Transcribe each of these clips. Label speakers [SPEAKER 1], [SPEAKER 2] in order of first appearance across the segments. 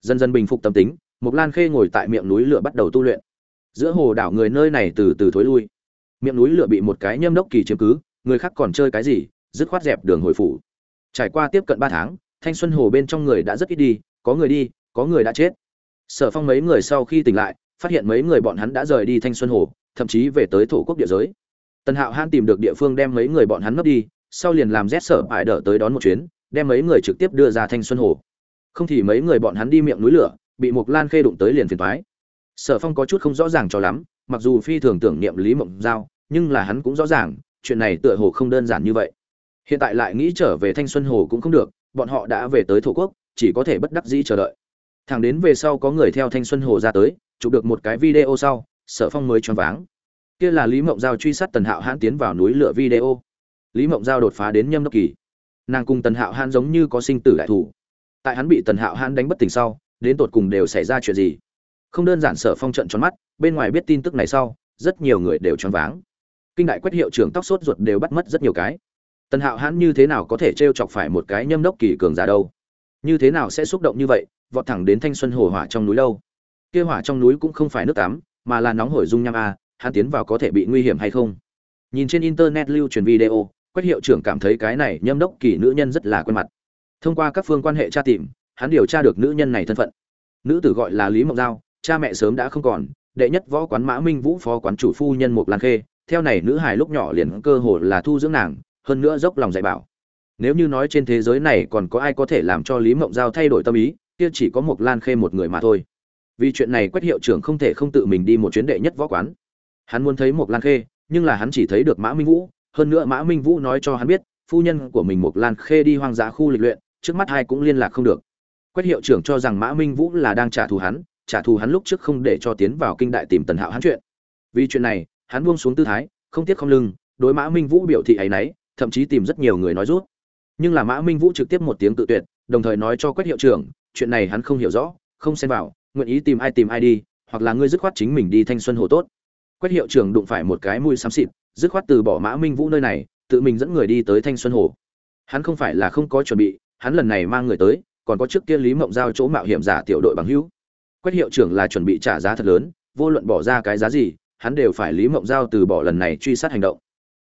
[SPEAKER 1] dần dần bình phục tâm tính mục lan khê ngồi tại miệng núi lửa bắt đầu tu luyện. Giữa hồ đảo người nơi này từ từ thối lui. Miệng núi lửa bị một cái nhâm đốc kỳ chiếm cứ, người khác còn chơi cái gì, dứt khoát dẹp đường hồi phủ. Trải qua tiếp cận ba tháng, thanh xuân hồ bên trong người đã rất ít đi, có người đi, có người đã chết. Sở phong mấy người sau khi tỉnh lại, phát hiện mấy người bọn hắn đã rời đi thanh xuân hồ, thậm chí về tới thổ quốc địa giới. Tần hạo han tìm được địa phương đem mấy người bọn hắn mất đi, sau liền làm rét sở ải đỡ tới đón một chuyến, đem mấy người trực tiếp đưa ra thanh xuân hồ không thì mấy người bọn hắn đi miệng núi lửa, bị Mục lan khê đụng tới liền phiền thoái sở phong có chút không rõ ràng cho lắm, mặc dù phi thường tưởng niệm lý mộng giao, nhưng là hắn cũng rõ ràng, chuyện này tựa hồ không đơn giản như vậy. Hiện tại lại nghĩ trở về thanh xuân hồ cũng không được, bọn họ đã về tới thổ quốc, chỉ có thể bất đắc dĩ chờ đợi. Thẳng đến về sau có người theo thanh xuân hồ ra tới, chụp được một cái video sau, sở phong mới choáng váng. Kia là lý mộng giao truy sát tần hạo hãn tiến vào núi lửa video. Lý mộng giao đột phá đến nhâm đốc kỳ. Nàng cùng tần hạo hãn giống như có sinh tử đại thủ tại hắn bị tần hạo hãn đánh bất tỉnh sau, đến tột cùng đều xảy ra chuyện gì? Không đơn giản sở phong trận tròn mắt, bên ngoài biết tin tức này sau, rất nhiều người đều choáng váng. Kinh đại quét hiệu trưởng tóc sốt ruột đều bắt mất rất nhiều cái. Tần hạo hãn như thế nào có thể t r e o chọc phải một cái nhâm đốc kỳ cường giả đâu? Như thế nào sẽ xúc động như vậy, vọt thẳng đến thanh xuân hồ hỏa trong núi lâu. kia hỏa trong núi cũng không phải nước tắm, mà là nóng hổi dung nham a hắn tiến vào có thể bị nguy hiểm hay không? Nhìn trên internet lưu truyền video quét hiệu trưởng cảm thấy cái này nhâm đốc kỳ nữ nhân rất là quen mặt thông qua các phương quan hệ tra tìm, hắn điều tra được nữ nhân này thân phận. Nữ tử gọi là lý mộng giao, cha mẹ sớm đã không còn, đệ nhất võ quán mã minh vũ, phó quán chủ phu nhân Mục lan khê. Theo này, nữ hài lúc nhỏ liền cơ hồ là thu dưỡng nàng, hơn nữa dốc lòng dạy bảo. Nếu như nói trên thế giới này còn có ai có thể làm cho lý mộng giao thay đổi tâm ý, kia chỉ có Mục lan khê một người mà thôi. Vì chuyện này quét hiệu trưởng không thể không tự mình đi một chuyến đệ nhất võ quán. Hắn muốn thấy Mục lan khê, nhưng là hắn chỉ thấy được mã minh vũ. Hơn nữa mã minh vũ nói cho hắn biết, phu nhân của mình Mục lan khê đi hoang dã khu lịch luyện trước mắt hai cũng liên lạc không được. Quách hiệu trưởng cho rằng mã minh vũ là đang trả thù hắn, trả thù hắn lúc trước không để cho tiến vào kinh đại tìm tần hạo hắn chuyện. Vì chuyện này, hắn buông xuống tư thái, không tiếc không lưng, đối mã minh vũ biểu thị ấy nấy, thậm chí tìm rất nhiều người nói rút. Nhưng là mã minh vũ trực tiếp một tiếng tự tuyệt, đồng thời nói cho quách hiệu trưởng, chuyện này hắn không hiểu rõ, không xen vào, nguyện ý tìm ai tìm ai đi, hoặc là ngươi dứt khoát chính mình đi thanh xuân hồ tốt. Quách hiệu trưởng đụng phải một cái mũi xám xịt, dứt khoát từ bỏ mã minh vũ nơi này, tự mình dẫn người đi tới thanh xuân hồ. Hắn không phải là không có chuẩn bị hắn lần này mang người tới, còn có trước kia lý mộng giao chỗ mạo hiểm giả tiểu đội bằng hữu. Quét hiệu trưởng là chuẩn bị trả giá thật lớn, vô luận bỏ ra cái giá gì, hắn đều phải lý mộng giao từ bỏ lần này truy sát hành động.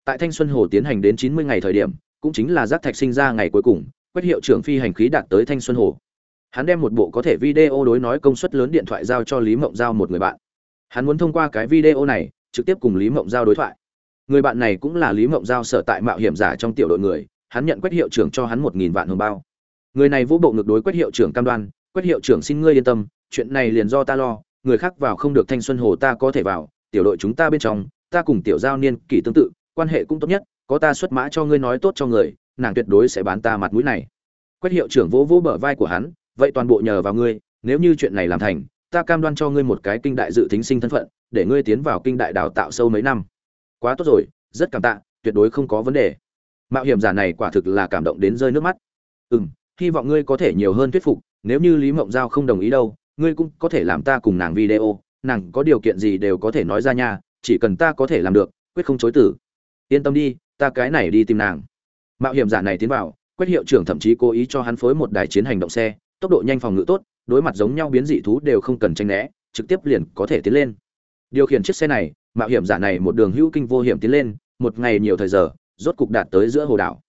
[SPEAKER 1] Tại thanh xuân hồ tiến hành đến chín mươi ngày thời điểm, cũng chính là giác thạch sinh ra ngày cuối cùng quét hiệu trưởng phi hành khí đạt tới thanh xuân hồ. Hắn đem một bộ có thể video đối nói công suất lớn điện thoại giao cho lý mộng giao một người bạn. Hắn muốn thông qua cái video này, trực tiếp cùng lý mộng giao đối thoại. Người bạn này cũng là lý mộng giao sở tại mạo hiểm giả trong tiểu đội người hắn nhận quét hiệu trưởng cho hắn một nghìn vạn hồng bao. Người này vũ bộ ngược đối quét hiệu trưởng cam đoan quét hiệu trưởng xin ngươi yên tâm, chuyện này liền do ta lo, người khác vào không được thanh xuân hồ ta có thể vào, tiểu đội chúng ta bên trong, ta cùng tiểu giao niên kỷ tương tự, quan hệ cũng tốt nhất, có ta xuất mã cho ngươi nói tốt cho người, nàng tuyệt đối sẽ bán ta mặt mũi này. Quét hiệu trưởng vỗ vỗ bờ vai của hắn, vậy toàn bộ nhờ vào ngươi, nếu như chuyện này làm thành, ta cam đoan cho ngươi một cái kinh đại dự tính sinh thân phận, để ngươi tiến vào kinh đại đào tạo sâu mấy năm. Quá tốt rồi, rất cảm tạ, tuyệt đối không có vấn đề mạo hiểm giả này quả thực là cảm động đến rơi nước mắt. Ừ m hy vọng ngươi có thể nhiều hơn thuyết phục, nếu như lý mộng giao không đồng ý đâu, ngươi cũng có thể làm ta cùng nàng video, nàng có điều kiện gì đều có thể nói ra nha, chỉ cần ta có thể làm được, quyết không chối tử. Yên tâm đi, ta cái này đi tìm nàng. Mạo hiểm giả này tiến vào quét hiệu trưởng thậm chí cố ý cho hắn phối một đài chiến hành động xe, tốc độ nhanh phòng ngự tốt, đối mặt giống nhau biến dị thú đều không cần tranh né, trực tiếp liền có thể tiến lên. Điều khiển chiếc xe này, mạo hiểm giả này một đường hữu kinh vô hiểm tiến lên, một ngày nhiều thời giờ rốt cục đạt tới giữa hồ đảo.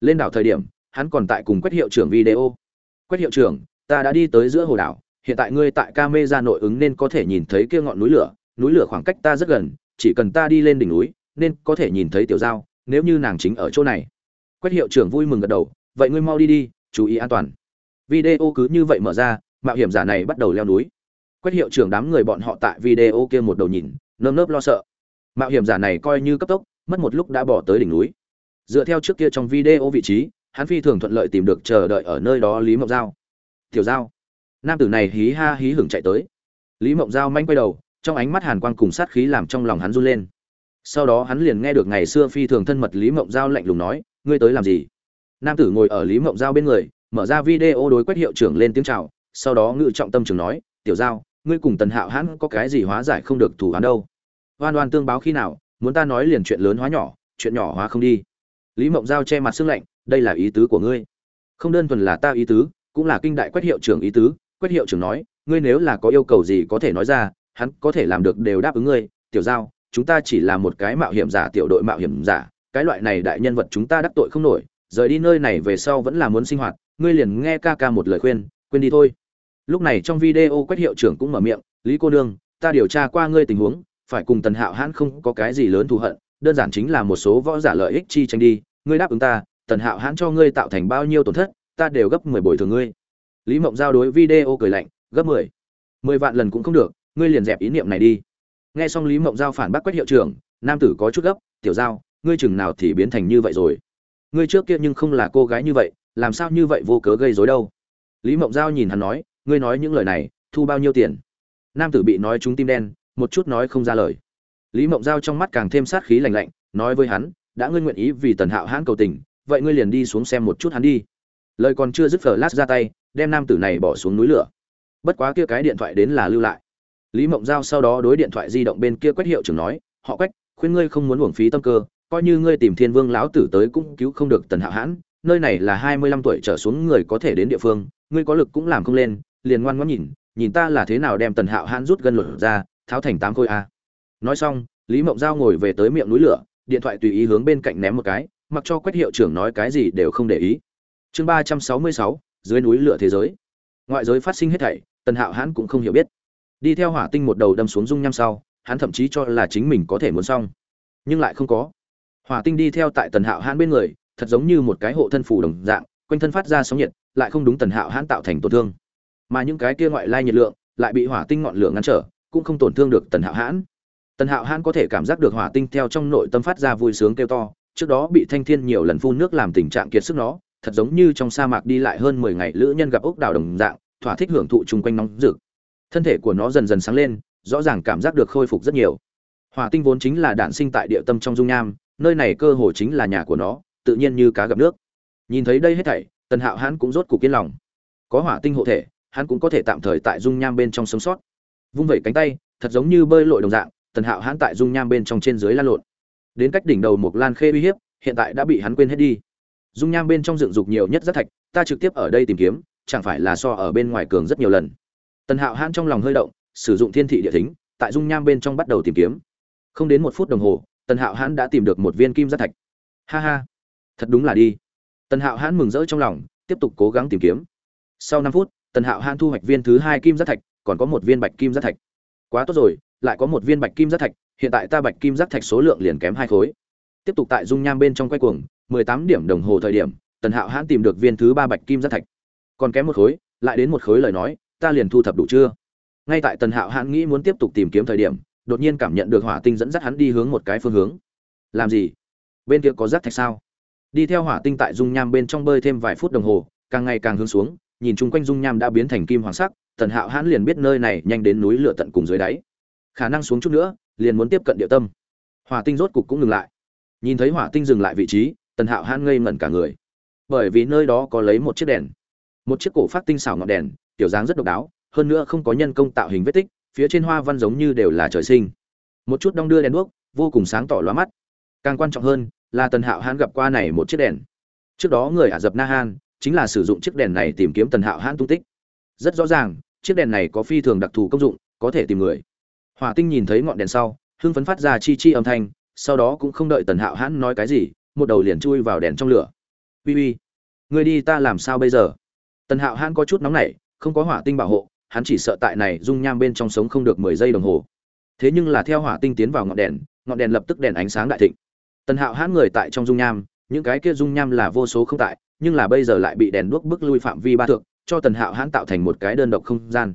[SPEAKER 1] Lên đảo thời điểm, hắn còn tại cùng quét hiệu trưởng video. Quét hiệu trưởng, ta đã đi tới giữa hồ đảo, hiện tại ngươi tại ca mê ra nội ứng nên có thể nhìn thấy kia ngọn núi lửa núi lửa khoảng cách ta rất gần, chỉ cần ta đi lên đỉnh núi, nên có thể nhìn thấy tiểu giao, nếu như nàng chính ở chỗ này. Quét hiệu trưởng vui mừng gật đầu, vậy ngươi mau đi đi, chú ý an toàn. Video cứ như vậy mở ra, mạo hiểm giả này bắt đầu leo núi. Quét hiệu trưởng đám người bọn họ tại video kia một đầu nhìn, nơm nớp lo sợ. Mạo hiểm giả này coi như cấp tốc mất một lúc đã bỏ tới đỉnh núi. Dựa theo trước kia trong video vị trí, hắn phi thường thuận lợi tìm được chờ đợi ở nơi đó lý mộng giao. Tiểu giao. Nam tử này hí ha hí hửng chạy tới. Lý mộng giao manh quay đầu, trong ánh mắt hàn quang cùng sát khí làm trong lòng hắn run lên. Sau đó hắn liền nghe được ngày xưa phi thường thân mật lý mộng giao lạnh lùng nói, ngươi tới làm gì? Nam tử ngồi ở lý mộng giao bên người, mở ra video đối quét hiệu trưởng lên tiếng chào, sau đó ngự trọng tâm trường nói, tiểu giao, ngươi cùng tần hạo hãn có cái gì hóa giải không được thủ hắn đâu? Oan oan tương báo khi nào muốn ta nói liền chuyện lớn hóa nhỏ, chuyện nhỏ hóa không đi. Lý mộng giao che mặt xương lạnh, đây là ý tứ của ngươi. Không đơn thuần là ta ý tứ, cũng là kinh đại quét hiệu trưởng ý tứ. Quét hiệu trưởng nói, ngươi nếu là có yêu cầu gì có thể nói ra, hắn có thể làm được đều đáp ứng ngươi. Tiểu giao, chúng ta chỉ là một cái mạo hiểm giả, tiểu đội mạo hiểm giả. Cái loại này đại nhân vật chúng ta đắc tội không nổi. Rời đi nơi này về sau vẫn là muốn sinh hoạt. Ngươi liền nghe ca ca một lời khuyên, quên đi thôi. Lúc này trong video quét hiệu trưởng cũng mở miệng, lý cô nương, ta điều tra qua ngươi tình huống phải cùng tần hạo hãn không có cái gì lớn thù hận, đơn giản chính là một số võ giả lợi ích chi tranh đi. Ngươi đáp ứng ta, tần hạo hãn cho ngươi tạo thành bao nhiêu tổn thất, ta đều gấp mười bồi thường ngươi. Lý mộng giao đối video cười lạnh, gấp mười. Mười vạn lần cũng không được, ngươi liền dẹp ý niệm này đi. Nghe xong lý mộng giao phản bác quách hiệu trưởng, nam tử có chút gấp, tiểu giao, ngươi chừng nào thì biến thành như vậy rồi? Ngươi trước kia nhưng không là cô gái như vậy, làm sao như vậy vô cớ gây rối đâu? Lý mộng giao nhìn hắn nói, ngươi nói những lời này, thu bao nhiêu tiền? Nam tử bị nói trúng tim đen một chút nói không ra lời. Lý mộng giao trong mắt càng thêm sát khí lạnh lạnh, nói với hắn, đã ngươi nguyện ý vì tần hạo hãn cầu tình, vậy ngươi liền đi xuống xem một chút hắn đi. Lời còn chưa dứt phở lát ra tay, đem nam tử này bỏ xuống núi lửa. Bất quá kia cái điện thoại đến là lưu lại. Lý mộng giao sau đó đối điện thoại di động bên kia quét hiệu trưởng nói, họ quách, khuyên ngươi không muốn uổng phí tâm cơ, coi như ngươi tìm thiên vương lão tử tới cũng cứu không được tần hạo hãn, nơi này là hai mươi lăm tuổi trở xuống người có thể đến địa phương, ngươi có lực cũng làm không lên, liền ngoan ngoãn nhìn nhìn ta là thế nào đem tần hạo hãn rút gân luật ra tháo thành tám khối a. Nói xong, lý mộng giao ngồi về tới miệng núi lửa, điện thoại tùy ý hướng bên cạnh ném một cái, mặc cho quách hiệu trưởng nói cái gì đều không để ý. Chương ba trăm sáu mươi sáu, dưới núi lửa thế giới. Ngoại giới phát sinh hết thảy, tần hạo hãn cũng không hiểu biết. Đi theo hỏa tinh một đầu đâm xuống dung nham sau, hắn thậm chí cho là chính mình có thể muốn xong. Nhưng lại không có. Hỏa tinh đi theo tại tần hạo hãn bên người, thật giống như một cái hộ thân phủ đồng dạng, quanh thân phát ra sóng nhiệt, lại không đúng tần hạo hãn tạo thành tổn thương. Mà những cái kia ngoại lai nhiệt lượng, lại bị hỏa tinh ngọn lửa ngăn trở cũng không tổn thương được tần hạo hãn. Tần hạo hãn có thể cảm giác được hỏa tinh theo trong nội tâm phát ra vui sướng kêu to, trước đó bị thanh thiên nhiều lần phun nước làm tình trạng kiệt sức nó, thật giống như trong sa mạc đi lại hơn mười ngày lữ nhân gặp ốc đảo đồng dạng, thỏa thích hưởng thụ chung quanh nóng rực. Thân thể của nó dần dần sáng lên, rõ ràng cảm giác được khôi phục rất nhiều. Hỏa tinh vốn chính là đạn sinh tại địa tâm trong dung nham, nơi này cơ hồ chính là nhà của nó, tự nhiên như cá gặp nước. Nhìn thấy đây hết thảy, tần hạo hãn cũng rốt cục yên lòng. Có hỏa tinh hộ thể, hắn cũng có thể tạm thời tại dung nham bên trong sống sót vung vẩy cánh tay, thật giống như bơi lội đồng dạng, tần hạo hãn tại dung nham bên trong trên dưới lan lộn. Đến cách đỉnh đầu một lan khê uy hiếp, hiện tại đã bị hắn quên hết đi. Dung nham bên trong dựng dục nhiều nhất rất thạch, ta trực tiếp ở đây tìm kiếm, chẳng phải là so ở bên ngoài cường rất nhiều lần. Tần hạo hãn trong lòng hơi động, sử dụng thiên thị địa thính, tại dung nham bên trong bắt đầu tìm kiếm. Không đến một phút đồng hồ, tần hạo hãn đã tìm được một viên kim giác thạch. Ha ha, thật đúng là đi. Tần hạo hãn mừng rỡ trong lòng, tiếp tục cố gắng tìm kiếm. Sau năm phút, tần hạo hãn thu hoạch viên thứ hai kim giác thạch còn có một viên bạch kim giác thạch. Quá tốt rồi, lại có một viên bạch kim giác thạch, hiện tại ta bạch kim giác thạch số lượng liền kém hai khối. Tiếp tục tại dung nham bên trong quay cuồng, mười tám điểm đồng hồ thời điểm, tần hạo hãn tìm được viên thứ ba bạch kim giác thạch. Còn kém một khối, lại đến một khối lời nói, ta liền thu thập đủ chưa? Ngay tại tần hạo hãn nghĩ muốn tiếp tục tìm kiếm thời điểm, đột nhiên cảm nhận được hỏa tinh dẫn dắt hắn đi hướng một cái phương hướng. Làm gì? Bên kia có rác thạch sao? Đi theo hỏa tinh tại dung nham bên trong bơi thêm vài phút đồng hồ, càng ngày càng hướng xuống, nhìn chung quanh dung nham đã biến thành kim hoàng sắc tần hạo hãn liền biết nơi này nhanh đến núi lửa tận cùng dưới đáy. Khả năng xuống chút nữa, liền muốn tiếp cận địa tâm. Hỏa tinh rốt cục cũng ngừng lại. Nhìn thấy hỏa tinh dừng lại vị trí, tần hạo hãn ngây ngẩn cả người. Bởi vì nơi đó có lấy một chiếc đèn. Một chiếc cổ phát tinh xảo ngọn đèn tiểu dáng rất độc đáo, hơn nữa không có nhân công tạo hình vết tích, phía trên hoa văn giống như đều là trời sinh. Một chút đong đưa đèn đuốc, vô cùng sáng tỏ lóa mắt. Càng quan trọng hơn, là tần hạo hãn gặp qua này một chiếc đèn. Trước đó người ả rập na han, chính là sử dụng chiếc đèn này tìm kiếm tần hạo hãn tung tích rất rõ ràng, chiếc đèn này có phi thường đặc thù công dụng, có thể tìm người. Hỏa tinh nhìn thấy ngọn đèn sau, hưng phấn phát ra chi chi âm thanh, sau đó cũng không đợi tần hạo hãn nói cái gì, một đầu liền chui vào đèn trong lửa. Uy uy, người đi ta làm sao bây giờ? Tần hạo hãn có chút nóng nảy, không có hỏa tinh bảo hộ, hắn chỉ sợ tại này dung nham bên trong sống không được mười giây đồng hồ. Thế nhưng là theo hỏa tinh tiến vào ngọn đèn ngọn đèn lập tức đèn ánh sáng đại thịnh. Tần hạo hãn người tại trong dung nham, những cái kia dung nham là vô số không tại, nhưng là bây giờ lại bị đèn đuốc bức lui phạm vi ba thượng cho tần hạo hãn tạo thành một cái đơn độc không gian.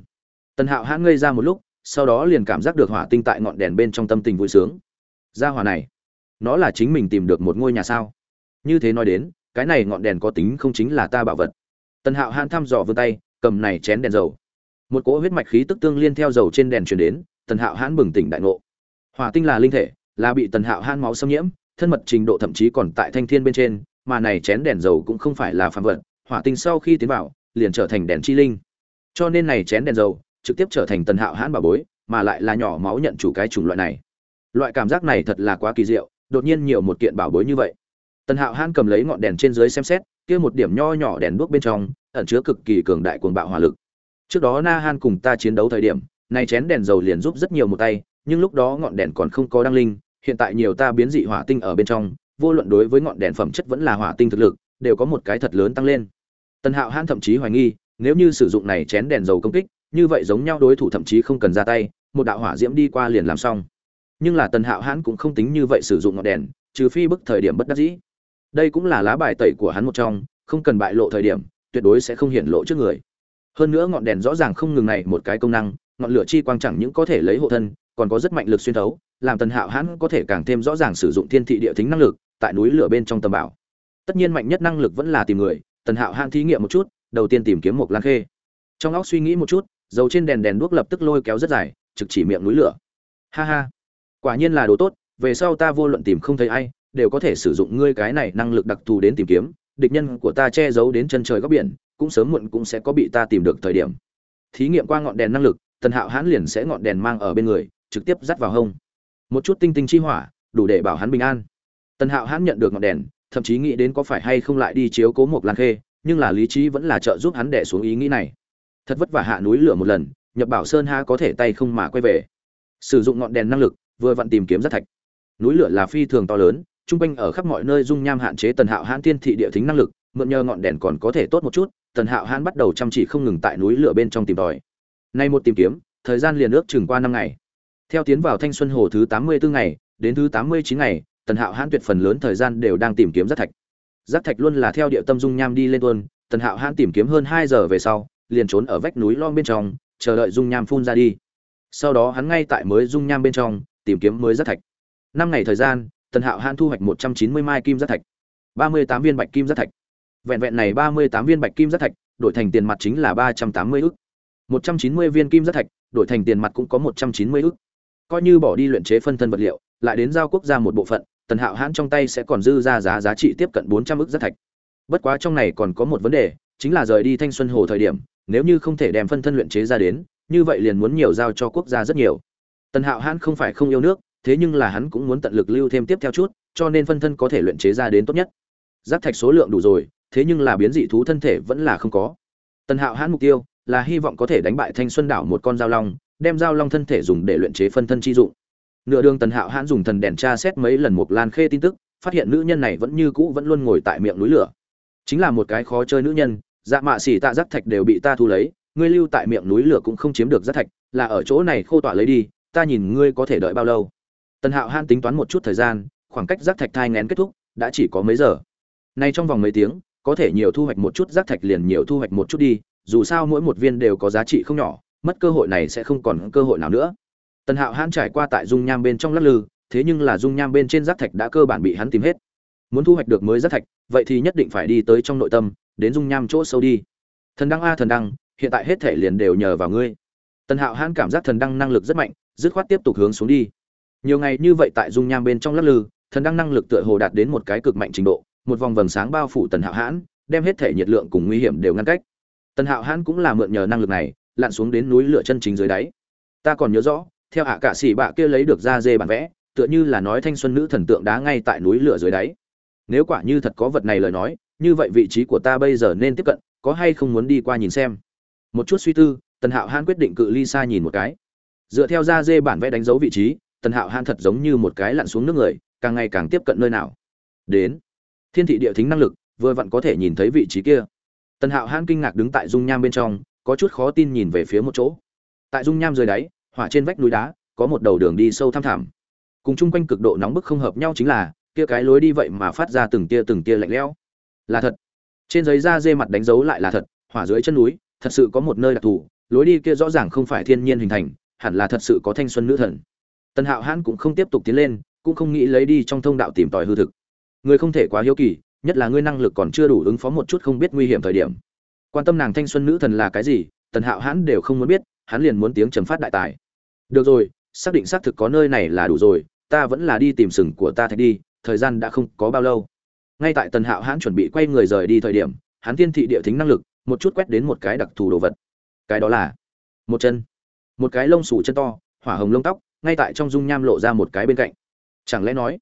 [SPEAKER 1] Tần hạo hãn ngây ra một lúc, sau đó liền cảm giác được hỏa tinh tại ngọn đèn bên trong tâm tình vui sướng. Ra hỏa này, nó là chính mình tìm được một ngôi nhà sao? Như thế nói đến, cái này ngọn đèn có tính không chính là ta bảo vật. Tần hạo hãn thăm dò vươn tay, cầm này chén đèn dầu. Một cỗ huyết mạch khí tức tương liên theo dầu trên đèn truyền đến, tần hạo hãn bừng tỉnh đại ngộ. Hỏa tinh là linh thể, là bị tần hạo hãn máu xâm nhiễm, thân mật trình độ thậm chí còn tại thanh thiên bên trên, mà này chén đèn dầu cũng không phải là phàm vật. Hỏa tinh sau khi tiến vào liền trở thành đèn chi linh. Cho nên này chén đèn dầu trực tiếp trở thành tần hạo hãn bảo bối, mà lại là nhỏ máu nhận chủ cái chủng loại này. Loại cảm giác này thật là quá kỳ diệu, đột nhiên nhiều một kiện bảo bối như vậy. Tần hạo hãn cầm lấy ngọn đèn trên dưới xem xét, kia một điểm nho nhỏ đèn đuốc bên trong ẩn chứa cực kỳ cường đại cuồng bạo hỏa lực. Trước đó na han cùng ta chiến đấu thời điểm, này chén đèn dầu liền giúp rất nhiều một tay, nhưng lúc đó ngọn đèn còn không có đăng linh, hiện tại nhiều ta biến dị hỏa tinh ở bên trong, vô luận đối với ngọn đèn phẩm chất vẫn là hỏa tinh thực lực, đều có một cái thật lớn tăng lên tần hạo hãn thậm chí hoài nghi, nếu như sử dụng này chén đèn dầu công kích, như vậy giống nhau đối thủ thậm chí không cần ra tay, một đạo hỏa diễm đi qua liền làm xong. Nhưng là tần hạo hãn cũng không tính như vậy sử dụng ngọn đèn, trừ phi bức thời điểm bất đắc dĩ. Đây cũng là lá bài tẩy của hắn một trong, không cần bại lộ thời điểm, tuyệt đối sẽ không hiện lộ trước người. Hơn nữa ngọn đèn rõ ràng không ngừng này một cái công năng, ngọn lửa chi quang chẳng những có thể lấy hộ thân, còn có rất mạnh lực xuyên thấu, làm tần hạo hãn có thể càng thêm rõ ràng sử dụng thiên thị địa tính năng lực tại núi lửa bên trong tầm bảo. Tất nhiên mạnh nhất năng lực vẫn là tìm người tần hạo hạn thí nghiệm một chút, đầu tiên tìm kiếm một lan khê. Trong óc suy nghĩ một chút, dầu trên đèn đèn đuốc lập tức lôi kéo rất dài, trực chỉ miệng núi lửa. Ha ha, quả nhiên là đồ tốt, về sau ta vô luận tìm không thấy ai, đều có thể sử dụng ngươi cái này năng lực đặc thù đến tìm kiếm, địch nhân của ta che giấu đến chân trời góc biển, cũng sớm muộn cũng sẽ có bị ta tìm được thời điểm. Thí nghiệm qua ngọn đèn năng lực, tần hạo hãn liền sẽ ngọn đèn mang ở bên người, trực tiếp dắt vào hông. Một chút tinh tinh chi hỏa, đủ để bảo hắn bình an. Tần hạo hãn nhận được ngọn đèn thậm chí nghĩ đến có phải hay không lại đi chiếu cố một lan khê, nhưng là lý trí vẫn là trợ giúp hắn đẻ xuống ý nghĩ này. Thật vất vả hạ núi lửa một lần nhập bảo sơn ha có thể tay không mà quay về. Sử dụng ngọn đèn năng lực, vừa vặn tìm kiếm rất thạch. Núi lửa là phi thường to lớn, trung quanh ở khắp mọi nơi dung nham hạn chế tần hạo hãn tiên thị địa thính năng lực, mượn nhờ ngọn đèn còn có thể tốt một chút, tần hạo hãn bắt đầu chăm chỉ không ngừng tại núi lửa bên trong tìm tòi. Nay một tìm kiếm, thời gian liền ước chừng qua năm ngày. Theo tiến vào thanh xuân hồ thứ tám mươi bốn ngày, đến thứ tám mươi chín ngày tần hạo hãn tuyệt phần lớn thời gian đều đang tìm kiếm rác thạch. Rác thạch luôn là theo địa tâm dung nham đi lên tuôn, tần hạo hãn tìm kiếm hơn hai giờ về sau, liền trốn ở vách núi lon bên trong, chờ đợi dung nham phun ra đi. Sau đó hắn ngay tại mới dung nham bên trong, tìm kiếm mới rác thạch. Năm ngày thời gian, tần hạo hãn thu hoạch một trăm chín mươi mai kim rác thạch, ba mươi tám viên bạch kim rác thạch. Vẹn vẹn này ba mươi tám viên bạch kim rác thạch, đổi thành tiền mặt chính là ba trăm tám mươi ức. Một trăm chín mươi viên kim rác thạch, đổi thành tiền mặt cũng có một trăm chín mươi ức. Coi như bỏ đi luyện chế phân thân vật liệu, lại đến giao quốc gia một bộ phận tần hạo hãn trong tay sẽ còn dư ra giá giá trị tiếp cận bốn trăm ức rác thạch. Bất quá trong này còn có một vấn đề, chính là rời đi thanh xuân hồ thời điểm, nếu như không thể đem phân thân luyện chế ra đến, như vậy liền muốn nhiều giao cho quốc gia rất nhiều. Tần hạo hãn không phải không yêu nước, thế nhưng là hắn cũng muốn tận lực lưu thêm tiếp theo chút, cho nên phân thân có thể luyện chế ra đến tốt nhất. Giác thạch số lượng đủ rồi, thế nhưng là biến dị thú thân thể vẫn là không có. Tần hạo hãn mục tiêu là hy vọng có thể đánh bại thanh xuân đảo một con dao long, đem dao long thân thể dùng để luyện chế phân thân chi dụng nửa đường tần hạo hãn dùng thần đèn tra xét mấy lần một lan khê tin tức, phát hiện nữ nhân này vẫn như cũ vẫn luôn ngồi tại miệng núi lửa. Chính là một cái khó chơi nữ nhân dạ mạ xỉ tạ giác thạch đều bị ta thu lấy, ngươi lưu tại miệng núi lửa cũng không chiếm được giác thạch, là ở chỗ này khô tỏa lấy đi, ta nhìn ngươi có thể đợi bao lâu. Tần hạo hãn tính toán một chút thời gian, khoảng cách giác thạch thai ngén kết thúc, đã chỉ có mấy giờ. Nay trong vòng mấy tiếng, có thể nhiều thu hoạch một chút giác thạch liền nhiều thu hoạch một chút đi, dù sao mỗi một viên đều có giá trị không nhỏ, mất cơ hội này sẽ không còn cơ hội nào nữa tần hạo hãn trải qua tại dung nham bên trong lắc lư, thế nhưng là dung nham bên trên giác thạch đã cơ bản bị hắn tìm hết. Muốn thu hoạch được mới giác thạch, vậy thì nhất định phải đi tới trong nội tâm, đến dung nham chỗ sâu đi. Thần đăng a, thần đăng, hiện tại hết thể liền đều nhờ vào ngươi. Tần hạo hãn cảm giác thần đăng năng lực rất mạnh, dứt khoát tiếp tục hướng xuống đi. Nhiều ngày như vậy tại dung nham bên trong lắc lư, thần đăng năng lực tựa hồ đạt đến một cái cực mạnh trình độ, một vòng vầng sáng bao phủ tần hạo hãn, đem hết thể nhiệt lượng cùng nguy hiểm đều ngăn cách. Tần hạo hãn cũng là mượn nhờ năng lực này, lặn xuống đến núi lửa chân chính dưới đáy. Ta còn nhớ rõ theo hạ cả sĩ bạ kia lấy được da dê bản vẽ, tựa như là nói thanh xuân nữ thần tượng đá ngay tại núi lửa dưới đáy. Nếu quả như thật có vật này lời nói, như vậy vị trí của ta bây giờ nên tiếp cận, có hay không muốn đi qua nhìn xem? Một chút suy tư, tần hạo hãn quyết định cự ly xa nhìn một cái. Dựa theo da dê bản vẽ đánh dấu vị trí, tần hạo hãn thật giống như một cái lặn xuống nước người, càng ngày càng tiếp cận nơi nào. Đến. Thiên thị địa thính năng lực, vừa vặn có thể nhìn thấy vị trí kia. Tần hạo hãn kinh ngạc đứng tại dung nham bên trong, có chút khó tin nhìn về phía một chỗ. Tại dung nham dưới đáy hỏa trên vách núi đá, có một đầu đường đi sâu thăm thẳm. Cùng chung quanh cực độ nóng bức không hợp nhau chính là, kia cái lối đi vậy mà phát ra từng tia từng tia lạnh lẽo. Là thật. Trên giấy da dê mặt đánh dấu lại là thật, hỏa dưới chân núi, thật sự có một nơi đặc thù, lối đi kia rõ ràng không phải thiên nhiên hình thành, hẳn là thật sự có thanh xuân nữ thần. Tần hạo hãn cũng không tiếp tục tiến lên, cũng không nghĩ lấy đi trong thông đạo tìm tòi hư thực. Người không thể quá hiếu kỳ, nhất là ngươi năng lực còn chưa đủ ứng phó một chút không biết nguy hiểm thời điểm. Quan tâm nàng thanh xuân nữ thần là cái gì, tần hạo hãn đều không muốn biết hắn liền muốn tiếng trầm phát đại tài. Được rồi, xác định xác thực có nơi này là đủ rồi, ta vẫn là đi tìm sừng của ta thạch đi, thời gian đã không có bao lâu. Ngay tại tần hạo hãn chuẩn bị quay người rời đi thời điểm, hắn tiên thị địa thính năng lực, một chút quét đến một cái đặc thù đồ vật. Cái đó là một chân. Một cái lông xù chân to, hỏa hồng lông tóc, ngay tại trong dung nham lộ ra một cái bên cạnh. Chẳng lẽ nói,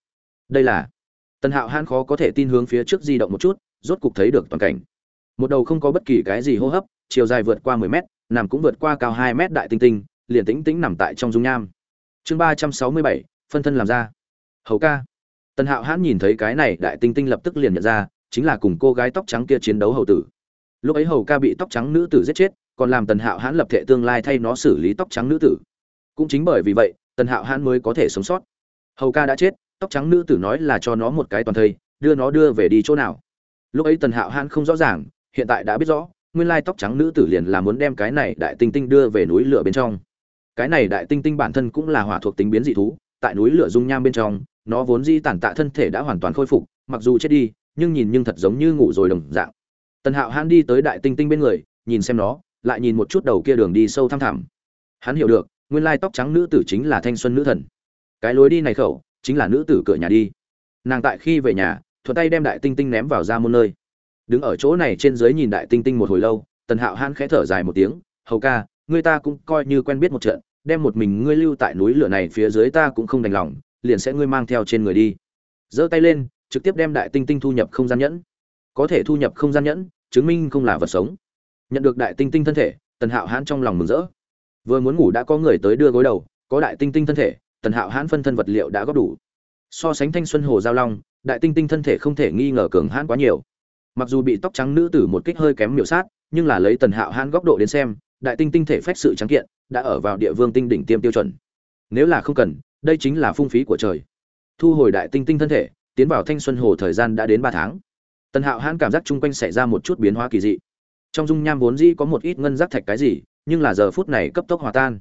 [SPEAKER 1] đây là tần hạo hãn khó có thể tin hướng phía trước di động một chút, rốt cục thấy được toàn cảnh. Một đầu không có bất kỳ cái gì hô hấp, chiều dài vượt qua mười mét nằm cũng vượt qua cao hai mét đại tinh tinh, liền tĩnh tĩnh nằm tại trong dung nham. Chương ba trăm sáu mươi bảy, phân thân làm ra. Hầu ca. Tần hạo hãn nhìn thấy cái này đại tinh tinh lập tức liền nhận ra, chính là cùng cô gái tóc trắng kia chiến đấu hầu tử. Lúc ấy hầu ca bị tóc trắng nữ tử giết chết, còn làm tần hạo hãn lập thể tương lai thay nó xử lý tóc trắng nữ tử. Cũng chính bởi vì vậy, tần hạo hãn mới có thể sống sót. Hầu ca đã chết, tóc trắng nữ tử nói là cho nó một cái toàn thây, đưa nó đưa về đi chỗ nào. Lúc ấy tần hạo hãn không rõ ràng, hiện tại đã biết rõ nguyên lai tóc trắng nữ tử liền là muốn đem cái này đại tinh tinh đưa về núi lửa bên trong. Cái này đại tinh tinh bản thân cũng là hỏa thuộc tính biến dị thú, tại núi lửa dung nham bên trong, nó vốn di tản tạ thân thể đã hoàn toàn khôi phục, mặc dù chết đi, nhưng nhìn nhưng thật giống như ngủ rồi đồng dạng. Tần hạo hãn đi tới đại tinh tinh bên người, nhìn xem nó, lại nhìn một chút đầu kia đường đi sâu thăm thẳm. Hắn hiểu được, nguyên lai tóc trắng nữ tử chính là thanh xuân nữ thần. Cái lối đi này khẩu, chính là nữ tử cửa nhà đi. Nàng tại khi về nhà, thuận tay đem đại tinh tinh ném vào ra môn nơi đứng ở chỗ này trên dưới nhìn đại tinh tinh một hồi lâu, tần hạo hãn khẽ thở dài một tiếng, hầu ca ngươi ta cũng coi như quen biết một trận, đem một mình ngươi lưu tại núi lửa này phía dưới ta cũng không đành lòng, liền sẽ ngươi mang theo trên người đi. Giơ tay lên, trực tiếp đem đại tinh tinh thu nhập không gian nhẫn. Có thể thu nhập không gian nhẫn, chứng minh không là vật sống. Nhận được đại tinh tinh thân thể, tần hạo hãn trong lòng mừng rỡ. Vừa muốn ngủ đã có người tới đưa gối đầu, có đại tinh tinh thân thể, tần hạo hãn phân thân vật liệu đã góp đủ. So sánh thanh xuân hồ giao long, đại tinh tinh thân thể không thể nghi ngờ cường hãn quá nhiều mặc dù bị tóc trắng nữ tử một kích hơi kém miểu sát, nhưng là lấy tần hạo hãn góc độ đến xem, đại tinh tinh thể phách sự trắng kiện đã ở vào địa vương tinh đỉnh tiêm tiêu chuẩn. Nếu là không cần, đây chính là phung phí của trời. Thu hồi đại tinh tinh thân thể, tiến vào thanh xuân hồ thời gian đã đến ba tháng. Tần hạo hãn cảm giác chung quanh xảy ra một chút biến hóa kỳ dị. Trong dung nham vốn dĩ có một ít ngân rác thạch cái gì, nhưng là giờ phút này cấp tốc hòa tan.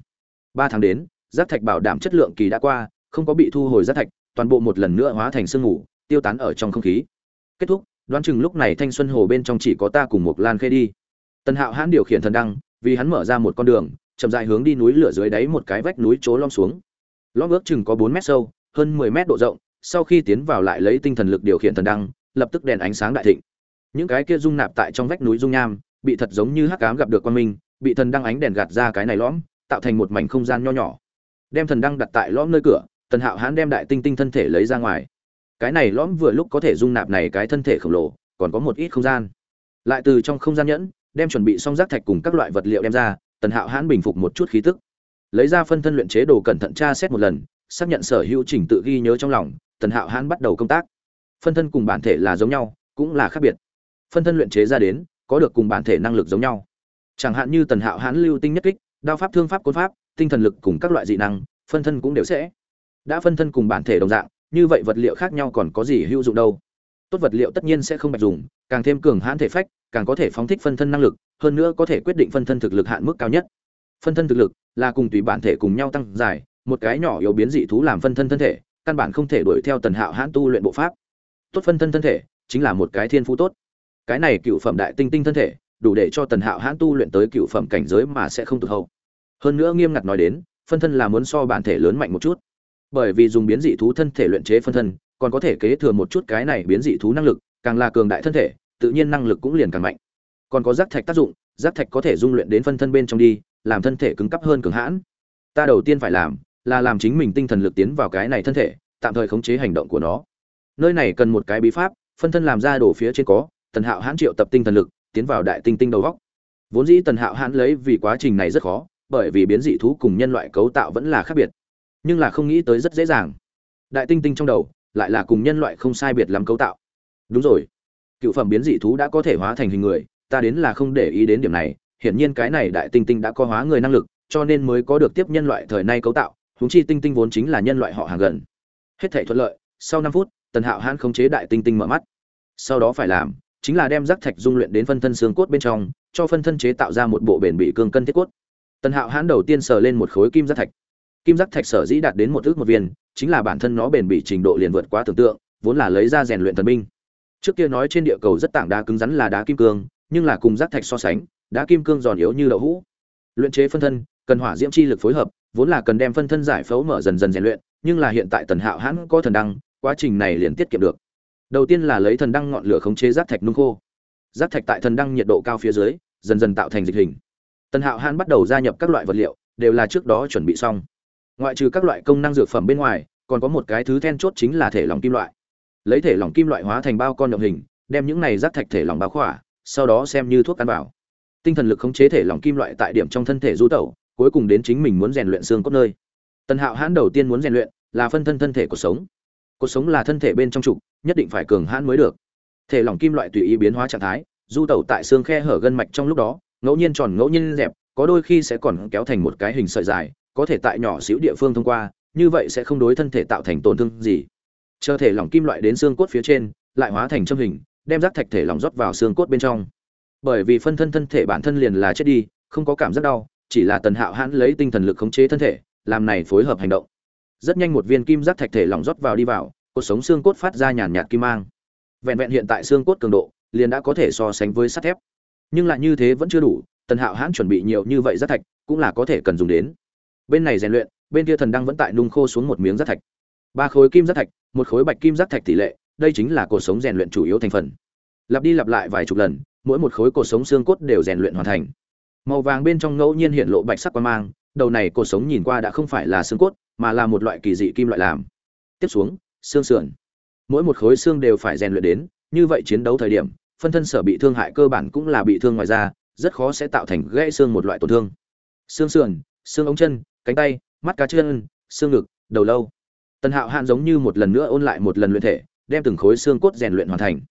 [SPEAKER 1] Ba tháng đến rác thạch bảo đảm chất lượng kỳ đã qua, không có bị thu hồi rác thạch, toàn bộ một lần nữa hóa thành sương ngủ tiêu tán ở trong không khí. Kết thúc đoán chừng lúc này thanh xuân hồ bên trong chỉ có ta cùng một lan khê đi. Tần hạo hãn điều khiển thần đăng, vì hắn mở ra một con đường, chậm dại hướng đi núi lửa dưới đáy một cái vách núi chỗ lom xuống. Lom ước chừng có bốn mét sâu, hơn mười mét độ rộng, sau khi tiến vào lại lấy tinh thần lực điều khiển thần đăng, lập tức đèn ánh sáng đại thịnh. Những cái kia dung nạp tại trong vách núi dung nham, bị thật giống như hắc ám gặp được quan minh, bị thần đăng ánh đèn gạt ra cái này lõm, tạo thành một mảnh không gian nho nhỏ. Đem thần đăng đặt tại lõm nơi cửa, tần hạo hãn đem đại tinh tinh thân thể lấy ra ngoài cái này lõm vừa lúc có thể dung nạp này cái thân thể khổng lồ, còn có một ít không gian. Lại từ trong không gian nhẫn, đem chuẩn bị xong rác thạch cùng các loại vật liệu đem ra, tần hạo hãn bình phục một chút khí tức. Lấy ra phân thân luyện chế đồ cẩn thận tra xét một lần, xác nhận sở hữu trình tự ghi nhớ trong lòng, tần hạo hãn bắt đầu công tác. Phân thân cùng bản thể là giống nhau, cũng là khác biệt. Phân thân luyện chế ra đến, có được cùng bản thể năng lực giống nhau. Chẳng hạn như tần hạo hãn lưu tinh nhất kích, đao pháp, thương pháp, côn pháp, tinh thần lực cùng các loại dị năng, phân thân cũng đều sẽ. Đã phân thân cùng bản thể đồng dạng như vậy vật liệu khác nhau còn có gì hữu dụng đâu. Tốt vật liệu tất nhiên sẽ không bạch dùng, càng thêm cường hãn thể phách, càng có thể phóng thích phân thân năng lực, hơn nữa có thể quyết định phân thân thực lực hạn mức cao nhất. Phân thân thực lực là cùng tùy bản thể cùng nhau tăng dài, một cái nhỏ yếu biến dị thú làm phân thân thân thể, căn bản không thể đuổi theo tần hạo hãn tu luyện bộ pháp. Tốt phân thân thân thể chính là một cái thiên phú tốt. Cái này cựu phẩm đại tinh tinh thân thể, đủ để cho tần hạo hãn tu luyện tới cựu phẩm cảnh giới mà sẽ không tụt hậu. Hơn nữa nghiêm ngặt nói đến, phân thân là muốn so bản thể lớn mạnh một chút bởi vì dùng biến dị thú thân thể luyện chế phân thân, còn có thể kế thừa một chút cái này biến dị thú năng lực, càng là cường đại thân thể, tự nhiên năng lực cũng liền càng mạnh. Còn có giác thạch tác dụng giác thạch có thể dung luyện đến phân thân bên trong đi, làm thân thể cứng cắp hơn cường hãn. Ta đầu tiên phải làm là làm chính mình tinh thần lực tiến vào cái này thân thể, tạm thời khống chế hành động của nó. Nơi này cần một cái bí pháp, phân thân làm ra đổ phía trên có, tần hạo hãn triệu tập tinh thần lực, tiến vào đại tinh tinh đầu góc. Vốn dĩ tần hạo hãn lấy vì quá trình này rất khó, bởi vì biến dị thú cùng nhân loại cấu tạo vẫn là khác biệt nhưng là không nghĩ tới rất dễ dàng. Đại tinh tinh trong đầu, lại là cùng nhân loại không sai biệt lắm cấu tạo. Đúng rồi. Cựu phẩm biến dị thú đã có thể hóa thành hình người, ta đến là không để ý đến điểm này, hiển nhiên cái này đại tinh tinh đã có hóa người năng lực, cho nên mới có được tiếp nhân loại thời nay cấu tạo, huống chi tinh tinh vốn chính là nhân loại họ hàng gần. Hết thể thuận lợi, sau năm phút, tần hạo hãn khống chế đại tinh tinh mở mắt. Sau đó phải làm, chính là đem rác thạch dung luyện đến phân thân xương cốt bên trong, cho phân thân chế tạo ra một bộ bền bị cương cân thiết cốt. Tần hạo hãn đầu tiên sờ lên một khối kim rác thạch kim giác thạch sở dĩ đạt đến một ước một viên, chính là bản thân nó bền bỉ trình độ liền vượt quá tưởng tượng, vốn là lấy ra rèn luyện thần binh. Trước kia nói trên địa cầu rất tảng đá cứng rắn là đá kim cương, nhưng là cùng giác thạch so sánh, đá kim cương giòn yếu như đậu hũ. Luyện chế phân thân, cần hỏa diễm chi lực phối hợp, vốn là cần đem phân thân giải phẫu mở dần dần rèn luyện, nhưng là hiện tại tần hạo hãn có thần đăng, quá trình này liền tiết kiệm được. Đầu tiên là lấy thần đăng ngọn lửa khống chế giác thạch nung khô. Giác thạch tại thần đăng nhiệt độ cao phía dưới, dần dần tạo thành dịch hình. Tần hạo hãn bắt đầu gia nhập các loại vật liệu, đều là trước đó chuẩn bị xong ngoại trừ các loại công năng dược phẩm bên ngoài, còn có một cái thứ then chốt chính là thể lỏng kim loại. Lấy thể lỏng kim loại hóa thành bao con động hình, đem những này rác thạch thể lỏng báo khỏa, sau đó xem như thuốc ăn vào. Tinh thần lực khống chế thể lỏng kim loại tại điểm trong thân thể du tẩu, cuối cùng đến chính mình muốn rèn luyện xương cốt nơi. Tần hạo hãn đầu tiên muốn rèn luyện là phân thân thân thể của sống. Cuộc sống là thân thể bên trong trục, nhất định phải cường hãn mới được. Thể lỏng kim loại tùy ý biến hóa trạng thái, du tẩu tại xương khe hở gân mạch trong lúc đó, ngẫu nhiên tròn ngẫu nhiên dẹp, có đôi khi sẽ còn kéo thành một cái hình sợi dài có thể tại nhỏ xíu địa phương thông qua, như vậy sẽ không đối thân thể tạo thành tổn thương gì. Chờ thể lỏng kim loại đến xương cốt phía trên, lại hóa thành châm hình, đem rác thạch thể lỏng rót vào xương cốt bên trong. Bởi vì phân thân thân thể bản thân liền là chết đi, không có cảm giác đau, chỉ là tần hạo hãn lấy tinh thần lực khống chế thân thể, làm này phối hợp hành động. Rất nhanh một viên kim giác thạch thể lỏng rót vào đi vào cuộc sống xương cốt phát ra nhàn nhạt kim mang. Vẹn vẹn hiện tại xương cốt cường độ, liền đã có thể so sánh với sắt thép. Nhưng lại như thế vẫn chưa đủ, tần hạo hãn chuẩn bị nhiều như vậy giác thạch, cũng là có thể cần dùng đến bên này rèn luyện, bên kia thần đang vẫn tại nung khô xuống một miếng rác thạch. Ba khối kim rác thạch, một khối bạch kim rác thạch tỷ lệ, đây chính là cuộc sống rèn luyện chủ yếu thành phần. Lặp đi lặp lại vài chục lần, mỗi một khối cột sống xương cốt đều rèn luyện hoàn thành. Màu vàng bên trong ngẫu nhiên hiện lộ bạch sắc quan mang, đầu này cột sống nhìn qua đã không phải là xương cốt, mà là một loại kỳ dị kim loại làm. Tiếp xuống, xương sườn. Mỗi một khối xương đều phải rèn luyện đến, như vậy chiến đấu thời điểm, phân thân sở bị thương hại cơ bản cũng là bị thương ngoài da, rất khó sẽ tạo thành gãy xương một loại tổn thương. Xương sườn, xương ống chân cánh tay, mắt cá chân, xương ngực, đầu lâu. Tần hạo hạn giống như một lần nữa ôn lại một lần luyện thể, đem từng khối xương cốt rèn luyện hoàn thành.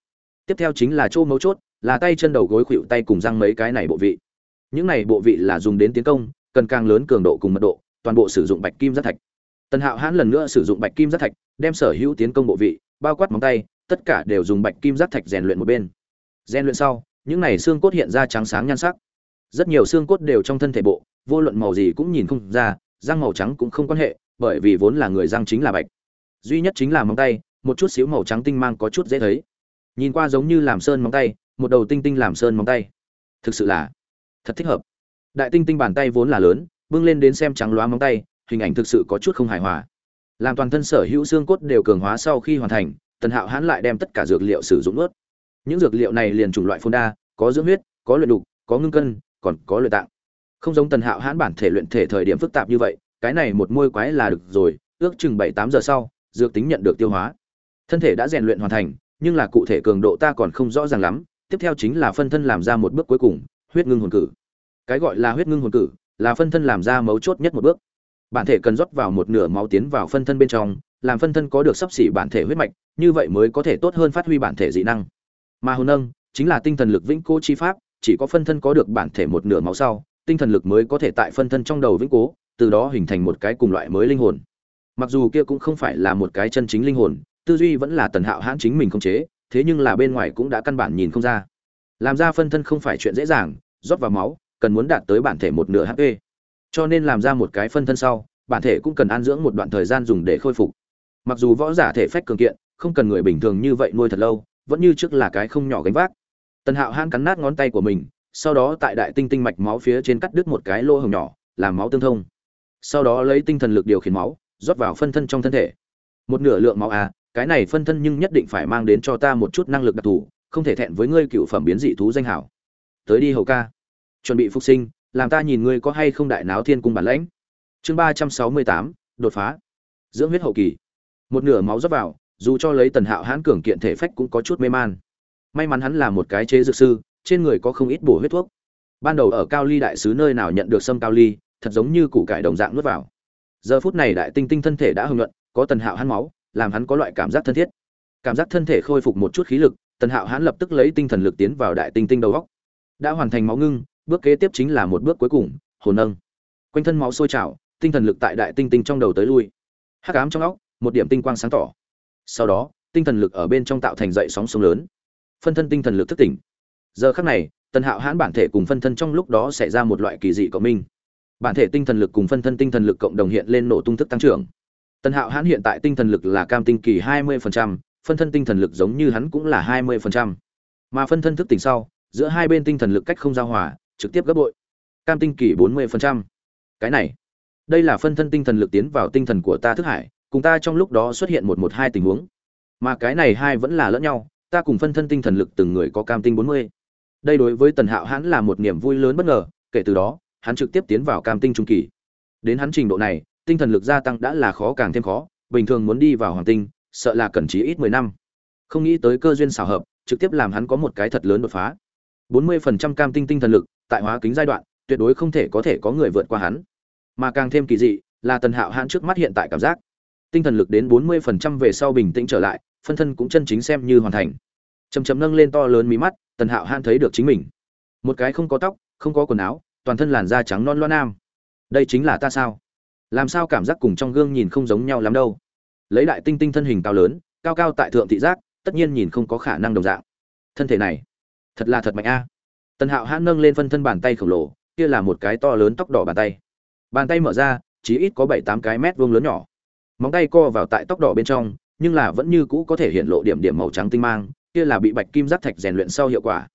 [SPEAKER 1] Tiếp theo chính là chỗ mấu chốt, là tay chân đầu gối khuỵu tay cùng răng mấy cái này bộ vị. Những này bộ vị là dùng đến tiến công, cần càng lớn cường độ cùng mật độ, toàn bộ sử dụng bạch kim giác thạch. Tần hạo hãn lần nữa sử dụng bạch kim giác thạch, đem sở hữu tiến công bộ vị, bao quát móng tay, tất cả đều dùng bạch kim giác thạch rèn luyện một bên. Rèn luyện sau, những này xương cốt hiện ra trắng sáng nhan sắc. Rất nhiều xương cốt đều trong thân thể bộ, vô luận màu gì cũng nhìn không ra răng màu trắng cũng không quan hệ, bởi vì vốn là người răng chính là bạch. Duy nhất chính là móng tay, một chút xíu màu trắng tinh mang có chút dễ thấy. Nhìn qua giống như làm sơn móng tay, một đầu tinh tinh làm sơn móng tay. Thực sự là thật thích hợp. Đại tinh tinh bàn tay vốn là lớn, bưng lên đến xem trắng loá móng tay, hình ảnh thực sự có chút không hài hòa. Làm toàn thân sở hữu xương cốt đều cường hóa sau khi hoàn thành, tần hạo hãn lại đem tất cả dược liệu sử dụng ướt. Những dược liệu này liền chủng loại phun đa, có dưỡng huyết, có luyện đục, có ngưng cân, còn có luyện tạng không giống tần hạo hãn bản thể luyện thể thời điểm phức tạp như vậy, cái này một môi quái là được rồi, ước chừng bảy tám giờ sau, dược tính nhận được tiêu hóa. Thân thể đã rèn luyện hoàn thành, nhưng là cụ thể cường độ ta còn không rõ ràng lắm, tiếp theo chính là phân thân làm ra một bước cuối cùng, huyết ngưng hồn cử. Cái gọi là huyết ngưng hồn cử, là phân thân làm ra mấu chốt nhất một bước. Bản thể cần rót vào một nửa máu tiến vào phân thân bên trong, làm phân thân có được sắp xỉ bản thể huyết mạch, như vậy mới có thể tốt hơn phát huy bản thể dị năng. Mà hồn nâng, chính là tinh thần lực vĩnh cô chi pháp, chỉ có phân thân có được bản thể một nửa máu sau tinh thần lực mới có thể tại phân thân trong đầu vĩnh cố, từ đó hình thành một cái cùng loại mới linh hồn. Mặc dù kia cũng không phải là một cái chân chính linh hồn, tư duy vẫn là tần hạo hãn chính mình không chế, thế nhưng là bên ngoài cũng đã căn bản nhìn không ra. Làm ra phân thân không phải chuyện dễ dàng, rót vào máu, cần muốn đạt tới bản thể một nửa hp cho nên làm ra một cái phân thân sau, bản thể cũng cần an dưỡng một đoạn thời gian dùng để khôi phục. Mặc dù võ giả thể phách cường kiện, không cần người bình thường như vậy nuôi thật lâu, vẫn như trước là cái không nhỏ gánh vác. Tần hạo hãn cắn nát ngón tay của mình sau đó tại đại tinh tinh mạch máu phía trên cắt đứt một cái lỗ hồng nhỏ, làm máu tương thông. Sau đó lấy tinh thần lực điều khiển máu, rót vào phân thân trong thân thể. Một nửa lượng máu à cái này phân thân nhưng nhất định phải mang đến cho ta một chút năng lực đặc thù, không thể thẹn với ngươi cựu phẩm biến dị thú danh hảo. Tới đi hầu ca. Chuẩn bị phục sinh, làm ta nhìn ngươi có hay không đại náo thiên cung bản lãnh. Chương ba trăm sáu mươi tám, đột phá. Dưỡng huyết hậu kỳ. Một nửa máu rót vào, dù cho lấy tần hạo hãn cường kiện thể phách cũng có chút mê man. May mắn hắn là một cái chế dược sư trên người có không ít bổ huyết thuốc. Ban đầu ở cao ly đại sứ nơi nào nhận được sâm cao ly, thật giống như củ cải đồng dạng nuốt vào. Giờ phút này đại tinh tinh thân thể đã hưng luận có tần hạo hắn máu, làm hắn có loại cảm giác thân thiết. Cảm giác thân thể khôi phục một chút khí lực, tần hạo hắn lập tức lấy tinh thần lực tiến vào đại tinh tinh đầu góc đã hoàn thành máu ngưng, bước kế tiếp chính là một bước cuối cùng, hồn nâng. Quanh thân máu sôi trào, tinh thần lực tại đại tinh tinh trong đầu tới lui. Hắc ám trong óc, một điểm tinh quang sáng tỏ. Sau đó, tinh thần lực ở bên trong tạo thành dậy sóng sông lớn. Phân thân tinh thần lực thức tỉnh giờ khắc này tần hạo hãn bản thể cùng phân thân trong lúc đó xảy ra một loại kỳ dị cộng minh bản thể tinh thần lực cùng phân thân tinh thần lực cộng đồng hiện lên nổ tung thức tăng trưởng tần hạo hãn hiện tại tinh thần lực là cam tinh kỳ 20%, phân thân tinh thần lực giống như hắn cũng là 20%. mà phân thân thức tỉnh sau giữa hai bên tinh thần lực cách không giao hòa trực tiếp gấp bội cam tinh kỳ 40%. cái này đây là phân thân tinh thần lực tiến vào tinh thần của ta thức hải cùng ta trong lúc đó xuất hiện một một hai tình huống mà cái này hai vẫn là lẫn nhau ta cùng phân thân tinh thần lực từng người có cam tinh 40 đây đối với tần hạo hãn là một niềm vui lớn bất ngờ, kể từ đó, hắn trực tiếp tiến vào cam tinh trung kỳ. Đến hắn trình độ này, tinh thần lực gia tăng đã là khó càng thêm khó, bình thường muốn đi vào hoàng tinh, sợ là cần chí ít mười năm. Không nghĩ tới cơ duyên xảo hợp, trực tiếp làm hắn có một cái thật lớn đột phá. Bốn mươi phần trăm cam tinh tinh thần lực, tại hóa kính giai đoạn, tuyệt đối không thể có thể có người vượt qua hắn. Mà càng thêm kỳ dị, là tần hạo hãn trước mắt hiện tại cảm giác. Tinh thần lực đến bốn mươi phần trăm về sau bình tĩnh trở lại, phân thân cũng chân chính xem như hoàn thành. Chầm chầm nâng lên to lớn mí mắt tần hạo han thấy được chính mình. Một cái không có tóc, không có quần áo, toàn thân làn da trắng non loa nam. Đây chính là ta sao? Làm sao cảm giác cùng trong gương nhìn không giống nhau lắm đâu? Lấy đại tinh tinh thân hình cao lớn, cao cao tại thượng thị giác, tất nhiên nhìn không có khả năng đồng dạng. Thân thể này, thật là thật mạnh a. Tần hạo hãn nâng lên phân thân bàn tay khổng lồ, kia là một cái to lớn tóc đỏ bàn tay. Bàn tay mở ra, chỉ ít có bảy tám cái mét vuông lớn nhỏ. Móng tay co vào tại tóc đỏ bên trong, nhưng là vẫn như cũ có thể hiện lộ điểm điểm màu trắng tinh mang kia là bị bạch kim giáp thạch rèn luyện sau hiệu quả.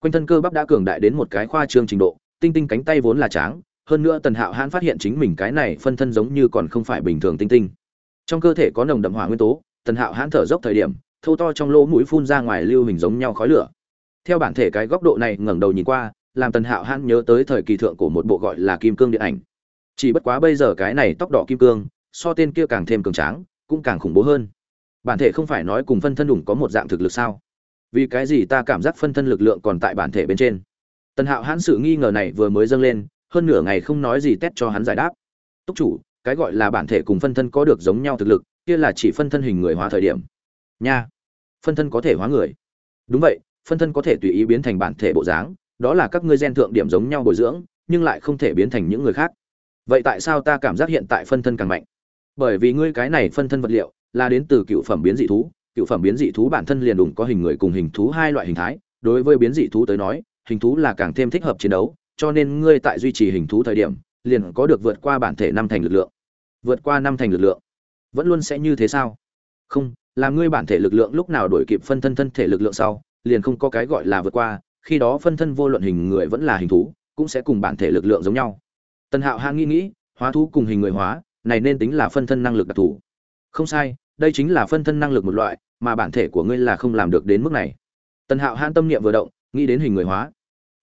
[SPEAKER 1] Quanh thân cơ bắp đã cường đại đến một cái khoa trương trình độ, tinh tinh cánh tay vốn là tráng, hơn nữa tần hạo hãn phát hiện chính mình cái này phân thân giống như còn không phải bình thường tinh tinh. Trong cơ thể có nồng đậm hỏa nguyên tố, tần hạo hãn thở dốc thời điểm, thâu to trong lỗ mũi phun ra ngoài lưu hình giống nhau khói lửa. Theo bản thể cái góc độ này ngẩng đầu nhìn qua, làm tần hạo hãn nhớ tới thời kỳ thượng của một bộ gọi là kim cương điện ảnh. Chỉ bất quá bây giờ cái này tóc đỏ kim cương, so tên kia càng thêm cường tráng, cũng càng khủng bố hơn bản thể không phải nói cùng phân thân đủng có một dạng thực lực sao? Vì cái gì ta cảm giác phân thân lực lượng còn tại bản thể bên trên? Tần hạo hãn sự nghi ngờ này vừa mới dâng lên, hơn nửa ngày không nói gì tét cho hắn giải đáp. Túc chủ, cái gọi là bản thể cùng phân thân có được giống nhau thực lực, kia là chỉ phân thân hình người hóa thời điểm. Nha, phân thân có thể hóa người. Đúng vậy, phân thân có thể tùy ý biến thành bản thể bộ dáng, đó là các ngươi gen thượng điểm giống nhau bồi dưỡng, nhưng lại không thể biến thành những người khác. Vậy tại sao ta cảm giác hiện tại phân thân càng mạnh? Bởi vì ngươi cái này phân thân vật liệu là đến từ cựu phẩm biến dị thú. Cựu phẩm biến dị thú bản thân liền đủng có hình người cùng hình thú hai loại hình thái. Đối với biến dị thú tới nói, hình thú là càng thêm thích hợp chiến đấu, cho nên ngươi tại duy trì hình thú thời điểm, liền có được vượt qua bản thể năm thành lực lượng. Vượt qua năm thành lực lượng. Vẫn luôn sẽ như thế sao? Không, là ngươi bản thể lực lượng lúc nào đổi kịp phân thân thân thể lực lượng sau, liền không có cái gọi là vượt qua. Khi đó phân thân vô luận hình người vẫn là hình thú, cũng sẽ cùng bản thể lực lượng giống nhau. Tần hạo hạ nghĩ nghĩ, hóa thú cùng hình người hóa, này nên tính là phân thân năng lực đặc thù. Không sai đây chính là phân thân năng lực một loại, mà bản thể của ngươi là không làm được đến mức này. Tần hạo hãn tâm niệm vừa động, nghĩ đến hình người hóa.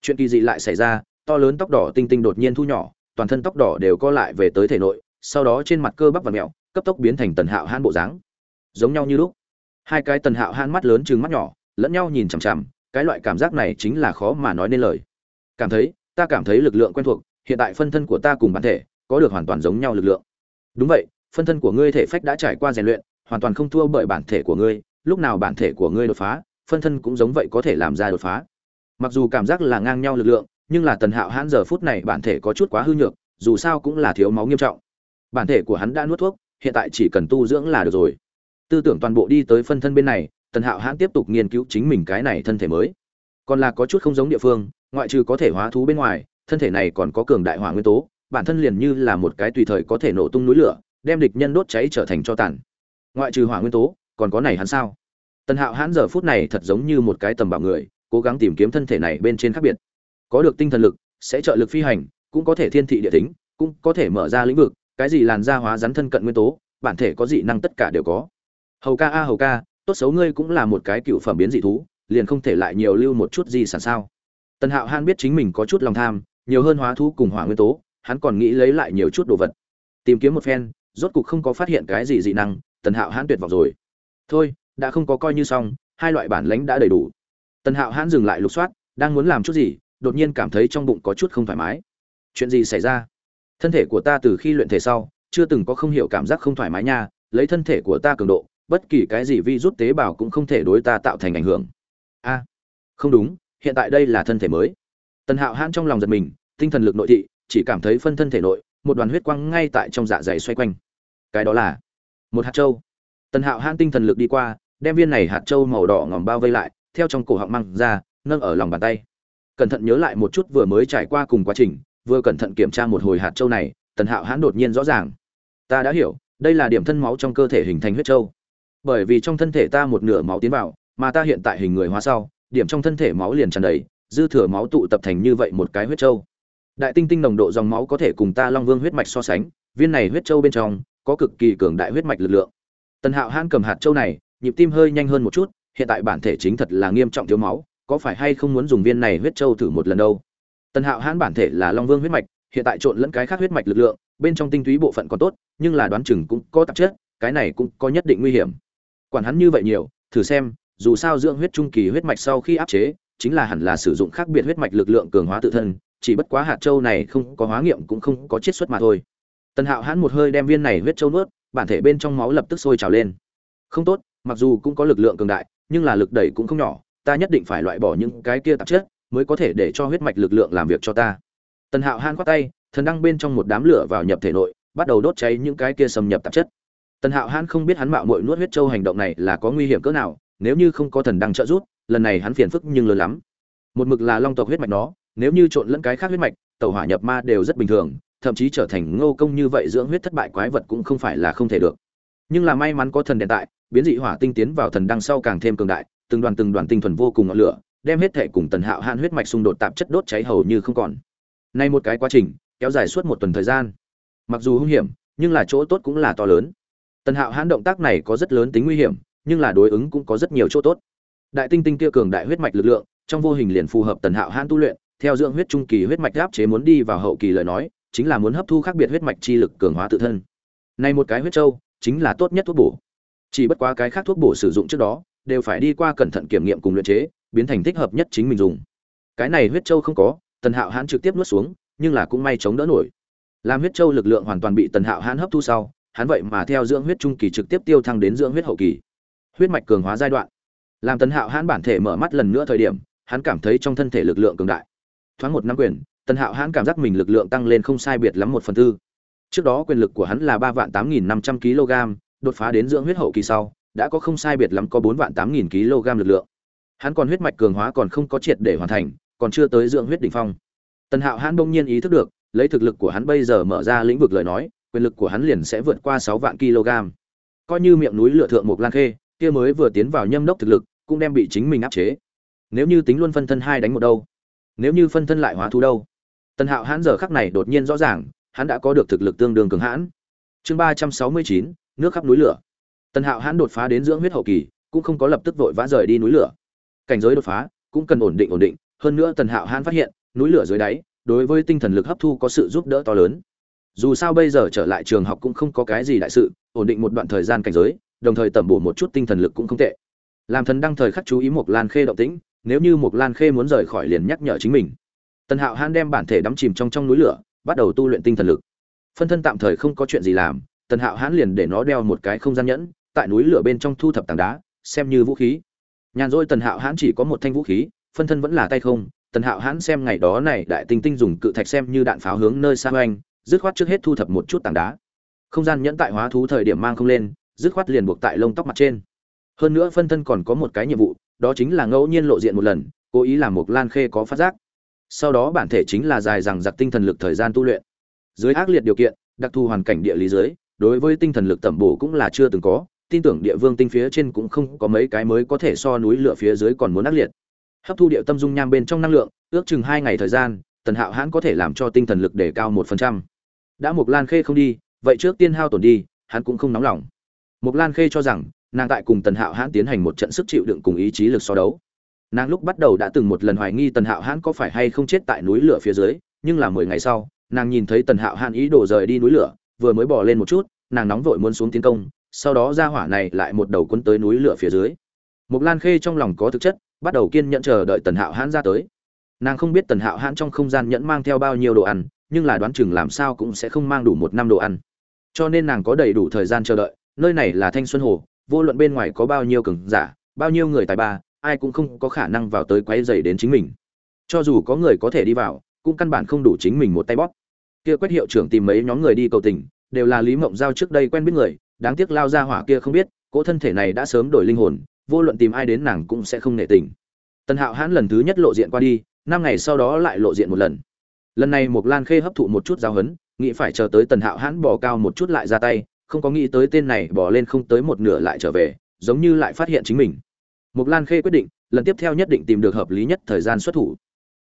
[SPEAKER 1] Chuyện kỳ dị lại xảy ra, to lớn tóc đỏ tinh tinh đột nhiên thu nhỏ, toàn thân tóc đỏ đều co lại về tới thể nội, sau đó trên mặt cơ bắp và mẹo, cấp tốc biến thành tần hạo hãn bộ dáng. Giống nhau như lúc. Hai cái tần hạo hãn mắt lớn chừng mắt nhỏ, lẫn nhau nhìn chằm chằm, cái loại cảm giác này chính là khó mà nói nên lời. Cảm thấy, ta cảm thấy lực lượng quen thuộc, hiện tại phân thân của ta cùng bản thể, có được hoàn toàn giống nhau lực lượng. Đúng vậy, phân thân của ngươi thể phách đã trải qua rèn luyện hoàn toàn không thua bởi bản thể của ngươi, lúc nào bản thể của ngươi đột phá, phân thân cũng giống vậy có thể làm ra đột phá. Mặc dù cảm giác là ngang nhau lực lượng, nhưng là tần hạo hãn giờ phút này bản thể có chút quá hư nhược, dù sao cũng là thiếu máu nghiêm trọng. Bản thể của hắn đã nuốt thuốc, hiện tại chỉ cần tu dưỡng là được rồi. Tư tưởng toàn bộ đi tới phân thân bên này, tần hạo hãn tiếp tục nghiên cứu chính mình cái này thân thể mới. Còn là có chút không giống địa phương, ngoại trừ có thể hóa thú bên ngoài, thân thể này còn có cường đại hỏa nguyên tố, bản thân liền như là một cái tùy thời có thể nổ tung núi lửa, đem địch nhân đốt cháy trở thành cho tàn ngoại trừ hỏa nguyên tố, còn có này hắn sao? Tần hạo hãn giờ phút này thật giống như một cái tầm bảo người, cố gắng tìm kiếm thân thể này bên trên khác biệt. Có được tinh thần lực, sẽ trợ lực phi hành, cũng có thể thiên thị địa tính, cũng có thể mở ra lĩnh vực, cái gì làn da hóa rắn thân cận nguyên tố, bản thể có dị năng tất cả đều có. Hầu ca a, hầu ca, tốt xấu ngươi cũng là một cái cựu phẩm biến dị thú, liền không thể lại nhiều lưu một chút gì sản sao? Tần hạo han biết chính mình có chút lòng tham, nhiều hơn hóa thú cùng hỏa nguyên tố, hắn còn nghĩ lấy lại nhiều chút đồ vật. Tìm kiếm một phen, rốt cục không có phát hiện cái gì dị năng tần hạo hãn tuyệt vọng rồi. Thôi, đã không có coi như xong, hai loại bản lãnh đã đầy đủ. Tần hạo hãn dừng lại lục soát, đang muốn làm chút gì, đột nhiên cảm thấy trong bụng có chút không thoải mái. Chuyện gì xảy ra? Thân thể của ta từ khi luyện thể sau, chưa từng có không hiểu cảm giác không thoải mái nha, lấy thân thể của ta cường độ, bất kỳ cái gì vi rút tế bào cũng không thể đối ta tạo thành ảnh hưởng. A, không đúng, hiện tại đây là thân thể mới. Tần hạo hãn trong lòng giật mình, tinh thần lực nội thị, chỉ cảm thấy phân thân thể nội, một đoàn huyết quang ngay tại trong dạ dày xoay quanh. Cái đó là một hạt châu, tần hạo hãn tinh thần lực đi qua đem viên này hạt châu màu đỏ ngòm bao vây lại theo trong cổ họng măng ra nâng ở lòng bàn tay cẩn thận nhớ lại một chút vừa mới trải qua cùng quá trình vừa cẩn thận kiểm tra một hồi hạt châu này tần hạo hãn đột nhiên rõ ràng ta đã hiểu đây là điểm thân máu trong cơ thể hình thành huyết châu. bởi vì trong thân thể ta một nửa máu tiến vào mà ta hiện tại hình người hóa sau điểm trong thân thể máu liền tràn đầy dư thừa máu tụ tập thành như vậy một cái huyết châu. đại tinh tinh nồng độ dòng máu có thể cùng ta long vương huyết mạch so sánh viên này huyết châu bên trong có cực kỳ cường đại huyết mạch lực lượng. Tần hạo hãn cầm hạt châu này, nhịp tim hơi nhanh hơn một chút, hiện tại bản thể chính thật là nghiêm trọng thiếu máu, có phải hay không muốn dùng viên này huyết châu thử một lần đâu? Tần hạo hãn bản thể là long vương huyết mạch, hiện tại trộn lẫn cái khác huyết mạch lực lượng, bên trong tinh túy bộ phận còn tốt, nhưng là đoán chừng cũng có tạp chất, cái này cũng có nhất định nguy hiểm. Quản hắn như vậy nhiều, thử xem, dù sao dưỡng huyết trung kỳ huyết mạch sau khi áp chế, chính là hẳn là sử dụng khác biệt huyết mạch lực lượng cường hóa tự thân, chỉ bất quá hạt châu này không có hóa nghiệm cũng không có chiết xuất mà thôi tần hạo hãn một hơi đem viên này huyết châu nuốt, bản thể bên trong máu lập tức sôi trào lên. Không tốt, mặc dù cũng có lực lượng cường đại, nhưng là lực đẩy cũng không nhỏ, ta nhất định phải loại bỏ những cái kia tạp chất, mới có thể để cho huyết mạch lực lượng làm việc cho ta. Tần hạo hãn quát tay, thần đăng bên trong một đám lửa vào nhập thể nội, bắt đầu đốt cháy những cái kia xâm nhập tạp chất. Tần hạo hãn không biết hắn mạo mội nuốt huyết châu hành động này là có nguy hiểm cỡ nào, nếu như không có thần đăng trợ giúp, lần này hắn phiền phức nhưng lớn lắm. Một mực là long tộc huyết mạch nó, nếu như trộn lẫn cái khác huyết mạch tàu hỏa nhập ma đều rất bình thường thậm chí trở thành ngô công như vậy dưỡng huyết thất bại quái vật cũng không phải là không thể được. Nhưng là may mắn có thần đèn tại, biến dị hỏa tinh tiến vào thần đăng sau càng thêm cường đại, từng đoàn từng đoàn tinh thuần vô cùng ngọn lửa, đem hết thể cùng tần hạo hạn huyết mạch xung đột tạp chất đốt cháy hầu như không còn. Nay một cái quá trình, kéo dài suốt một tuần thời gian. Mặc dù hung hiểm, nhưng là chỗ tốt cũng là to lớn. Tần hạo hãn động tác này có rất lớn tính nguy hiểm, nhưng là đối ứng cũng có rất nhiều chỗ tốt. Đại tinh tinh kia cường đại huyết mạch lực lượng, trong vô hình liền phù hợp tần hạo hãn tu luyện, theo dưỡng huyết trung kỳ huyết mạch áp chế muốn đi vào hậu kỳ lời nói chính là muốn hấp thu khác biệt huyết mạch chi lực cường hóa tự thân. Nay một cái huyết châu chính là tốt nhất thuốc bổ. Chỉ bất quá cái khác thuốc bổ sử dụng trước đó, đều phải đi qua cẩn thận kiểm nghiệm cùng luyện chế, biến thành thích hợp nhất chính mình dùng. Cái này huyết châu không có, tần hạo hãn trực tiếp nuốt xuống, nhưng là cũng may chống đỡ nổi. Làm huyết châu lực lượng hoàn toàn bị tần hạo hãn hấp thu sau, hắn vậy mà theo dưỡng huyết trung kỳ trực tiếp tiêu thăng đến dưỡng huyết hậu kỳ. Huyết mạch cường hóa giai đoạn. Làm tần hạo hãn bản thể mở mắt lần nữa thời điểm, hắn cảm thấy trong thân thể lực lượng cường đại. Thoáng một năm quyền tần hạo hãn cảm giác mình lực lượng tăng lên không sai biệt lắm một phần tư. Trước đó quyền lực của hắn là ba vạn tám nghìn năm trăm kg, đột phá đến dưỡng huyết hậu kỳ sau, đã có không sai biệt lắm có bốn vạn tám nghìn kg lực lượng. Hắn còn huyết mạch cường hóa còn không có triệt để hoàn thành, còn chưa tới dưỡng huyết đỉnh phong. Tần hạo hãn bỗng nhiên ý thức được, lấy thực lực của hắn bây giờ mở ra lĩnh vực lời nói, quyền lực của hắn liền sẽ vượt qua sáu vạn kg. Coi như miệng núi lửa thượng một lan khê, kia mới vừa tiến vào nhâm đốc thực lực, cũng đem bị chính mình áp chế. Nếu như tính luôn phân thân hai đánh một đâu, nếu như phân thân lại hóa thú đâu tần hạo hãn giờ khắc này đột nhiên rõ ràng, hắn đã có được thực lực tương đương cường hãn. Chương ba trăm sáu mươi chín, nước khắp núi lửa. Tần hạo hãn đột phá đến dưỡng huyết hậu kỳ, cũng không có lập tức vội vã rời đi núi lửa. Cảnh giới đột phá cũng cần ổn định ổn định, hơn nữa tần hạo hãn phát hiện, núi lửa dưới đáy, đối với tinh thần lực hấp thu có sự giúp đỡ to lớn. Dù sao bây giờ trở lại trường học cũng không có cái gì đại sự, ổn định một đoạn thời gian cảnh giới, đồng thời tẩm bổ một chút tinh thần lực cũng không tệ. Làm thần đăng thời khắc chú ý một lan khê động tĩnh, nếu như một lan khê muốn rời khỏi liền nhắc nhở chính mình tần hạo hãn đem bản thể đắm chìm trong trong núi lửa, bắt đầu tu luyện tinh thần lực. Phân thân tạm thời không có chuyện gì làm, tần hạo hãn liền để nó đeo một cái không gian nhẫn, tại núi lửa bên trong thu thập tảng đá, xem như vũ khí. Nhàn rỗi tần hạo hãn chỉ có một thanh vũ khí, phân thân vẫn là tay không, tần hạo hãn xem ngày đó này đại tinh tinh dùng cự thạch xem như đạn pháo hướng nơi xa oanh dứt khoát trước hết thu thập một chút tảng đá. Không gian nhẫn tại hóa thú thời điểm mang không lên, dứt khoát liền buộc tại lông tóc mặt trên. Hơn nữa phân thân còn có một cái nhiệm vụ, đó chính là ngẫu nhiên lộ diện một lần, cố ý làm một lan khê có phát giác sau đó bản thể chính là dài rằng giặc tinh thần lực thời gian tu luyện. Dưới ác liệt điều kiện, đặc thù hoàn cảnh địa lý dưới, đối với tinh thần lực tẩm bổ cũng là chưa từng có, tin tưởng địa vương tinh phía trên cũng không có mấy cái mới có thể so núi lửa phía dưới còn muốn ác liệt. Hấp thu địa tâm dung nham bên trong năng lượng, ước chừng hai ngày thời gian, tần hạo hãn có thể làm cho tinh thần lực để cao một phần trăm. Đã mục lan khê không đi, vậy trước tiên hao tổn đi, hắn cũng không nóng lòng. Mục lan khê cho rằng, nàng tại cùng tần hạo hãn tiến hành một trận sức chịu đựng cùng ý chí lực so đấu nàng lúc bắt đầu đã từng một lần hoài nghi tần hạo hãn có phải hay không chết tại núi lửa phía dưới, nhưng là mười ngày sau, nàng nhìn thấy tần hạo hãn ý đồ rời đi núi lửa, vừa mới bỏ lên một chút, nàng nóng vội muốn xuống tiến công, sau đó ra hỏa này lại một đầu quấn tới núi lửa phía dưới. Mục lan khê trong lòng có thực chất, bắt đầu kiên nhẫn chờ đợi tần hạo hãn ra tới. Nàng không biết tần hạo hãn trong không gian nhẫn mang theo bao nhiêu đồ ăn, nhưng là đoán chừng làm sao cũng sẽ không mang đủ một năm đồ ăn. Cho nên nàng có đầy đủ thời gian chờ đợi, nơi này là thanh xuân hồ, vô luận bên ngoài có bao nhiêu cường giả, bao nhiêu người tài ba ai cũng không có khả năng vào tới quấy rầy đến chính mình. Cho dù có người có thể đi vào, cũng căn bản không đủ chính mình một tay bóp. Kia quét hiệu trưởng tìm mấy nhóm người đi cầu tình, đều là lý mộng giao trước đây quen biết người, đáng tiếc lao ra hỏa kia không biết, cỗ thân thể này đã sớm đổi linh hồn, vô luận tìm ai đến nàng cũng sẽ không nể tình. Tần hạo hãn lần thứ nhất lộ diện qua đi, năm ngày sau đó lại lộ diện một lần. Lần này Mộc lan khê hấp thụ một chút giáo hấn nghĩ phải chờ tới tần hạo hãn bò cao một chút lại ra tay, không có nghĩ tới tên này bò lên không tới một nửa lại trở về, giống như lại phát hiện chính mình. Mục lan khê quyết định, lần tiếp theo nhất định tìm được hợp lý nhất thời gian xuất thủ.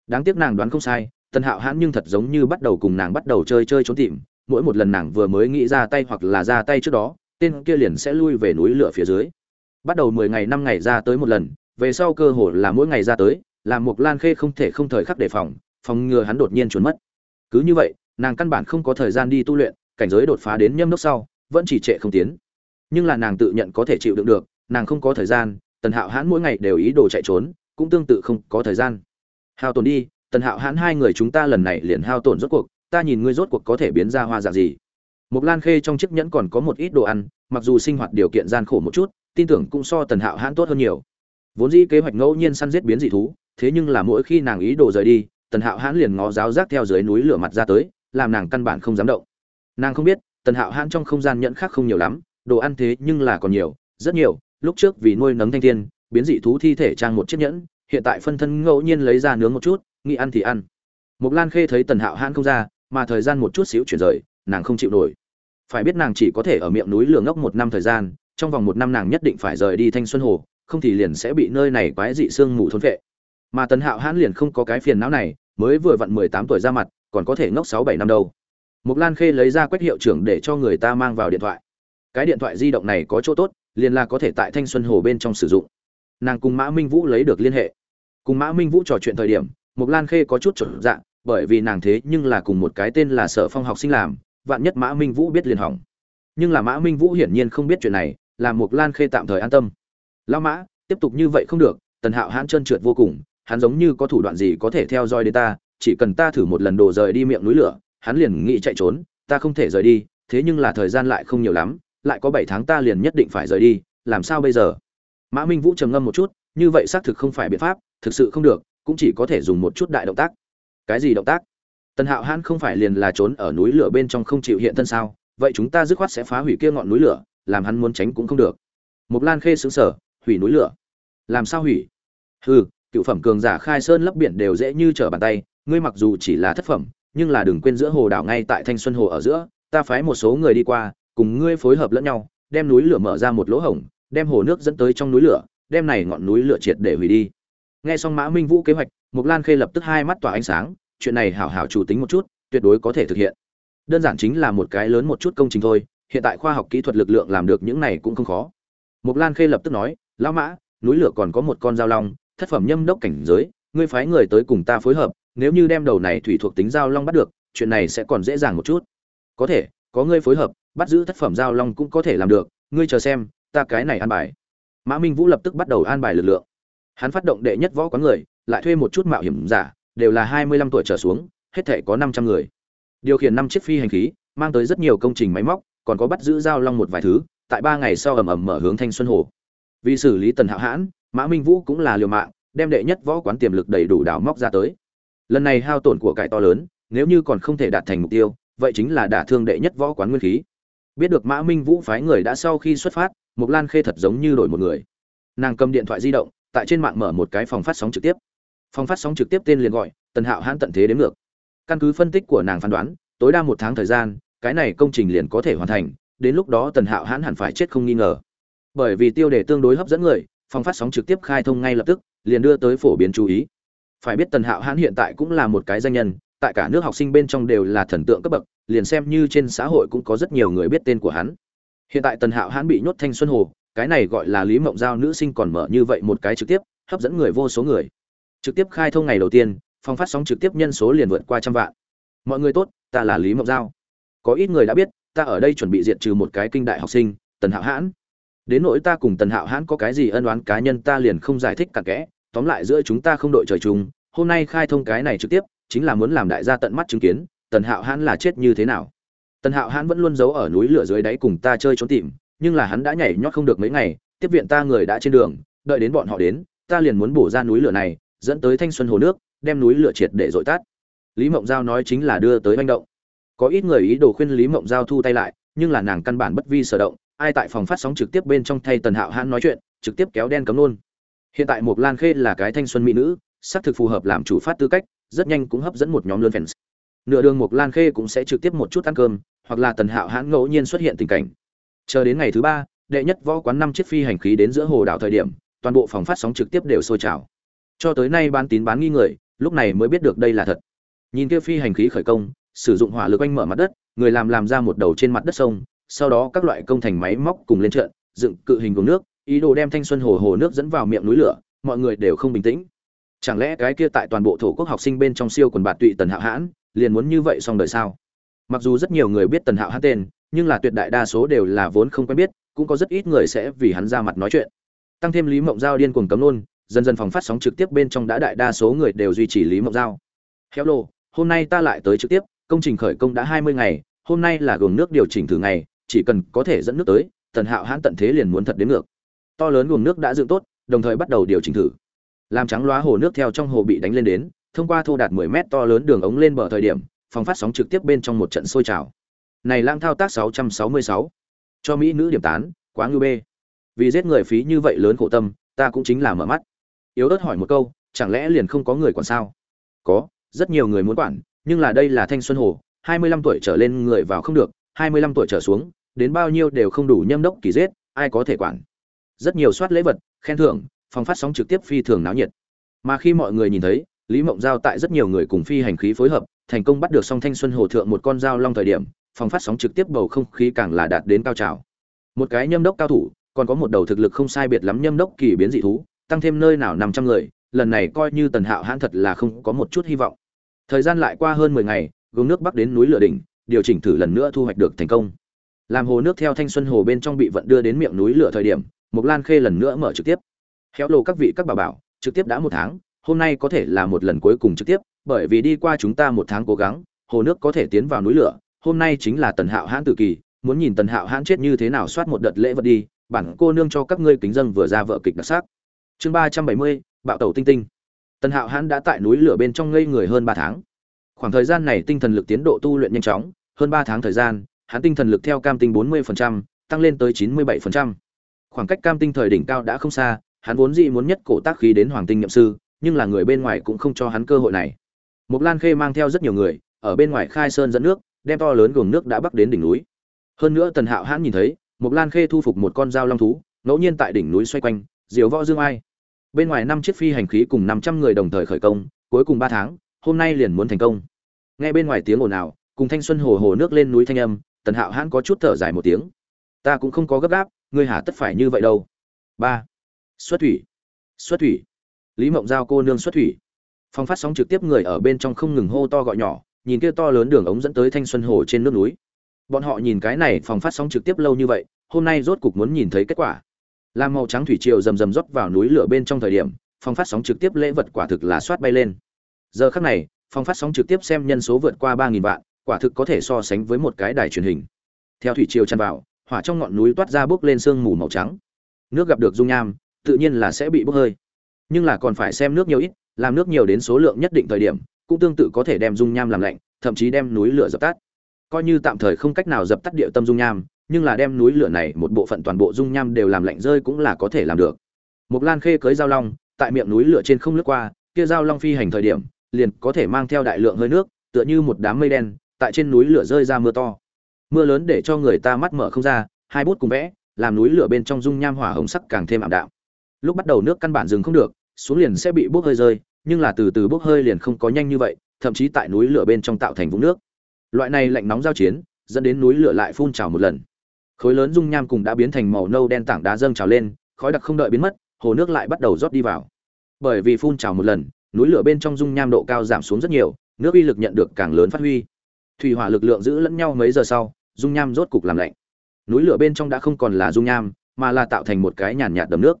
[SPEAKER 1] Đáng tiếc nàng đoán không sai, tần hạo hãn nhưng thật giống như bắt đầu cùng nàng bắt đầu chơi chơi trốn tìm, mỗi một lần nàng vừa mới nghĩ ra tay hoặc là ra tay trước đó, tên kia liền sẽ lui về núi lửa phía dưới. Bắt đầu mười ngày năm ngày ra tới một lần, về sau cơ hội là mỗi ngày ra tới, làm Mục lan khê không thể không thời khắc đề phòng phòng ngừa hắn đột nhiên trốn mất. Cứ như vậy, nàng căn bản không có thời gian đi tu luyện, cảnh giới đột phá đến nhâm nước sau, vẫn chỉ trệ không tiến. Nhưng là nàng tự nhận có thể chịu đựng được, nàng không có thời gian tần hạo hãn mỗi ngày đều ý đồ chạy trốn, cũng tương tự không có thời gian. Hao tồn đi, tần hạo hãn hai người chúng ta lần này liền hao tổn rốt cuộc, ta nhìn ngươi rốt cuộc có thể biến ra hoa dạng gì. Mộc lan khê trong chiếc nhẫn còn có một ít đồ ăn, mặc dù sinh hoạt điều kiện gian khổ một chút, tin tưởng cũng so tần hạo hãn tốt hơn nhiều. Vốn dĩ kế hoạch ngẫu nhiên săn giết biến dị thú, thế nhưng là mỗi khi nàng ý đồ rời đi, tần hạo hãn liền ngó giáo giác theo dưới núi lửa mặt ra tới, làm nàng căn bản không dám động. Nàng không biết, tần hạo hãn trong không gian nhẫn khác không nhiều lắm, đồ ăn thế nhưng là còn nhiều, rất nhiều lúc trước vì nuôi nấng thanh thiên biến dị thú thi thể trang một chiếc nhẫn hiện tại phân thân ngẫu nhiên lấy ra nướng một chút nghĩ ăn thì ăn mục Lan Khê thấy Tần Hạo Hãn không ra, mà thời gian một chút xíu chuyển rời, nàng không chịu nổi. Phải biết nàng chỉ có thể ở miệng núi lửa ngốc một năm thời gian, trong vòng một năm nàng nhất định phải rời đi Thanh Xuân Hồ, không thì liền sẽ bị nơi này quái dị xương mù thôn vệ Mà Tần Hạo Hãn liền không có cái phiền não này, mới vừa vặn mười tám tuổi ra mặt, còn có thể ngốc sáu bảy năm đâu. mục Lan Khê lấy ra quét hiệu trưởng để cho người ta mang vào điện thoại. Cái điện thoại di động này có chỗ tốt, liền là có thể tại Thanh Xuân Hồ bên trong sử dụng. Nàng cùng Mã Minh Vũ lấy được liên hệ. Cùng Mã Minh Vũ trò chuyện thời điểm, mục Lan Khê có chút chột dạ, bởi vì nàng thế nhưng là cùng một cái tên là Sở Phong học sinh làm, vạn nhất Mã Minh Vũ biết liền hỏng. Nhưng là Mã Minh Vũ hiển nhiên không biết chuyện này, làm mục Lan Khê tạm thời an tâm. "Lão Mã, tiếp tục như vậy không được." Tần Hạo hãn trơn trượt vô cùng, hắn giống như có thủ đoạn gì có thể theo dõi đến ta, chỉ cần ta thử một lần đồ rời đi miệng núi lửa, hắn liền nghĩ chạy trốn, ta không thể rời đi, thế nhưng là thời gian lại không nhiều lắm, lại có 7 tháng ta liền nhất định phải rời đi, làm sao bây giờ? Mã Minh Vũ trầm ngâm một chút, như vậy xác thực không phải biện pháp, thực sự không được, cũng chỉ có thể dùng một chút đại động tác. Cái gì động tác? Tần hạo hãn không phải liền là trốn ở núi lửa bên trong không chịu hiện thân sao? Vậy chúng ta dứt khoát sẽ phá hủy kia ngọn núi lửa làm hắn muốn tránh cũng không được. Mục lan khê xứng sở hủy núi lửa. Làm sao hủy? Hừ cựu phẩm cường giả khai sơn lấp biển đều dễ như trở bàn tay ngươi mặc dù chỉ là thất phẩm nhưng là đừng quên giữa hồ đảo ngay tại thanh xuân hồ ở giữa ta phái một số người đi qua cùng ngươi phối hợp lẫn nhau, đem núi lửa mở ra một lỗ hổng, đem hồ nước dẫn tới trong núi lửa, đem này ngọn núi lửa triệt để hủy đi. Nghe xong mã minh vũ kế hoạch mục lan khê lập tức hai mắt tỏa ánh sáng, chuyện này hảo hảo chủ tính một chút, tuyệt đối có thể thực hiện. Đơn giản chính là một cái lớn một chút công trình thôi, hiện tại khoa học kỹ thuật lực lượng làm được những này cũng không khó. Mục lan khê lập tức nói, lão mã, núi lửa còn có một con dao long, thất phẩm nhâm đốc cảnh giới, ngươi phái người tới cùng ta phối hợp, nếu như đem đầu này thủy thuộc tính dao long bắt được, chuyện này sẽ còn dễ dàng một chút. Có thể, có ngươi phối hợp bắt giữ thất phẩm dao long cũng có thể làm được, ngươi chờ xem, ta cái này an bài. Mã minh vũ lập tức bắt đầu an bài lực lượng. Hắn phát động đệ nhất võ quán người, lại thuê một chút mạo hiểm giả, đều là hai mươi lăm tuổi trở xuống, hết thể có năm trăm người. Điều khiển năm chiếc phi hành khí, mang tới rất nhiều công trình máy móc, còn có bắt giữ giao long một vài thứ, tại ba ngày sau ầm ầm mở hướng thanh xuân hồ. Vì xử lý tần hạo hãn, mã minh vũ cũng là liều mạng, đem đệ nhất võ quán tiềm lực đầy đủ đào móc ra tới. Lần này hao tổn của cải to lớn, nếu như còn không thể đạt thành mục tiêu, vậy chính là đả thương đệ nhất võ quán nguyên khí biết được mã minh vũ phái người đã sau khi xuất phát mục lan khê thật giống như đổi một người. Nàng cầm điện thoại di động, tại trên mạng mở một cái phòng phát sóng trực tiếp. Phòng phát sóng trực tiếp tên liền gọi, tần hạo hãn tận thế đến ngược. Căn cứ phân tích của nàng phán đoán, tối đa một tháng thời gian, cái này công trình liền có thể hoàn thành, đến lúc đó tần hạo hãn hẳn phải chết không nghi ngờ. Bởi vì tiêu đề tương đối hấp dẫn người, phòng phát sóng trực tiếp khai thông ngay lập tức, liền đưa tới phổ biến chú ý. Phải biết tần hạo hãn hiện tại cũng là một cái danh nhân, tại cả nước học sinh bên trong đều là thần tượng cấp bậc liền xem như trên xã hội cũng có rất nhiều người biết tên của hắn. Hiện tại tần hạo hãn bị nhốt thanh xuân hồ, cái này gọi là lý mộng giao nữ sinh còn mở như vậy một cái trực tiếp, hấp dẫn người vô số người. Trực tiếp khai thông ngày đầu tiên, phòng phát sóng trực tiếp nhân số liền vượt qua trăm vạn. Mọi người tốt, ta là lý mộng giao. Có ít người đã biết, ta ở đây chuẩn bị diện trừ một cái kinh đại học sinh, tần hạo hãn. Đến nỗi ta cùng tần hạo hãn có cái gì ân oán cá nhân ta liền không giải thích cặn kẽ, tóm lại giữa chúng ta không đội trời chung, hôm nay khai thông cái này trực tiếp, chính là muốn làm đại gia tận mắt chứng kiến tần hạo hãn là chết như thế nào? Tần hạo hãn vẫn luôn giấu ở núi lửa dưới đáy cùng ta chơi trốn tìm, nhưng là hắn đã nhảy nhót không được mấy ngày, tiếp viện ta người đã trên đường, đợi đến bọn họ đến, ta liền muốn bổ ra núi lửa này, dẫn tới thanh xuân hồ nước, đem núi lửa triệt để dội tát lý mộng giao nói chính là đưa tới manh động. Có ít người ý đồ khuyên lý mộng giao thu tay lại, nhưng là nàng căn bản bất vi sở động, ai tại phòng phát sóng trực tiếp bên trong thay tần hạo hãn nói chuyện, trực tiếp kéo đen cấm nôn hiện tại một lan khê là cái thanh xuân mỹ nữ, xác thực phù hợp làm chủ phát tư cách, rất nhanh cũng hấp dẫn một nhóm lươn fans nửa đường một lan khê cũng sẽ trực tiếp một chút ăn cơm, hoặc là tần hạo hãn ngẫu nhiên xuất hiện tình cảnh. Chờ đến ngày thứ ba, đệ nhất võ quán năm chiếc phi hành khí đến giữa hồ đảo thời điểm, toàn bộ phòng phát sóng trực tiếp đều sôi trào. Cho tới nay bán tín bán nghi người, lúc này mới biết được đây là thật. Nhìn kia phi hành khí khởi công, sử dụng hỏa lực anh mở mặt đất, người làm làm ra một đầu trên mặt đất sông, sau đó các loại công thành máy móc cùng lên trận, dựng cự hình vùng nước, ý đồ đem thanh xuân hồ hồ nước dẫn vào miệng núi lửa, mọi người đều không bình tĩnh. Chẳng lẽ cái kia tại toàn bộ thổ quốc học sinh bên trong siêu quần bạt tụy tần hạo hãn liền muốn như vậy xong đời sao mặc dù rất nhiều người biết tần hạo hát tên nhưng là tuyệt đại đa số đều là vốn không quen biết cũng có rất ít người sẽ vì hắn ra mặt nói chuyện tăng thêm lý mộng giao điên cuồng cấm nôn dần dần phòng phát sóng trực tiếp bên trong đã đại đa số người đều duy trì lý mộng giao Khéo lô, hôm nay ta lại tới trực tiếp, công trình khởi công đã 20 ngày, hôm nay là gồm nước điều chỉnh thử ngày, chỉ cần có thể dẫn nước tới, Tần Hạo hãn tận thế liền muốn thật đến ngược. To lớn gồm nước đã dựng tốt, đồng thời bắt đầu điều chỉnh thử. Làm trắng loá hồ nước theo trong hồ bị đánh lên đến, thông qua thô đạt 10 mét to lớn đường ống lên bờ thời điểm, phòng phát sóng trực tiếp bên trong một trận sôi trào. Này lang thao tác 666. Cho mỹ nữ điểm tán, quá ngu bê. Vì giết người phí như vậy lớn khổ tâm, ta cũng chính là mở mắt. Yếu ớt hỏi một câu, chẳng lẽ liền không có người quản sao? Có, rất nhiều người muốn quản, nhưng là đây là thanh xuân hồ, 25 tuổi trở lên người vào không được, 25 tuổi trở xuống, đến bao nhiêu đều không đủ nhâm đốc kỳ giết, ai có thể quản. Rất nhiều soát lễ vật, khen thưởng, phòng phát sóng trực tiếp phi thường náo nhiệt. Mà khi mọi người nhìn thấy, Lý Mộng Giao tại rất nhiều người cùng phi hành khí phối hợp, thành công bắt được song thanh xuân hồ thượng một con dao long thời điểm, phòng phát sóng trực tiếp bầu không khí càng là đạt đến cao trào. Một cái nhâm đốc cao thủ, còn có một đầu thực lực không sai biệt lắm nhâm đốc kỳ biến dị thú, tăng thêm nơi nào 500 người, lần này coi như Tần Hạo hãn thật là không có một chút hy vọng. Thời gian lại qua hơn 10 ngày, gương nước bắc đến núi lửa đỉnh, điều chỉnh thử lần nữa thu hoạch được thành công. Làm hồ nước theo thanh xuân hồ bên trong bị vận đưa đến miệng núi lửa thời điểm, mục Lan Khê lần nữa mở trực tiếp. Khéo lộ các vị các bà bảo, trực tiếp đã một tháng, hôm nay có thể là một lần cuối cùng trực tiếp, bởi vì đi qua chúng ta một tháng cố gắng, hồ nước có thể tiến vào núi lửa, hôm nay chính là Tần Hạo hãn tử kỳ, muốn nhìn Tần Hạo hãn chết như thế nào soát một đợt lễ vật đi, bản cô nương cho các ngươi kính dân vừa ra vợ kịch đặc sắc. Chương ba trăm bảy mươi bạo tẩu tinh tinh. Tần Hạo hãn đã tại núi lửa bên trong ngây người hơn ba tháng. Khoảng thời gian này tinh thần lực tiến độ tu luyện nhanh chóng, hơn ba tháng thời gian, hắn tinh thần lực theo cam tinh bốn 40%, tăng lên tới chín mươi 97%. Khoảng cách cam tinh thời đỉnh cao đã không xa, hắn vốn dĩ muốn nhất cổ tác khí đến hoàng tinh nhậm sư, nhưng là người bên ngoài cũng không cho hắn cơ hội này. Mộc Lan Khê mang theo rất nhiều người, ở bên ngoài khai sơn dẫn nước, đem to lớn gồm nước đã bắc đến đỉnh núi. Hơn nữa Tần Hạo hãn nhìn thấy, Mộc Lan Khê thu phục một con dao long thú, ngẫu nhiên tại đỉnh núi xoay quanh, diều võ dương ai. Bên ngoài năm chiếc phi hành khí cùng 500 người đồng thời khởi công, cuối cùng 3 tháng, hôm nay liền muốn thành công. Nghe bên ngoài tiếng ồn ào, cùng thanh xuân hồ hồ nước lên núi thanh âm, Tần Hạo hãn có chút thở dài một tiếng. Ta cũng không có gấp gáp, ngươi hả tất phải như vậy đâu. 3. Xuất thủy. Xuất thủy. Lý Mộng giao cô nương xuất thủy. Phòng phát sóng trực tiếp người ở bên trong không ngừng hô to gọi nhỏ, nhìn kia to lớn đường ống dẫn tới thanh xuân hồ trên nước núi. Bọn họ nhìn cái này phòng phát sóng trực tiếp lâu như vậy, hôm nay rốt cục muốn nhìn thấy kết quả. Lam màu trắng thủy triều rầm rầm rót vào núi lửa bên trong thời điểm, phòng phát sóng trực tiếp lễ vật quả thực là soát bay lên. Giờ khắc này, phòng phát sóng trực tiếp xem nhân số vượt qua ba nghìn vạn, quả thực có thể so sánh với một cái đài truyền hình. Theo thủy triều tràn vào, hỏa trong ngọn núi toát ra bốc lên sương mù màu trắng. Nước gặp được dung nham, tự nhiên là sẽ bị bốc hơi. Nhưng là còn phải xem nước nhiều ít, làm nước nhiều đến số lượng nhất định thời điểm, cũng tương tự có thể đem dung nham làm lạnh, thậm chí đem núi lửa dập tắt. Coi như tạm thời không cách nào dập tắt địa tâm dung nham, nhưng là đem núi lửa này một bộ phận toàn bộ dung nham đều làm lạnh rơi cũng là có thể làm được. Một Lan Khê cưới giao long, tại miệng núi lửa trên không lướt qua, kia giao long phi hành thời điểm, liền có thể mang theo đại lượng hơi nước, tựa như một đám mây đen, tại trên núi lửa rơi ra mưa to. Mưa lớn để cho người ta mắt mở không ra, hai bút cùng vẽ, làm núi lửa bên trong dung nham hỏa hồng sắc càng thêm ảm đạm. Lúc bắt đầu nước căn bản dừng không được, xuống liền sẽ bị bốc hơi rơi, nhưng là từ từ bốc hơi liền không có nhanh như vậy, thậm chí tại núi lửa bên trong tạo thành vũng nước. Loại này lạnh nóng giao chiến, dẫn đến núi lửa lại phun trào một lần. Khối lớn dung nham cùng đã biến thành màu nâu đen tảng đá dâng trào lên, khói đặc không đợi biến mất, hồ nước lại bắt đầu rót đi vào. Bởi vì phun trào một lần, núi lửa bên trong dung nham độ cao giảm xuống rất nhiều, nước uy lực nhận được càng lớn phát huy. Thủy hỏa lực lượng giữ lẫn nhau mấy giờ sau, dung nham rốt cục làm lạnh. Núi lửa bên trong đã không còn là dung nham, mà là tạo thành một cái nhàn nhạt đầm nước.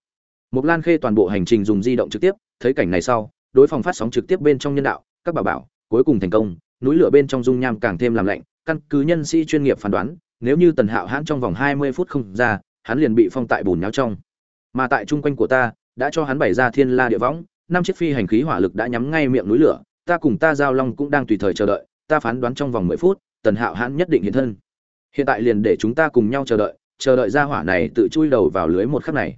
[SPEAKER 1] Mộc Lan Khê toàn bộ hành trình dùng di động trực tiếp, thấy cảnh này sau, đối phòng phát sóng trực tiếp bên trong nhân đạo, các bà bảo, cuối cùng thành công, núi lửa bên trong dung nham càng thêm làm lạnh, căn cứ nhân sĩ chuyên nghiệp phán đoán, nếu như Tần Hạo hãn trong vòng 20 phút không ra, hắn liền bị phong tại bùn nhão trong. Mà tại trung quanh của ta, đã cho hắn bày ra thiên la địa võng, năm chiếc phi hành khí hỏa lực đã nhắm ngay miệng núi lửa, ta cùng ta giao long cũng đang tùy thời chờ đợi, ta phán đoán trong vòng 10 phút, Tần Hạo hãn nhất định hiện thân. Hiện tại liền để chúng ta cùng nhau chờ đợi, chờ đợi ra hỏa này tự chui đầu vào lưới một khắc này.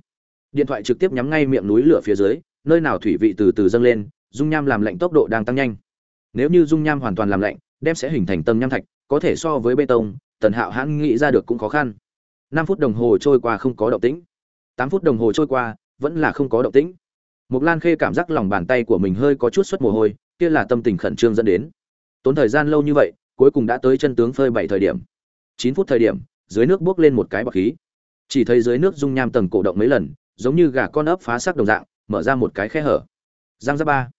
[SPEAKER 1] Điện thoại trực tiếp nhắm ngay miệng núi lửa phía dưới, nơi nào thủy vị từ từ dâng lên, dung nham làm lạnh tốc độ đang tăng nhanh. Nếu như dung nham hoàn toàn làm lạnh, đem sẽ hình thành tầng nham thạch, có thể so với bê tông, Tần Hạo hãn nghĩ ra được cũng khó khăn. Năm phút đồng hồ trôi qua không có động tĩnh. tám phút đồng hồ trôi qua, vẫn là không có động tĩnh. Mục Lan Khê cảm giác lòng bàn tay của mình hơi có chút xuất mồ hôi, kia là tâm tình khẩn trương dẫn đến. Tốn thời gian lâu như vậy, cuối cùng đã tới chân tướng phơi bảy thời điểm. Chín phút thời điểm, dưới nước bước lên một cái bọt khí. Chỉ thấy dưới nước dung nham tầng cổ động mấy lần, giống như gà con ấp phá xác đồng dạng, mở ra một cái khe hở. Giang ra ba.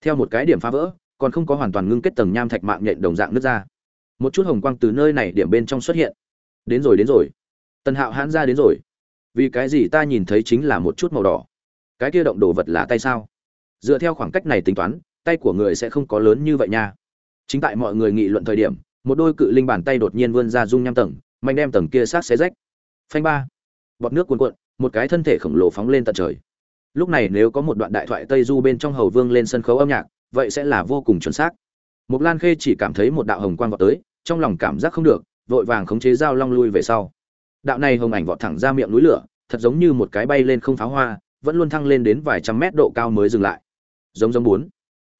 [SPEAKER 1] Theo một cái điểm phá vỡ, còn không có hoàn toàn ngưng kết tầng nham thạch mạng nhện đồng dạng nứt ra. Một chút hồng quang từ nơi này điểm bên trong xuất hiện. Đến rồi đến rồi. Tần Hạo hãn ra đến rồi. Vì cái gì ta nhìn thấy chính là một chút màu đỏ. Cái kia động đồ vật là tay sao? Dựa theo khoảng cách này tính toán, tay của người sẽ không có lớn như vậy nha chính tại mọi người nghị luận thời điểm một đôi cự linh bàn tay đột nhiên vươn ra dung nham tầng mạnh đem tầng kia sát xé rách phanh ba bọt nước cuồn cuộn một cái thân thể khổng lồ phóng lên tận trời lúc này nếu có một đoạn đại thoại tây du bên trong hầu vương lên sân khấu âm nhạc vậy sẽ là vô cùng chuẩn xác mục Lan Khê chỉ cảm thấy một đạo hồng quang vọt tới, trong lòng cảm giác không được, vội vàng khống chế dao long lui về sau. Đạo này hồng ảnh vọt thẳng ra miệng núi lửa, thật giống như một cái bay lên không pháo hoa, vẫn luôn thăng lên đến vài trăm mét độ cao mới dừng lại. Giống giống bốn.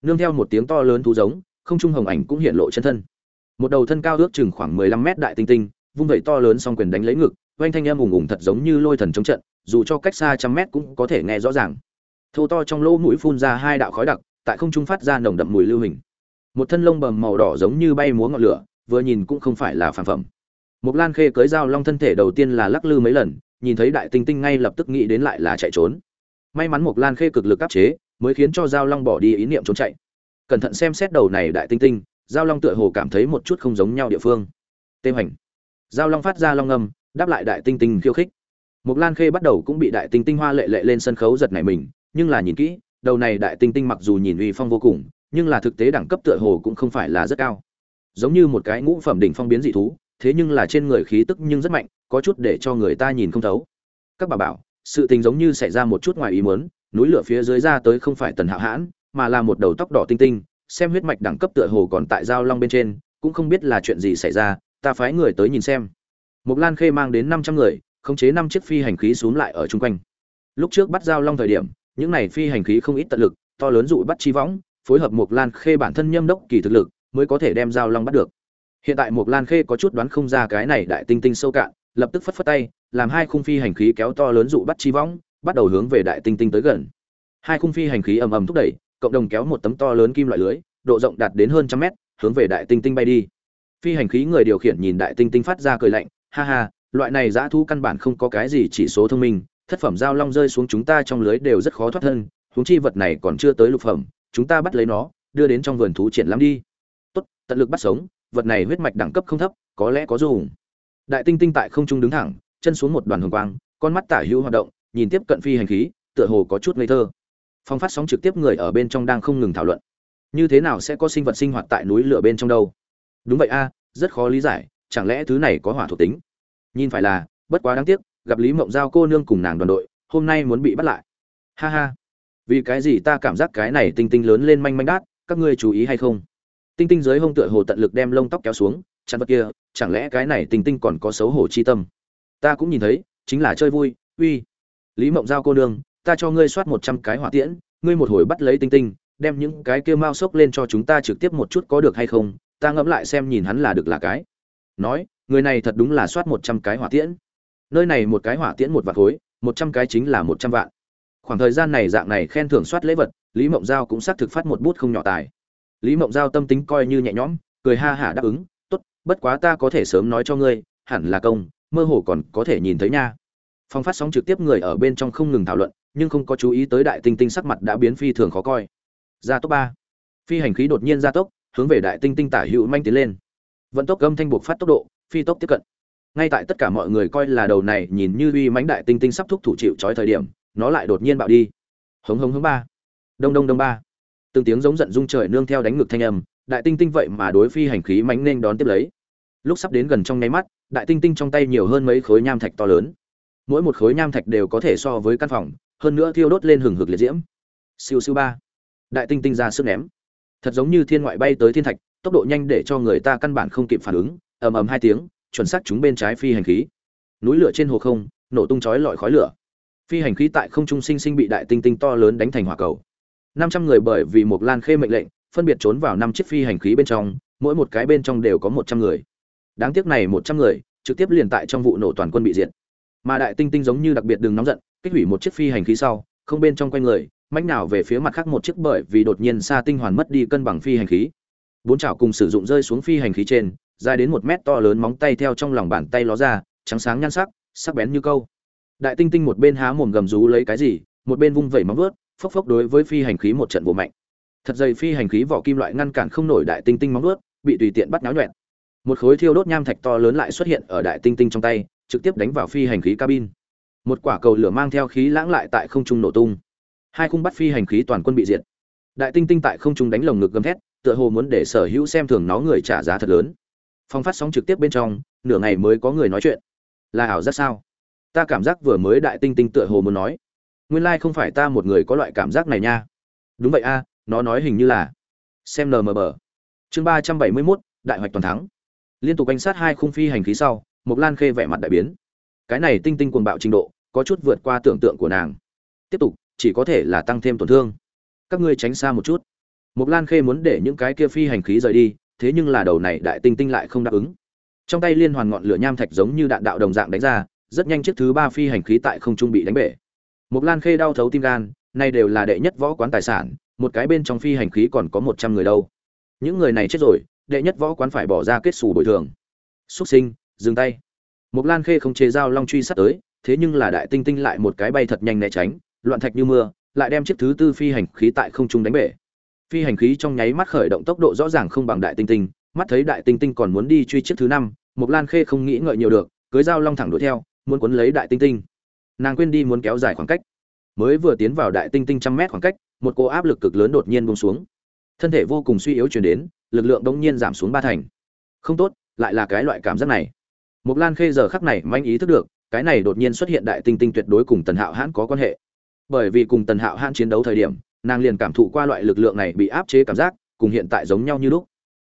[SPEAKER 1] Nương theo một tiếng to lớn thú giống, không trung hồng ảnh cũng hiện lộ chân thân. Một đầu thân cao ước chừng khoảng 15 mét đại tinh tinh, vung vẩy to lớn song quyền đánh lấy ngực, oanh thanh âm ùng ùng thật giống như lôi thần chống trận, dù cho cách xa trăm mét cũng có thể nghe rõ ràng. Thô to trong lỗ mũi phun ra hai đạo khói đặc, tại không trung phát ra nồng đậm mùi lưu hình. Một thân lông bầm màu đỏ giống như bay múa ngọn lửa vừa nhìn cũng không phải là phản phẩm. Một lan khê cưới dao long thân thể đầu tiên là lắc lư mấy lần nhìn thấy đại tinh tinh ngay lập tức nghĩ đến lại là chạy trốn. May mắn một lan khê cực lực áp chế mới khiến cho dao long bỏ đi ý niệm trốn chạy. Cẩn thận xem xét đầu này đại tinh tinh dao long tựa hồ cảm thấy một chút không giống nhau địa phương. Tê hoành. Dao long phát ra long ngâm đáp lại đại tinh tinh khiêu khích. Mục lan khê bắt đầu cũng bị đại tinh tinh hoa lệ lệ lên sân khấu giật nảy mình, nhưng là nhìn kỹ, đầu này đại tinh tinh mặc dù nhìn uy phong vô cùng, nhưng là thực tế đẳng cấp tựa hồ cũng không phải là rất cao. Giống như một cái ngũ phẩm đỉnh phong biến dị thú, thế nhưng là trên người khí tức nhưng rất mạnh, có chút để cho người ta nhìn không thấu. Các bà bảo, sự tình giống như xảy ra một chút ngoài ý muốn, núi lửa phía dưới ra tới không phải tần hạo hãn, mà là một đầu tóc đỏ tinh tinh, xem huyết mạch đẳng cấp tựa hồ còn tại giao long bên trên, cũng không biết là chuyện gì xảy ra, ta phái người tới nhìn xem. Mộc Lan Khê mang đến 500 người, khống chế 5 chiếc phi hành khí xuống lại ở chung quanh. Lúc trước bắt giao long thời điểm, những này phi hành khí không ít tận lực, to lớn dụ bắt chi võng, phối hợp Mộc Lan Khê bản thân nhâm đốc kỳ thực lực, mới có thể đem giao long bắt được. Hiện tại Mộc Lan Khê có chút đoán không ra cái này đại tinh tinh sâu cạn, lập tức phất phất tay, làm hai khung phi hành khí kéo to lớn dụ bắt chi võng, bắt đầu hướng về đại tinh tinh tới gần. Hai khung phi hành khí ầm ầm thúc đẩy, cộng đồng kéo một tấm to lớn kim loại lưới, độ rộng đạt đến hơn trăm mét, hướng về đại tinh tinh bay đi. Phi hành khí người điều khiển nhìn đại tinh tinh phát ra cười lạnh, ha ha, loại này dã thú căn bản không có cái gì chỉ số thông minh, thất phẩm giao long rơi xuống chúng ta trong lưới đều rất khó thoát thân, huống chi vật này còn chưa tới lục phẩm, chúng ta bắt lấy nó đưa đến trong vườn thú triển lãm đi. Tốt tận lực bắt sống vật này huyết mạch đẳng cấp không thấp có lẽ có dùng. Đại tinh tinh tại không trung đứng thẳng chân xuống một đoàn hồng quang con mắt tả hữu hoạt động nhìn tiếp cận phi hành khí tựa hồ có chút ngây thơ. Phong phát sóng trực tiếp người ở bên trong đang không ngừng thảo luận. Như thế nào sẽ có sinh vật sinh hoạt tại núi lửa bên trong đâu? Đúng vậy a rất khó lý giải chẳng lẽ thứ này có hỏa thuộc tính? Nhìn phải là, bất quá đáng tiếc, gặp lý mộng giao cô nương cùng nàng đoàn đội, hôm nay muốn bị bắt lại. Ha ha. Vì cái gì ta cảm giác cái này tinh tinh lớn lên manh manh đát, các ngươi chú ý hay không? Tinh tinh dưới hông tựa hồ tận lực đem lông tóc kéo xuống, chăn vật kia, chẳng lẽ cái này tinh tinh còn có xấu hổ chi tâm? Ta cũng nhìn thấy, chính là chơi vui, uy. Lý mộng giao cô nương, ta cho ngươi soát một trăm cái hỏa tiễn, ngươi một hồi bắt lấy tinh tinh, đem những cái kia mau sốc lên cho chúng ta trực tiếp một chút có được hay không? Ta ngẫm lại xem nhìn hắn là được là cái nói, người này thật đúng là soát một trăm cái hỏa tiễn. Nơi này một cái hỏa tiễn một vạn khối, một trăm cái chính là một trăm vạn. Khoảng thời gian này dạng này khen thưởng soát lễ vật, lý mộng giao cũng xác thực phát một bút không nhỏ tài. Lý mộng giao tâm tính coi như nhẹ nhõm, cười ha hả đáp ứng, tốt, bất quá ta có thể sớm nói cho ngươi, hẳn là công, mơ hồ còn có thể nhìn thấy nha. Phong phát sóng trực tiếp người ở bên trong không ngừng thảo luận, nhưng không có chú ý tới đại tinh tinh sắc mặt đã biến phi thường khó coi. Gia tốc ba. Phi hành khí đột nhiên gia tốc, hướng về đại tinh tinh tả hữu manh tiến lên vận tốc gâm thanh buộc phát tốc độ, phi tốc tiếp cận. Ngay tại tất cả mọi người coi là đầu này nhìn như uy mãnh đại tinh tinh sắp thúc thủ chịu trói thời điểm, nó lại đột nhiên bạo đi. Hống hống hống ba. Đông đông đông ba. Từng tiếng giống giận rung trời nương theo đánh ngực thanh âm, đại tinh tinh vậy mà đối phi hành khí mánh nên đón tiếp lấy. Lúc sắp đến gần trong nháy mắt, đại tinh tinh trong tay nhiều hơn mấy khối nham thạch to lớn. Mỗi một khối nham thạch đều có thể so với căn phòng, hơn nữa thiêu đốt lên hừng hực liệt diễm. Siêu siêu ba. Đại tinh tinh ra sức ném. Thật giống như thiên ngoại bay tới thiên thạch tốc độ nhanh để cho người ta căn bản không kịp phản ứng, ầm ầm hai tiếng, chuẩn xác chúng bên trái phi hành khí. Núi lửa trên hồ không, nổ tung chói lọi khói lửa. Phi hành khí tại không trung sinh sinh bị đại tinh tinh to lớn đánh thành hỏa cầu. Năm trăm người bởi vì một lan khê mệnh lệnh, phân biệt trốn vào năm chiếc phi hành khí bên trong, mỗi một cái bên trong đều có một trăm người. Đáng tiếc này một trăm người, trực tiếp liền tại trong vụ nổ toàn quân bị diệt. Mà đại tinh tinh giống như đặc biệt đừng nóng giận, kích hủy một chiếc phi hành khí sau, không bên trong quanh người mách nào về phía mặt khác một chiếc bởi vì đột nhiên xa tinh hoàn mất đi cân bằng phi hành khí bốn chảo cùng sử dụng rơi xuống phi hành khí trên, dài đến một mét to lớn móng tay theo trong lòng bàn tay ló ra, trắng sáng nhan sắc sắc bén như câu. Đại tinh tinh một bên há mồm gầm rú lấy cái gì, một bên vung vẩy móng vuốt, phốc phốc đối với phi hành khí một trận vô mạnh. Thật dày phi hành khí vỏ kim loại ngăn cản không nổi đại tinh tinh móng vuốt, bị tùy tiện bắt náo nhuẹn. Một khối thiêu đốt nham thạch to lớn lại xuất hiện ở đại tinh tinh trong tay, trực tiếp đánh vào phi hành khí cabin. Một quả cầu lửa mang theo khí lãng lại tại không trung nổ tung. Hai khung bắt phi hành khí toàn quân bị diệt. Đại tinh tinh tại không trung đánh lồng ngực gầm thét tựa hồ muốn để sở hữu xem thường nó người trả giá thật lớn. Phong phát sóng trực tiếp bên trong, nửa ngày mới có người nói chuyện. Là ảo giác sao? Ta cảm giác vừa mới đại tinh tinh tựa hồ muốn nói. Nguyên lai không phải ta một người có loại cảm giác này nha. Đúng vậy a, nó nói hình như là. Xem nmb chương ba trăm bảy mươi mốt, đại hoạch toàn thắng. Liên tục bánh sát hai khung phi hành khí sau, mộc lan khê vẻ mặt đại biến. Cái này tinh tinh cuồng bạo trình độ, có chút vượt qua tưởng tượng của nàng. Tiếp tục, chỉ có thể là tăng thêm tổn thương. Các ngươi tránh xa một chút mộc lan khê muốn để những cái kia phi hành khí rời đi thế nhưng là đầu này đại tinh tinh lại không đáp ứng. Trong tay liên hoàn ngọn lửa nham thạch giống như đạn đạo đồng dạng đánh ra rất nhanh chiếc thứ ba phi hành khí tại không trung bị đánh bể. Mộc lan khê đau thấu tim gan nay đều là đệ nhất võ quán tài sản một cái bên trong phi hành khí còn có một trăm người đâu. Những người này chết rồi đệ nhất võ quán phải bỏ ra kết xù bồi thường. Súc sinh dừng tay. Mộc Lan Khê không chế dao long truy sát tới, thế nhưng là đại tinh tinh lại một cái bay thật nhanh né tránh, loạn thạch như mưa, lại đem chiếc thứ tư phi hành khí tại không trung đánh bể. Phi hành khí trong nháy mắt khởi động tốc độ rõ ràng không bằng đại tinh tinh, mắt thấy đại tinh tinh còn muốn đi truy chiếc thứ năm, Mộc Lan Khê không nghĩ ngợi nhiều được, cưới dao long thẳng đuổi theo, muốn cuốn lấy đại tinh tinh. Nàng quên đi muốn kéo dài khoảng cách. Mới vừa tiến vào đại tinh tinh trăm mét khoảng cách, một cô áp lực cực lớn đột nhiên buông xuống. Thân thể vô cùng suy yếu truyền đến, lực lượng đống nhiên giảm xuống ba thành. Không tốt, lại là cái loại cảm giác này. Mộc Lan Khê giờ khắc này manh ý thức được, cái này đột nhiên xuất hiện đại tinh tinh tuyệt đối cùng Tần Hạo Hãn có quan hệ. Bởi vì cùng Tần Hạo Hãn chiến đấu thời điểm, nàng liền cảm thụ qua loại lực lượng này bị áp chế cảm giác, cùng hiện tại giống nhau như lúc.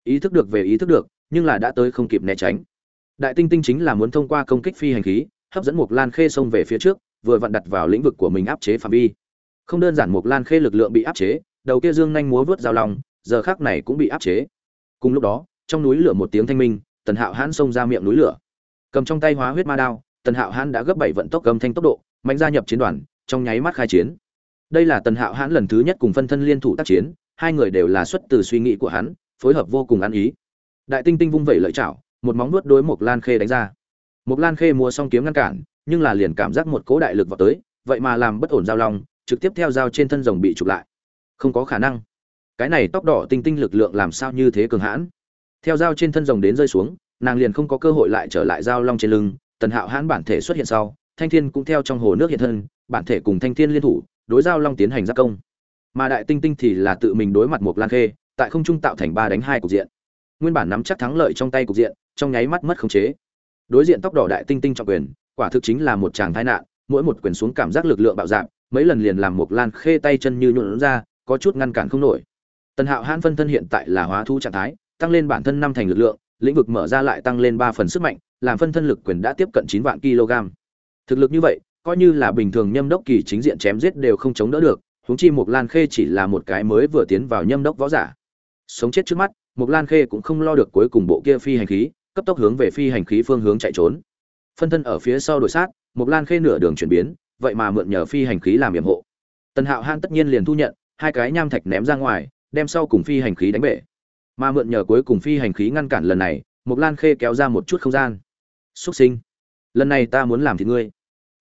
[SPEAKER 1] Ý thức được về ý thức được, nhưng là đã tới không kịp né tránh. Đại tinh tinh chính là muốn thông qua công kích phi hành khí, hấp dẫn một Lan Khê xông về phía trước, vừa vặn đặt vào lĩnh vực của mình áp chế phạm vi. Không đơn giản một Lan Khê lực lượng bị áp chế, đầu kia dương nhanh múa vớt dao lòng, giờ khác này cũng bị áp chế. Cùng lúc đó, trong núi lửa một tiếng thanh minh, Tần Hạo Hãn xông ra miệng núi lửa cầm trong tay hóa huyết ma đao tần hạo hãn đã gấp bảy vận tốc cầm thanh tốc độ mạnh gia nhập chiến đoàn trong nháy mắt khai chiến đây là tần hạo hãn lần thứ nhất cùng phân thân liên thủ tác chiến, hai người đều là xuất từ suy nghĩ của hắn, phối hợp vô cùng ăn ý. Đại tinh tinh vung vẩy lợi chảo, một móng nuốt đối mộc lan khê đánh ra. Mộc lan khê mua xong kiếm ngăn cản, nhưng là liền cảm giác một cố đại lực vào tới, vậy mà làm bất ổn giao long, trực tiếp theo dao trên thân rồng bị chụp lại. Không có khả năng. Cái này tóc đỏ tinh tinh lực lượng làm sao như thế cường hãn? Theo dao trên thân rồng đến rơi xuống, nàng liền không có cơ hội lại trở lại giao long trên lưng, tần hạo hãn bản thể xuất hiện sau, thanh thiên cũng theo trong hồ nước hiện thân, bản thể cùng thanh thiên liên thủ đối giao long tiến hành giáp công. Mà đại tinh tinh thì là tự mình đối mặt một lan khê tại không trung tạo thành ba đánh hai cục diện. Nguyên bản nắm chắc thắng lợi trong tay cục diện trong nháy mắt mất khống chế. Đối diện tóc đỏ đại tinh tinh trọng quyền quả thực chính là một chàng tai nạn mỗi một quyền xuống cảm giác lực lượng bạo dạn mấy lần liền làm một lan khê tay chân như nhuộn ra có chút ngăn cản không nổi. Tần hạo hãn phân thân hiện tại là hóa thu trạng thái tăng lên bản thân năm thành lực lượng lĩnh vực mở ra lại tăng lên ba phần sức mạnh, làm phân thân lực quyền đã tiếp cận chín vạn kg. Thực lực như vậy, coi như là bình thường nhâm đốc kỳ chính diện chém giết đều không chống đỡ được, huống chi Mộc Lan Khê chỉ là một cái mới vừa tiến vào nhâm đốc võ giả. Sống chết trước mắt, Mộc Lan Khê cũng không lo được cuối cùng bộ kia phi hành khí, cấp tốc hướng về phi hành khí phương hướng chạy trốn. Phân thân ở phía sau đội sát, Mộc Lan Khê nửa đường chuyển biến, vậy mà mượn nhờ phi hành khí làm yểm hộ. Tần Hạo Han tất nhiên liền thu nhận, hai cái nham thạch ném ra ngoài, đem sau cùng phi hành khí đánh bể mà mượn nhờ cuối cùng phi hành khí ngăn cản lần này mục lan khê kéo ra một chút không gian xúc sinh lần này ta muốn làm thì ngươi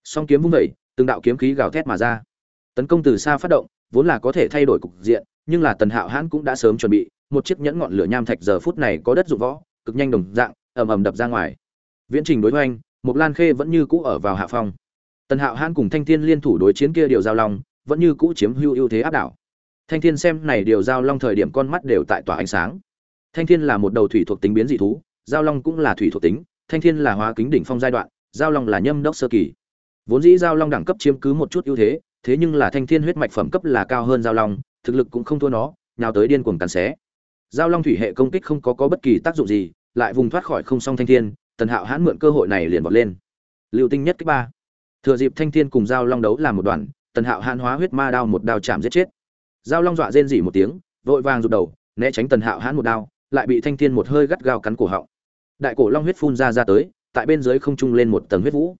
[SPEAKER 1] song kiếm vung vẩy, từng đạo kiếm khí gào thét mà ra. Tấn công từ xa phát động, vốn là có thể thay đổi cục diện, nhưng là tần hạo hãn cũng đã sớm chuẩn bị, một chiếc nhẫn ngọn lửa nham thạch giờ phút này có đất dụng võ, cực nhanh đồng dạng, ầm ầm đập ra ngoài. Viễn trình đối hoành một lan khê vẫn như cũ ở vào hạ phong. Tần hạo hãn cùng thanh thiên liên thủ đối chiến kia điều giao long, vẫn như cũ chiếm hưu ưu thế áp đảo. Thanh thiên xem này điều giao long thời điểm con mắt đều tại tỏa ánh sáng. Thanh thiên là một đầu thủy thuộc tính biến dị thú, giao long cũng là thủy thuộc tính, thanh thiên là hóa kính đỉnh phong giai đoạn, giao long là nhâm đốc sơ kỳ vốn dĩ giao long đẳng cấp chiếm cứ một chút ưu thế thế nhưng là thanh thiên huyết mạch phẩm cấp là cao hơn giao long, thực lực cũng không thua nó nào tới điên cuồng cắn xé. Giao long thủy hệ công kích không có có bất kỳ tác dụng gì, lại vùng thoát khỏi không song thanh thiên, tần hạo hãn mượn cơ hội này liền vọt lên. Liệu tinh nhất kích ba. Thừa dịp thanh thiên cùng giao long đấu làm một đoàn, tần hạo hãn hóa huyết ma đao một đao chạm giết chết. Giao long dọa rên rỉ một tiếng, vội vàng rụt đầu, né tránh tần hạo hãn một đao, lại bị thanh thiên một hơi gắt gao cắn cổ họng. Đại cổ long huyết phun ra ra tới, tại bên dưới không trung lên một tầng huyết vũ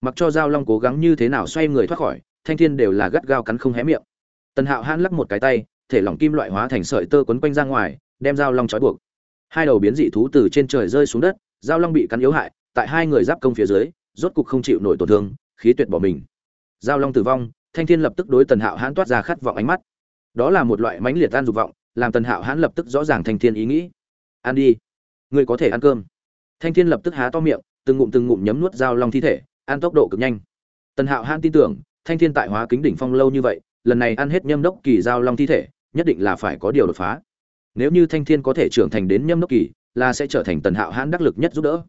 [SPEAKER 1] mặc cho giao long cố gắng như thế nào xoay người thoát khỏi, thanh thiên đều là gắt gao cắn không hé miệng. Tần hạo hãn lắc một cái tay, thể lỏng kim loại hóa thành sợi tơ quấn quanh ra ngoài, đem giao long trói buộc. Hai đầu biến dị thú từ trên trời rơi xuống đất, giao long bị cắn yếu hại, tại hai người giáp công phía dưới, rốt cục không chịu nổi tổn thương, khí tuyệt bỏ mình. Giao long tử vong, thanh thiên lập tức đối tần hạo hãn toát ra khát vọng ánh mắt. Đó là một loại mãnh liệt tan dục vọng, làm tần hạo hãn lập tức rõ ràng thanh thiên ý nghĩ. Ăn đi người có thể ăn cơm. Thanh thiên lập tức há to miệng, từng ngụm từng ngụm nhấm nuốt dao long thi thể ăn tốc độ cực nhanh. Tần hạo hãn tin tưởng, thanh thiên tại hóa kính đỉnh phong lâu như vậy, lần này ăn hết nhâm đốc kỳ giao long thi thể, nhất định là phải có điều đột phá. Nếu như thanh thiên có thể trưởng thành đến nhâm đốc kỳ, là sẽ trở thành tần hạo hãn đắc lực nhất giúp đỡ.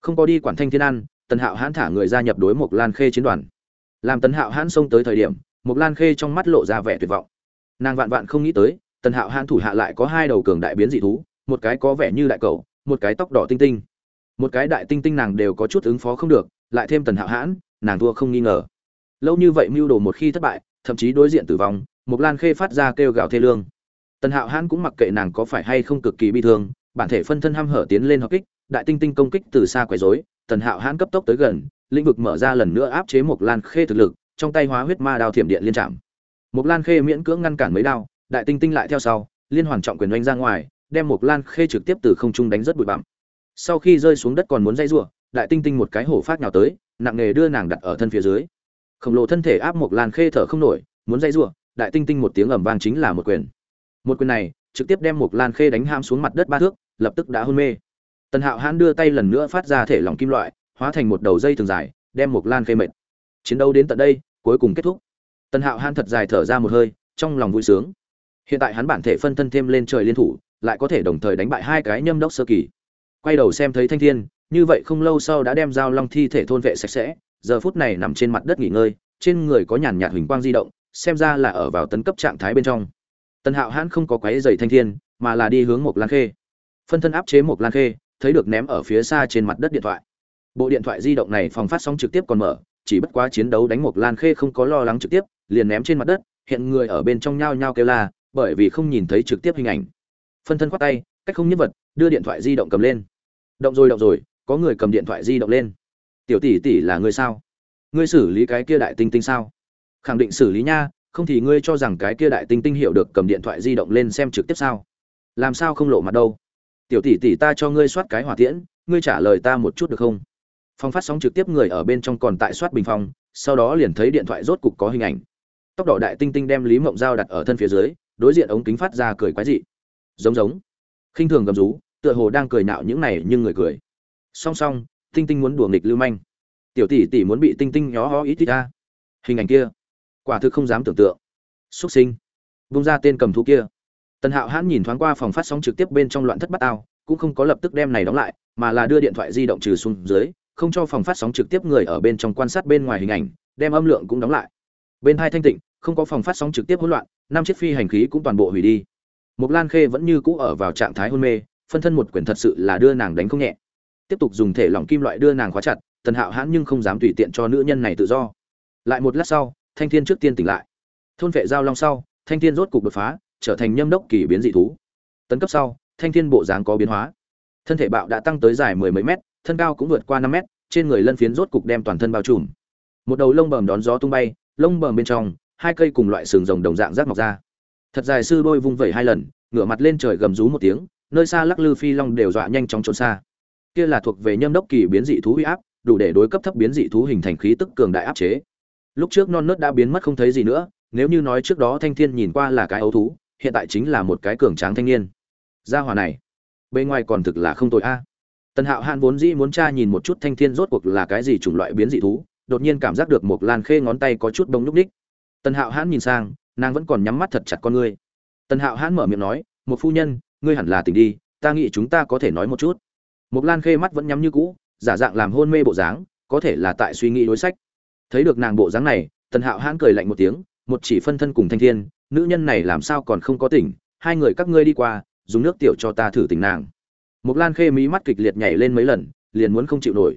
[SPEAKER 1] Không có đi quản thanh thiên ăn, tần hạo hãn thả người gia nhập đối mộc lan khê chiến đoàn. Làm tần hạo hãn xông tới thời điểm, mộc lan khê trong mắt lộ ra vẻ tuyệt vọng. Nàng vạn vạn không nghĩ tới, tần hạo hãn thủ hạ lại có hai đầu cường đại biến dị thú, một cái có vẻ như đại cầu một cái tóc đỏ tinh tinh. Một cái đại tinh tinh nàng đều có chút ứng phó không được lại thêm tần hạo hãn, nàng thua không nghi ngờ. Lâu như vậy mưu đồ một khi thất bại, thậm chí đối diện tử vong mục lan khê phát ra kêu gào thê lương. Tần hạo hãn cũng mặc kệ nàng có phải hay không cực kỳ bi thương, bản thể phân thân hăm hở tiến lên hợp kích, đại tinh tinh công kích từ xa quấy rối, tần hạo hãn cấp tốc tới gần, lĩnh vực mở ra lần nữa áp chế mục lan khê thực lực, trong tay hóa huyết ma đao thiểm điện liên trạm. Mục lan khê miễn cưỡng ngăn cản mấy đao, đại tinh tinh lại theo sau, liên hoàn trọng quyền oanh ra ngoài, đem mục lan khê trực tiếp từ không trung đánh rất bụi bặm. Sau khi rơi xuống đất còn muốn dây rủa đại tinh tinh một cái hổ phát nhào tới, nặng nghề đưa nàng đặt ở thân phía dưới. Khổng lồ thân thể áp một lan khê thở không nổi, muốn dây rủa, đại tinh tinh một tiếng ầm vang chính là một quyền. Một quyền này, trực tiếp đem một lan khê đánh ham xuống mặt đất ba thước, lập tức đã hôn mê. Tần hạo hãn đưa tay lần nữa phát ra thể lỏng kim loại, hóa thành một đầu dây thường dài, đem một lan khê mệt. Chiến đấu đến tận đây, cuối cùng kết thúc. Tần hạo hãn thật dài thở ra một hơi, trong lòng vui sướng. Hiện tại hắn bản thể phân thân thêm lên trời liên thủ, lại có thể đồng thời đánh bại hai cái nhâm đốc sơ kỳ. Quay đầu xem thấy thanh thiên như vậy không lâu sau đã đem dao long thi thể thôn vệ sạch sẽ, giờ phút này nằm trên mặt đất nghỉ ngơi, trên người có nhàn nhạt huỳnh quang di động, xem ra là ở vào tấn cấp trạng thái bên trong. Tần hạo hãn không có quáy dày thanh thiên, mà là đi hướng một lan khê. Phân thân áp chế một lan khê, thấy được ném ở phía xa trên mặt đất điện thoại. Bộ điện thoại di động này phòng phát sóng trực tiếp còn mở, chỉ bất quá chiến đấu đánh một lan khê không có lo lắng trực tiếp, liền ném trên mặt đất, hiện người ở bên trong nhao nhao kêu la, bởi vì không nhìn thấy trực tiếp hình ảnh. Phân thân khoát tay, cách không nhất vật, đưa điện thoại di động cầm lên. Động rồi động rồi có người cầm điện thoại di động lên. Tiểu tỷ tỷ là người sao? Ngươi xử lý cái kia đại tinh tinh sao? Khẳng định xử lý nha, không thì ngươi cho rằng cái kia đại tinh tinh hiểu được cầm điện thoại di động lên xem trực tiếp sao? Làm sao không lộ mặt đâu? Tiểu tỷ tỷ ta cho ngươi soát cái hỏa tiễn, ngươi trả lời ta một chút được không? Phong phát sóng trực tiếp người ở bên trong còn tại soát bình phong, sau đó liền thấy điện thoại rốt cục có hình ảnh. Tốc độ đại tinh tinh đem lý mộng dao đặt ở thân phía dưới, đối diện ống kính phát ra cười quái dị. Giống giống. Khinh thường gầm rú, tựa hồ đang cười nạo những này nhưng người cười song song tinh tinh muốn đùa nghịch lưu manh. Tiểu tỷ tỷ muốn bị tinh tinh nhó ho ít ít ta hình ảnh kia quả thực không dám tưởng tượng. Xuất sinh. Bung ra tên cầm thú kia. Tần hạo hãn nhìn thoáng qua phòng phát sóng trực tiếp bên trong loạn thất bát ao cũng không có lập tức đem này đóng lại mà là đưa điện thoại di động trừ xuống dưới không cho phòng phát sóng trực tiếp người ở bên trong quan sát bên ngoài hình ảnh đem âm lượng cũng đóng lại. Bên hai thanh tịnh không có phòng phát sóng trực tiếp hỗn loạn năm chiếc phi hành khí cũng toàn bộ hủy đi. Mộc Lan Khê vẫn như cũ ở vào trạng thái hôn mê, phân thân một quyền thật sự là đưa nàng đánh không nhẹ. Tiếp tục dùng thể lỏng kim loại đưa nàng khóa chặt, Tần Hạo hãn nhưng không dám tùy tiện cho nữ nhân này tự do. Lại một lát sau, Thanh Thiên trước tiên tỉnh lại. Thôn vệ giao long sau, Thanh Thiên rốt cục đột phá, trở thành nhâm đốc kỳ biến dị thú. Tấn cấp sau, Thanh Thiên bộ dáng có biến hóa. Thân thể bạo đã tăng tới dài mười mấy mét, thân cao cũng vượt qua năm mét, trên người lân phiến rốt cục đem toàn thân bao trùm. Một đầu lông bờm đón gió tung bay, lông bờm bên trong, hai cây cùng loại sừng rồng đồng dạng rác mọc ra thật dài sư đôi vung vẩy hai lần ngửa mặt lên trời gầm rú một tiếng nơi xa lắc lư phi long đều dọa nhanh chóng trốn xa kia là thuộc về nhâm đốc kỳ biến dị thú huy áp, đủ để đối cấp thấp biến dị thú hình thành khí tức cường đại áp chế. Lúc trước non nớt đã biến mất không thấy gì nữa, nếu như nói trước đó thanh thiên nhìn qua là cái ấu thú, hiện tại chính là một cái cường tráng thanh niên. Gia hòa này, bên ngoài còn thực là không tội a. Tần hạo hạn vốn dĩ muốn tra nhìn một chút thanh thiên rốt cuộc là cái gì chủng loại biến dị thú, đột nhiên cảm giác được một lan khê ngón tay có chút bông núc ních. Tần hạo hãn nhìn sang, nàng vẫn còn nhắm mắt thật chặt con ngươi. Tần hạo hãn mở miệng nói, một phu nhân, ngươi hẳn là tỉnh đi, ta nghĩ chúng ta có thể nói một chút. Mộc lan khê mắt vẫn nhắm như cũ, giả dạng làm hôn mê bộ dáng, có thể là tại suy nghĩ đối sách. Thấy được nàng bộ dáng này, tần hạo hãn cười lạnh một tiếng, một chỉ phân thân cùng thanh thiên, nữ nhân này làm sao còn không có tỉnh, hai người các ngươi đi qua, dùng nước tiểu cho ta thử tỉnh nàng. Mộc lan khê mí mắt kịch liệt nhảy lên mấy lần, liền muốn không chịu nổi.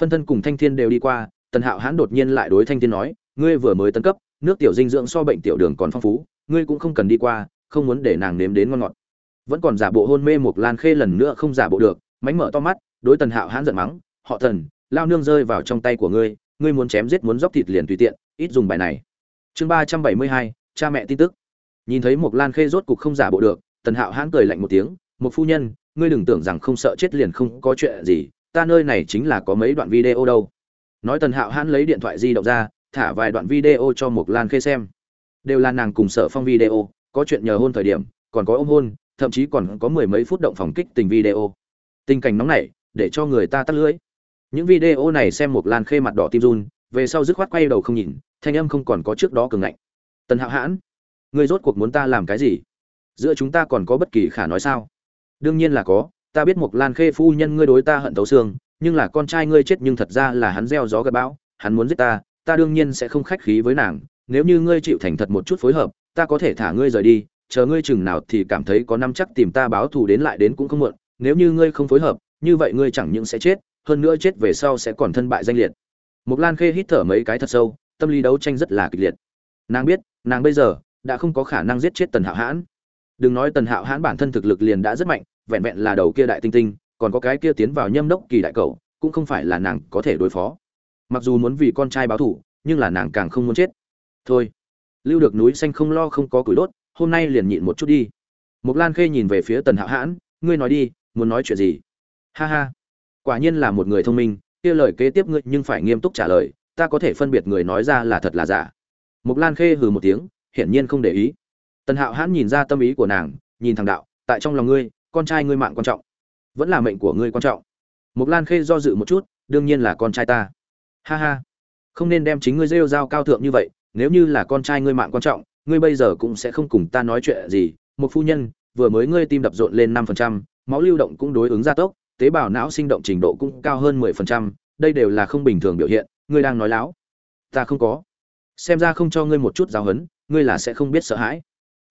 [SPEAKER 1] Phân thân cùng thanh thiên đều đi qua, tần hạo hãn đột nhiên lại đối thanh thiên nói, ngươi vừa mới tấn cấp, nước tiểu dinh dưỡng so bệnh tiểu đường còn phong phú, ngươi cũng không cần đi qua, không muốn để nàng nếm đến ngon ngọt. Vẫn còn giả bộ hôn mê Mộc lan khê lần nữa không giả bộ được mánh mở to mắt đối tần hạo hãn giận mắng họ thần lao nương rơi vào trong tay của ngươi ngươi muốn chém giết muốn dóc thịt liền tùy tiện ít dùng bài này chương ba trăm bảy mươi hai cha mẹ tin tức nhìn thấy một lan khê rốt cục không giả bộ được tần hạo hãn cười lạnh một tiếng một phu nhân ngươi đừng tưởng rằng không sợ chết liền không có chuyện gì ta nơi này chính là có mấy đoạn video đâu nói tần hạo hãn lấy điện thoại di động ra thả vài đoạn video cho một Lan Khê xem. Đều là nàng cùng Sở Phong video, có chuyện nhờ hôn thời điểm, còn có ôm hôn, thậm chí còn có mười mấy phút động phòng kích tình video. Tình cảnh nóng nảy, để cho người ta tắt lưỡi. Những video này xem một Lan Khê mặt đỏ tim run, về sau dứt khoát quay đầu không nhìn, thanh âm không còn có trước đó cường ngạnh. Tần Hạo Hãn, ngươi rốt cuộc muốn ta làm cái gì giữa chúng ta còn có bất kỳ khả nói sao đương nhiên là có ta biết một lan khê phu nhân ngươi đối ta hận tấu xương nhưng là con trai ngươi chết nhưng thật ra là hắn gieo gió gặp bão hắn muốn giết ta ta đương nhiên sẽ không khách khí với nàng nếu như ngươi chịu thành thật một chút phối hợp ta có thể thả ngươi rời đi chờ ngươi chừng nào thì cảm thấy có năm chắc tìm ta báo thù đến lại đến cũng không muộn nếu như ngươi không phối hợp như vậy ngươi chẳng những sẽ chết hơn nữa chết về sau sẽ còn thân bại danh liệt Mục Lan Khê hít thở mấy cái thật sâu, tâm lý đấu tranh rất là kịch liệt. Nàng biết, nàng bây giờ đã không có khả năng giết chết Tần Hạo Hãn. Đừng nói Tần Hạo Hãn bản thân thực lực liền đã rất mạnh, vẹn vẹn là đầu kia đại tinh tinh, còn có cái kia tiến vào nhâm đốc kỳ đại cậu, cũng không phải là nàng có thể đối phó. Mặc dù muốn vì con trai báo thù, nhưng là nàng càng không muốn chết. Thôi, lưu được núi xanh không lo không có củi đốt, hôm nay liền nhịn một chút đi. Mộc Lan Khê nhìn về phía Tần Hạo Hãn, ngươi nói đi, muốn nói chuyện gì? Ha ha, quả nhiên là một người thông minh, kia lời kế tiếp ngươi nhưng phải nghiêm túc trả lời ta có thể phân biệt người nói ra là thật là giả. Mục lan khê hừ một tiếng hiển nhiên không để ý. Tần hạo hãn nhìn ra tâm ý của nàng nhìn thằng đạo tại trong lòng ngươi con trai ngươi mạng quan trọng. Vẫn là mệnh của ngươi quan trọng. Mục lan khê do dự một chút đương nhiên là con trai ta. Ha ha. Không nên đem chính ngươi rêu dao cao thượng như vậy nếu như là con trai ngươi mạng quan trọng ngươi bây giờ cũng sẽ không cùng ta nói chuyện gì. Một phu nhân vừa mới ngươi tim đập rộn lên năm phần trăm máu lưu động cũng đối ứng gia tốc tế bào não sinh động trình độ cũng cao hơn 10%, đây đều là không bình thường biểu hiện, ngươi đang nói láo. Ta không có. Xem ra không cho ngươi một chút giáo huấn, ngươi là sẽ không biết sợ hãi.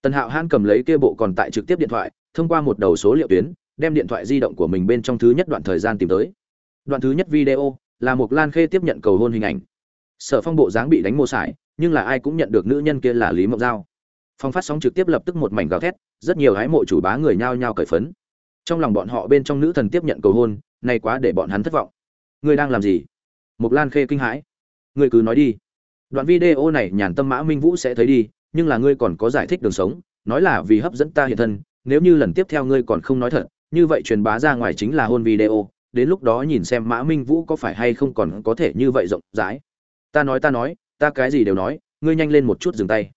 [SPEAKER 1] Tần Hạo Hãn cầm lấy kia bộ còn tại trực tiếp điện thoại, thông qua một đầu số liệu tuyến, đem điện thoại di động của mình bên trong thứ nhất đoạn thời gian tìm tới. Đoạn thứ nhất video là một Lan Khê tiếp nhận cầu hôn hình ảnh. Sở Phong bộ dáng bị đánh mô sải, nhưng là ai cũng nhận được nữ nhân kia là Lý Mộng Giao. Phong phát sóng trực tiếp lập tức một mảnh gào thét, rất nhiều hái mộ chủ bá người nhao nhao cởi phấn trong lòng bọn họ bên trong nữ thần tiếp nhận cầu hôn này quá để bọn hắn thất vọng. Ngươi đang làm gì? Mục lan khê kinh hãi. Ngươi cứ nói đi. Đoạn video này nhàn tâm mã minh vũ sẽ thấy đi, nhưng là ngươi còn có giải thích đường sống, nói là vì hấp dẫn ta hiện thân, nếu như lần tiếp theo ngươi còn không nói thật, như vậy truyền bá ra ngoài chính là hôn video, đến lúc đó nhìn xem mã minh vũ có phải hay không còn có thể như vậy rộng rãi. Ta nói ta nói, ta cái gì đều nói, ngươi nhanh lên một chút dừng tay.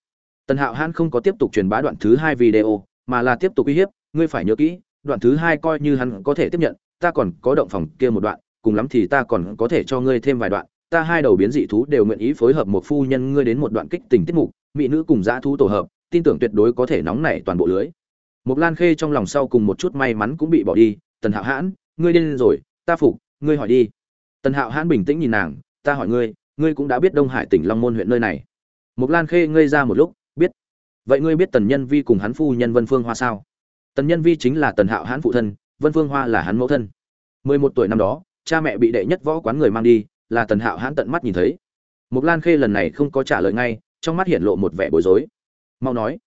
[SPEAKER 1] Tần hạo hãn không có tiếp tục truyền bá đoạn thứ hai video, mà là tiếp tục uy hiếp, ngươi phải nhớ kỹ đoạn thứ hai coi như hắn có thể tiếp nhận, ta còn có động phòng kia một đoạn, cùng lắm thì ta còn có thể cho ngươi thêm vài đoạn, ta hai đầu biến dị thú đều nguyện ý phối hợp một phu nhân ngươi đến một đoạn kích tình tiết mục, mỹ nữ cùng dã thú tổ hợp, tin tưởng tuyệt đối có thể nóng nảy toàn bộ lưới. Một lan khê trong lòng sau cùng một chút may mắn cũng bị bỏ đi, tần hạo hãn, ngươi điên rồi, ta phục, ngươi hỏi đi. Tần hạo hãn bình tĩnh nhìn nàng, ta hỏi ngươi ngươi cũng đã biết đông hải tỉnh long môn huyện nơi này. Một lan khê ngây ra một lúc, biết. Vậy ngươi biết tần nhân vi cùng hắn phu nhân vân phương hoa sao? Tần nhân vi chính là tần hạo hãn phụ thân, vân phương hoa là hắn mẫu thân. mười một tuổi năm đó, cha mẹ bị đệ nhất võ quán người mang đi, là tần hạo hãn tận mắt nhìn thấy. Mục lan khê lần này không có trả lời ngay, trong mắt hiện lộ một vẻ bối rối. Mau nói.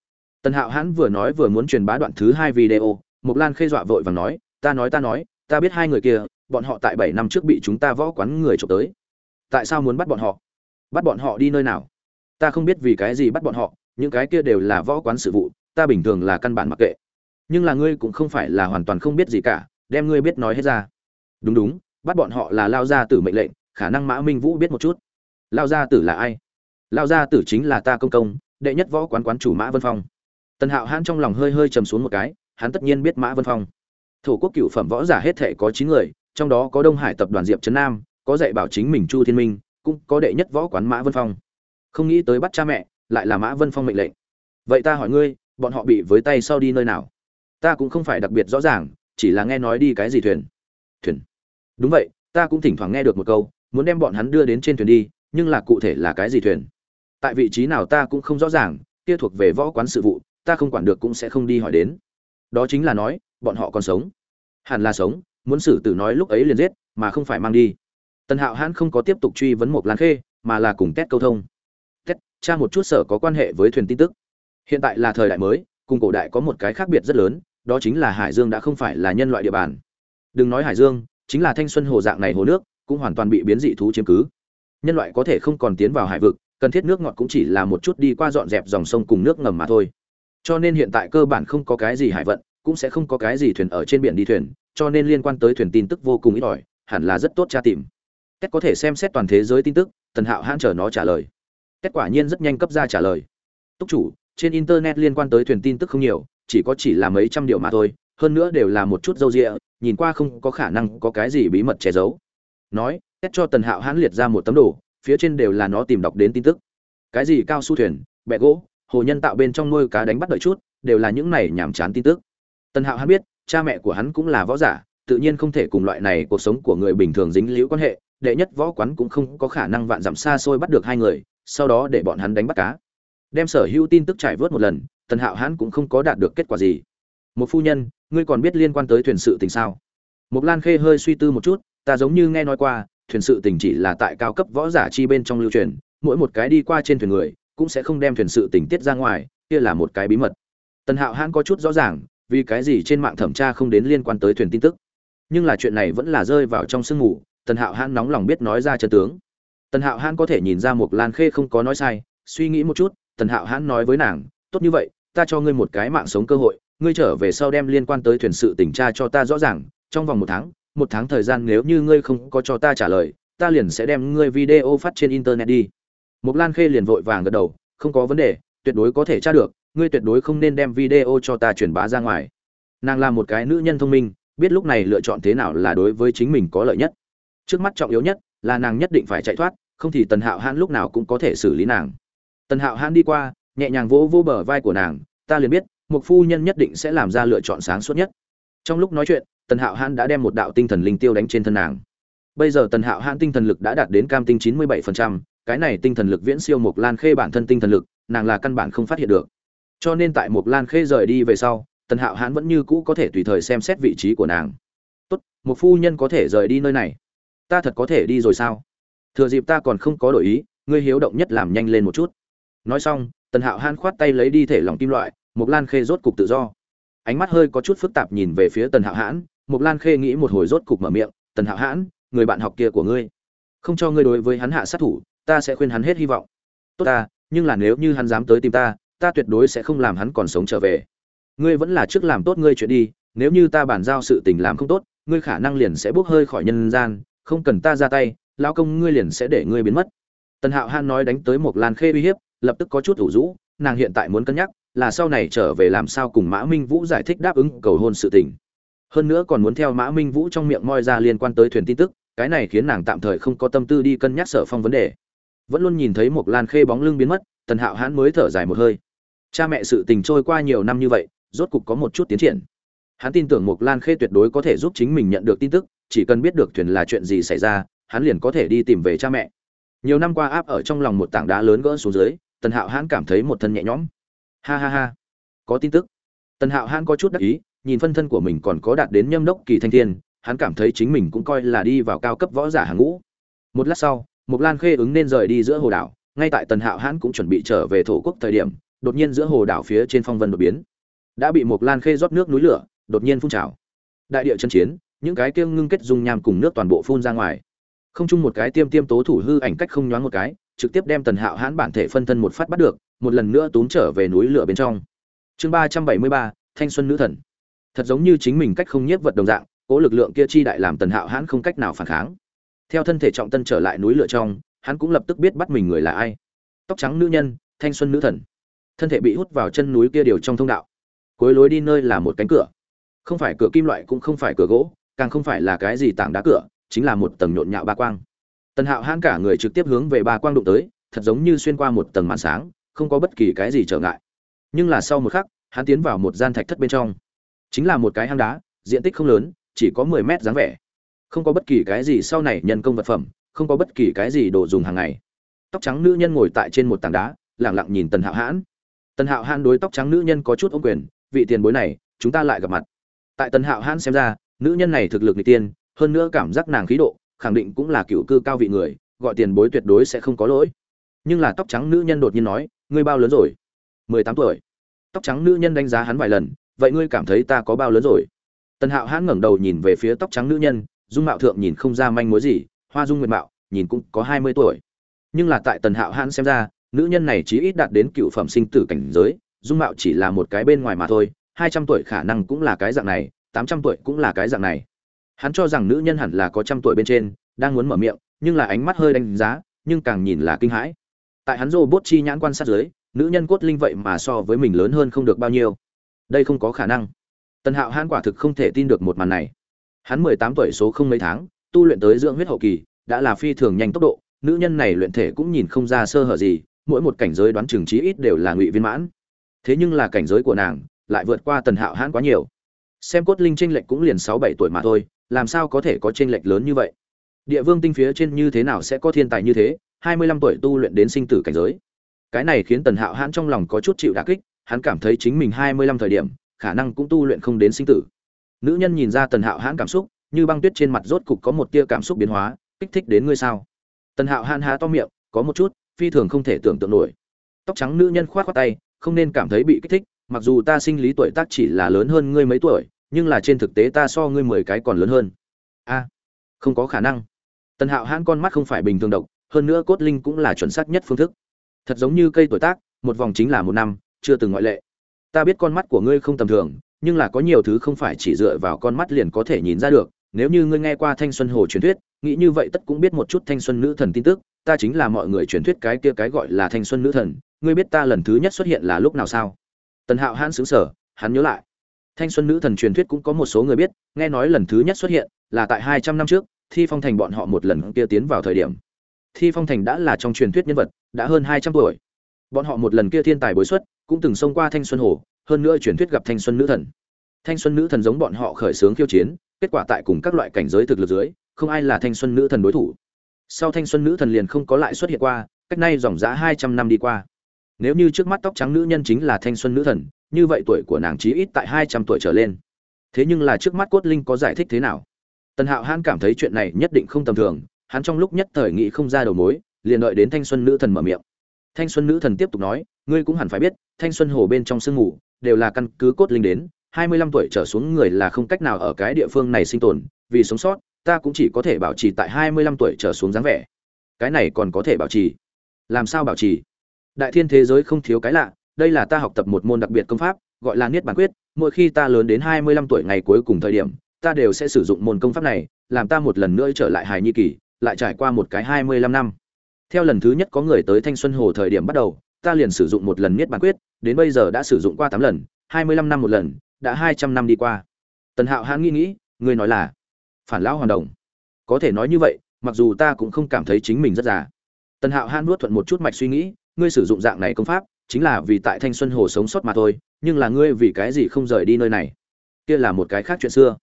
[SPEAKER 1] Tần hạo hãn vừa nói vừa muốn truyền bá đoạn thứ hai video, mục lan khê dọa vội và nói, ta nói ta nói, ta biết hai người kia, bọn họ tại bảy năm trước bị chúng ta võ quán người trộm tới. Tại sao muốn bắt bọn họ? Bắt bọn họ đi nơi nào? Ta không biết vì cái gì bắt bọn họ, những cái kia đều là võ quán sự vụ, ta bình thường là căn bản mặc kệ nhưng là ngươi cũng không phải là hoàn toàn không biết gì cả, đem ngươi biết nói hết ra. Đúng đúng, bắt bọn họ là lao gia tử mệnh lệnh, khả năng mã minh vũ biết một chút. Lao gia tử là ai? Lao gia tử chính là ta công công, đệ nhất võ quán quán chủ mã vân phong. Tần hạo hãn trong lòng hơi hơi trầm xuống một cái, hắn tất nhiên biết mã vân phong. Thổ quốc cựu phẩm võ giả hết thể có chín người, trong đó có đông hải tập đoàn diệp trấn nam, có dạy bảo chính mình chu thiên minh, cũng có đệ nhất võ quán mã vân phong. Không nghĩ tới bắt cha mẹ, lại là mã vân phong mệnh lệnh. Vậy ta hỏi ngươi, bọn họ bị với tay sau đi nơi nào? Ta cũng không phải đặc biệt rõ ràng, chỉ là nghe nói đi cái gì thuyền. Thuyền. Đúng vậy, ta cũng thỉnh thoảng nghe được một câu, muốn đem bọn hắn đưa đến trên thuyền đi, nhưng là cụ thể là cái gì thuyền? Tại vị trí nào ta cũng không rõ ràng, kia thuộc về võ quán sự vụ, ta không quản được cũng sẽ không đi hỏi đến. Đó chính là nói, bọn họ còn sống. Hẳn là sống, muốn xử tử nói lúc ấy liền giết, mà không phải mang đi. Tần hạo hãn không có tiếp tục truy vấn một lan khê, mà là cùng tét câu thông. Tét tra một chút sở có quan hệ với thuyền tin tức. Hiện tại là thời đại mới, cùng cổ đại có một cái khác biệt rất lớn đó chính là hải dương đã không phải là nhân loại địa bàn. Đừng nói hải dương, chính là thanh xuân hồ dạng này hồ nước, cũng hoàn toàn bị biến dị thú chiếm cứ. Nhân loại có thể không còn tiến vào hải vực, cần thiết nước ngọt cũng chỉ là một chút đi qua dọn dẹp dòng sông cùng nước ngầm mà thôi. Cho nên hiện tại cơ bản không có cái gì hải vận, cũng sẽ không có cái gì thuyền ở trên biển đi thuyền, cho nên liên quan tới thuyền tin tức vô cùng ít ỏi, hẳn là rất tốt tra tìm. Kết có thể xem xét toàn thế giới tin tức, tần hạo hãn chờ nó trả lời. Kết quả nhiên rất nhanh cấp ra trả lời. Túc chủ, trên internet liên quan tới thuyền tin tức không nhiều chỉ có chỉ là mấy trăm điều mà thôi, hơn nữa đều là một chút dâu rịa nhìn qua không có khả năng có cái gì bí mật che giấu. Nói test cho tần hạo hãn liệt ra một tấm đồ, phía trên đều là nó tìm đọc đến tin tức. Cái gì cao su thuyền, bẹ gỗ, hồ nhân tạo bên trong nuôi cá đánh bắt đợi chút, đều là những này nhảm chán tin tức. Tần hạo hắn biết, cha mẹ của hắn cũng là võ giả, tự nhiên không thể cùng loại này cuộc sống của người bình thường dính liễu quan hệ, đệ nhất võ quán cũng không có khả năng vạn dặm xa xôi bắt được hai người, sau đó để bọn hắn đánh bắt cá. Đem sở hữu tin tức trải vớt một lần tần hạo Hãn cũng không có đạt được kết quả gì. Một phu nhân, ngươi còn biết liên quan tới thuyền sự tình sao? Một lan khê hơi suy tư một chút, ta giống như nghe nói qua, thuyền sự tình chỉ là tại cao cấp võ giả chi bên trong lưu truyền, mỗi một cái đi qua trên thuyền người, cũng sẽ không đem thuyền sự tình tiết ra ngoài, kia là một cái bí mật. Tần hạo hãn có chút rõ ràng, vì cái gì trên mạng thẩm tra không đến liên quan tới thuyền tin tức. Nhưng là chuyện này vẫn là rơi vào trong sương mù, tần hạo hãn nóng lòng biết nói ra chân tướng. Tần hạo hãn có thể nhìn ra một lan khê không có nói sai, suy nghĩ một chút, tần hạo hãn nói với nàng, tốt như vậy ta cho ngươi một cái mạng sống cơ hội ngươi trở về sau đem liên quan tới thuyền sự tỉnh tra cho ta rõ ràng trong vòng một tháng một tháng thời gian nếu như ngươi không có cho ta trả lời ta liền sẽ đem ngươi video phát trên internet đi Mục Lan Khê liền vội vàng gật đầu, không có vấn đề, tuyệt đối có thể tra được, ngươi tuyệt đối không nên đem video cho ta truyền bá ra ngoài. Nàng là một cái nữ nhân thông minh, biết lúc này lựa chọn thế nào là đối với chính mình có lợi nhất. Trước mắt trọng yếu nhất là nàng nhất định phải chạy thoát, không thì Tần Hạo Hãn lúc nào cũng có thể xử lý nàng. Tần Hạo Hãn đi qua, nhẹ nhàng vỗ vỗ bờ vai của nàng, ta liền biết, một phu nhân nhất định sẽ làm ra lựa chọn sáng suốt nhất. Trong lúc nói chuyện, Tần Hạo Hãn đã đem một đạo tinh thần linh tiêu đánh trên thân nàng. Bây giờ Tần Hạo Hãn tinh thần lực đã đạt đến cam tinh chín mươi 97%, cái này tinh thần lực viễn siêu Mộc Lan Khê bản thân tinh thần lực, nàng là căn bản không phát hiện được. Cho nên tại Mộc Lan Khê rời đi về sau, Tần Hạo Hãn vẫn như cũ có thể tùy thời xem xét vị trí của nàng. "Tốt, một phu nhân có thể rời đi nơi này. Ta thật có thể đi rồi sao? Thừa dịp ta còn không có đổi ý, ngươi hiếu động nhất làm nhanh lên một chút." Nói xong, Tần Hạo Hãn khoát tay lấy đi thể lòng kim loại, Mộc Lan Khê rốt cục tự do. Ánh mắt hơi có chút phức tạp nhìn về phía Tần Hạo Hãn, Mộc Lan Khê nghĩ một hồi rốt cục mở miệng, "Tần Hạo Hãn, người bạn học kia của ngươi, không cho ngươi đối với hắn hạ sát thủ, ta sẽ khuyên hắn hết hy vọng. Tốt ta nhưng là nếu như hắn dám tới tìm ta ta tuyệt đối sẽ không làm hắn còn sống trở về. Ngươi vẫn là trước làm tốt ngươi chuyện đi nếu như ta bàn giao sự tình làm không tốt ngươi khả năng liền sẽ bốc hơi khỏi nhân gian không cần ta ra tay lão công ngươi liền sẽ để ngươi biến mất. Tần hạo han nói đánh tới một lan khê uy hiếp lập tức có chút ủ rũ, nàng hiện tại muốn cân nhắc là sau này trở về làm sao cùng mã minh vũ giải thích đáp ứng cầu hôn sự tình. Hơn nữa còn muốn theo mã minh vũ trong miệng moi ra liên quan tới thuyền tin tức, cái này khiến nàng tạm thời không có tâm tư đi cân nhắc sở phong vấn đề. Vẫn luôn nhìn thấy một lan khê bóng lưng biến mất, tần hạo hãn mới thở dài một hơi. Cha mẹ sự tình trôi qua nhiều năm như vậy, rốt cục có một chút tiến triển. Hắn tin tưởng một lan khê tuyệt đối có thể giúp chính mình nhận được tin tức, chỉ cần biết được thuyền là chuyện gì xảy ra, hắn liền có thể đi tìm về cha mẹ. Nhiều năm qua áp ở trong lòng một tảng đá lớn gỡ xuống dưới tần hạo hãn cảm thấy một thân nhẹ nhõm. Ha ha ha. Có tin tức. Tần hạo hãn có chút đắc ý nhìn phân thân của mình còn có đạt đến nhâm đốc kỳ thanh thiên hắn cảm thấy chính mình cũng coi là đi vào cao cấp võ giả hàng ngũ. Một lát sau Mục Lan Khê ứng nên rời đi giữa hồ đảo, ngay tại Tần Hạo Hãn cũng chuẩn bị trở về thổ quốc thời điểm, đột nhiên giữa hồ đảo phía trên phong vân đột biến, đã bị Mục Lan Khê rót nước núi lửa, đột nhiên phun trào. Đại địa chân chiến, những cái kia ngưng kết dung nham cùng nước toàn bộ phun ra ngoài. Không chung một cái tiêm tiêm tố thủ hư ảnh cách không nhoáng một cái, trực tiếp đem Tần Hạo Hãn bản thể phân thân một phát bắt được, một lần nữa túm trở về núi lửa bên trong. Chương ba trăm bảy mươi ba, Thanh xuân nữ thần. Thật giống như chính mình cách không nhiếp vật đồng dạng, cố lực lượng kia chi đại làm Tần Hạo Hãn không cách nào phản kháng. Theo thân thể trọng tân trở lại núi lửa trong hắn cũng lập tức biết bắt mình người là ai. Tóc trắng nữ nhân thanh xuân nữ thần. Thân thể bị hút vào chân núi kia điều trong thông đạo. Cuối lối đi nơi là một cánh cửa. Không phải cửa kim loại cũng không phải cửa gỗ càng không phải là cái gì tảng đá cửa chính là một tầng nhộn nhạo ba quang tần hạo hãn cả người trực tiếp hướng về ba quang đụng tới, thật giống như xuyên qua một tầng màn sáng, không có bất kỳ cái gì trở ngại. Nhưng là sau một khắc, hắn tiến vào một gian thạch thất bên trong. Chính là một cái hang đá, diện tích không lớn, chỉ có mười mét dáng vẻ. Không có bất kỳ cái gì sau này nhân công vật phẩm, không có bất kỳ cái gì đồ dùng hàng ngày. Tóc trắng nữ nhân ngồi tại trên một tảng đá lẳng lặng nhìn tần hạo hãn. Tần hạo hãn đối tóc trắng nữ nhân có chút ô quyền, vị tiền bối này, chúng ta lại gặp mặt. Tại tần hạo hãn xem ra, nữ nhân này thực lực n g tiên, hơn nữa cảm giác nàng khí độ khẳng định cũng là cựu cư cao vị người, gọi tiền bối tuyệt đối sẽ không có lỗi. Nhưng là tóc trắng nữ nhân đột nhiên nói, ngươi bao lớn rồi? Mười tám tuổi. Tóc trắng nữ nhân đánh giá hắn vài lần, vậy ngươi cảm thấy ta có bao lớn rồi? Tần hạo hãn ngẩng đầu nhìn về phía tóc trắng nữ nhân, dung mạo thượng nhìn không ra manh mối gì, hoa dung nguyện mạo, nhìn cũng có hai mươi tuổi. Nhưng là tại tần hạo hãn xem ra, nữ nhân này chí ít đạt đến cựu phẩm sinh tử cảnh giới, dung mạo chỉ là một cái bên ngoài mà thôi, hai trăm tuổi khả năng cũng là cái dạng này, tám trăm tuổi cũng là cái dạng này hắn cho rằng nữ nhân hẳn là có trăm tuổi bên trên đang muốn mở miệng nhưng là ánh mắt hơi đánh giá nhưng càng nhìn là kinh hãi. Tại hắn rô bốt chi nhãn quan sát dưới nữ nhân cốt linh vậy mà so với mình lớn hơn không được bao nhiêu. Đây không có khả năng. Tần hạo hãn quả thực không thể tin được một màn này. Hắn 18 tuổi số không mấy tháng, tu luyện tới dưỡng huyết hậu kỳ, đã là phi thường nhanh tốc độ, nữ nhân này luyện thể cũng nhìn không ra sơ hở gì, mỗi một cảnh giới đoán chừng trí ít đều là ngụy viên mãn. Thế nhưng là cảnh giới của nàng lại vượt qua tần hạo hãn quá nhiều. Xem cốt linh tranh lệch cũng liền sáu bảy tuổi mà thôi làm sao có thể có chênh lệch lớn như vậy? Địa vương tinh phía trên như thế nào sẽ có thiên tài như thế? Hai mươi lăm tuổi tu luyện đến sinh tử cảnh giới. Cái này khiến tần hạo hãn trong lòng có chút chịu đả kích, hắn cảm thấy chính mình hai mươi lăm thời điểm, khả năng cũng tu luyện không đến sinh tử. Nữ nhân nhìn ra tần hạo hãn cảm xúc, như băng tuyết trên mặt rốt cục có một tia cảm xúc biến hóa, kích thích đến ngươi sao? Tần hạo hãn há to miệng, có một chút, phi thường không thể tưởng tượng nổi. Tóc trắng nữ nhân khoát khoát tay, không nên cảm thấy bị kích thích, mặc dù ta sinh lý tuổi tác chỉ là lớn hơn ngươi mấy tuổi nhưng là trên thực tế ta so ngươi mười cái còn lớn hơn. A, không có khả năng. Tần hạo hãn con mắt không phải bình thường độc, hơn nữa cốt linh cũng là chuẩn xác nhất phương thức. Thật giống như cây tuổi tác, một vòng chính là một năm, chưa từng ngoại lệ. Ta biết con mắt của ngươi không tầm thường, nhưng là có nhiều thứ không phải chỉ dựa vào con mắt liền có thể nhìn ra được. Nếu như ngươi nghe qua thanh xuân hồ truyền thuyết, nghĩ như vậy tất cũng biết một chút thanh xuân nữ thần tin tức. Ta chính là mọi người truyền thuyết cái kia cái gọi là thanh xuân nữ thần. Ngươi biết ta lần thứ nhất xuất hiện là lúc nào sao? Tần hạo hãn xứng sở hắn nhớ lại thanh xuân nữ thần truyền thuyết cũng có một số người biết, nghe nói lần thứ nhất xuất hiện là tại hai trăm năm trước, thi phong thành bọn họ một lần kia tiến vào thời điểm. Thi phong thành đã là trong truyền thuyết nhân vật, đã hơn hai trăm tuổi. Bọn họ một lần kia thiên tài bối xuất, cũng từng xông qua thanh xuân hồ, hơn nữa truyền thuyết gặp thanh xuân nữ thần. Thanh xuân nữ thần giống bọn họ khởi xướng khiêu chiến, kết quả tại cùng các loại cảnh giới thực lực dưới, không ai là thanh xuân nữ thần đối thủ. Sau thanh xuân nữ thần liền không có lại xuất hiện qua, cách nay dòng dã hai trăm năm đi qua. Nếu như trước mắt tóc trắng nữ nhân chính là thanh xuân nữ thần như vậy tuổi của nàng chí ít tại hai trăm tuổi trở lên. Thế nhưng là trước mắt cốt linh có giải thích thế nào? Tần hạo hãn cảm thấy chuyện này nhất định không tầm thường, hắn trong lúc nhất thời nghĩ không ra đầu mối, liền đợi đến thanh xuân nữ thần mở miệng. Thanh xuân nữ thần tiếp tục nói, ngươi cũng hẳn phải biết, thanh xuân hồ bên trong sương ngủ đều là căn cứ cốt linh đến, hai mươi lăm tuổi trở xuống người là không cách nào ở cái địa phương này sinh tồn, vì sống sót, ta cũng chỉ có thể bảo trì tại hai mươi lăm tuổi trở xuống dáng vẻ. Cái này còn có thể bảo trì? Làm sao bảo trì? Đại thiên thế giới không thiếu cái lạ đây là ta học tập một môn đặc biệt công pháp, gọi là niết bàn quyết, mỗi khi ta lớn đến hai mươi lăm tuổi ngày cuối cùng thời điểm, ta đều sẽ sử dụng môn công pháp này, làm ta một lần nữa trở lại hài nhi kỳ, lại trải qua một cái hai mươi lăm năm. Theo lần thứ nhất có người tới thanh xuân hồ thời điểm bắt đầu, ta liền sử dụng một lần niết bàn quyết, đến bây giờ đã sử dụng qua tám lần, hai mươi lăm năm một lần, đã hai trăm năm đi qua. Tần hạo hãn nghĩ nghĩ ngươi nói là phản lão hoàn đồng. Có thể nói như vậy, mặc dù ta cũng không cảm thấy chính mình rất già. Tần hạo hãn nuốt thuận một chút mạch suy nghĩ, ngươi sử dụng dạng này công pháp chính là vì tại thanh xuân hồ sống sót mà thôi, nhưng là ngươi vì cái gì không rời đi nơi này? Kia là một cái khác chuyện xưa.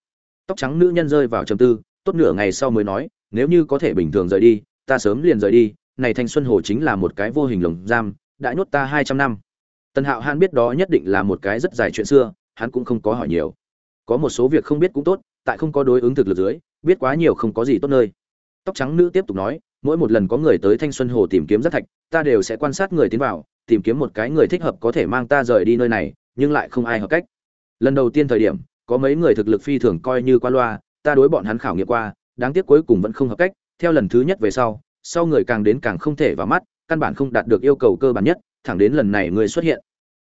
[SPEAKER 1] Tóc trắng nữ nhân rơi vào trầm tư, tốt nửa ngày sau mới nói, nếu như có thể bình thường rời đi, ta sớm liền rời đi, này thanh xuân hồ chính là một cái vô hình lồng giam, đã nhốt ta hai trăm năm. Tần hạo hãn biết đó nhất định là một cái rất dài chuyện xưa, hắn cũng không có hỏi nhiều. Có một số việc không biết cũng tốt, tại không có đối ứng thực lực dưới, biết quá nhiều không có gì tốt nơi. Tóc trắng nữ tiếp tục nói, mỗi một lần có người tới thanh xuân hồ tìm kiếm rất thạch, ta đều sẽ quan sát người tiến vào tìm kiếm một cái người thích hợp có thể mang ta rời đi nơi này, nhưng lại không ai hợp cách. Lần đầu tiên thời điểm, có mấy người thực lực phi thường coi như qua loa, ta đối bọn hắn khảo nghiệm qua, đáng tiếc cuối cùng vẫn không hợp cách. Theo lần thứ nhất về sau sau người càng đến càng không thể vào mắt, căn bản không đạt được yêu cầu cơ bản nhất, thẳng đến lần này người xuất hiện.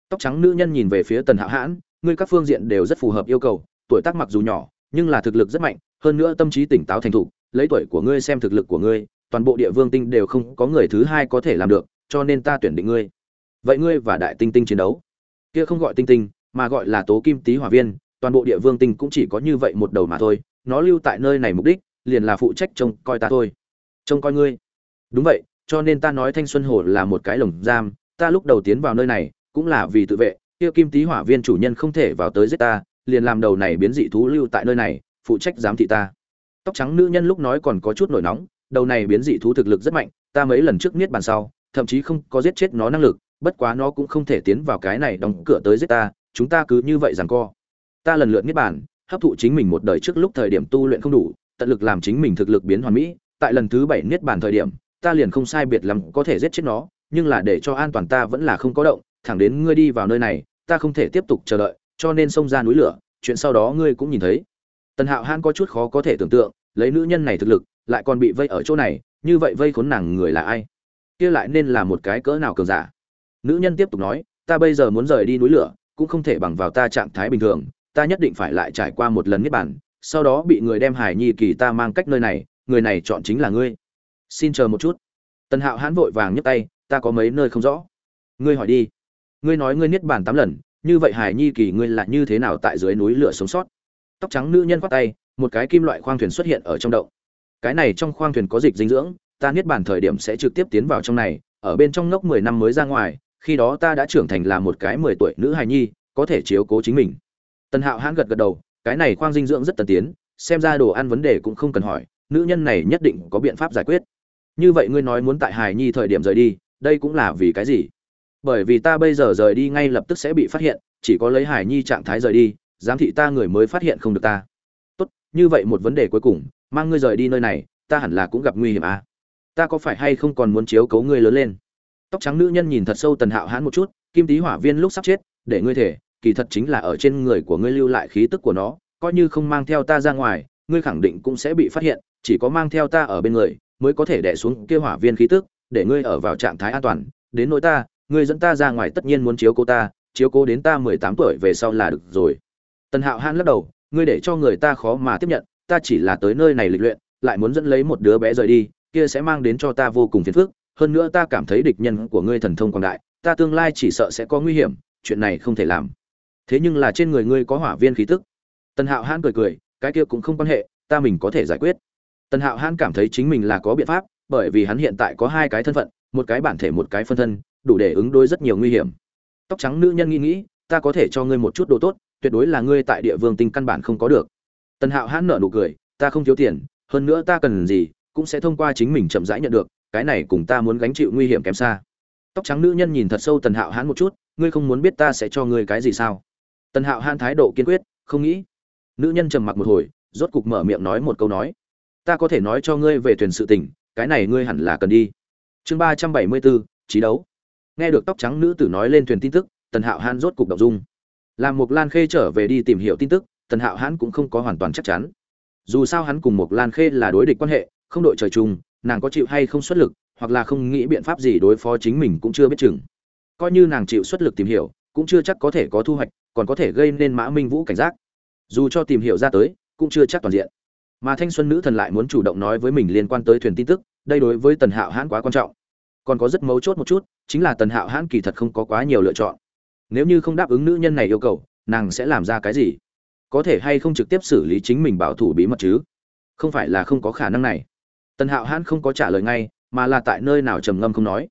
[SPEAKER 1] Tóc trắng nữ nhân nhìn về phía tần hạo hãn, ngươi các phương diện đều rất phù hợp yêu cầu, tuổi tác mặc dù nhỏ, nhưng là thực lực rất mạnh, hơn nữa tâm trí tỉnh táo thành thục, lấy tuổi của ngươi xem thực lực của ngươi, toàn bộ địa vương tinh đều không có người thứ hai có thể làm được, cho nên ta tuyển định ngươi vậy ngươi và đại tinh tinh chiến đấu? Kia không gọi tinh tinh, mà gọi là tố kim tý hỏa viên, toàn bộ địa vương tinh cũng chỉ có như vậy một đầu mà thôi, nó lưu tại nơi này mục đích, liền là phụ trách trông coi ta thôi. Trông coi ngươi. Đúng vậy, cho nên ta nói thanh xuân hồ là một cái lồng giam, ta lúc đầu tiến vào nơi này, cũng là vì tự vệ, kia kim tý hỏa viên chủ nhân không thể vào tới giết ta, liền làm đầu này biến dị thú lưu tại nơi này, phụ trách giám thị ta. Tóc trắng nữ nhân lúc nói còn có chút nổi nóng, đầu này biến dị thú thực lực rất mạnh, ta mấy lần trước niết bàn sau, thậm chí không có giết chết nó năng lực bất quá nó cũng không thể tiến vào cái này đóng cửa tới giết ta, chúng ta cứ như vậy rằng co. Ta lần lượt niết bàn, hấp thụ chính mình một đời trước lúc thời điểm tu luyện không đủ, tận lực làm chính mình thực lực biến hoàn mỹ, tại lần thứ bảy niết bàn thời điểm, ta liền không sai biệt lắm có thể giết chết nó, nhưng là để cho an toàn ta vẫn là không có động, thẳng đến ngươi đi vào nơi này, ta không thể tiếp tục chờ đợi, cho nên xông ra núi lửa, chuyện sau đó ngươi cũng nhìn thấy. Tần hạo hãn có chút khó có thể tưởng tượng, lấy nữ nhân này thực lực, lại còn bị vây ở chỗ này, như vậy vây khốn nàng người là ai? Kia lại nên là một cái cỡ nào cường giả? Nữ nhân tiếp tục nói, ta bây giờ muốn rời đi núi lửa, cũng không thể bằng vào ta trạng thái bình thường, ta nhất định phải lại trải qua một lần niết bản sau đó bị người đem hải nhi kỳ ta mang cách nơi này, người này chọn chính là ngươi. Xin chờ một chút. Tần hạo hãn vội vàng nhấc tay, ta có mấy nơi không rõ. Ngươi hỏi đi. Ngươi nói ngươi niết bàn tám lần, như vậy hải nhi kỳ ngươi là như thế nào tại dưới núi lửa sống sót? Tóc trắng nữ nhân khoác tay, một cái kim loại khoang thuyền xuất hiện ở trong động. Cái này trong khoang thuyền có dịch dinh dưỡng, ta niết bàn thời điểm sẽ trực tiếp tiến vào trong này, ở bên trong ngốc mười năm mới ra ngoài khi đó ta đã trưởng thành là một cái mười tuổi nữ hài nhi, có thể chiếu cố chính mình. Tần hạo hãn gật gật đầu, cái này khoang dinh dưỡng rất tân tiến, xem ra đồ ăn vấn đề cũng không cần hỏi, nữ nhân này nhất định có biện pháp giải quyết. Như vậy ngươi nói muốn tại hài nhi thời điểm rời đi, đây cũng là vì cái gì? Bởi vì ta bây giờ rời đi ngay lập tức sẽ bị phát hiện, chỉ có lấy hài nhi trạng thái rời đi, giám thị ta người mới phát hiện không được ta. Tốt, như vậy một vấn đề cuối cùng, mang ngươi rời đi nơi này, ta hẳn là cũng gặp nguy hiểm à? Ta có phải hay không còn muốn chiếu cấu ngươi lớn lên? Tóc trắng nữ nhân nhìn thật sâu tần hạo hãn một chút, kim tý hỏa viên lúc sắp chết, để ngươi thể, kỳ thật chính là ở trên người của ngươi lưu lại khí tức của nó, coi như không mang theo ta ra ngoài, ngươi khẳng định cũng sẽ bị phát hiện, chỉ có mang theo ta ở bên người mới có thể đẻ xuống kia hỏa viên khí tức, để ngươi ở vào trạng thái an toàn. Đến nỗi ta, ngươi dẫn ta ra ngoài tất nhiên muốn chiếu cô ta, chiếu cố đến ta mười tám tuổi về sau là được rồi. Tần hạo hãn lắc đầu, ngươi để cho người ta khó mà tiếp nhận, ta chỉ là tới nơi này lịch luyện, lại muốn dẫn lấy một đứa bé rời đi, kia sẽ mang đến cho ta vô cùng phiền phức hơn nữa ta cảm thấy địch nhân của ngươi thần thông quảng đại, ta tương lai chỉ sợ sẽ có nguy hiểm, chuyện này không thể làm. Thế nhưng là trên người ngươi có hỏa viên khí tức. Tần hạo hãn cười cười, cái kia cũng không quan hệ, ta mình có thể giải quyết. Tần hạo hãn cảm thấy chính mình là có biện pháp, bởi vì hắn hiện tại có hai cái thân phận, một cái bản thể một cái phân thân, đủ để ứng đối rất nhiều nguy hiểm. Tóc trắng nữ nhân nghĩ nghĩ, ta có thể cho ngươi một chút đồ tốt, tuyệt đối là ngươi tại địa vương tinh căn bản không có được. Tần hạo hãn nở nụ cười, ta không thiếu tiền, hơn nữa ta cần gì, cũng sẽ thông qua chính mình chậm rãi nhận được cái này cùng ta muốn gánh chịu nguy hiểm kém xa. Tóc trắng nữ nhân nhìn thật sâu tần hạo hãn một chút, ngươi không muốn biết ta sẽ cho ngươi cái gì sao? Tần hạo hãn thái độ kiên quyết, không nghĩ. Nữ nhân trầm mặc một hồi, rốt cục mở miệng nói một câu nói. Ta có thể nói cho ngươi về thuyền sự tình, cái này ngươi hẳn là cần đi. Chương ba trăm bảy mươi bốn trí đấu. Nghe được tóc trắng nữ tử nói lên thuyền tin tức, tần hạo hãn rốt cục đ ộ n g dung. Làm một lan khê trở về đi tìm hiểu tin tức, tần hạo hãn cũng không có hoàn toàn chắc chắn. Dù sao hắn cùng một lan khê là đối địch quan hệ, không đội trời chung nàng có chịu hay không xuất lực, hoặc là không nghĩ biện pháp gì đối phó chính mình cũng chưa biết chừng. Coi như nàng chịu xuất lực tìm hiểu, cũng chưa chắc có thể có thu hoạch, còn có thể gây nên mã minh vũ cảnh giác. Dù cho tìm hiểu ra tới, cũng chưa chắc toàn diện. Mà thanh xuân nữ thần lại muốn chủ động nói với mình liên quan tới thuyền tin tức, đây đối với tần hạo hãn quá quan trọng. Còn có rất mấu chốt một chút, chính là tần hạo hãn kỳ thật không có quá nhiều lựa chọn. Nếu như không đáp ứng nữ nhân này yêu cầu, nàng sẽ làm ra cái gì? Có thể hay không trực tiếp xử lý chính mình bảo thủ bí mật chứ? Không phải là không có khả năng này tần hạo hãn không có trả lời ngay, mà là tại nơi nào trầm ngâm không nói.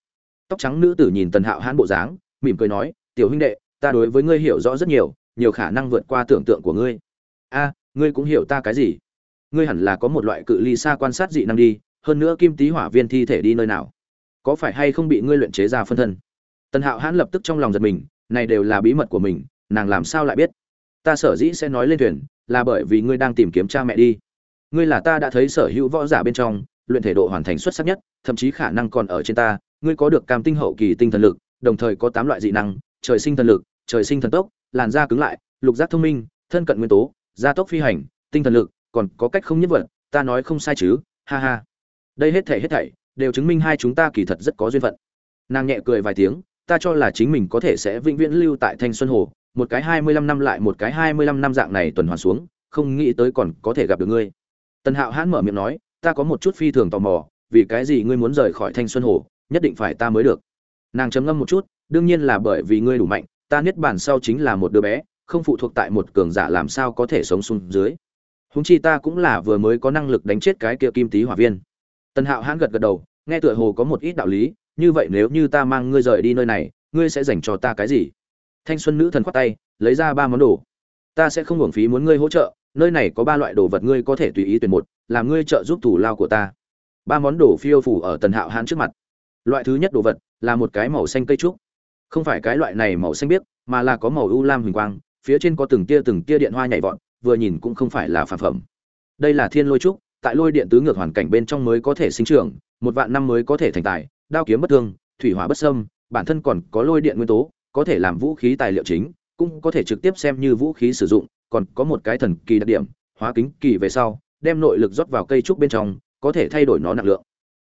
[SPEAKER 1] Tóc trắng nữ tử nhìn tần hạo hãn bộ dáng, mỉm cười nói, tiểu huynh đệ, ta đối với ngươi hiểu rõ rất nhiều nhiều khả năng vượt qua tưởng tượng của ngươi. A, ngươi cũng hiểu ta cái gì? Ngươi hẳn là có một loại cự ly xa quan sát dị năng đi, hơn nữa kim tý hỏa viên thi thể đi nơi nào? Có phải hay không bị ngươi luyện chế ra phân thân? Tần hạo hãn lập tức trong lòng giật mình, này đều là bí mật của mình, nàng làm sao lại biết? Ta sở dĩ sẽ nói lên thuyền, là bởi vì ngươi đang tìm kiếm cha mẹ đi. Ngươi là ta đã thấy sở hữu võ giả bên trong luyện thể độ hoàn thành xuất sắc nhất, thậm chí khả năng còn ở trên ta. Ngươi có được cam tinh hậu kỳ tinh thần lực, đồng thời có tám loại dị năng, trời sinh thần lực, trời sinh thần tốc, làn da cứng lại, lục giác thông minh, thân cận nguyên tố, gia tốc phi hành, tinh thần lực, còn có cách không nhất vật, ta nói không sai chứ, ha ha. Đây hết thảy hết thảy đều chứng minh hai chúng ta kỳ thật rất có duyên phận. Nàng nhẹ cười vài tiếng, ta cho là chính mình có thể sẽ vĩnh viễn lưu tại thanh xuân hồ, một cái hai mươi lăm năm lại một cái hai mươi lăm năm dạng này tuần hoàn xuống, không nghĩ tới còn có thể gặp được ngươi. Tần hạo hãn mở miệng nói ta có một chút phi thường tò mò, vì cái gì ngươi muốn rời khỏi thanh xuân hồ, nhất định phải ta mới được. Nàng chấm ngâm một chút, đương nhiên là bởi vì ngươi đủ mạnh, ta niết bàn sau chính là một đứa bé, không phụ thuộc tại một cường giả làm sao có thể sống xuống dưới. Húng chi ta cũng là vừa mới có năng lực đánh chết cái kia kim tý hỏa viên. Tần hạo hãn gật gật đầu, nghe tựa hồ có một ít đạo lý, như vậy nếu như ta mang ngươi rời đi nơi này, ngươi sẽ dành cho ta cái gì? Thanh xuân nữ thần khoát tay, lấy ra ba món đồ. Ta sẽ không hưởng phí muốn ngươi hỗ trợ nơi này có ba loại đồ vật ngươi có thể tùy ý tuyển một, làm ngươi trợ giúp thủ lao của ta. Ba món đồ phiêu phủ ở tần hạo hãn trước mặt. Loại thứ nhất đồ vật là một cái màu xanh cây trúc. Không phải cái loại này màu xanh biếc, mà là có màu u lam huỳnh quang, phía trên có từng tia từng tia điện hoa nhảy vọt, vừa nhìn cũng không phải là phản phẩm. Đây là thiên lôi trúc, tại lôi điện tứ ngược hoàn cảnh bên trong mới có thể sinh trưởng, một vạn năm mới có thể thành tài, đao kiếm bất thương, thủy hỏa bất sâm bản thân còn có lôi điện nguyên tố, có thể làm vũ khí tài liệu chính, cũng có thể trực tiếp xem như vũ khí sử dụng còn có một cái thần kỳ đặc điểm, hóa kính kỳ về sau, đem nội lực rót vào cây trúc bên trong, có thể thay đổi nó nặng lượng.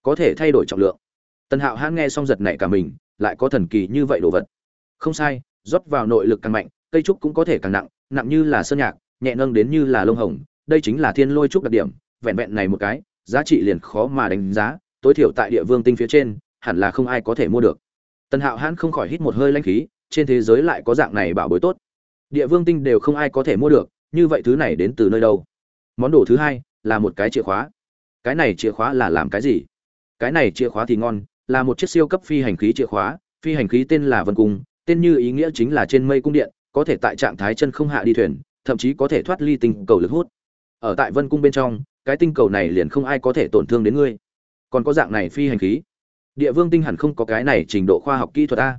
[SPEAKER 1] Có thể thay đổi trọng lượng. Tần hạo hãn nghe xong giật nảy cả mình, lại có thần kỳ như vậy đồ vật. Không sai, rót vào nội lực càng mạnh, cây trúc cũng có thể càng nặng nặng như là sơn nhạc, nhẹ nâng đến như là lông hồng, đây chính là thiên lôi trúc đặc điểm, vẹn vẹn này một cái, giá trị liền khó mà đánh giá, tối thiểu tại địa vương tinh phía trên, hẳn là không ai có thể mua được. Tần hạo hãn không khỏi hít một hơi lanh khí, trên thế giới lại có dạng này bảo bối tốt địa vương tinh đều không ai có thể mua được, như vậy thứ này đến từ nơi đâu? Món đồ thứ hai là một cái chìa khóa. Cái này chìa khóa là làm cái gì? Cái này chìa khóa thì ngon, là một chiếc siêu cấp phi hành khí chìa khóa, phi hành khí tên là vân cung, tên như ý nghĩa chính là trên mây cung điện, có thể tại trạng thái chân không hạ đi thuyền, thậm chí có thể thoát ly tinh cầu lực hút. Ở tại vân cung bên trong, cái tinh cầu này liền không ai có thể tổn thương đến ngươi. Còn có dạng này phi hành khí? Địa vương tinh hẳn không có cái này trình độ khoa học kỹ thuật ta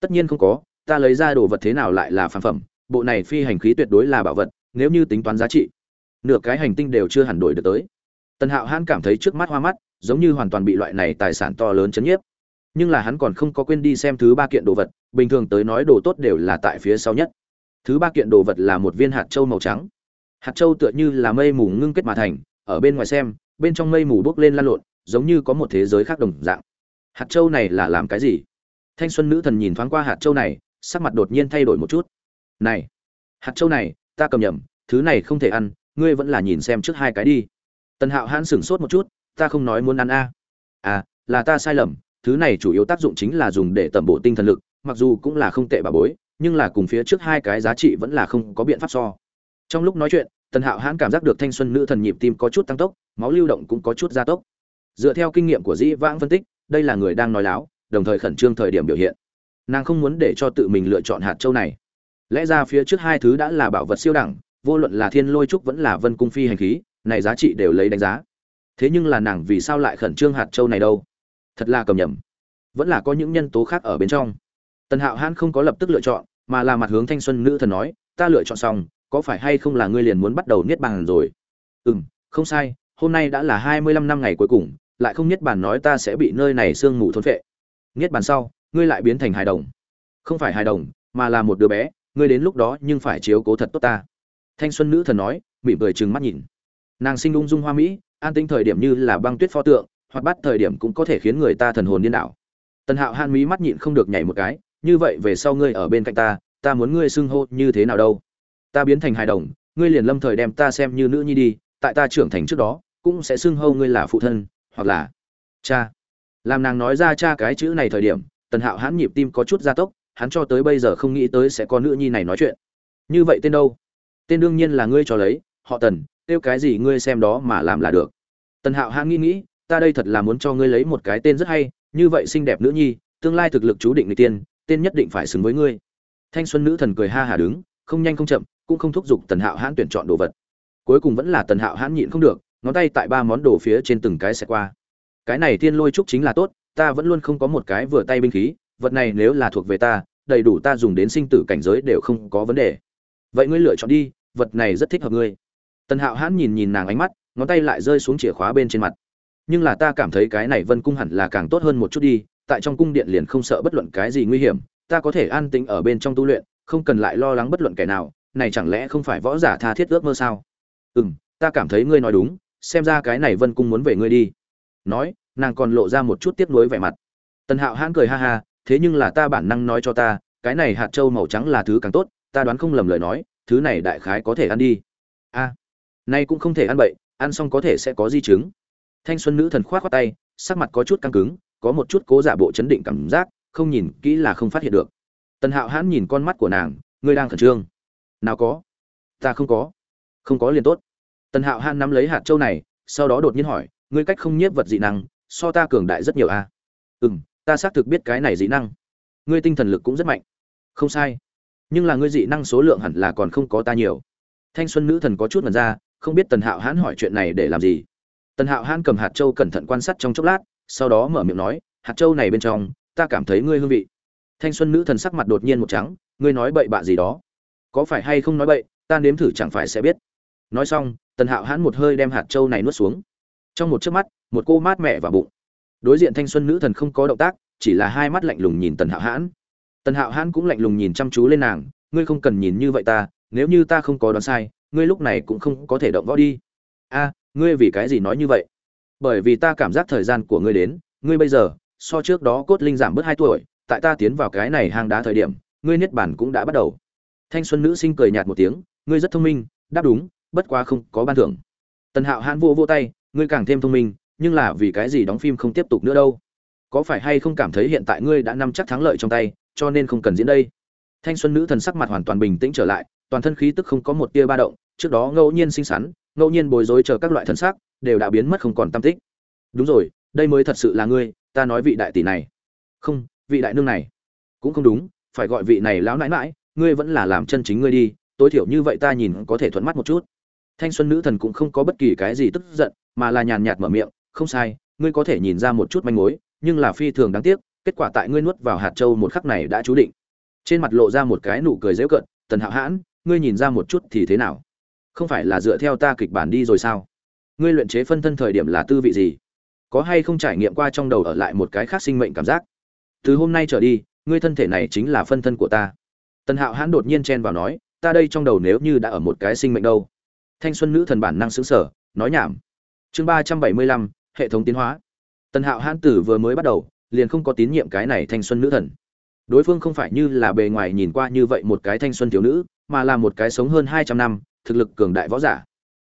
[SPEAKER 1] tất nhiên không có, ta lấy ra đồ vật thế nào lại là phản phẩm bộ này phi hành khí tuyệt đối là bảo vật, nếu như tính toán giá trị, nửa cái hành tinh đều chưa hẳn đổi được tới. Tần hạo hãn cảm thấy trước mắt hoa mắt, giống như hoàn toàn bị loại này tài sản to lớn chấn nhiếp. Nhưng là hắn còn không có quên đi xem thứ ba kiện đồ vật, bình thường tới nói đồ tốt đều là tại phía sau nhất. Thứ ba kiện đồ vật là một viên hạt trâu màu trắng. Hạt trâu tựa như là mây mù ngưng kết mà thành, ở bên ngoài xem, bên trong mây mù bốc lên lan lộn, giống như có một thế giới khác đồng dạng. Hạt trâu này là làm cái gì? Thanh xuân nữ thần nhìn thoáng qua hạt trâu này, sắc mặt đột nhiên thay đổi một chút này, hạt châu này, ta cầm nhầm, thứ này không thể ăn, ngươi vẫn là nhìn xem trước hai cái đi. Tần hạo hãn sửng sốt một chút, ta không nói muốn ăn a. À là ta sai lầm, thứ này chủ yếu tác dụng chính là dùng để tẩm bổ tinh thần lực, mặc dù cũng là không tệ bà bối, nhưng là cùng phía trước hai cái giá trị vẫn là không có biện pháp so. Trong lúc nói chuyện, tần hạo hãn cảm giác được thanh xuân nữ thần nhịp tim có chút tăng tốc, máu lưu động cũng có chút gia tốc. Dựa theo kinh nghiệm của dĩ vãng phân tích, đây là người đang nói láo, đồng thời khẩn trương thời điểm biểu hiện. Nàng không muốn để cho tự mình lựa chọn hạt châu này lẽ ra phía trước hai thứ đã là bảo vật siêu đẳng, vô luận là thiên lôi trúc vẫn là vân cung phi hành khí, này giá trị đều lấy đánh giá. Thế nhưng là nàng vì sao lại khẩn trương hạt châu này đâu? Thật là cầm nhầm. Vẫn là có những nhân tố khác ở bên trong. Tần hạo hãn không có lập tức lựa chọn, mà là mặt hướng thanh xuân nữ thần nói, ta lựa chọn xong, có phải hay không là ngươi liền muốn bắt đầu niết bàn rồi? Ừ m không sai, hôm nay đã là hai mươi lăm năm ngày cuối cùng, lại không niết bàn nói ta sẽ bị nơi này sương mù thôn phệ. Niết bàn sau, ngươi lại biến thành hài đồng. Không phải hài đồng, mà là một đứa bé ngươi đến lúc đó nhưng phải chiếu cố thật tốt ta. Thanh xuân nữ thần nói, mỉm cười trừng mắt nhìn. Nàng sinh ung dung hoa mỹ, an tinh thời điểm như là băng tuyết pho tượng hoặc bắt thời điểm cũng có thể khiến người ta thần hồn điên đảo. Tần hạo han mí mắt nhịn không được nhảy một cái, như vậy về sau ngươi ở bên cạnh ta ta muốn ngươi xưng hô như thế nào đâu? Ta biến thành hài đồng, ngươi liền lâm thời đem ta xem như nữ nhi đi, tại ta trưởng thành trước đó, cũng sẽ xưng hô ngươi là phụ thân, hoặc là cha. Làm nàng nói ra cha cái chữ này thời điểm, tần hạo hãn nhịp tim có chút gia tốc hắn cho tới bây giờ không nghĩ tới sẽ có nữ nhi này nói chuyện. Như vậy tên đâu? Tên đương nhiên là ngươi cho lấy, họ tần, kêu cái gì ngươi xem đó mà làm là được. Tần hạo hãn nghĩ nghĩ, ta đây thật là muốn cho ngươi lấy một cái tên rất hay, như vậy xinh đẹp nữ nhi, tương lai thực lực chú định người tiên, tên nhất định phải xứng với ngươi. Thanh xuân nữ thần cười ha hà đứng, không nhanh không chậm, cũng không thúc giục tần hạo hãn tuyển chọn đồ vật. Cuối cùng vẫn là tần hạo hãn nhịn không được, ngón tay tại ba món đồ phía trên từng cái sẽ qua. Cái này tiên lôi trúc chính là tốt, ta vẫn luôn không có một cái vừa tay binh khí vật này nếu là thuộc về ta, đầy đủ ta dùng đến sinh tử cảnh giới đều không có vấn đề. Vậy ngươi lựa chọn đi, vật này rất thích hợp ngươi. Tần hạo hãn nhìn nhìn nàng ánh mắt, ngón tay lại rơi xuống chìa khóa bên trên mặt. Nhưng là ta cảm thấy cái này vân cung hẳn là càng tốt hơn một chút đi, tại trong cung điện liền không sợ bất luận cái gì nguy hiểm, ta có thể an tĩnh ở bên trong tu luyện, không cần lại lo lắng bất luận kẻ nào, này chẳng lẽ không phải võ giả tha thiết ước mơ sao? Ừ m ta cảm thấy ngươi nói đúng, xem ra cái này vân cung muốn về ngươi đi. Nói, nàng còn lộ ra một chút tiếc nuối vẻ mặt. Tần hạo hãn cười ha ha thế nhưng là ta bản năng nói cho ta cái này hạt trâu màu trắng là thứ càng tốt ta đoán không lầm lời nói thứ này đại khái có thể ăn đi. A à, nay cũng không thể ăn bậy ăn xong có thể sẽ có di chứng. Thanh xuân nữ thần khoát khoát tay sắc mặt có chút căng cứng có một chút cố giả bộ chấn định cảm giác không nhìn kỹ là không phát hiện được. Tần hạo hãn nhìn con mắt của nàng ngươi đang khẩn trương. Nào có. Ta không có. Không có liền tốt. Tần hạo hãn nắm lấy hạt châu này sau đó đột nhiên hỏi ngươi cách không nhiếp vật dị năng so ta cường đại rất nhiều a? À? ừ ta xác thực biết cái này dị năng. Ngươi tinh thần lực cũng rất mạnh. Không sai. Nhưng là ngươi dị năng số lượng hẳn là còn không có ta nhiều. Thanh xuân nữ thần có chút mật ra, không biết tần hạo hãn hỏi chuyện này để làm gì. Tần hạo hãn cầm hạt châu cẩn thận quan sát trong chốc lát, sau đó mở miệng nói, hạt châu này bên trong, ta cảm thấy ngươi hương vị. Thanh xuân nữ thần sắc mặt đột nhiên một trắng, ngươi nói bậy bạ gì đó? Có phải hay không nói bậy, ta nếm thử chẳng phải sẽ biết. Nói xong, tần hạo hãn một hơi đem hạt châu này nuốt xuống. Trong một chớp mắt, một cô mát mẹ vào bụng đối diện thanh xuân nữ thần không có động tác, chỉ là hai mắt lạnh lùng nhìn tần hạo hãn. Tần hạo hãn cũng lạnh lùng nhìn chăm chú lên nàng, ngươi không cần nhìn như vậy ta, nếu như ta không có đoán sai, ngươi lúc này cũng không có thể động võ đi. A, ngươi vì cái gì nói như vậy? Bởi vì ta cảm giác thời gian của ngươi đến, ngươi bây giờ, so trước đó cốt linh giảm bớt hai tuổi, tại ta tiến vào cái này hang đá thời điểm, ngươi niết bản cũng đã bắt đầu. Thanh xuân nữ sinh cười nhạt một tiếng, ngươi rất thông minh, đáp đúng, bất quá không có ban thưởng. Tần hạo hãn vô vô tay, ngươi càng thêm thông minh nhưng là vì cái gì đóng phim không tiếp tục nữa đâu? Có phải hay không cảm thấy hiện tại ngươi đã nắm chắc thắng lợi trong tay, cho nên không cần diễn đây? Thanh xuân nữ thần sắc mặt hoàn toàn bình tĩnh trở lại, toàn thân khí tức không có một tia ba động, trước đó ngẫu nhiên xinh xắn, ngẫu nhiên bối rối chờ các loại thần sắc, đều đã biến mất không còn tâm tích. Đúng rồi, đây mới thật sự là ngươi, ta nói vị đại tỷ này. Không, vị đại nương này. Cũng không đúng, phải gọi vị này lão nãi nãi, ngươi vẫn là làm chân chính ngươi đi, tối thiểu như vậy ta nhìn có thể thuận mắt một chút. Thanh xuân nữ thần cũng không có bất kỳ cái gì tức giận, mà là nhàn nhạt mở miệng không sai, ngươi có thể nhìn ra một chút manh mối, nhưng là phi thường đáng tiếc, kết quả tại ngươi nuốt vào hạt châu một khắc này đã chú định. Trên mặt lộ ra một cái nụ cười dễu cận tần hạo hãn, ngươi nhìn ra một chút thì thế nào? Không phải là dựa theo ta kịch bản đi rồi sao? Ngươi luyện chế phân thân thời điểm là tư vị gì? Có hay không trải nghiệm qua trong đầu ở lại một cái khác sinh mệnh cảm giác? Từ hôm nay trở đi, ngươi thân thể này chính là phân thân của ta. Tần hạo hãn đột nhiên chen vào nói, ta đây trong đầu nếu như đã ở một cái sinh mệnh đâu? Thanh xuân nữ thần bản năng xứng sở nói nhảm, chương ba trăm bảy mươi lăm hệ thống tiến hóa. Tần hạo hãn tử vừa mới bắt đầu, liền không có tín nhiệm cái này thanh xuân nữ thần. Đối phương không phải như là bề ngoài nhìn qua như vậy một cái thanh xuân thiếu nữ, mà là một cái sống hơn hai trăm năm, thực lực cường đại võ giả.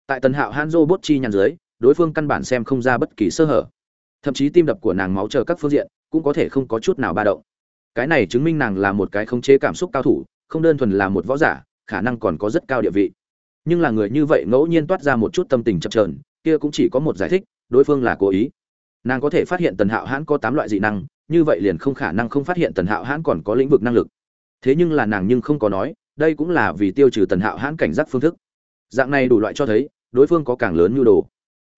[SPEAKER 1] Tại tần hạo hãn dô bốt chi nhàn dưới, đối phương căn bản xem không ra bất kỳ sơ hở. Thậm chí tim đập của nàng máu chờ các phương diện, cũng có thể không có chút nào ba động. Cái này chứng minh nàng là một cái khống chế cảm xúc cao thủ, không đơn thuần là một võ giả, khả năng còn có rất cao địa vị. Nhưng là người như vậy ngẫu nhiên toát ra một chút tâm tình chập trờn kia cũng chỉ có một giải thích, đối phương là cố ý. Nàng có thể phát hiện tần hạo hãn có tám loại dị năng, như vậy liền không khả năng không phát hiện tần hạo hãn còn có lĩnh vực năng lực. Thế nhưng là nàng nhưng không có nói, đây cũng là vì tiêu trừ tần hạo hãn cảnh giác phương thức. Dạng này đủ loại cho thấy, đối phương có càng lớn nhu đồ.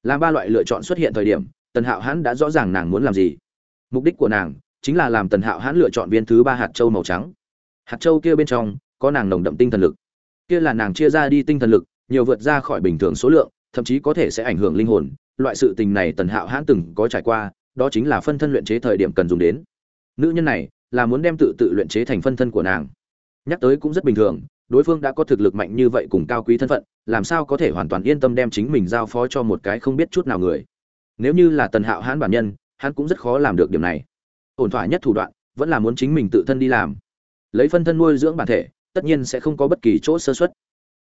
[SPEAKER 1] Làm ba loại lựa chọn xuất hiện thời điểm, tần hạo hãn đã rõ ràng nàng muốn làm gì. Mục đích của nàng, chính là làm tần hạo hãn lựa chọn viên thứ ba hạt châu màu trắng. Hạt châu kia bên trong, có nàng nồng đậm tinh thần lực. Kia là nàng chia ra đi tinh thần lực, nhiều vượt ra khỏi bình thường số lượng thậm chí có thể sẽ ảnh hưởng linh hồn, loại sự tình này tần hạo hãn từng có trải qua, đó chính là phân thân luyện chế thời điểm cần dùng đến. Nữ nhân này là muốn đem tự tự luyện chế thành phân thân của nàng. Nhắc tới cũng rất bình thường, đối phương đã có thực lực mạnh như vậy cùng cao quý thân phận, làm sao có thể hoàn toàn yên tâm đem chính mình giao phó cho một cái không biết chút nào người. Nếu như là tần hạo hãn bản nhân, hắn cũng rất khó làm được điểm này. Ổn thỏa nhất thủ đoạn, vẫn là muốn chính mình tự thân đi làm. Lấy phân thân nuôi dưỡng bản thể, tất nhiên sẽ không có bất kỳ chỗ sơ xuất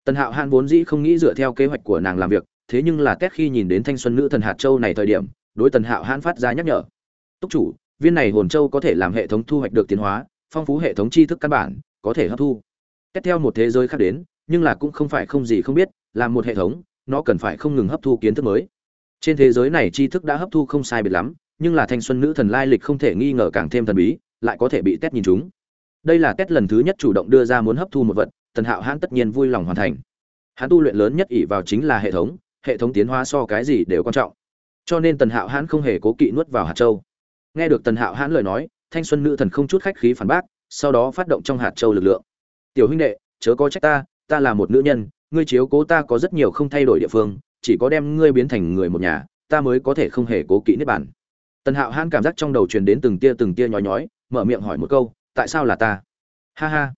[SPEAKER 1] tần hạo hãn vốn dĩ không nghĩ dựa theo kế hoạch của nàng làm việc thế nhưng là kết khi nhìn đến thanh xuân nữ thần hạt châu này thời điểm, đối tần hạo hãn phát ra nhắc nhở. Túc chủ, viên này hồn châu có thể làm hệ thống thu hoạch được tiến hóa, phong phú hệ thống tri thức căn bản, có thể hấp thu. Kết theo một thế giới khác đến, nhưng là cũng không phải không gì không biết làm một hệ thống, nó cần phải không ngừng hấp thu kiến thức mới. Trên thế giới này tri thức đã hấp thu không sai biệt lắm, nhưng là thanh xuân nữ thần lai lịch không thể nghi ngờ càng thêm thần bí, lại có thể bị test nhìn chúng. Đây là test lần thứ nhất chủ động đưa ra muốn hấp thu một vật, tần hạo hãn tất nhiên vui lòng hoàn thành. Hắn tu luyện lớn nhất ỷ vào chính là hệ thống hệ thống tiến hóa so cái gì đều quan trọng. Cho nên tần hạo hãn không hề cố kỵ nuốt vào hạt châu. Nghe được tần hạo hãn lời nói, thanh xuân nữ thần không chút khách khí phản bác, sau đó phát động trong hạt châu lực lượng. Tiểu huynh đệ, chớ có trách ta ta là một nữ nhân, ngươi chiếu cố ta có rất nhiều không thay đổi địa phương, chỉ có đem ngươi biến thành người một nhà, ta mới có thể không hề cố kỵ nếp bản tần hạo hãn cảm giác trong đầu truyền đến từng tia từng tia nhói nhói, mở miệng hỏi một câu, tại sao là ta? Ha ha,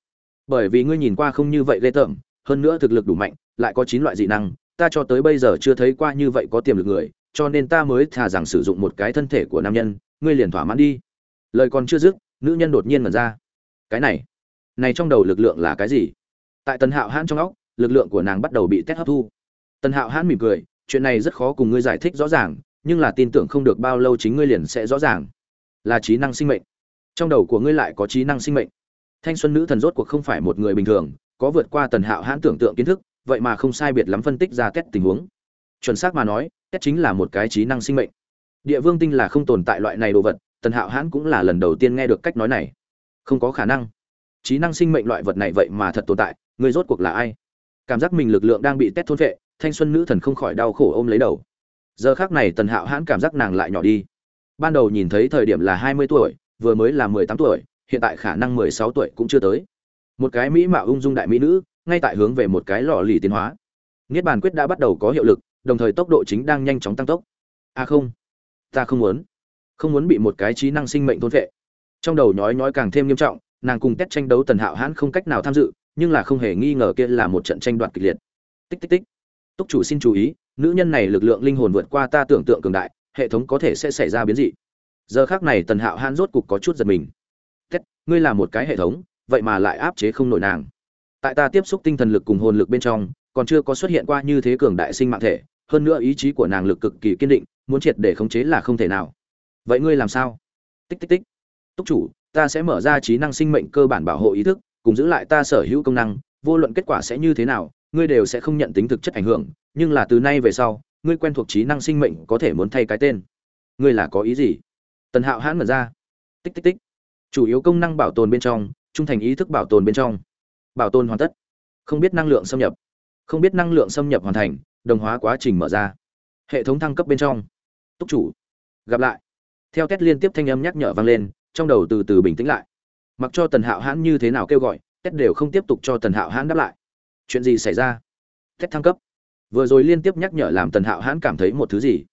[SPEAKER 1] bởi vì ngươi nhìn qua không như vậy ghê tởm, hơn nữa thực lực đủ mạnh, lại có chín loại dị năng ta cho tới bây giờ chưa thấy qua như vậy có tiềm lực người, cho nên ta mới thà rằng sử dụng một cái thân thể của nam nhân, ngươi liền thỏa mãn đi. Lời còn chưa dứt, nữ nhân đột nhiên mật ra. Cái này này trong đầu lực lượng là cái gì? Tại tần hạo hãn trong óc, lực lượng của nàng bắt đầu bị tét hấp thu. Tần hạo hãn mỉm cười, chuyện này rất khó cùng ngươi giải thích rõ ràng, nhưng là tin tưởng không được bao lâu chính ngươi liền sẽ rõ ràng. Là trí năng sinh mệnh. Trong đầu của ngươi lại có trí năng sinh mệnh. Thanh xuân nữ thần rốt cuộc không phải một người bình thường, có vượt qua tần hạo hãn tưởng tượng kiến thức vậy mà không sai biệt lắm phân tích ra kết tình huống. Chuẩn xác mà nói kết chính là một cái trí năng sinh mệnh. Địa vương tinh là không tồn tại loại này đồ vật, tần hạo hãn cũng là lần đầu tiên nghe được cách nói này. Không có khả năng. Trí năng sinh mệnh loại vật này vậy mà thật tồn tại, người rốt cuộc là ai? Cảm giác mình lực lượng đang bị tét thôn vệ thanh xuân nữ thần không khỏi đau khổ ôm lấy đầu. Giờ khác này tần hạo hãn cảm giác nàng lại nhỏ đi. Ban đầu nhìn thấy thời điểm là hai mươi tuổi, vừa mới là mười tám tuổi, hiện tại khả năng mười sáu tuổi cũng chưa tới. Một cái mỹ mạo ung dung đại mỹ nữ ngay tại hướng về một cái lò lì tiến hóa. Niết bàn quyết đã bắt đầu có hiệu lực, đồng thời tốc độ chính đang nhanh chóng tăng tốc. À không, ta không muốn. Không muốn bị một cái trí năng sinh mệnh thôn vệ. Trong đầu nhói nhói càng thêm nghiêm trọng, nàng cùng tét tranh đấu tần hạo hãn không cách nào tham dự, nhưng là không hề nghi ngờ kia là một trận tranh đoạt kịch liệt. Tích tích tích. Túc chủ xin chú ý, nữ nhân này lực lượng linh hồn vượt qua ta tưởng tượng cường đại, hệ thống có thể sẽ xảy ra biến dị. Giờ khác này tần hạo hãn rốt cục có chút giật mình. Tét ngươi là một cái hệ thống, vậy mà lại áp chế không nổi nàng tại ta tiếp xúc tinh thần lực cùng hồn lực bên trong, còn chưa có xuất hiện qua như thế cường đại sinh mạng thể, hơn nữa ý chí của nàng lực cực kỳ kiên định, muốn triệt để khống chế là không thể nào. Vậy ngươi làm sao? Tích tích tích. Túc chủ, ta sẽ mở ra trí năng sinh mệnh cơ bản bảo hộ ý thức, cùng giữ lại ta sở hữu công năng, vô luận kết quả sẽ như thế nào, ngươi đều sẽ không nhận tính thực chất ảnh hưởng, nhưng là từ nay về sau, ngươi quen thuộc trí năng sinh mệnh có thể muốn thay cái tên. Ngươi là có ý gì? Tần hạo hãn mở ra. Tích tích tích. Chủ yếu công năng bảo tồn bên trong, trung thành ý thức bảo tồn bên trong bảo tồn hoàn tất. Không biết năng lượng xâm nhập. Không biết năng lượng xâm nhập hoàn thành, đồng hóa quá trình mở ra. Hệ thống thăng cấp bên trong. Túc chủ. Gặp lại. Theo tét liên tiếp thanh âm nhắc nhở vang lên, trong đầu từ từ bình tĩnh lại. Mặc cho tần hạo hãn như thế nào kêu gọi tét đều không tiếp tục cho tần hạo hãn đáp lại. Chuyện gì xảy ra? Tét thăng cấp. Vừa rồi liên tiếp nhắc nhở làm tần hạo hãn cảm thấy một thứ gì?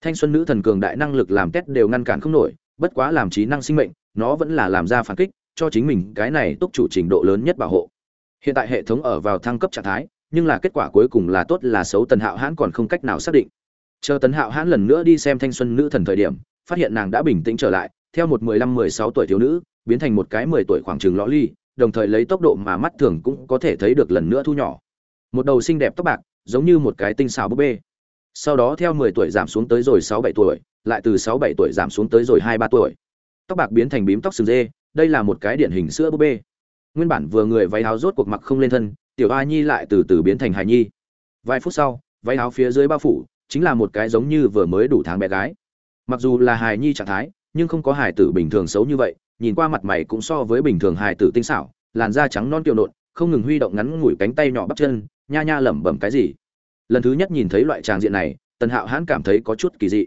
[SPEAKER 1] Thanh xuân nữ thần cường đại năng lực làm tét đều ngăn cản không nổi, bất quá làm trí năng sinh mệnh, nó vẫn là làm ra phản kích, cho chính mình cái này túc chủ trình độ lớn nhất bảo hộ hiện tại hệ thống ở vào thăng cấp trạng thái, nhưng là kết quả cuối cùng là tốt là xấu tần hạo hãn còn không cách nào xác định. Chờ tần hạo hãn lần nữa đi xem thanh xuân nữ thần thời điểm, phát hiện nàng đã bình tĩnh trở lại, theo một mười lăm, mười sáu tuổi thiếu nữ, biến thành một cái mười tuổi khoảng trường lõ ly, đồng thời lấy tốc độ mà mắt thường cũng có thể thấy được lần nữa thu nhỏ. Một đầu xinh đẹp tóc bạc, giống như một cái tinh xào búp bê. Sau đó theo mười tuổi giảm xuống tới rồi sáu bảy tuổi, lại từ sáu bảy tuổi giảm xuống tới rồi hai ba tuổi. Tóc bạc biến thành bím tóc sừng dê, đây là một cái điển hình sữa búp bê nguyên bản vừa người váy áo rốt cuộc mặc không lên thân, tiểu a nhi lại từ từ biến thành hài nhi. Vài phút sau, váy áo phía dưới bao phủ, chính là một cái giống như vừa mới đủ tháng bé gái. Mặc dù là hài nhi trạng thái, nhưng không có hài tử bình thường xấu như vậy, nhìn qua mặt mày cũng so với bình thường hài tử tinh xảo, làn da trắng non kiều nộn, không ngừng huy động ngắn ngủi cánh tay nhỏ bắp chân, nha nha lẩm bẩm cái gì. Lần thứ nhất nhìn thấy loại tràng diện này, tần hạo hãn cảm thấy có chút kỳ dị.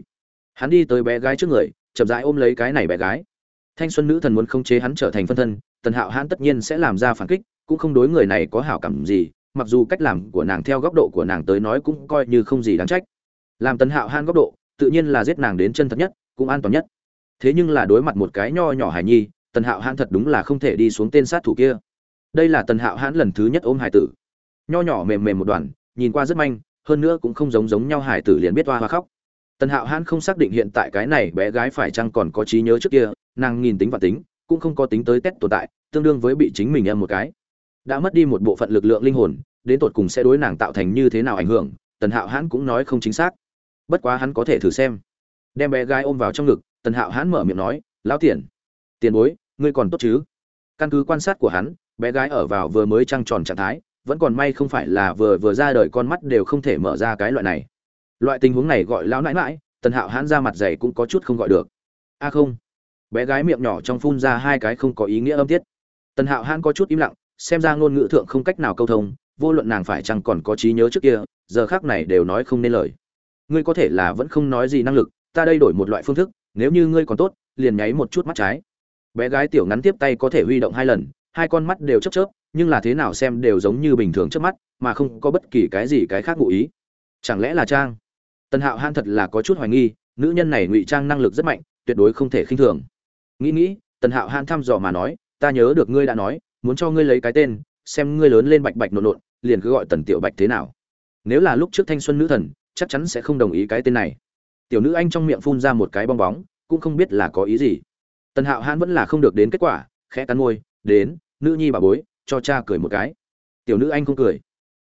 [SPEAKER 1] Hắn đi tới bé gái trước người, chậm rãi ôm lấy cái này bé gái. Thanh xuân nữ thần muốn khống chế hắn trở thành phân thân tần hạo hãn tất nhiên sẽ làm ra phản kích, cũng không đối người này có hảo cảm gì, mặc dù cách làm của nàng theo góc độ của nàng tới nói cũng coi như không gì đáng trách. Làm tần hạo hãn góc độ, tự nhiên là giết nàng đến chân thật nhất, cũng an toàn nhất. Thế nhưng là đối mặt một cái nho nhỏ hài nhi, tần hạo hãn thật đúng là không thể đi xuống tên sát thủ kia. Đây là tần hạo hãn lần thứ nhất ôm hải tử. Nho nhỏ mềm mềm một đoàn, nhìn qua rất manh, hơn nữa cũng không giống giống nhau hải tử liền biết hoa hoa khóc. Tần hạo hãn không xác định hiện tại cái này bé gái phải chăng còn có trí nhớ trước kia, nàng nghìn tính và tính cũng không có tính tới test tồn tại, tương đương với bị chính mình em một cái. Đã mất đi một bộ phận lực lượng linh hồn, đến tột cùng sẽ đối nàng tạo thành như thế nào ảnh hưởng, tần hạo hãn cũng nói không chính xác. Bất quá hắn có thể thử xem. Đem bé gái ôm vào trong ngực, tần hạo hãn mở miệng nói, lão tiền tiền bối, ngươi còn tốt chứ? Căn cứ quan sát của hắn, bé gái ở vào vừa mới trăng tròn trạng thái, vẫn còn may không phải là vừa vừa ra đời con mắt đều không thể mở ra cái loại này. Loại tình huống này gọi lão nãi mãi tần hạo hãn ra mặt dày cũng có chút không gọi được. A không bé gái miệng nhỏ trong phun ra hai cái không có ý nghĩa âm tiết. Tần hạo hãn có chút im lặng, xem ra ngôn ngữ thượng không cách nào câu thông, vô luận nàng phải chăng còn có trí nhớ trước kia, giờ khác này đều nói không nên lời. Ngươi có thể là vẫn không nói gì năng lực, ta đây đổi một loại phương thức, nếu như ngươi còn tốt, liền nháy một chút mắt trái. Bé gái tiểu ngắn tiếp tay có thể huy động hai lần, hai con mắt đều chớp chớp, nhưng là thế nào xem đều giống như bình thường trước mắt, mà không có bất kỳ cái gì cái khác ngụ ý. Chẳng lẽ là trang? Tần hạo han thật là có chút hoài nghi, nữ nhân này ngụy trang năng lực rất mạnh, tuyệt đối không thể khinh thường nghĩ nghĩ, tần hạo han thăm dò mà nói, ta nhớ được ngươi đã nói, muốn cho ngươi lấy cái tên, xem ngươi lớn lên bạch bạch nộn nộn, liền cứ gọi tần tiểu bạch thế nào. Nếu là lúc trước thanh xuân nữ thần, chắc chắn sẽ không đồng ý cái tên này. Tiểu nữ anh trong miệng phun ra một cái bong bóng, cũng không biết là có ý gì. Tần hạo hãn vẫn là không được đến kết quả, khẽ cắn môi, đến, nữ nhi bà bối, cho cha cười một cái. Tiểu nữ anh không cười.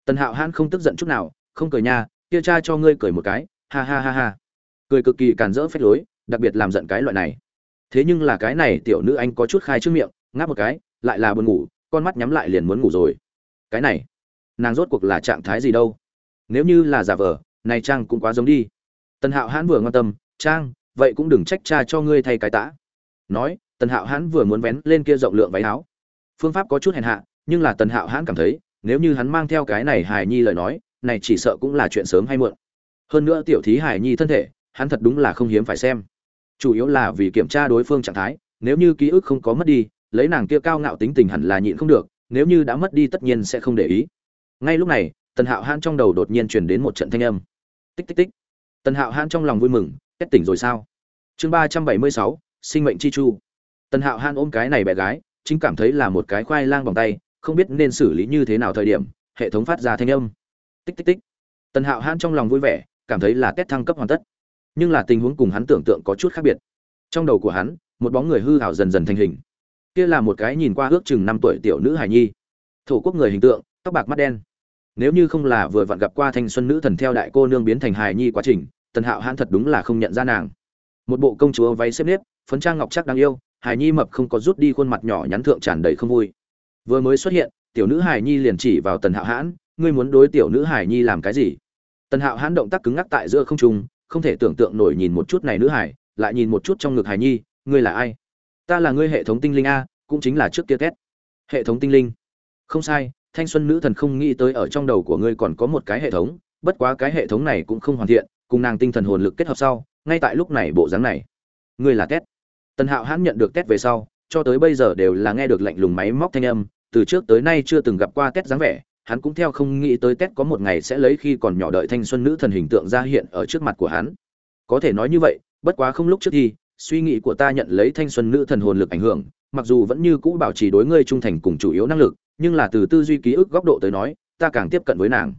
[SPEAKER 1] Tần hạo hãn không tức giận chút nào, không cười nha, kia cha cho ngươi cười một cái, ha ha ha ha. Cười cực kỳ càn rỡ phách lối, đặc biệt làm giận cái loại này thế nhưng là cái này tiểu nữ anh có chút khai trước miệng, ngáp một cái, lại là buồn ngủ, con mắt nhắm lại liền muốn ngủ rồi. Cái này, nàng rốt cuộc là trạng thái gì đâu? Nếu như là giả vờ, này trang cũng quá giống đi. Tần hạo hãn vừa ngon tâm, trang, vậy cũng đừng trách cha cho ngươi thay cái tã. Nói, tần hạo hãn vừa muốn vén lên kia rộng lượng váy áo. Phương pháp có chút hèn hạ, nhưng là tần hạo hãn cảm thấy, nếu như hắn mang theo cái này hài nhi lời nói, này chỉ sợ cũng là chuyện sớm hay muộn. Hơn nữa tiểu thí hài nhi thân thể, hắn thật đúng là không hiếm phải xem chủ yếu là vì kiểm tra đối phương trạng thái, nếu như ký ức không có mất đi, lấy nàng kia cao ngạo tính tình hẳn là nhịn không được, nếu như đã mất đi tất nhiên sẽ không để ý. Ngay lúc này, tần hạo hãn trong đầu đột nhiên truyền đến một trận thanh âm. Tích tích tích. Tần hạo hãn trong lòng vui mừng, kết tỉnh rồi sao? Chương ba trăm bảy mươi sáu, sinh mệnh chi chu. Tần hạo hãn ôm cái này bé gái, chính cảm thấy là một cái khoai lang bằng tay, không biết nên xử lý như thế nào thời điểm, hệ thống phát ra thanh âm. Tích tích tích. Tần hạo hãn trong lòng vui vẻ, cảm thấy là kết thăng cấp hoàn tất nhưng là tình huống cùng hắn tưởng tượng có chút khác biệt. Trong đầu của hắn, một bóng người hư hảo dần dần thành hình. Kia là một cái nhìn qua ước chừng năm tuổi tiểu nữ hải nhi. Thổ quốc người hình tượng, tóc bạc mắt đen. Nếu như không là vừa vặn gặp qua thanh xuân nữ thần theo đại cô nương biến thành hài nhi quá trình, tần hạo hãn thật đúng là không nhận ra nàng. Một bộ công chúa váy xếp nếp, phấn trang ngọc chắc đáng yêu, hài nhi mập không có rút đi khuôn mặt nhỏ nhắn thượng tràn đầy không vui. Vừa mới xuất hiện, tiểu nữ hài nhi liền chỉ vào tần hạo hãn, ngươi muốn đối tiểu nữ hài nhi làm cái gì? Tần hạo hãn động tác cứng ngắc tại giữa không trung không thể tưởng tượng nổi nhìn một chút này nữ hải, lại nhìn một chút trong ngực hải nhi, ngươi là ai? Ta là ngươi hệ thống tinh linh a, cũng chính là trước kia két. Hệ thống tinh linh. Không sai, thanh xuân nữ thần không nghĩ tới ở trong đầu của ngươi còn có một cái hệ thống, bất quá cái hệ thống này cũng không hoàn thiện, cùng nàng tinh thần hồn lực kết hợp sau, ngay tại lúc này bộ dáng này. Ngươi là két. Tần hạo hãn nhận được két về sau, cho tới bây giờ đều là nghe được lạnh lùng máy móc thanh âm, từ trước tới nay chưa từng gặp qua két dáng vẻ hắn cũng theo không nghĩ tới Tết có một ngày sẽ lấy khi còn nhỏ đợi thanh xuân nữ thần hình tượng ra hiện ở trước mặt của hắn. Có thể nói như vậy, bất quá không lúc trước thì, suy nghĩ của ta nhận lấy thanh xuân nữ thần hồn lực ảnh hưởng, mặc dù vẫn như cũ bảo trì đối ngươi trung thành cùng chủ yếu năng lực, nhưng là từ tư duy ký ức góc độ tới nói, ta càng tiếp cận với nàng.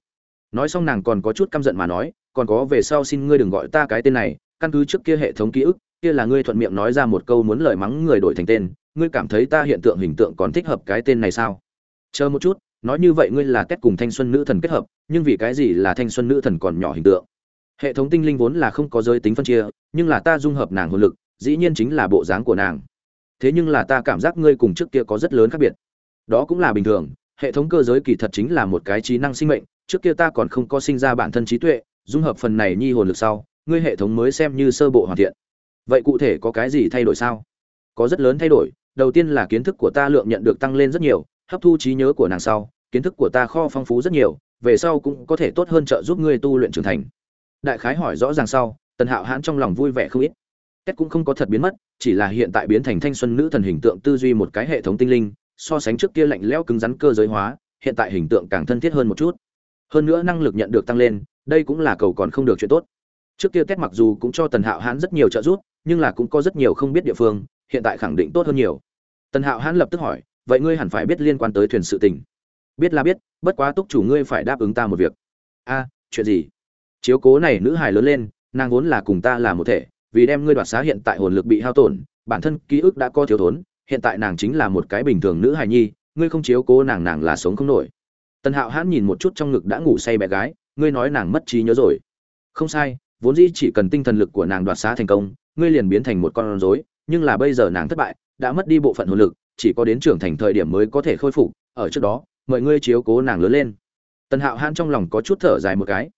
[SPEAKER 1] Nói xong nàng còn có chút căm giận mà nói, còn có về sau xin ngươi đừng gọi ta cái tên này, căn cứ trước kia hệ thống ký ức, kia là ngươi thuận miệng nói ra một câu muốn lời mắng người đổi thành tên, ngươi cảm thấy ta hiện tượng hình tượng còn thích hợp cái tên này sao? Chờ một chút, nói như vậy ngươi là kết cùng thanh xuân nữ thần kết hợp, nhưng vì cái gì là thanh xuân nữ thần còn nhỏ hình tượng? Hệ thống tinh linh vốn là không có giới tính phân chia, nhưng là ta dung hợp nàng hồn lực, dĩ nhiên chính là bộ dáng của nàng. Thế nhưng là ta cảm giác ngươi cùng trước kia có rất lớn khác biệt. Đó cũng là bình thường, hệ thống cơ giới kỳ thật chính là một cái trí năng sinh mệnh, trước kia ta còn không có sinh ra bản thân trí tuệ, dung hợp phần này nhi hồn lực sau, ngươi hệ thống mới xem như sơ bộ hoàn thiện. Vậy cụ thể có cái gì thay đổi sao? Có rất lớn thay đổi, đầu tiên là kiến thức của ta lượng nhận được tăng lên rất nhiều hấp thu trí nhớ của nàng sau, kiến thức của ta kho phong phú rất nhiều, về sau cũng có thể tốt hơn trợ giúp ngươi tu luyện trưởng thành. Đại khái hỏi rõ ràng sau, tần hạo hãn trong lòng vui vẻ không ít. Kết cũng không có thật biến mất, chỉ là hiện tại biến thành thanh xuân nữ thần hình tượng tư duy một cái hệ thống tinh linh, so sánh trước kia lạnh lẽo cứng rắn cơ giới hóa, hiện tại hình tượng càng thân thiết hơn một chút. Hơn nữa năng lực nhận được tăng lên, đây cũng là cầu còn không được chuyện tốt. Trước kia tết mặc dù cũng cho tần hạo hãn rất nhiều trợ giúp, nhưng là cũng có rất nhiều không biết địa phương, hiện tại khẳng định tốt hơn nhiều. Tần hạo hãn lập tức hỏi vậy ngươi hẳn phải biết liên quan tới thuyền sự tình. Biết là biết, bất quá túc chủ ngươi phải đáp ứng ta một việc. A, chuyện gì? Chiếu cố này nữ hài lớn lên, nàng vốn là cùng ta là một thể, vì đem ngươi đoạt xá hiện tại hồn lực bị hao tổn, bản thân ký ức đã có thiếu thốn, hiện tại nàng chính là một cái bình thường nữ hài nhi, ngươi không chiếu cố nàng nàng là sống không nổi. Tần hạo hãn nhìn một chút trong ngực đã ngủ say bé gái, ngươi nói nàng mất trí nhớ rồi. Không sai, vốn dĩ chỉ cần tinh thần lực của nàng đoạt xá thành công, ngươi liền biến thành một con rối, nhưng là bây giờ nàng thất bại, đã mất đi bộ phận hồn lực chỉ có đến trưởng thành thời điểm mới có thể khôi phục, ở trước đó, mời ngươi chiếu cố nàng lớn lên. Tần hạo hãn trong lòng có chút thở dài một cái.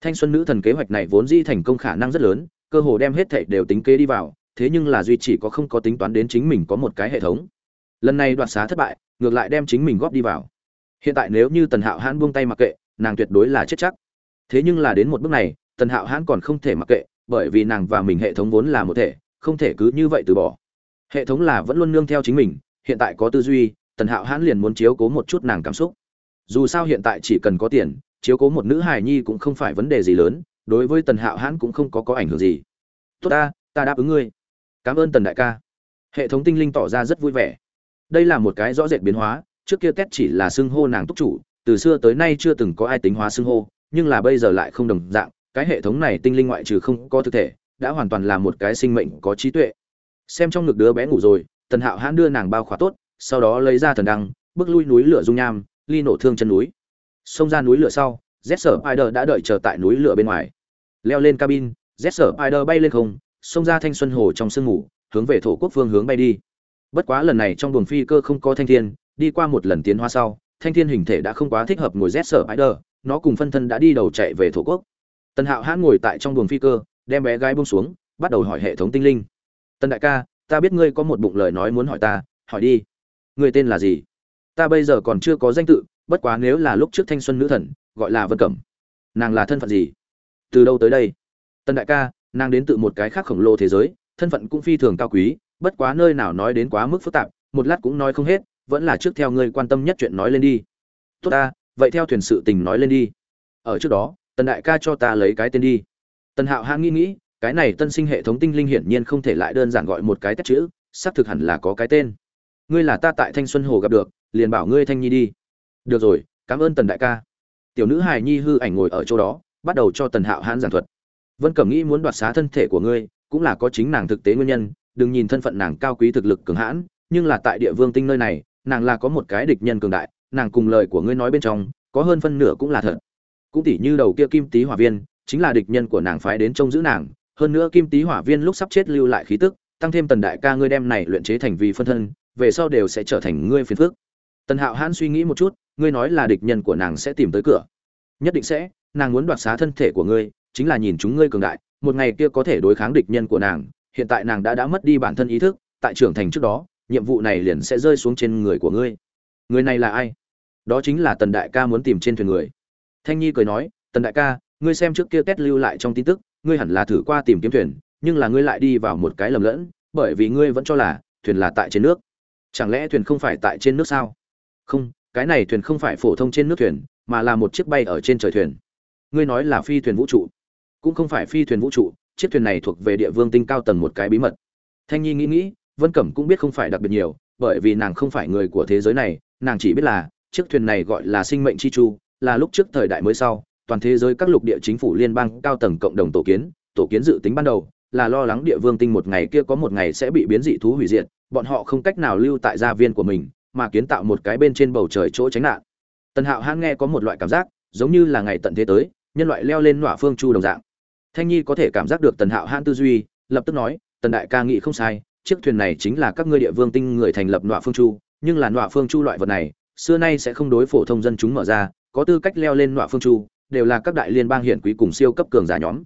[SPEAKER 1] Thanh xuân nữ thần kế hoạch này vốn di thành công khả năng rất lớn, cơ hồ đem hết thảy đều tính kế đi vào, thế nhưng là duy chỉ có không có tính toán đến chính mình có một cái hệ thống. Lần này đoạt xá thất bại, ngược lại đem chính mình góp đi vào. Hiện tại nếu như tần hạo hãn buông tay mặc kệ, nàng tuyệt đối là chết chắc. Thế nhưng là đến một bước này, tần hạo hãn còn không thể mặc kệ, bởi vì nàng và mình hệ thống vốn là một thể, không thể cứ như vậy từ bỏ. Hệ thống là vẫn luôn nương theo chính mình hiện tại có tư duy, tần hạo hãn liền muốn chiếu cố một chút nàng cảm xúc. Dù sao hiện tại chỉ cần có tiền, chiếu cố một nữ hài nhi cũng không phải vấn đề gì lớn, đối với tần hạo hãn cũng không có có ảnh hưởng gì. Tốt ta ta đáp ứng ngươi. Cảm ơn tần đại ca. Hệ thống tinh linh tỏ ra rất vui vẻ. Đây là một cái rõ rệt biến hóa, trước kia tét chỉ là xưng hô nàng túc chủ, từ xưa tới nay chưa từng có ai tính hóa xưng hô, nhưng là bây giờ lại không đồng dạng, cái hệ thống này tinh linh ngoại trừ không có thực thể, đã hoàn toàn là một cái sinh mệnh có trí tuệ. Xem trong ngực đứa bé ngủ rồi tần hạo hãn đưa nàng bao khóa tốt, sau đó lấy ra thần đăng, bước lui núi lửa dung nham, ly nổ thương chân núi. Xông ra núi lửa sau z sở spider đã đợi chờ tại núi lửa bên ngoài. Leo lên cabin z sở spider bay lên không, xông ra thanh xuân hồ trong sương ngủ hướng về thổ quốc phương hướng bay đi. Bất quá lần này trong buồng phi cơ không có thanh thiên, đi qua một lần tiến hoa sau, thanh thiên hình thể đã không quá thích hợp ngồi z sở spider nó cùng phân thân đã đi đầu chạy về thổ quốc. Tần hạo hãn ngồi tại trong buồng phi cơ, đem bé gái bông xuống, bắt đầu hỏi hệ thống tinh linh. Tần đại ca ta biết ngươi có một bụng lời nói muốn hỏi ta, hỏi đi. Ngươi tên là gì? Ta bây giờ còn chưa có danh tự, bất quá nếu là lúc trước thanh xuân nữ thần, gọi là vân cẩm, nàng là thân phận gì? Từ đâu tới đây? Tân đại ca, nàng đến từ một cái khác khổng lồ thế giới, thân phận cũng phi thường cao quý, bất quá nơi nào nói đến quá mức phức tạp, một lát cũng nói không hết, vẫn là trước theo ngươi quan tâm nhất chuyện nói lên đi. Tốt ta, vậy theo thuyền sự tình nói lên đi. Ở trước đó, tần đại ca cho ta lấy cái tên đi. Tần hạo hãng nghĩ nghĩ cái này tân sinh hệ thống tinh linh hiển nhiên không thể lại đơn giản gọi một cái tét chữ, xác thực hẳn là có cái tên. Ngươi là ta tại thanh xuân hồ gặp được, liền bảo ngươi thanh nhi đi. Được rồi, cảm ơn tần đại ca. Tiểu nữ hài nhi hư ảnh ngồi ở chỗ đó, bắt đầu cho tần hạo hãn giảng thuật. Vân cẩm nghĩ muốn đoạt xá thân thể của ngươi, cũng là có chính nàng thực tế nguyên nhân, đừng nhìn thân phận nàng cao quý thực lực cường hãn, nhưng là tại địa vương tinh nơi này, nàng là có một cái địch nhân cường đại, nàng cùng lời của ngươi nói bên trong, có hơn phân nửa cũng là thật. Cũng tỉ như đầu kia kim tý hỏa viên, chính là địch nhân của nàng phái đến trông giữ nàng hơn nữa kim tý hỏa viên lúc sắp chết lưu lại khí tức, tăng thêm tần đại ca ngươi đem này luyện chế thành vì phân thân, về sau đều sẽ trở thành ngươi phiền phức. Tần hạo hãn suy nghĩ một chút, ngươi nói là địch nhân của nàng sẽ tìm tới cửa. Nhất định sẽ, nàng muốn đoạt xá thân thể của ngươi, chính là nhìn chúng ngươi cường đại, một ngày kia có thể đối kháng địch nhân của nàng, hiện tại nàng đã đã mất đi bản thân ý thức, tại trưởng thành trước đó, nhiệm vụ này liền sẽ rơi xuống trên người của ngươi. Người này là ai? Đó chính là tần đại ca muốn tìm trên thuyền người. Thanh nhi cười nói, tần đại ca, ngươi xem trước kia kết lưu lại trong tin tức ngươi hẳn là thử qua tìm kiếm thuyền, nhưng là ngươi lại đi vào một cái lầm lẫn, bởi vì ngươi vẫn cho là thuyền là tại trên nước. Chẳng lẽ thuyền không phải tại trên nước sao? Không, cái này thuyền không phải phổ thông trên nước thuyền, mà là một chiếc bay ở trên trời thuyền. Ngươi nói là phi thuyền vũ trụ. Cũng không phải phi thuyền vũ trụ, chiếc thuyền này thuộc về địa vương tinh cao tầng một cái bí mật. Thanh nhi nghĩ nghĩ, vân cẩm cũng biết không phải đặc biệt nhiều, bởi vì nàng không phải người của thế giới này, nàng chỉ biết là chiếc thuyền này gọi là sinh mệnh chi chu, là lúc trước thời đại mới sau toàn thế giới các lục địa chính phủ liên bang cao tầng cộng đồng tổ kiến tổ kiến dự tính ban đầu là lo lắng địa vương tinh một ngày kia có một ngày sẽ bị biến dị thú hủy diệt, bọn họ không cách nào lưu tại gia viên của mình, mà kiến tạo một cái bên trên bầu trời chỗ tránh nạn. Tần hạo hãng nghe có một loại cảm giác, giống như là ngày tận thế tới, nhân loại leo lên nọa phương chu đồng dạng. Thanh nhi có thể cảm giác được tần hạo hãn tư duy, lập tức nói, tần đại ca nghĩ không sai, chiếc thuyền này chính là các ngươi địa vương tinh người thành lập nọa phương chu, nhưng là nọa phương chu loại vật này, xưa nay sẽ không đối phổ thông dân chúng mở ra, có tư cách leo lên nọa phương chu đều là các đại liên bang hiển quý cùng siêu cấp cường giả nhóm.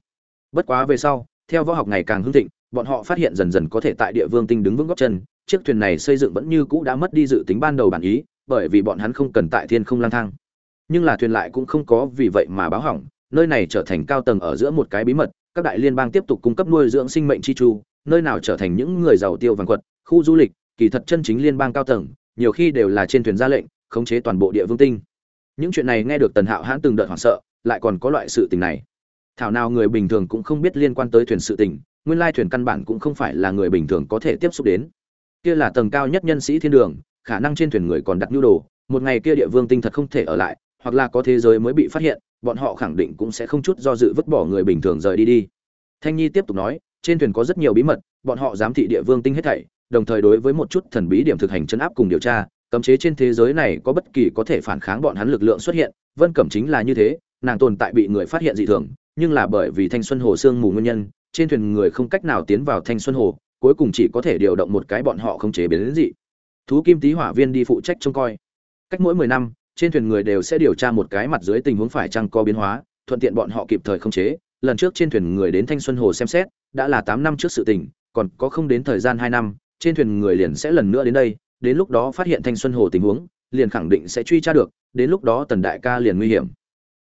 [SPEAKER 1] Bất quá về sau, theo võ học ngày càng hưng thịnh, bọn họ phát hiện dần dần có thể tại địa vương tinh đứng vững gót chân, chiếc thuyền này xây dựng vẫn như cũ đã mất đi dự tính ban đầu bản ý, bởi vì bọn hắn không cần tại thiên không lang thang. Nhưng là thuyền lại cũng không có vì vậy mà báo hỏng, nơi này trở thành cao tầng ở giữa một cái bí mật, các đại liên bang tiếp tục cung cấp nuôi dưỡng sinh mệnh chi chu, nơi nào trở thành những người giàu tiêu vàng quật, khu du lịch, kỳ thật chân chính liên bang cao tầng, nhiều khi đều là trên thuyền ra lệnh, khống chế toàn bộ địa vương tinh. Những chuyện này nghe được tần hạo hãn từng đợt hoảng sợ lại còn có loại sự tình này. Thảo nào người bình thường cũng không biết liên quan tới thuyền sự tình, nguyên lai thuyền căn bản cũng không phải là người bình thường có thể tiếp xúc đến. Kia là tầng cao nhất nhân sĩ thiên đường, khả năng trên thuyền người còn đặt nhu đồ, một ngày kia địa vương tinh thật không thể ở lại, hoặc là có thế giới mới bị phát hiện, bọn họ khẳng định cũng sẽ không chút do dự vứt bỏ người bình thường rời đi đi. Thanh nhi tiếp tục nói, trên thuyền có rất nhiều bí mật, bọn họ giám thị địa vương tinh hết thảy, đồng thời đối với một chút thần bí điểm thực hành chấn áp cùng điều tra, cấm chế trên thế giới này có bất kỳ có thể phản kháng bọn hắn lực lượng xuất hiện, vân cẩm chính là như thế nàng tồn tại bị người phát hiện dị thường, nhưng là bởi vì thanh xuân hồ sương mù nguyên nhân, trên thuyền người không cách nào tiến vào thanh xuân hồ, cuối cùng chỉ có thể điều động một cái bọn họ không chế biến đến dị. Thú kim tý hỏa viên đi phụ trách trông coi. Cách mỗi mười năm, trên thuyền người đều sẽ điều tra một cái mặt dưới tình huống phải chăng có biến hóa, thuận tiện bọn họ kịp thời không chế. Lần trước trên thuyền người đến thanh xuân hồ xem xét, đã là tám năm trước sự tình, còn có không đến thời gian hai năm, trên thuyền người liền sẽ lần nữa đến đây, đến lúc đó phát hiện thanh xuân hồ tình huống, liền khẳng định sẽ truy tra được, đến lúc đó tần đại ca liền nguy hiểm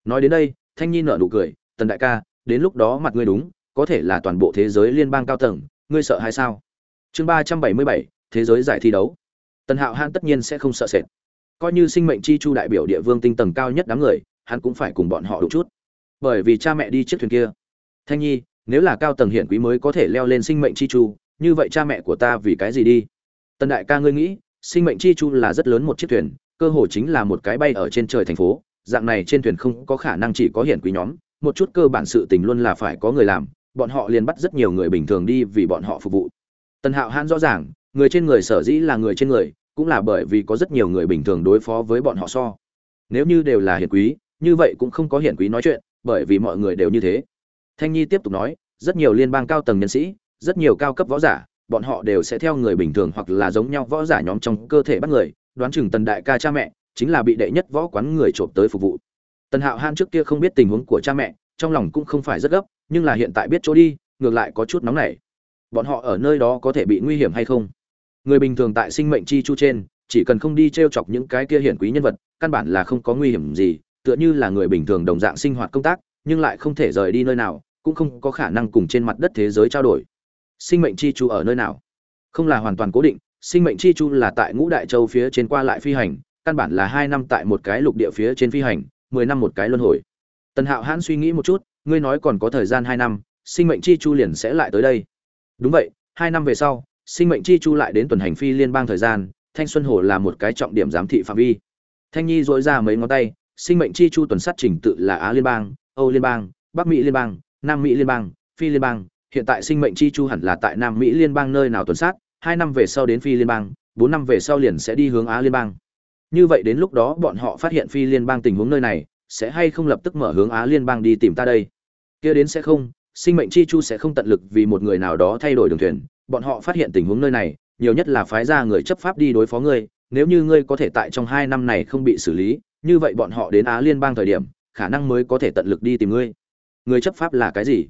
[SPEAKER 1] nói đến đây, thanh nhi nở nụ cười, tần đại ca, đến lúc đó mặt ngươi đúng, có thể là toàn bộ thế giới liên bang cao tầng, ngươi sợ hay sao? Chương ba trăm bảy mươi bảy, thế giới giải thi đấu. Tần hạo hãn tất nhiên sẽ không sợ sệt. Coi như sinh mệnh chi chu đại biểu địa vương tinh tầng cao nhất đám người, hắn cũng phải cùng bọn họ đủ chút. Bởi vì cha mẹ đi chiếc thuyền kia. Thanh nhi, nếu là cao tầng hiển quý mới có thể leo lên sinh mệnh chi chu, như vậy cha mẹ của ta vì cái gì đi? Tần đại ca ngươi nghĩ, sinh mệnh chi chu là rất lớn một chiếc thuyền, cơ hồ chính là một cái bay ở trên trời thành phố dạng này trên thuyền không có khả năng chỉ có hiển quý nhóm, một chút cơ bản sự tình luôn là phải có người làm, bọn họ liền bắt rất nhiều người bình thường đi vì bọn họ phục vụ. Tần hạo hãn rõ ràng, người trên người sở dĩ là người trên người, cũng là bởi vì có rất nhiều người bình thường đối phó với bọn họ so. Nếu như đều là hiển quý, như vậy cũng không có hiển quý nói chuyện, bởi vì mọi người đều như thế. Thanh nhi tiếp tục nói, rất nhiều liên bang cao tầng nhân sĩ, rất nhiều cao cấp võ giả, bọn họ đều sẽ theo người bình thường hoặc là giống nhau võ giả nhóm trong cơ thể bắt người, đoán chừng tần đại ca cha mẹ chính là bị đệ nhất võ quán người trộm tới phục vụ. Tần hạo han trước kia không biết tình huống của cha mẹ, trong lòng cũng không phải rất gấp, nhưng là hiện tại biết chỗ đi, ngược lại có chút nóng nảy. Bọn họ ở nơi đó có thể bị nguy hiểm hay không? Người bình thường tại sinh mệnh chi chu trên, chỉ cần không đi t r e o chọc những cái kia hiển quý nhân vật, căn bản là không có nguy hiểm gì, tựa như là người bình thường đồng dạng sinh hoạt công tác, nhưng lại không thể rời đi nơi nào, cũng không có khả năng cùng trên mặt đất thế giới trao đổi. Sinh mệnh chi chu ở nơi nào? Không là hoàn toàn cố định, sinh mệnh chi chu là tại ngũ đại châu phía trên qua lại phi hành căn bản là hai năm tại một cái lục địa phía trên phi hành, mười năm một cái luân hồi. Tần hạo hãn suy nghĩ một chút, ngươi nói còn có thời gian hai năm, sinh mệnh chi chu liền sẽ lại tới đây. Đúng vậy, hai năm về sau, sinh mệnh chi chu lại đến tuần hành phi liên bang thời gian, thanh xuân hồ là một cái trọng điểm giám thị phạm vi. Thanh nhi dội ra mấy ngón tay, sinh mệnh chi chu tuần sát trình tự là á liên bang, âu liên bang, bắc mỹ liên bang, nam mỹ liên bang, phi liên bang. Hiện tại sinh mệnh chi chu hẳn là tại nam mỹ liên bang nơi nào tuần sát, hai năm về sau đến phi liên bang, bốn năm về sau liền sẽ đi hướng á liên bang như vậy đến lúc đó bọn họ phát hiện phi liên bang tình huống nơi này, sẽ hay không lập tức mở hướng á liên bang đi tìm ta đây? Kia đến sẽ không, sinh mệnh chi chu sẽ không tận lực vì một người nào đó thay đổi đường thuyền. Bọn họ phát hiện tình huống nơi này, nhiều nhất là phái ra người chấp pháp đi đối phó ngươi. Nếu như ngươi có thể tại trong hai năm này không bị xử lý, như vậy bọn họ đến á liên bang thời điểm, khả năng mới có thể tận lực đi tìm ngươi. Người chấp pháp là cái gì?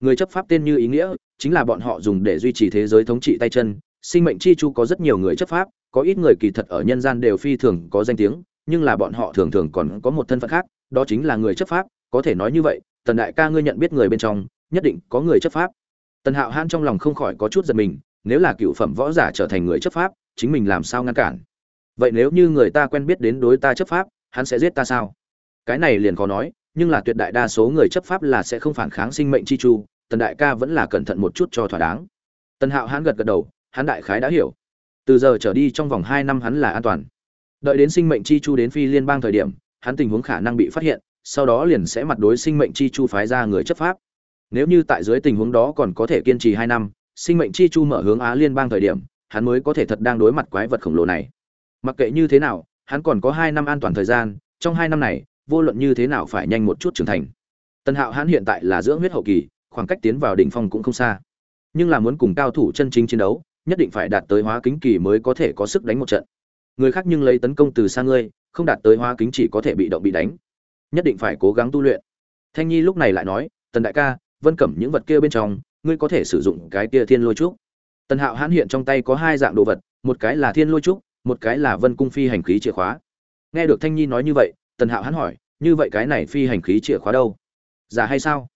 [SPEAKER 1] Người chấp pháp tên như ý nghĩa, chính là bọn họ dùng để duy trì thế giới thống trị tay chân. Sinh mệnh chi chu có rất nhiều người chấp pháp có ít người kỳ thật ở nhân gian đều phi thường có danh tiếng, nhưng là bọn họ thường thường còn có một thân phận khác, đó chính là người chấp pháp, có thể nói như vậy, tần đại ca ngươi nhận biết người bên trong, nhất định có người chấp pháp. Tần hạo hãn trong lòng không khỏi có chút giật mình, nếu là cựu phẩm võ giả trở thành người chấp pháp, chính mình làm sao ngăn cản? Vậy nếu như người ta quen biết đến đối ta chấp pháp, hắn sẽ giết ta sao? Cái này liền khó nói, nhưng là tuyệt đại đa số người chấp pháp là sẽ không phản kháng sinh mệnh chi chu, tần đại ca vẫn là cẩn thận một chút cho thỏa đáng. Tần hạo hãn gật gật đầu, hắn đại khái đã hiểu từ giờ trở đi trong vòng hai năm hắn là an toàn. Đợi đến sinh mệnh chi chu đến phi liên bang thời điểm, hắn tình huống khả năng bị phát hiện, sau đó liền sẽ mặt đối sinh mệnh chi chu phái ra người chấp pháp. Nếu như tại dưới tình huống đó còn có thể kiên trì hai năm, sinh mệnh chi chu mở hướng á liên bang thời điểm, hắn mới có thể thật đang đối mặt quái vật khổng lồ này. Mặc kệ như thế nào, hắn còn có hai năm an toàn thời gian, trong hai năm này, vô luận như thế nào phải nhanh một chút trưởng thành. Tần hạo hắn hiện tại là dưỡng huyết hậu kỳ, khoảng cách tiến vào đỉnh phong cũng không xa. Nhưng là muốn cùng cao thủ chân chính chiến đấu nhất định phải đạt tới hóa kính kỳ mới có thể có sức đánh một trận. Người khác nhưng lấy tấn công từ xa ngươi, không đạt tới hóa kính chỉ có thể bị động bị đánh. Nhất định phải cố gắng tu luyện. Thanh nhi lúc này lại nói, tần đại ca, vân cẩm những vật kia bên trong, ngươi có thể sử dụng cái kia thiên lôi trúc. Tần hạo hãn hiện trong tay có hai dạng đồ vật, một cái là thiên lôi trúc, một cái là vân cung phi hành khí chìa khóa. Nghe được thanh nhi nói như vậy, tần hạo hãn hỏi, như vậy cái này phi hành khí chìa khóa đâu? Giả hay sao?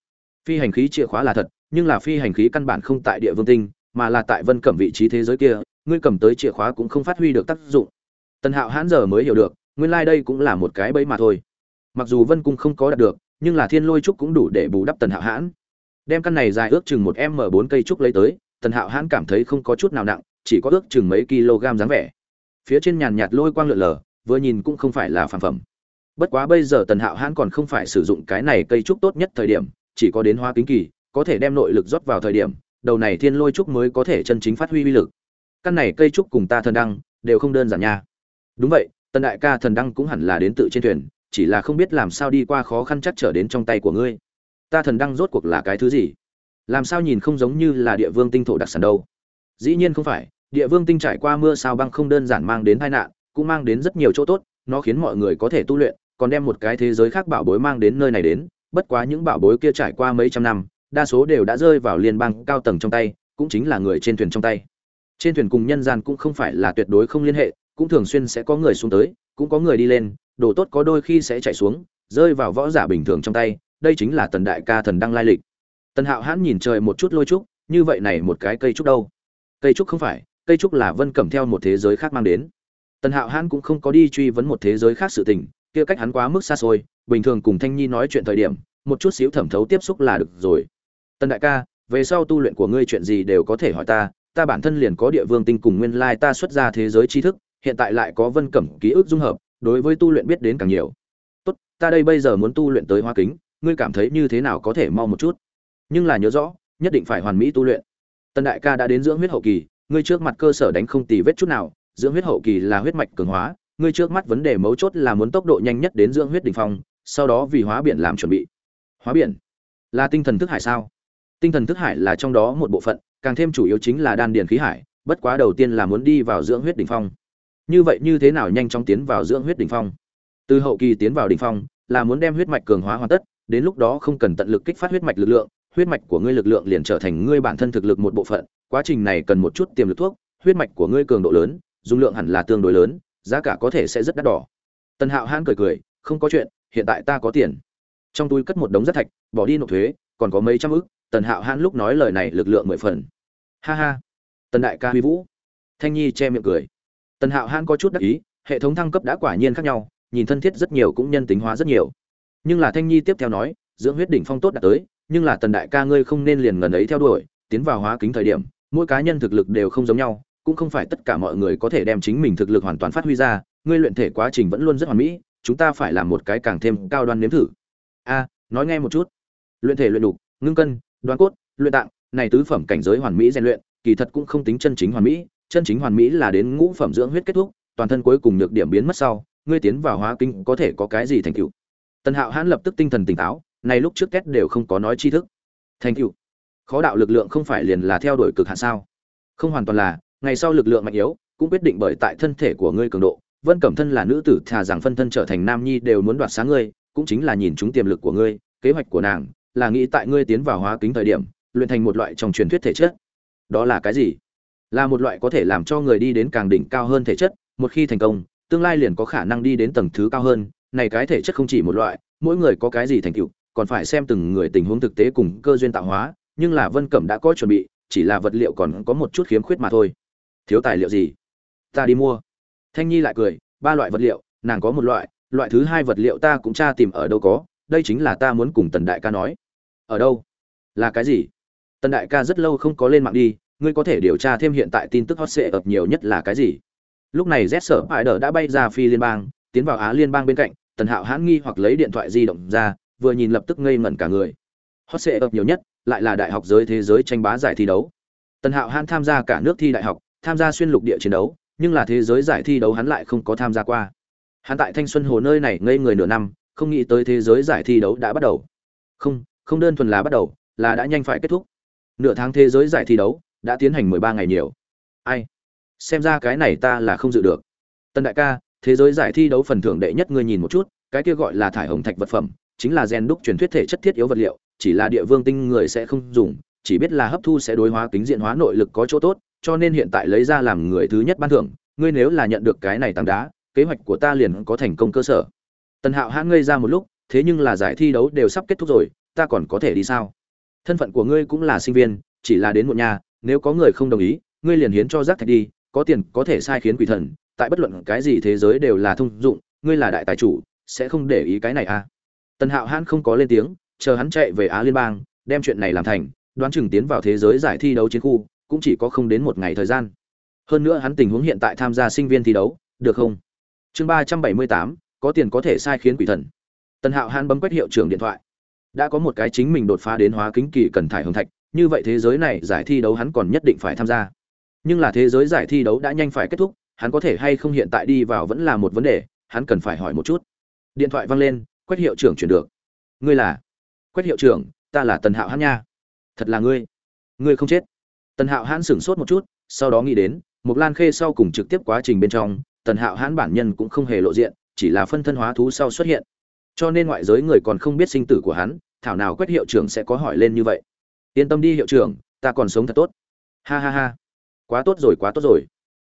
[SPEAKER 1] Phi hành khí chìa khóa là thật, nhưng là phi hành khí căn bản không tại địa vương tinh mà là tại vân cẩm vị trí thế giới kia, ngươi cầm tới chìa khóa cũng không phát huy được tác dụng. Tần hạo hãn giờ mới hiểu được, nguyên lai、like、đây cũng là một cái bẫy mà thôi. Mặc dù vân cung không có đạt được, nhưng là thiên lôi trúc cũng đủ để bù đắp tần hạo hãn. Đem căn này dài ước chừng một m bốn cây trúc lấy tới, tần hạo hãn cảm thấy không có chút nào nặng, chỉ có ước chừng mấy kg dáng vẻ. Phía trên nhàn nhạt lôi quang lượn lờ, vừa nhìn cũng không phải là phản phẩm. Bất quá bây giờ tần hạo hãn còn không phải sử dụng cái này cây trúc tốt nhất thời điểm, chỉ có đến hoa kính kỳ, có thể đem nội lực rót vào thời điểm đầu này thiên lôi trúc mới có thể chân chính phát huy uy lực. Căn này cây trúc cùng ta thần đăng đều không đơn giản nha. Đúng vậy, tần đại ca thần đăng cũng hẳn là đến tự trên thuyền, chỉ là không biết làm sao đi qua khó khăn chắc trở đến trong tay của ngươi. Ta thần đăng rốt cuộc là cái thứ gì? Làm sao nhìn không giống như là địa vương tinh thổ đặc sản đâu? Dĩ nhiên không phải, địa vương tinh trải qua mưa sao băng không đơn giản mang đến tai nạn, cũng mang đến rất nhiều chỗ tốt, nó khiến mọi người có thể tu luyện, còn đem một cái thế giới khác bảo bối mang đến nơi này đến, bất quá những bảo bối kia trải qua mấy trăm năm đa số đều đã rơi vào liên bang cao tầng trong tay, cũng chính là người trên thuyền trong tay. Trên thuyền cùng nhân gian cũng không phải là tuyệt đối không liên hệ, cũng thường xuyên sẽ có người xuống tới, cũng có người đi lên, đồ tốt có đôi khi sẽ chạy xuống, rơi vào võ giả bình thường trong tay, đây chính là tần đại ca thần đăng lai lịch. Tần hạo hãn nhìn trời một chút lôi trúc, như vậy này một cái cây trúc đâu? Cây trúc không phải, cây trúc là vân cầm theo một thế giới khác mang đến. Tần hạo hãn cũng không có đi truy vấn một thế giới khác sự tình, kia cách hắn quá mức xa xôi, bình thường cùng thanh nhi nói chuyện thời điểm, một chút xíu thẩm thấu tiếp xúc là được rồi tần đại ca, về sau tu luyện của ngươi chuyện gì đều có thể hỏi ta ta bản thân liền có địa vương tinh cùng nguyên lai ta xuất ra thế giới tri thức, hiện tại lại có vân cẩm ký ức dung hợp, đối với tu luyện biết đến càng nhiều. Tốt, ta đây bây giờ muốn tu luyện tới hoa kính, ngươi cảm thấy như thế nào có thể mau một chút? Nhưng là nhớ rõ, nhất định phải hoàn mỹ tu luyện. Tần đại ca đã đến dưỡng huyết hậu kỳ, ngươi trước mặt cơ sở đánh không tì vết chút nào, dưỡng huyết hậu kỳ là huyết mạch cường hóa, ngươi trước mắt vấn đề mấu chốt là muốn tốc độ nhanh nhất đến dưỡng huyết đỉnh phong, sau đó vì hóa biển làm chuẩn bị. Hóa biển? Là tinh thần thức hải sao? Tinh thần thức hải là trong đó một bộ phận, càng thêm chủ yếu chính là đan điền khí hải, bất quá đầu tiên là muốn đi vào dưỡng huyết đỉnh phong. Như vậy như thế nào nhanh chóng tiến vào dưỡng huyết đỉnh phong? Từ hậu kỳ tiến vào đỉnh phong, là muốn đem huyết mạch cường hóa hoàn tất, đến lúc đó không cần tận lực kích phát huyết mạch lực lượng, huyết mạch của ngươi lực lượng liền trở thành ngươi bản thân thực lực một bộ phận, quá trình này cần một chút tiềm lực thuốc, huyết mạch của ngươi cường độ lớn dung lượng hẳn là tương đối lớn, giá cả có thể sẽ rất đắt đỏ. Tần hạo hãn cười cười, không có chuyện, hiện tại ta có tiền. Trong túi cất một đống rác thạch, bỏ đi nộp thuế, còn có mấy trăm ức tần hạo hãn lúc nói lời này lực lượng mười phần. Ha ha. Tần đại ca huy vũ. Thanh nhi che miệng cười. Tần hạo hãn có chút đắc ý, hệ thống thăng cấp đã quả nhiên khác nhau, nhìn thân thiết rất nhiều cũng nhân tính hóa rất nhiều. Nhưng là thanh nhi tiếp theo nói, dưỡng huyết đỉnh phong tốt đã tới, nhưng là tần đại ca ngươi không nên liền ngần ấy theo đuổi, tiến vào hóa kính thời điểm, mỗi cá nhân thực lực đều không giống nhau, cũng không phải tất cả mọi người có thể đem chính mình thực lực hoàn toàn phát huy ra, ngươi luyện thể quá trình vẫn luôn rất hoàn mỹ, chúng ta phải làm một cái càng thêm cao đoan nếm thử. A, nói nghe một chút. Luyện thể luyện đục, ngưng cân đoán cốt, luyện tạng, này tứ phẩm cảnh giới hoàn mỹ rèn luyện, kỳ thật cũng không tính chân chính hoàn mỹ, chân chính hoàn mỹ là đến ngũ phẩm dưỡng huyết kết thúc, toàn thân cuối cùng nhược điểm biến mất sau, ngươi tiến vào hóa kinh có thể có cái gì thành tựu? Tần hạo hãn lập tức tinh thần tỉnh táo, này lúc trước kết đều không có nói tri thức. Thành tựu? Khó đạo lực lượng không phải liền là theo đuổi cực hạn sao? Không hoàn toàn là, ngày sau lực lượng mạnh yếu, cũng quyết định bởi tại thân thể của ngươi cường độ. Vân cẩm thân là nữ tử, thà rằng phân thân trở thành nam nhi đều muốn đoạt sáng ngươi, cũng chính là nhìn chúng tiềm lực của ngươi, kế hoạch của nàng là nghĩ tại ngươi tiến vào hóa kính thời điểm, luyện thành một loại trong truyền thuyết thể chất. Đó là cái gì? Là một loại có thể làm cho người đi đến càng đỉnh cao hơn thể chất, một khi thành công, tương lai liền có khả năng đi đến tầng thứ cao hơn. Này cái thể chất không chỉ một loại, mỗi người có cái gì thành tựu, còn phải xem từng người tình huống thực tế cùng cơ duyên tạo hóa. Nhưng là vân cẩm đã có chuẩn bị, chỉ là vật liệu còn có một chút khiếm khuyết mà thôi. Thiếu tài liệu gì? Ta đi mua. Thanh nhi lại cười, ba loại vật liệu, nàng có một loại loại thứ hai vật liệu ta cũng tra tìm ở đâu có đây chính là ta muốn cùng tần đại ca nói. Ở đâu? Là cái gì? Tần đại ca rất lâu không có lên mạng đi, ngươi có thể điều tra thêm hiện tại tin tức hot sệ ập nhiều nhất là cái gì? Lúc này z sở hải đờ đã bay ra phi liên bang, tiến vào á liên bang bên cạnh, tần hạo hãn nghi hoặc lấy điện thoại di động ra, vừa nhìn lập tức ngây ngẩn cả người. Hot sệ ập nhiều nhất, lại là đại học giới thế giới tranh bá giải thi đấu. Tần hạo hãn tham gia cả nước thi đại học, tham gia xuyên lục địa chiến đấu, nhưng là thế giới giải thi đấu hắn lại không có tham gia qua. Hắn tại thanh xuân hồ nơi này ngây người nửa năm không nghĩ tới thế giới giải thi đấu đã bắt đầu. Không không đơn thuần là bắt đầu, là đã nhanh phải kết thúc. Nửa tháng thế giới giải thi đấu đã tiến hành mười ba ngày nhiều. Ai? Xem ra cái này ta là không dự được. Tân đại ca, thế giới giải thi đấu phần thưởng đệ nhất ngươi nhìn một chút, cái kia gọi là thải hồng thạch vật phẩm, chính là gen đúc truyền thuyết thể chất thiết yếu vật liệu, chỉ là địa vương tinh người sẽ không dùng, chỉ biết là hấp thu sẽ đối hóa kính diện hóa nội lực có chỗ tốt, cho nên hiện tại lấy ra làm người thứ nhất ban thưởng, ngươi nếu là nhận được cái này tảng đá, kế hoạch của ta liền có thành công cơ sở tần hạo hãn ngây ra một lúc, thế nhưng là giải thi đấu đều sắp kết thúc rồi, ta còn có thể đi sao? Thân phận của ngươi cũng là sinh viên, chỉ là đến một nhà, nếu có người không đồng ý, ngươi liền hiến cho rác thạch đi, có tiền có thể sai khiến quỷ thần, tại bất luận cái gì thế giới đều là thông dụng, ngươi là đại tài chủ, sẽ không để ý cái này à? Tần hạo hãn không có lên tiếng, chờ hắn chạy về á liên bang, đem chuyện này làm thành, đoán chừng tiến vào thế giới giải thi đấu chiến khu, cũng chỉ có không đến một ngày thời gian. Hơn nữa hắn tình huống hiện tại tham gia sinh viên thi đấu, được không? Chương ba trăm bảy mươi tám có tiền có thể sai khiến quỷ thần. Tần hạo hãn bấm quét hiệu trưởng điện thoại. Đã có một cái chính mình đột phá đến hóa kính kỳ cần thải hồng thạch, như vậy thế giới này giải thi đấu hắn còn nhất định phải tham gia. Nhưng là thế giới giải thi đấu đã nhanh phải kết thúc, hắn có thể hay không hiện tại đi vào vẫn là một vấn đề, hắn cần phải hỏi một chút. Điện thoại vang lên, quét hiệu trưởng chuyển được. Ngươi là? Quét hiệu trưởng, ta là tần hạo hãn nha. Thật là ngươi. Ngươi không chết. Tần hạo hãn sửng sốt một chút, sau đó nghĩ đến một lan khê sau cùng trực tiếp quá trình bên trong, tần hạo hãn bản nhân cũng không hề lộ diện chỉ là phân thân hóa thú sau xuất hiện. Cho nên ngoại giới người còn không biết sinh tử của hắn, thảo nào quét hiệu trưởng sẽ có hỏi lên như vậy. Yên tâm đi hiệu trưởng, ta còn sống thật tốt. Ha ha ha. Quá tốt rồi, quá tốt rồi.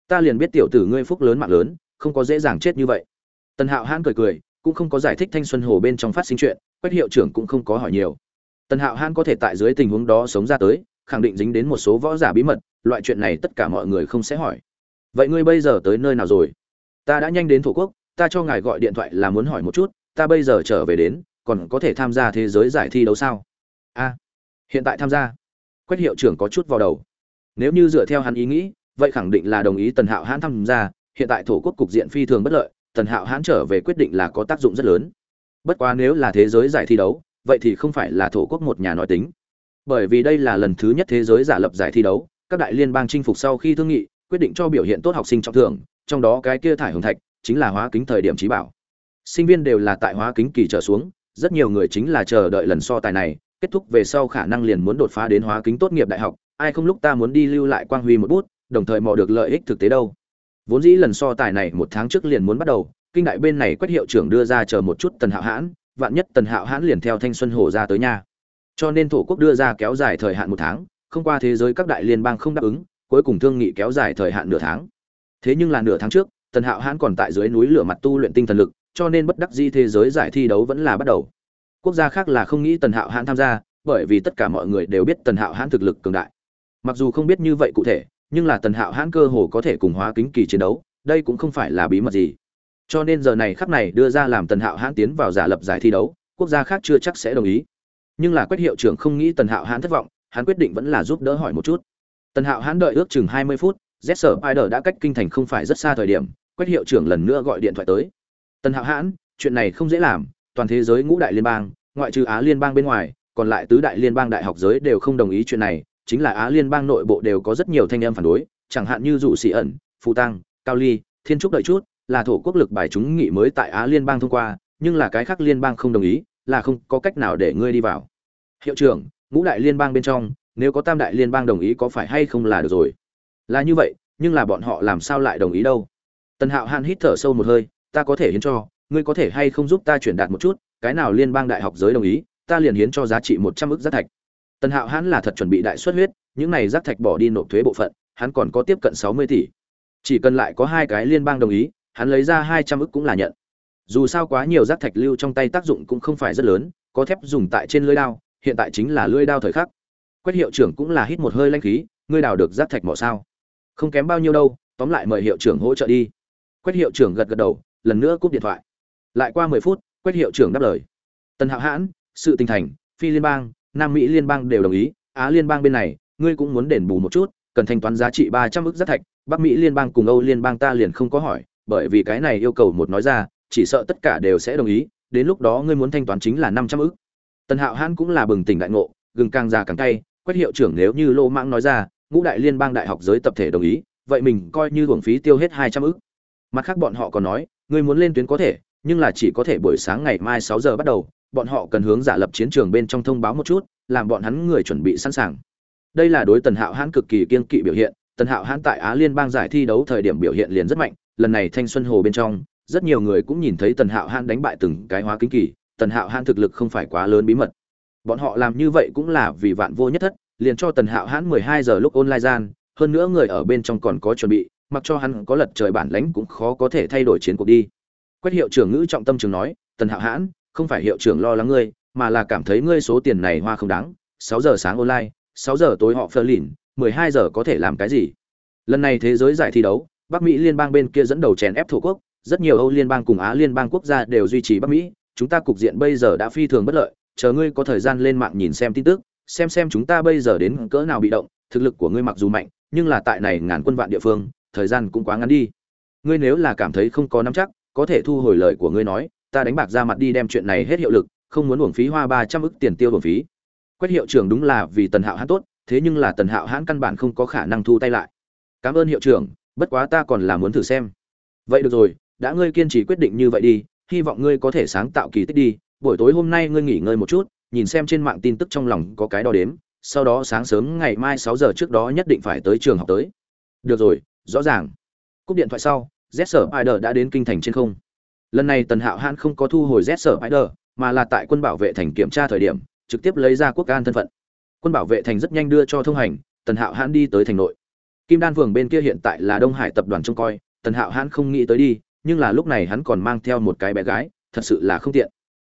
[SPEAKER 1] Ta liền biết tiểu tử ngươi phúc lớn mạng lớn, không có dễ dàng chết như vậy. Tần hạo hãn cười cười, cũng không có giải thích thanh xuân hồ bên trong phát sinh chuyện quét hiệu trưởng cũng không có hỏi nhiều. Tần hạo hãn có thể tại dưới tình huống đó sống ra tới, khẳng định dính đến một số võ giả bí mật, loại chuyện này tất cả mọi người không sẽ hỏi. Vậy ngươi bây giờ tới nơi nào rồi? Ta đã nhanh đến thổ quốc ta cho ngài gọi điện thoại là muốn hỏi một chút, ta bây giờ trở về đến, còn có thể tham gia thế giới giải thi đấu sao? A, hiện tại tham gia. Quách hiệu trưởng có chút vào đầu. Nếu như dựa theo hắn ý nghĩ, vậy khẳng định là đồng ý tần hạo hãn tham gia. Hiện tại thổ quốc cục diện phi thường bất lợi, tần hạo hãn trở về quyết định là có tác dụng rất lớn. Bất quá nếu là thế giới giải thi đấu, vậy thì không phải là thổ quốc một nhà nói tính. Bởi vì đây là lần thứ nhất thế giới giả lập giải thi đấu, các đại liên bang chinh phục sau khi thương nghị, quyết định cho biểu hiện tốt học sinh trọng thưởng, trong đó cái kia thải hồng thạch chính là hóa kính thời điểm trí bảo. Sinh viên đều là tại hóa kính kỳ trở xuống, rất nhiều người chính là chờ đợi lần so tài này, kết thúc về sau khả năng liền muốn đột phá đến hóa kính tốt nghiệp đại học, ai không lúc ta muốn đi lưu lại quang huy một bút, đồng thời mò được lợi ích thực tế đâu. Vốn dĩ lần so tài này một tháng trước liền muốn bắt đầu, kinh đại bên này quét hiệu trưởng đưa ra chờ một chút tần hạo hãn, vạn nhất tần hạo hãn liền theo thanh xuân hồ ra tới nhà cho nên thổ quốc đưa ra kéo dài thời hạn một tháng, không qua thế giới các đại liên bang không đáp ứng, cuối cùng thương nghị kéo dài thời hạn nửa tháng. Thế nhưng là nửa tháng trước tần hạo hãn còn tại dưới núi lửa mặt tu luyện tinh thần lực, cho nên bất đắc di thế giới giải thi đấu vẫn là bắt đầu. Quốc gia khác là không nghĩ tần hạo hãn tham gia, bởi vì tất cả mọi người đều biết tần hạo hãn thực lực cường đại. Mặc dù không biết như vậy cụ thể, nhưng là tần hạo hãn cơ hồ có thể cùng hóa kính kỳ chiến đấu, đây cũng không phải là bí mật gì. Cho nên giờ này khắp này đưa ra làm tần hạo hãn tiến vào giả lập giải thi đấu, quốc gia khác chưa chắc sẽ đồng ý. Nhưng là quách hiệu trưởng không nghĩ tần hạo hãn thất vọng, hắn quyết định vẫn là giúp đỡ hỏi một chút. Tần hạo hãn đợi ước chừng hai mươi phút z sở spider đã cách kinh thành không phải rất xa thời điểm, quách hiệu trưởng lần nữa gọi điện thoại tới. Tần hạo hãn, chuyện này không dễ làm, toàn thế giới ngũ đại liên bang, ngoại trừ á liên bang bên ngoài, còn lại tứ đại liên bang đại học giới đều không đồng ý chuyện này, chính là á liên bang nội bộ đều có rất nhiều thanh em phản đối, chẳng hạn như dụ sĩ ẩn phụ tăng, cao ly, thiên trúc đợi chút, là thổ quốc lực bài chúng nghị mới tại á liên bang thông qua, nhưng là cái khác liên bang không đồng ý, là không có cách nào để ngươi đi vào. Hiệu trưởng, ngũ đại liên bang bên trong, nếu có tam đại liên bang đồng ý có phải hay không là được rồi? Là như vậy, nhưng là bọn họ làm sao lại đồng ý đâu? Tần hạo hàn hít thở sâu một hơi, ta có thể hiến cho, ngươi có thể hay không giúp ta chuyển đạt một chút, cái nào liên bang đại học giới đồng ý, ta liền hiến cho giá trị một trăm ức giác thạch. Tần hạo hãn là thật chuẩn bị đại xuất huyết, những này giác thạch bỏ đi nộp thuế bộ phận, hắn còn có tiếp cận sáu mươi tỷ. Chỉ cần lại có hai cái liên bang đồng ý, hắn lấy ra hai trăm ức cũng là nhận. Dù sao quá nhiều giác thạch lưu trong tay tác dụng cũng không phải rất lớn, có thép dùng tại trên lưỡi đao, hiện tại chính là lưỡi đao thời khắc. Quét hiệu trưởng cũng là hít một hơi lanh khí, ngươi đào được giác thạch mỏ sao? Không kém bao nhiêu đâu, tóm lại mời hiệu trưởng hỗ trợ đi. Quét hiệu trưởng gật gật đầu, lần nữa cúp điện thoại. Lại qua mười phút quét hiệu trưởng đáp lời. Tần hạo hãn, sự tinh thành, phi liên bang, nam mỹ liên bang đều đồng ý, á liên bang bên này, ngươi cũng muốn đền bù một chút, cần thanh toán giá trị ba trăm ức giác thạch, bắc mỹ liên bang cùng âu liên bang ta liền không có hỏi, bởi vì cái này yêu cầu một nói ra, chỉ sợ tất cả đều sẽ đồng ý, đến lúc đó ngươi muốn thanh toán chính là năm trăm ức. Tần hạo hãn cũng là bừng tỉnh đại ngộ, gừng càng già càng cay quét hiệu trưởng nếu như lô mãng nói ra ngũ đại liên bang đại học giới tập thể đồng ý, vậy mình coi như hưởng phí tiêu hết hai trăm ức. Mặt khác bọn họ còn nói, ngươi muốn lên tuyến có thể, nhưng là chỉ có thể buổi sáng ngày mai sáu giờ bắt đầu, bọn họ cần hướng giả lập chiến trường bên trong thông báo một chút, làm bọn hắn người chuẩn bị sẵn sàng. Đây là đối tần hạo hãn cực kỳ kiên kỵ biểu hiện, tần hạo hãn tại á liên bang giải thi đấu thời điểm biểu hiện liền rất mạnh, lần này thanh xuân hồ bên trong, rất nhiều người cũng nhìn thấy tần hạo hãn đánh bại từng cái hóa kính kỳ, tần hạo hãn thực lực không phải quá lớn bí mật. Bọn họ làm như vậy cũng là vì vạn vô nhất thất liền cho tần hạo hãn mười hai giờ lúc online gian, hơn nữa người ở bên trong còn có chuẩn bị, mặc cho hắn có lật trời bản lãnh cũng khó có thể thay đổi chiến cuộc đi. Quách hiệu trưởng ngữ trọng tâm trường nói, tần hạo hãn, không phải hiệu trưởng lo lắng ngươi, mà là cảm thấy ngươi số tiền này hoa không đáng. Sáu giờ sáng online, sáu giờ tối họ phơ lìn, mười hai giờ có thể làm cái gì? Lần này thế giới giải thi đấu, bắc mỹ liên bang bên kia dẫn đầu chèn ép thổ quốc, rất nhiều âu liên bang cùng á liên bang quốc gia đều duy trì bắc mỹ. Chúng ta cục diện bây giờ đã phi thường bất lợi, chờ ngươi có thời gian lên mạng nhìn xem tin tức xem xem chúng ta bây giờ đến cỡ nào bị động, thực lực của ngươi mặc dù mạnh, nhưng là tại này ngàn quân vạn địa phương, thời gian cũng quá ngắn đi. Ngươi nếu là cảm thấy không có nắm chắc, có thể thu hồi lời của ngươi nói, ta đánh bạc ra mặt đi đem chuyện này hết hiệu lực, không muốn uổng phí hoa ba trăm ức tiền tiêu uổng phí. Quét hiệu trưởng đúng là vì tần hạo hãn tốt, thế nhưng là tần hạo hãn căn bản không có khả năng thu tay lại. Cảm ơn hiệu trưởng, bất quá ta còn là muốn thử xem. Vậy được rồi, đã ngươi kiên trì quyết định như vậy đi, hy vọng ngươi có thể sáng tạo kỳ tích đi, buổi tối hôm nay ngươi nghỉ ngơi một chút nhìn xem trên mạng tin tức trong lòng có cái đo đếm, sau đó sáng sớm ngày mai sáu giờ trước đó nhất định phải tới trường học tới. Được rồi, rõ ràng. Cúp điện thoại sau, z sở spider đã đến kinh thành trên không. Lần này tần hạo hãn không có thu hồi z sở spider, mà là tại quân bảo vệ thành kiểm tra thời điểm, trực tiếp lấy ra quốc an thân phận. Quân bảo vệ thành rất nhanh đưa cho thông hành, tần hạo hãn đi tới thành nội. Kim đan phường bên kia hiện tại là đông hải tập đoàn trông coi, tần hạo hãn không nghĩ tới đi, nhưng là lúc này hắn còn mang theo một cái bé gái, thật sự là không tiện.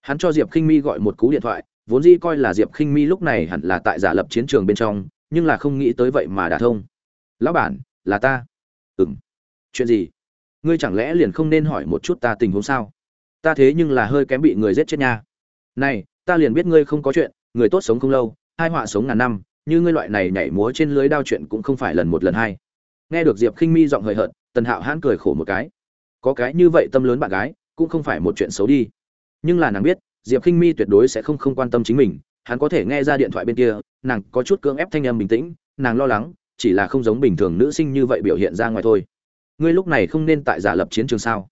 [SPEAKER 1] Hắn cho diệp khinh mi gọi một cú điện thoại vốn dĩ coi là diệp khinh mi lúc này hẳn là tại giả lập chiến trường bên trong, nhưng là không nghĩ tới vậy mà đã thông. Lão bản, là ta. Ừm. chuyện gì? Ngươi chẳng lẽ liền không nên hỏi một chút ta tình huống sao? Ta thế nhưng là hơi kém bị người giết chết nha. Này, ta liền biết ngươi không có chuyện, người tốt sống không lâu hai họa sống ngàn năm, như ngươi loại này nhảy múa trên lưới đao chuyện cũng không phải lần một lần hai. Nghe được diệp khinh mi giọng hời hợt, tần hạo hãn cười khổ một cái. Có cái như vậy tâm lớn bạn gái, cũng không phải một chuyện xấu đi. Nhưng là nàng biết diệp khinh mi tuyệt đối sẽ không không quan tâm chính mình, hắn có thể nghe ra điện thoại bên kia, nàng có chút cưỡng ép thanh âm bình tĩnh, nàng lo lắng, chỉ là không giống bình thường nữ sinh như vậy biểu hiện ra ngoài thôi. Ngươi lúc này không nên tại giả lập chiến trường sao?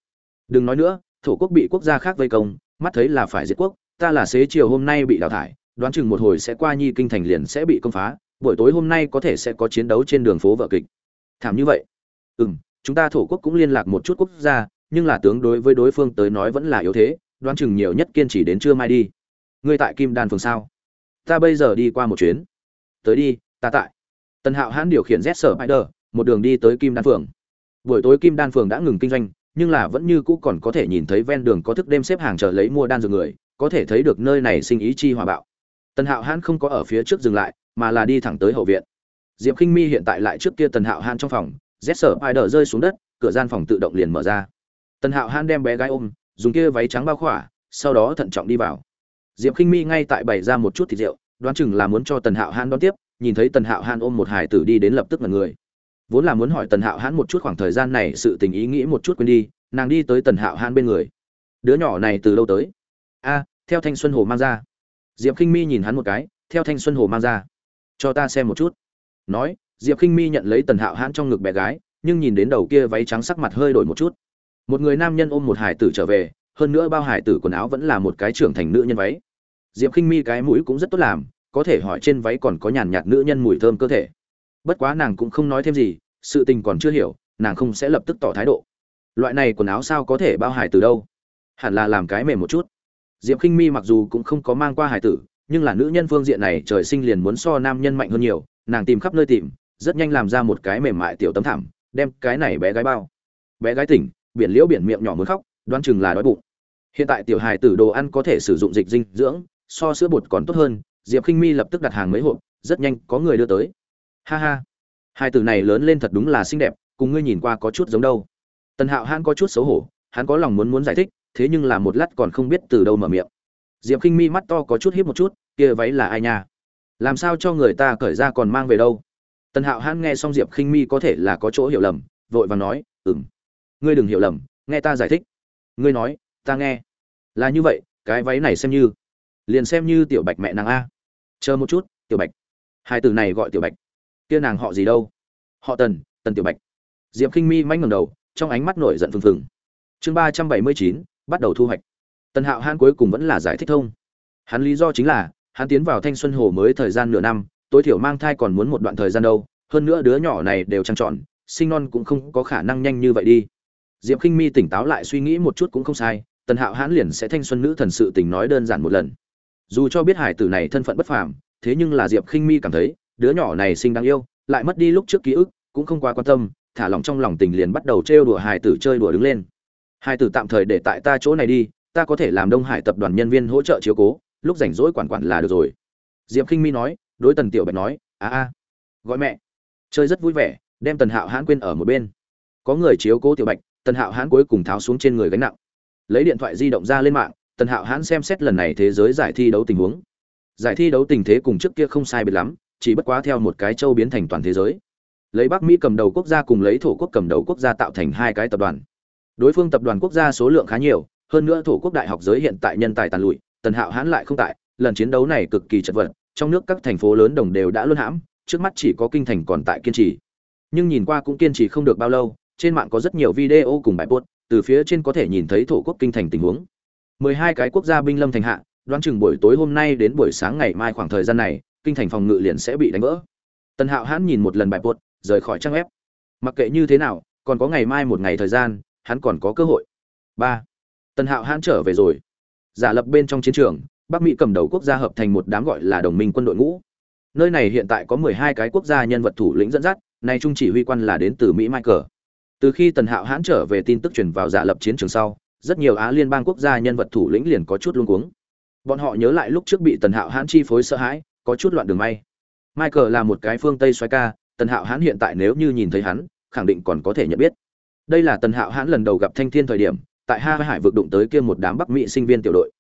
[SPEAKER 1] Đừng nói nữa, thổ quốc bị quốc gia khác vây công, mắt thấy là phải diệt quốc, ta là xế chiều hôm nay bị đào thải, đoán chừng một hồi sẽ qua nhi kinh thành liền sẽ bị công phá, buổi tối hôm nay có thể sẽ có chiến đấu trên đường phố vợ kịch. Thảm như vậy. Ừ m chúng ta thổ quốc cũng liên lạc một chút quốc gia, nhưng là tướng đối với đối phương tới nói vẫn là yếu thế đoán chừng nhiều nhất kiên trì đến trưa mai đi. Ngươi tại kim đan phường sao? Ta bây giờ đi qua một chuyến. Tới đi, ta tại. Tần hạo hãn điều khiển z sở spider, một đường đi tới kim đan phường. Buổi tối kim đan phường đã ngừng kinh doanh, nhưng là vẫn như cũ còn có thể nhìn thấy ven đường có thức đêm xếp hàng chờ lấy mua đan dược người, có thể thấy được nơi này sinh ý chi hòa bạo. Tần hạo hãn không có ở phía trước dừng lại, mà là đi thẳng tới hậu viện. Diệp k i n h mi hiện tại lại trước kia tần hạo hãn trong phòng, z sở spider rơi xuống đất, cửa gian phòng tự động liền mở ra. Tần hạo hãn đem bé gái ôm dùng kia váy trắng bao khỏa, sau đó thận trọng đi vào. Diệp khinh mi ngay tại bày ra một chút thịt rượu, đoán chừng là muốn cho tần hạo hãn đón tiếp, nhìn thấy tần hạo hãn ôm một hải tử đi đến lập tức là người. Vốn là muốn hỏi tần hạo hãn một chút khoảng thời gian này sự tình ý nghĩ một chút quên đi, nàng đi tới tần hạo hãn bên người. Đứa nhỏ này từ lâu tới? A, theo thanh xuân hồ mang ra. Diệp k i n h mi nhìn hắn một cái, theo thanh xuân hồ mang ra. Cho ta xem một chút. Nói, diệp k i n h mi nhận lấy tần hạo hãn trong ngực bé gái, nhưng nhìn đến đầu kia váy trắng sắc mặt hơi đổi một chút một người nam nhân ôm một hải tử trở về, hơn nữa bao hải tử quần áo vẫn là một cái trưởng thành nữ nhân váy. Diệp k mi cái mũi cũng rất tốt làm, có thể hỏi trên váy còn có nhàn nhạt nữ nhân mùi thơm cơ thể. Bất quá nàng cũng không nói thêm gì, sự tình còn chưa hiểu, nàng không sẽ lập tức tỏ thái độ. Loại này quần áo sao có thể bao hải tử đâu? Hẳn là làm cái mềm một chút. Diệp k mi mặc dù cũng không có mang qua hải tử, nhưng là nữ nhân phương diện này trời sinh liền muốn so nam nhân mạnh hơn nhiều, nàng tìm khắp nơi tìm, rất nhanh làm ra một cái mềm mại tiểu tấm thảm, đem cái này bé gái bao. Bé gái tỉnh biển liễu biển miệng nhỏ muốn khóc, đoán chừng là đói bụng. Hiện tại tiểu hài tử đồ ăn có thể sử dụng dịch dinh dưỡng, so sữa bột còn tốt hơn, diệp khinh mi lập tức đặt hàng mấy hộp, rất nhanh có người đưa tới. Ha ha, hai từ này lớn lên thật đúng là xinh đẹp, cùng ngươi nhìn qua có chút giống đâu. Tần hạo hãn có chút xấu hổ, hắn có lòng muốn muốn giải thích, thế nhưng là một lát còn không biết từ đâu mở miệng. Diệp khinh mi mắt to có chút hiếp một chút, kia váy là ai nha? Làm sao cho người ta cởi ra còn mang về đâu? Tần hạo hãn nghe xong diệp khinh mi có thể là có chỗ hiểu lầm, vội vàng nói ừng ngươi đừng hiểu lầm, nghe ta giải thích. Ngươi nói, ta nghe. Là như vậy, cái váy này xem như. Liền xem như tiểu bạch mẹ nàng a. Chờ một chút, tiểu bạch. Hai từ này gọi tiểu bạch. Kia nàng họ gì đâu? Họ tần tần tiểu bạch. Diệp khinh mi manh ngầm đầu, trong ánh mắt nổi giận phừng phừng. Chương ba trăm bảy mươi chín, bắt đầu thu hoạch. Tần hạo hãn cuối cùng vẫn là giải thích thông. Hắn lý do chính là, hắn tiến vào thanh xuân hồ mới thời gian nửa năm, tối thiểu mang thai còn muốn một đoạn thời gian đâu, hơn nữa đứa nhỏ này đều trăng trọn sinh non cũng không có khả năng nhanh như vậy đi diệp khinh mi tỉnh táo lại suy nghĩ một chút cũng không sai, tần hạo hãn liền sẽ thanh xuân nữ thần sự tình nói đơn giản một lần. Dù cho biết hải tử này thân phận bất phàm, thế nhưng là diệp khinh mi cảm thấy, đứa nhỏ này sinh đáng yêu, lại mất đi lúc trước ký ức, cũng không quá quan tâm, thả lòng trong lòng tình liền bắt đầu trêu đùa hải tử chơi đùa đứng lên. Hải tử tạm thời để tại ta chỗ này đi, ta có thể làm đông hải tập đoàn nhân viên hỗ trợ chiếu cố, lúc rảnh rỗi quản quản là được rồi. Diệp khinh mi nói, đối tần tiểu bạch nói, a a, gọi mẹ. Chơi rất vui vẻ, đem tần hạo hãn quên ở một bên. Có người chiếu cố tiểu bạch tần hạo hãn cuối cùng tháo xuống trên người gánh nặng. Lấy điện thoại di động ra lên mạng, tần hạo hãn xem xét lần này thế giới giải thi đấu tình huống. Giải thi đấu tình thế cùng trước kia không sai biệt lắm, chỉ bất quá theo một cái châu biến thành toàn thế giới. Lấy bắc mỹ cầm đầu quốc gia cùng lấy thổ quốc cầm đầu quốc gia tạo thành hai cái tập đoàn. Đối phương tập đoàn quốc gia số lượng khá nhiều, hơn nữa thổ quốc đại học giới hiện tại nhân tài tàn lụi, tần hạo hãn lại không tại, lần chiến đấu này cực kỳ chật vật, trong nước các thành phố lớn đồng đều đã luân hãm, trước mắt chỉ có kinh thành còn tại kiên trì. Nhưng nhìn qua cũng kiên trì không được bao lâu trên mạng có rất nhiều video cùng bài post, từ phía trên có thể nhìn thấy thổ quốc kinh thành tình huống. mười hai cái quốc gia binh lâm thành hạ, đoán chừng buổi tối hôm nay đến buổi sáng ngày mai khoảng thời gian này, kinh thành phòng ngự liền sẽ bị đánh vỡ. Tần hạo hãn nhìn một lần bài post, rời khỏi trang web. Mặc kệ như thế nào, còn có ngày mai một ngày thời gian, hắn còn có cơ hội. ba. Tần hạo hãn trở về rồi. Giả lập bên trong chiến trường, bắc mỹ cầm đầu quốc gia hợp thành một đám gọi là đồng minh quân đội ngũ. Nơi này hiện tại có mười hai cái quốc gia nhân vật thủ lĩnh dẫn dắt, nay trung chỉ huy quan là đến từ mỹ michael từ khi tần hạo hãn trở về tin tức truyền vào giả lập chiến trường sau, rất nhiều á liên bang quốc gia nhân vật thủ lĩnh liền có chút luống cuống. Bọn họ nhớ lại lúc trước bị tần hạo hãn chi phối sợ hãi, có chút loạn đường may. Michael là một cái phương tây xoay ca, tần hạo hãn hiện tại nếu như nhìn thấy hắn, khẳng định còn có thể nhận biết. Đây là tần hạo hãn lần đầu gặp thanh thiên thời điểm, tại ha hải vực đụng tới kia một đám bắc mỹ sinh viên tiểu đội.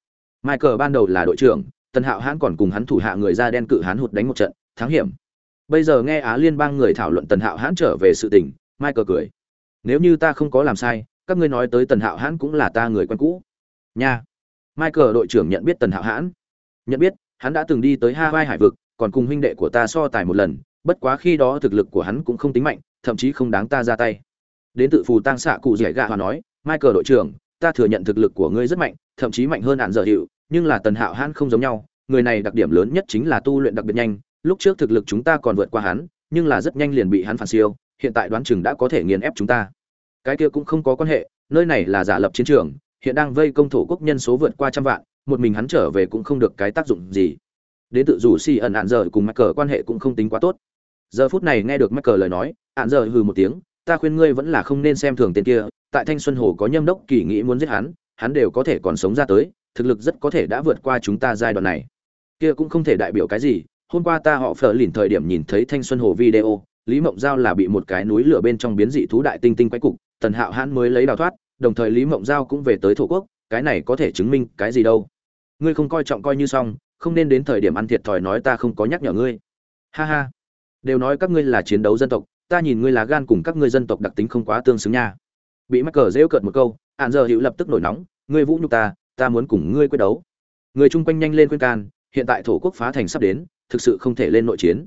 [SPEAKER 1] Michael ban đầu là đội trưởng, tần hạo hãn còn cùng hắn thủ hạ người da đen cự hán hụt đánh một trận, thắng hiểm. Bây giờ nghe á liên bang người thảo luận tần hạo hãn trở về sự tình, michael cười nếu như ta không có làm sai, các ngươi nói tới tần hạo hãn cũng là ta người quen cũ. Nha. Michael đội trưởng nhận biết tần hạo hãn. Nhận biết, hắn đã từng đi tới hawaii hải vực, còn cùng huynh đệ của ta so tài một lần, bất quá khi đó thực lực của hắn cũng không tính mạnh, thậm chí không đáng ta ra tay. Đến tự phù tăng xạ cụ dẻ gạ hòa nói, michael đội trưởng, ta thừa nhận thực lực của ngươi rất mạnh, thậm chí mạnh hơn hạn dở hiệu, nhưng là tần hạo hãn không giống nhau, người này đặc điểm lớn nhất chính là tu luyện đặc biệt nhanh, lúc trước thực lực chúng ta còn vượt qua hắn, nhưng là rất nhanh liền bị hắn phản siêu, hiện tại đoán chừng đã có thể nghiền ép chúng ta cái kia cũng không có quan hệ, nơi này là giả lập chiến trường, hiện đang vây công thổ quốc nhân số vượt qua trăm vạn, một mình hắn trở về cũng không được cái tác dụng gì. Đến tự dù si ẩn ạn giờ cùng mắc cờ quan hệ cũng không tính quá tốt. Giờ phút này nghe được mắc cờ lời nói, ạn giờ hừ một tiếng, ta khuyên ngươi vẫn là không nên xem thường tên kia, tại thanh xuân hồ có nhâm đốc kỳ nghĩ muốn giết hắn hắn đều có thể còn sống ra tới, thực lực rất có thể đã vượt qua chúng ta giai đoạn này. Kia cũng không thể đại biểu cái gì, hôm qua ta họ phở lìn thời điểm nhìn thấy thanh xuân hồ video, lý mộng giao là bị một cái núi lửa bên trong biến dị thú đại tinh tinh quay cục tần hạo hãn mới lấy đào thoát, đồng thời lý mộng giao cũng về tới thổ quốc, cái này có thể chứng minh cái gì đâu. Ngươi không coi trọng coi như xong, không nên đến thời điểm ăn thiệt thòi nói ta không có nhắc nhở ngươi. Ha ha. Đều nói các ngươi là chiến đấu dân tộc, ta nhìn ngươi là gan cùng các ngươi dân tộc đặc tính không quá tương xứng nha. Bị mắc cờ rêu cợt một câu, hạn giờ hữu lập tức nổi nóng, ngươi vũ nhục ta ta muốn cùng ngươi quyết đấu. Người chung quanh nhanh lên khuyên can, hiện tại thổ quốc phá thành sắp đến, thực sự không thể lên nội chiến.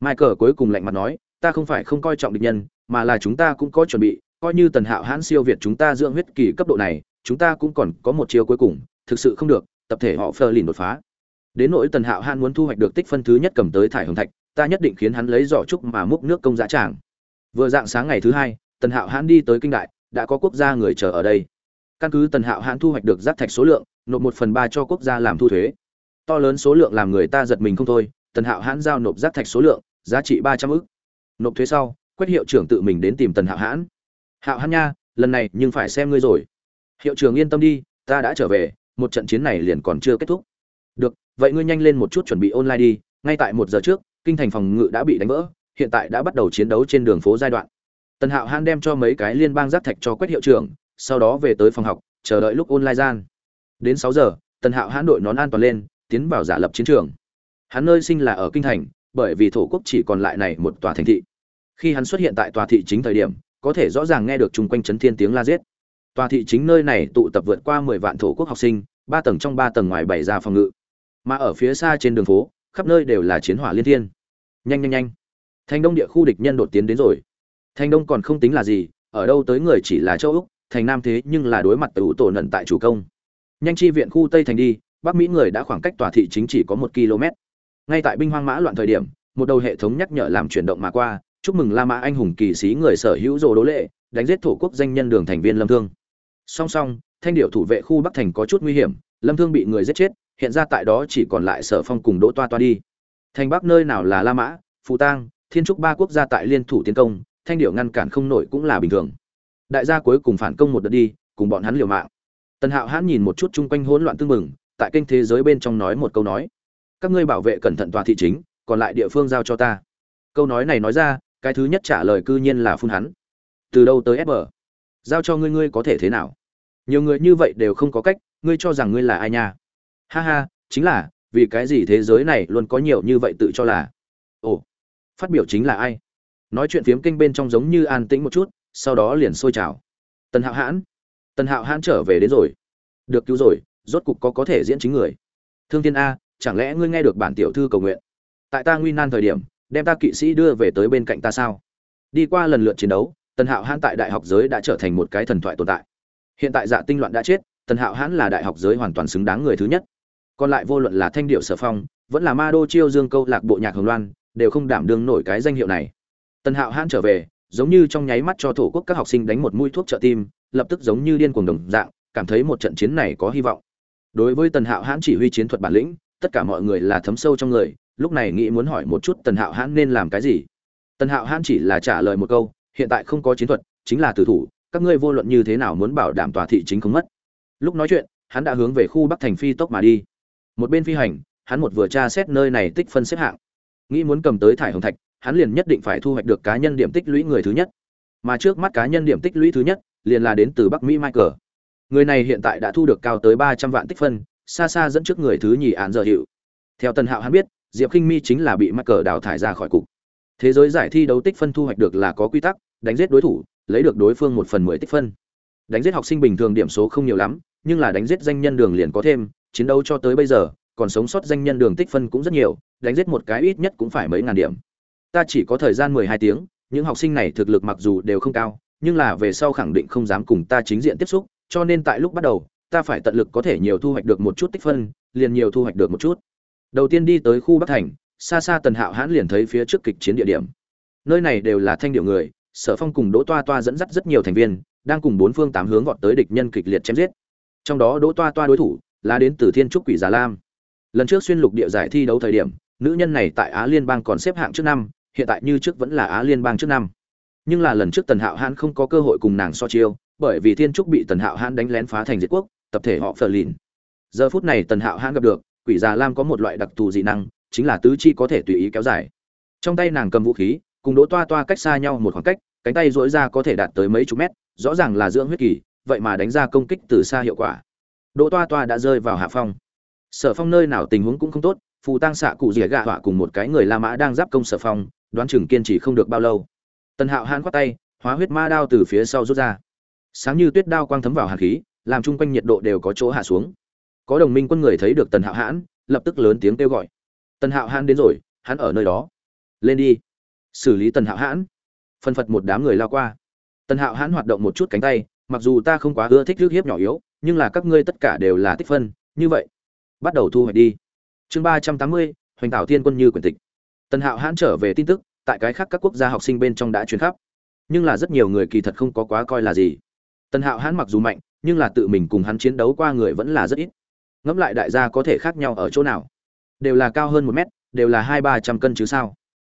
[SPEAKER 1] Michael cuối cùng lạnh mặt nói, ta không phải không coi trọng địch nhân, mà là chúng ta cũng có chuẩn bị coi như tần hạo hãn siêu việt chúng ta dưỡng huyết kỳ cấp độ này, chúng ta cũng còn có một chiêu cuối cùng, thực sự không được, tập thể họ phờ lìn đột phá. Đến nỗi tần hạo hãn muốn thu hoạch được tích phân thứ nhất cầm tới thải hồng thạch, ta nhất định khiến hắn lấy giỏ trúc mà múc nước công giá tràng. Vừa dạng sáng ngày thứ hai, tần hạo hãn đi tới kinh đại, đã có quốc gia người chờ ở đây. Căn cứ tần hạo hãn thu hoạch được rác thạch số lượng, nộp một phần ba cho quốc gia làm thu thuế. To lớn số lượng làm người ta giật mình không thôi, tần hạo hãn giao nộp rác thạch số lượng, giá trị ba trăm ư c nộp thuế sau quét hiệu trưởng tự mình đến tìm tần hạo hãn hạo hãn nha, lần này nhưng phải xem ngươi rồi. Hiệu trưởng yên tâm đi, ta đã trở về, một trận chiến này liền còn chưa kết thúc. Được, vậy ngươi nhanh lên một chút chuẩn bị online đi, ngay tại một giờ trước, kinh thành phòng ngự đã bị đánh vỡ, hiện tại đã bắt đầu chiến đấu trên đường phố giai đoạn. Tần hạo hãn đem cho mấy cái liên bang giác thạch cho quét hiệu trưởng, sau đó về tới phòng học, chờ đợi lúc online gian. Đến sáu giờ, tần hạo hãn đội nón an toàn lên, tiến vào giả lập chiến trường. Hắn nơi sinh là ở kinh thành, bởi vì thổ quốc chỉ còn lại này một tòa thành thị. Khi hắn xuất hiện tại tòa thị chính thời điểm có thể rõ ràng nghe được chung quanh chấn thiên tiếng la giết. Tòa thị chính nơi này tụ tập vượt qua mười vạn thổ quốc học sinh, ba tầng trong ba tầng ngoài bày ra phòng ngự. Mà ở phía xa trên đường phố, khắp nơi đều là chiến hỏa liên thiên. Nhanh nhanh nhanh. Thành đông địa khu địch nhân đột tiến đến rồi. Thành đông còn không tính là gì, ở đâu tới người chỉ là châu úc, thành nam thế nhưng là đối mặt tủ tổ nận tại chủ công. Nhanh chi viện khu tây thành đi, bắc mỹ người đã khoảng cách tòa thị chính chỉ có một km. Ngay tại binh hoang mã loạn thời điểm, một đầu hệ thống nhắc nhở làm chuyển động mà qua chúc mừng la mã anh hùng kỳ sĩ người sở hữu rồ đố lệ, đánh giết thổ quốc danh nhân đường thành viên lâm thương. Song song, thanh điệu thủ vệ khu bắc thành có chút nguy hiểm, lâm thương bị người giết chết, hiện ra tại đó chỉ còn lại sở phong cùng đỗ toa toa đi. Thành bắc nơi nào là la mã, phù tang, thiên trúc ba quốc gia tại liên thủ tiến công, thanh điệu ngăn cản không nổi cũng là bình thường. Đại gia cuối cùng phản công một đợt đi, cùng bọn hắn liều mạng. Tần hạo hãn nhìn một chút chung quanh hỗn loạn tương mừng, tại kênh thế giới bên trong nói một câu nói. Các ngươi bảo vệ cẩn thận tòa thị chính, còn lại địa phương giao cho ta. Câu nói này nói ra cái thứ nhất trả lời cư nhiên là phun hắn. Từ đâu tới ép bờ giao cho ngươi ngươi có thể thế nào? Nhiều người như vậy đều không có cách, ngươi cho rằng ngươi là ai nha? Ha ha, chính là, vì cái gì thế giới này luôn có nhiều như vậy tự cho là? Ồ, phát biểu chính là ai? Nói chuyện phiếm kênh bên trong giống như an tĩnh một chút, sau đó liền sôi trào. Tần hạo hãn, tần hạo hãn trở về đến rồi. Được cứu rồi, rốt cục có có thể diễn chính người. Thương thiên a, chẳng lẽ ngươi nghe được bản tiểu thư cầu nguyện? Tại ta nguy nan thời điểm đem ta kỵ sĩ đưa về tới bên cạnh ta sao? Đi qua lần lượt chiến đấu, tần hạo hãn tại đại học giới đã trở thành một cái thần thoại tồn tại. Hiện tại dạ tinh loạn đã chết, tần hạo hãn là đại học giới hoàn toàn xứng đáng người thứ nhất. Còn lại vô luận là thanh điệu sở phong, vẫn là ma đô chiêu dương câu lạc bộ nhạc hồng loan, đều không đảm đương nổi cái danh hiệu này. Tần hạo hãn trở về, giống như trong nháy mắt cho thổ quốc các học sinh đánh một mũi thuốc trợ tim, lập tức giống như điên cuồng đồng dạng, cảm thấy một trận chiến này có hy vọng. Đối với tần hạo hãn chỉ huy chiến thuật bản lĩnh, tất cả mọi người là thấm sâu trong người lúc này nghĩ muốn hỏi một chút tần hạo hãn nên làm cái gì? Tần hạo hãn chỉ là trả lời một câu, hiện tại không có chiến thuật, chính là tử thủ, các ngươi vô luận như thế nào muốn bảo đảm tòa thị chính không mất. Lúc nói chuyện, hắn đã hướng về khu bắc thành phi tốc mà đi. Một bên phi hành, hắn một vừa tra xét nơi này tích phân xếp hạng. Nghĩ muốn cầm tới thải hồng thạch, hắn liền nhất định phải thu hoạch được cá nhân điểm tích lũy người thứ nhất. Mà trước mắt cá nhân điểm tích lũy thứ nhất, liền là đến từ bắc mỹ michael. Người này hiện tại đã thu được cao tới ba trăm vạn tích phân, xa xa dẫn trước người thứ nhì án giờ hiệu theo tần hạo hắn biết diệp khinh mi chính là bị mắc cờ đào thải ra khỏi cục. Thế giới giải thi đấu tích phân thu hoạch được là có quy tắc, đánh giết đối thủ, lấy được đối phương một phần mười tích phân. Đánh giết học sinh bình thường điểm số không nhiều lắm, nhưng là đánh giết danh nhân đường liền có thêm, chiến đấu cho tới bây giờ, còn sống sót danh nhân đường tích phân cũng rất nhiều, đánh giết một cái ít nhất cũng phải mấy ngàn điểm. Ta chỉ có thời gian mười hai tiếng, những học sinh này thực lực mặc dù đều không cao, nhưng là về sau khẳng định không dám cùng ta chính diện tiếp xúc, cho nên tại lúc bắt đầu, ta phải tận lực có thể nhiều thu hoạch được một chút tích phân, liền nhiều thu hoạch được một chút đầu tiên đi tới khu bắc thành, xa xa tần hạo hãn liền thấy phía trước kịch chiến địa điểm. Nơi này đều là thanh điệu người, sở phong cùng đỗ toa toa dẫn dắt rất nhiều thành viên, đang cùng bốn phương tám hướng vọt tới địch nhân kịch liệt chém giết. Trong đó đỗ toa toa đối thủ là đến từ thiên trúc quỷ già lam. Lần trước xuyên lục địa giải thi đấu thời điểm, nữ nhân này tại á liên bang còn xếp hạng trước năm, hiện tại như trước vẫn là á liên bang trước năm. Nhưng là lần trước tần hạo hãn không có cơ hội cùng nàng so chiêu, bởi vì thiên trúc bị tần hạo hãn đánh lén phá thành diệt quốc, tập thể họ phờ lìn. Giờ phút này tần hạo hãn gặp được quỷ già lam có một loại đặc thù dị năng, chính là tứ chi có thể tùy ý kéo dài. Trong tay nàng cầm vũ khí, cùng đỗ toa toa cách xa nhau một khoảng cách, cánh tay dỗi ra có thể đạt tới mấy chục mét, rõ ràng là dưỡng huyết kỳ, vậy mà đánh ra công kích từ xa hiệu quả. Đỗ toa toa đã rơi vào hạ phong. Sở phong nơi nào tình huống cũng không tốt, phù tăng xạ cụ rỉa gạ họa cùng một cái người la mã đang giáp công sở phong, đoán chừng kiên trì không được bao lâu. Tần hạo hãn khoát tay, hóa huyết ma đao từ phía sau rút ra. Sáng như tuyết đao quang thấm vào hàn khí, làm chung quanh nhiệt độ đều có chỗ hạ xuống có đồng minh quân người thấy được tần hạo hãn, lập tức lớn tiếng kêu gọi. Tần hạo hãn đến rồi, hắn ở nơi đó. Lên đi. Xử lý tần hạo hãn. Phân phật một đám người lao qua. Tần hạo hãn hoạt động một chút cánh tay, mặc dù ta không quá ưa thích rước hiếp nhỏ yếu, nhưng là các ngươi tất cả đều là tích phân, như vậy, bắt đầu thu hoạch đi. Chương ba trăm tám mươi, hoành tạo thiên quân như quyền tịch. Tần hạo hãn trở về tin tức, tại cái khác các quốc gia học sinh bên trong đã truyền khắp. Nhưng là rất nhiều người kỳ thật không có quá coi là gì. Tần hạo hãn mặc dù mạnh, nhưng là tự mình cùng hắn chiến đấu qua người vẫn là rất ít ngẫm lại đại gia có thể khác nhau ở chỗ nào? Đều là cao hơn một mét, đều là hai ba trăm cân chứ sao?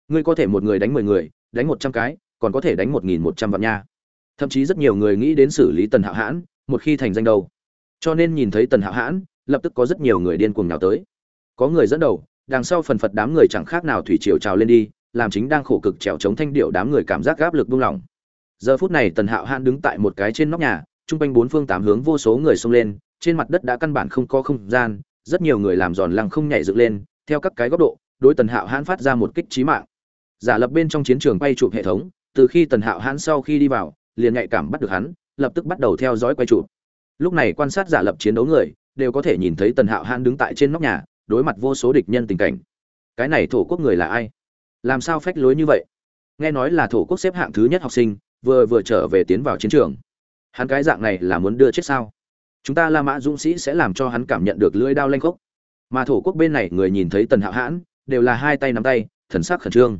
[SPEAKER 1] Ngươi có thể một người đánh mười người, đánh một trăm cái, còn có thể đánh một nghìn một trăm vạn nha. Thậm chí rất nhiều người nghĩ đến xử lý tần hạo hãn, một khi thành danh đầu. Cho nên nhìn thấy tần hạo hãn, lập tức có rất nhiều người điên cuồng nào tới. Có người dẫn đầu, đằng sau phần phật đám người chẳng khác nào thủy triều trào lên đi, làm chính đang khổ cực trèo chống thanh điệu đám người cảm giác gáp lực buông lỏng. Giờ phút này tần hạo hãn đứng tại một cái trên nóc nhà, chung quanh bốn phương tám hướng vô số người xông lên trên mặt đất đã căn bản không có không gian, rất nhiều người làm giòn lăng không nhảy dựng lên, theo các cái góc độ, đối tần hạo hãn phát ra một kích trí mạng. Giả lập bên trong chiến trường quay chụp hệ thống, từ khi tần hạo hãn sau khi đi vào, liền nhạy cảm bắt được hắn, lập tức bắt đầu theo dõi quay chụp. Lúc này quan sát giả lập chiến đấu người, đều có thể nhìn thấy tần hạo hãn đứng tại trên nóc nhà, đối mặt vô số địch nhân tình cảnh. Cái này thổ quốc người là ai? Làm sao phách lối như vậy? Nghe nói là thổ quốc xếp hạng thứ nhất học sinh, vừa vừa trở về tiến vào chiến trường. Hắn cái dạng này là muốn đưa chết sao? Chúng ta la mã dũng sĩ sẽ làm cho hắn cảm nhận được lưỡi đao lanh khốc. Mà thổ quốc bên này người nhìn thấy tần hạo hãn, đều là hai tay nắm tay, thần sắc khẩn trương.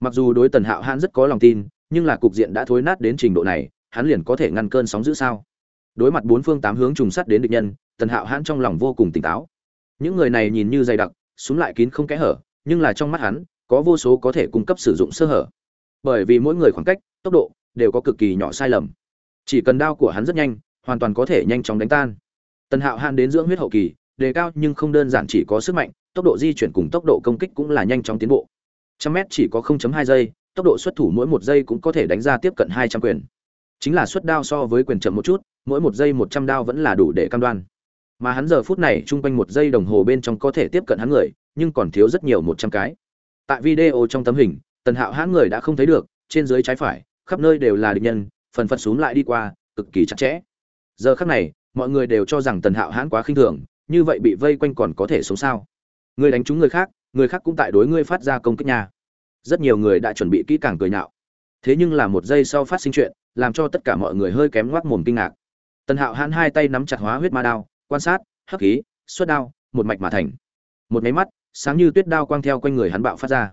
[SPEAKER 1] Mặc dù đối tần hạo hãn rất có lòng tin, nhưng là cục diện đã thối nát đến trình độ này, hắn liền có thể ngăn cơn sóng giữ sao? Đối mặt bốn phương tám hướng trùng sắt đến địch nhân, tần hạo hãn trong lòng vô cùng tỉnh táo. Những người này nhìn như dày đặc, súng lại kín không kẽ hở, nhưng là trong mắt hắn, có vô số có thể cung cấp sử dụng sơ hở. Bởi vì mỗi người khoảng cách, tốc độ, đều có cực kỳ nhỏ sai lầm. Chỉ cần đao của hắn rất nhanh hoàn toàn có thể nhanh chóng đánh tan. Tần hạo hàn đến dưỡng huyết hậu kỳ, đề cao nhưng không đơn giản chỉ có sức mạnh, tốc độ di chuyển cùng tốc độ công kích cũng là nhanh chóng tiến bộ. Trăm mét chỉ có 0.2 giây, tốc độ xuất thủ mỗi một giây cũng có thể đánh ra tiếp cận 200 quyền. Chính là xuất đao so với quyền chậm một chút, mỗi một giây 100 đao vẫn là đủ để cam đoan. Mà hắn giờ phút này chung quanh một giây đồng hồ bên trong có thể tiếp cận hắn người, nhưng còn thiếu rất nhiều 100 cái. Tại video trong tấm hình, tần hạo hãn người đã không thấy được, trên dưới trái phải, khắp nơi đều là địch nhân, phần phật xuống lại đi qua, cực kỳ chặt chẽ giờ khắc này, mọi người đều cho rằng tần hạo hãn quá khinh thường, như vậy bị vây quanh còn có thể sống sao? Người đánh trúng người khác người khác cũng tại đối ngươi phát ra công kích nhà rất nhiều người đã chuẩn bị kỹ càng cười nhạo. Thế nhưng là một giây sau phát sinh chuyện, làm cho tất cả mọi người hơi kém ngoác mồm kinh ngạc. Tần hạo hãn hai tay nắm chặt hóa huyết ma đao, quan sát hắc khí, xuất đao, một mạch mà thành. Một máy mắt, sáng như tuyết đao quang theo quanh người hắn bạo phát ra.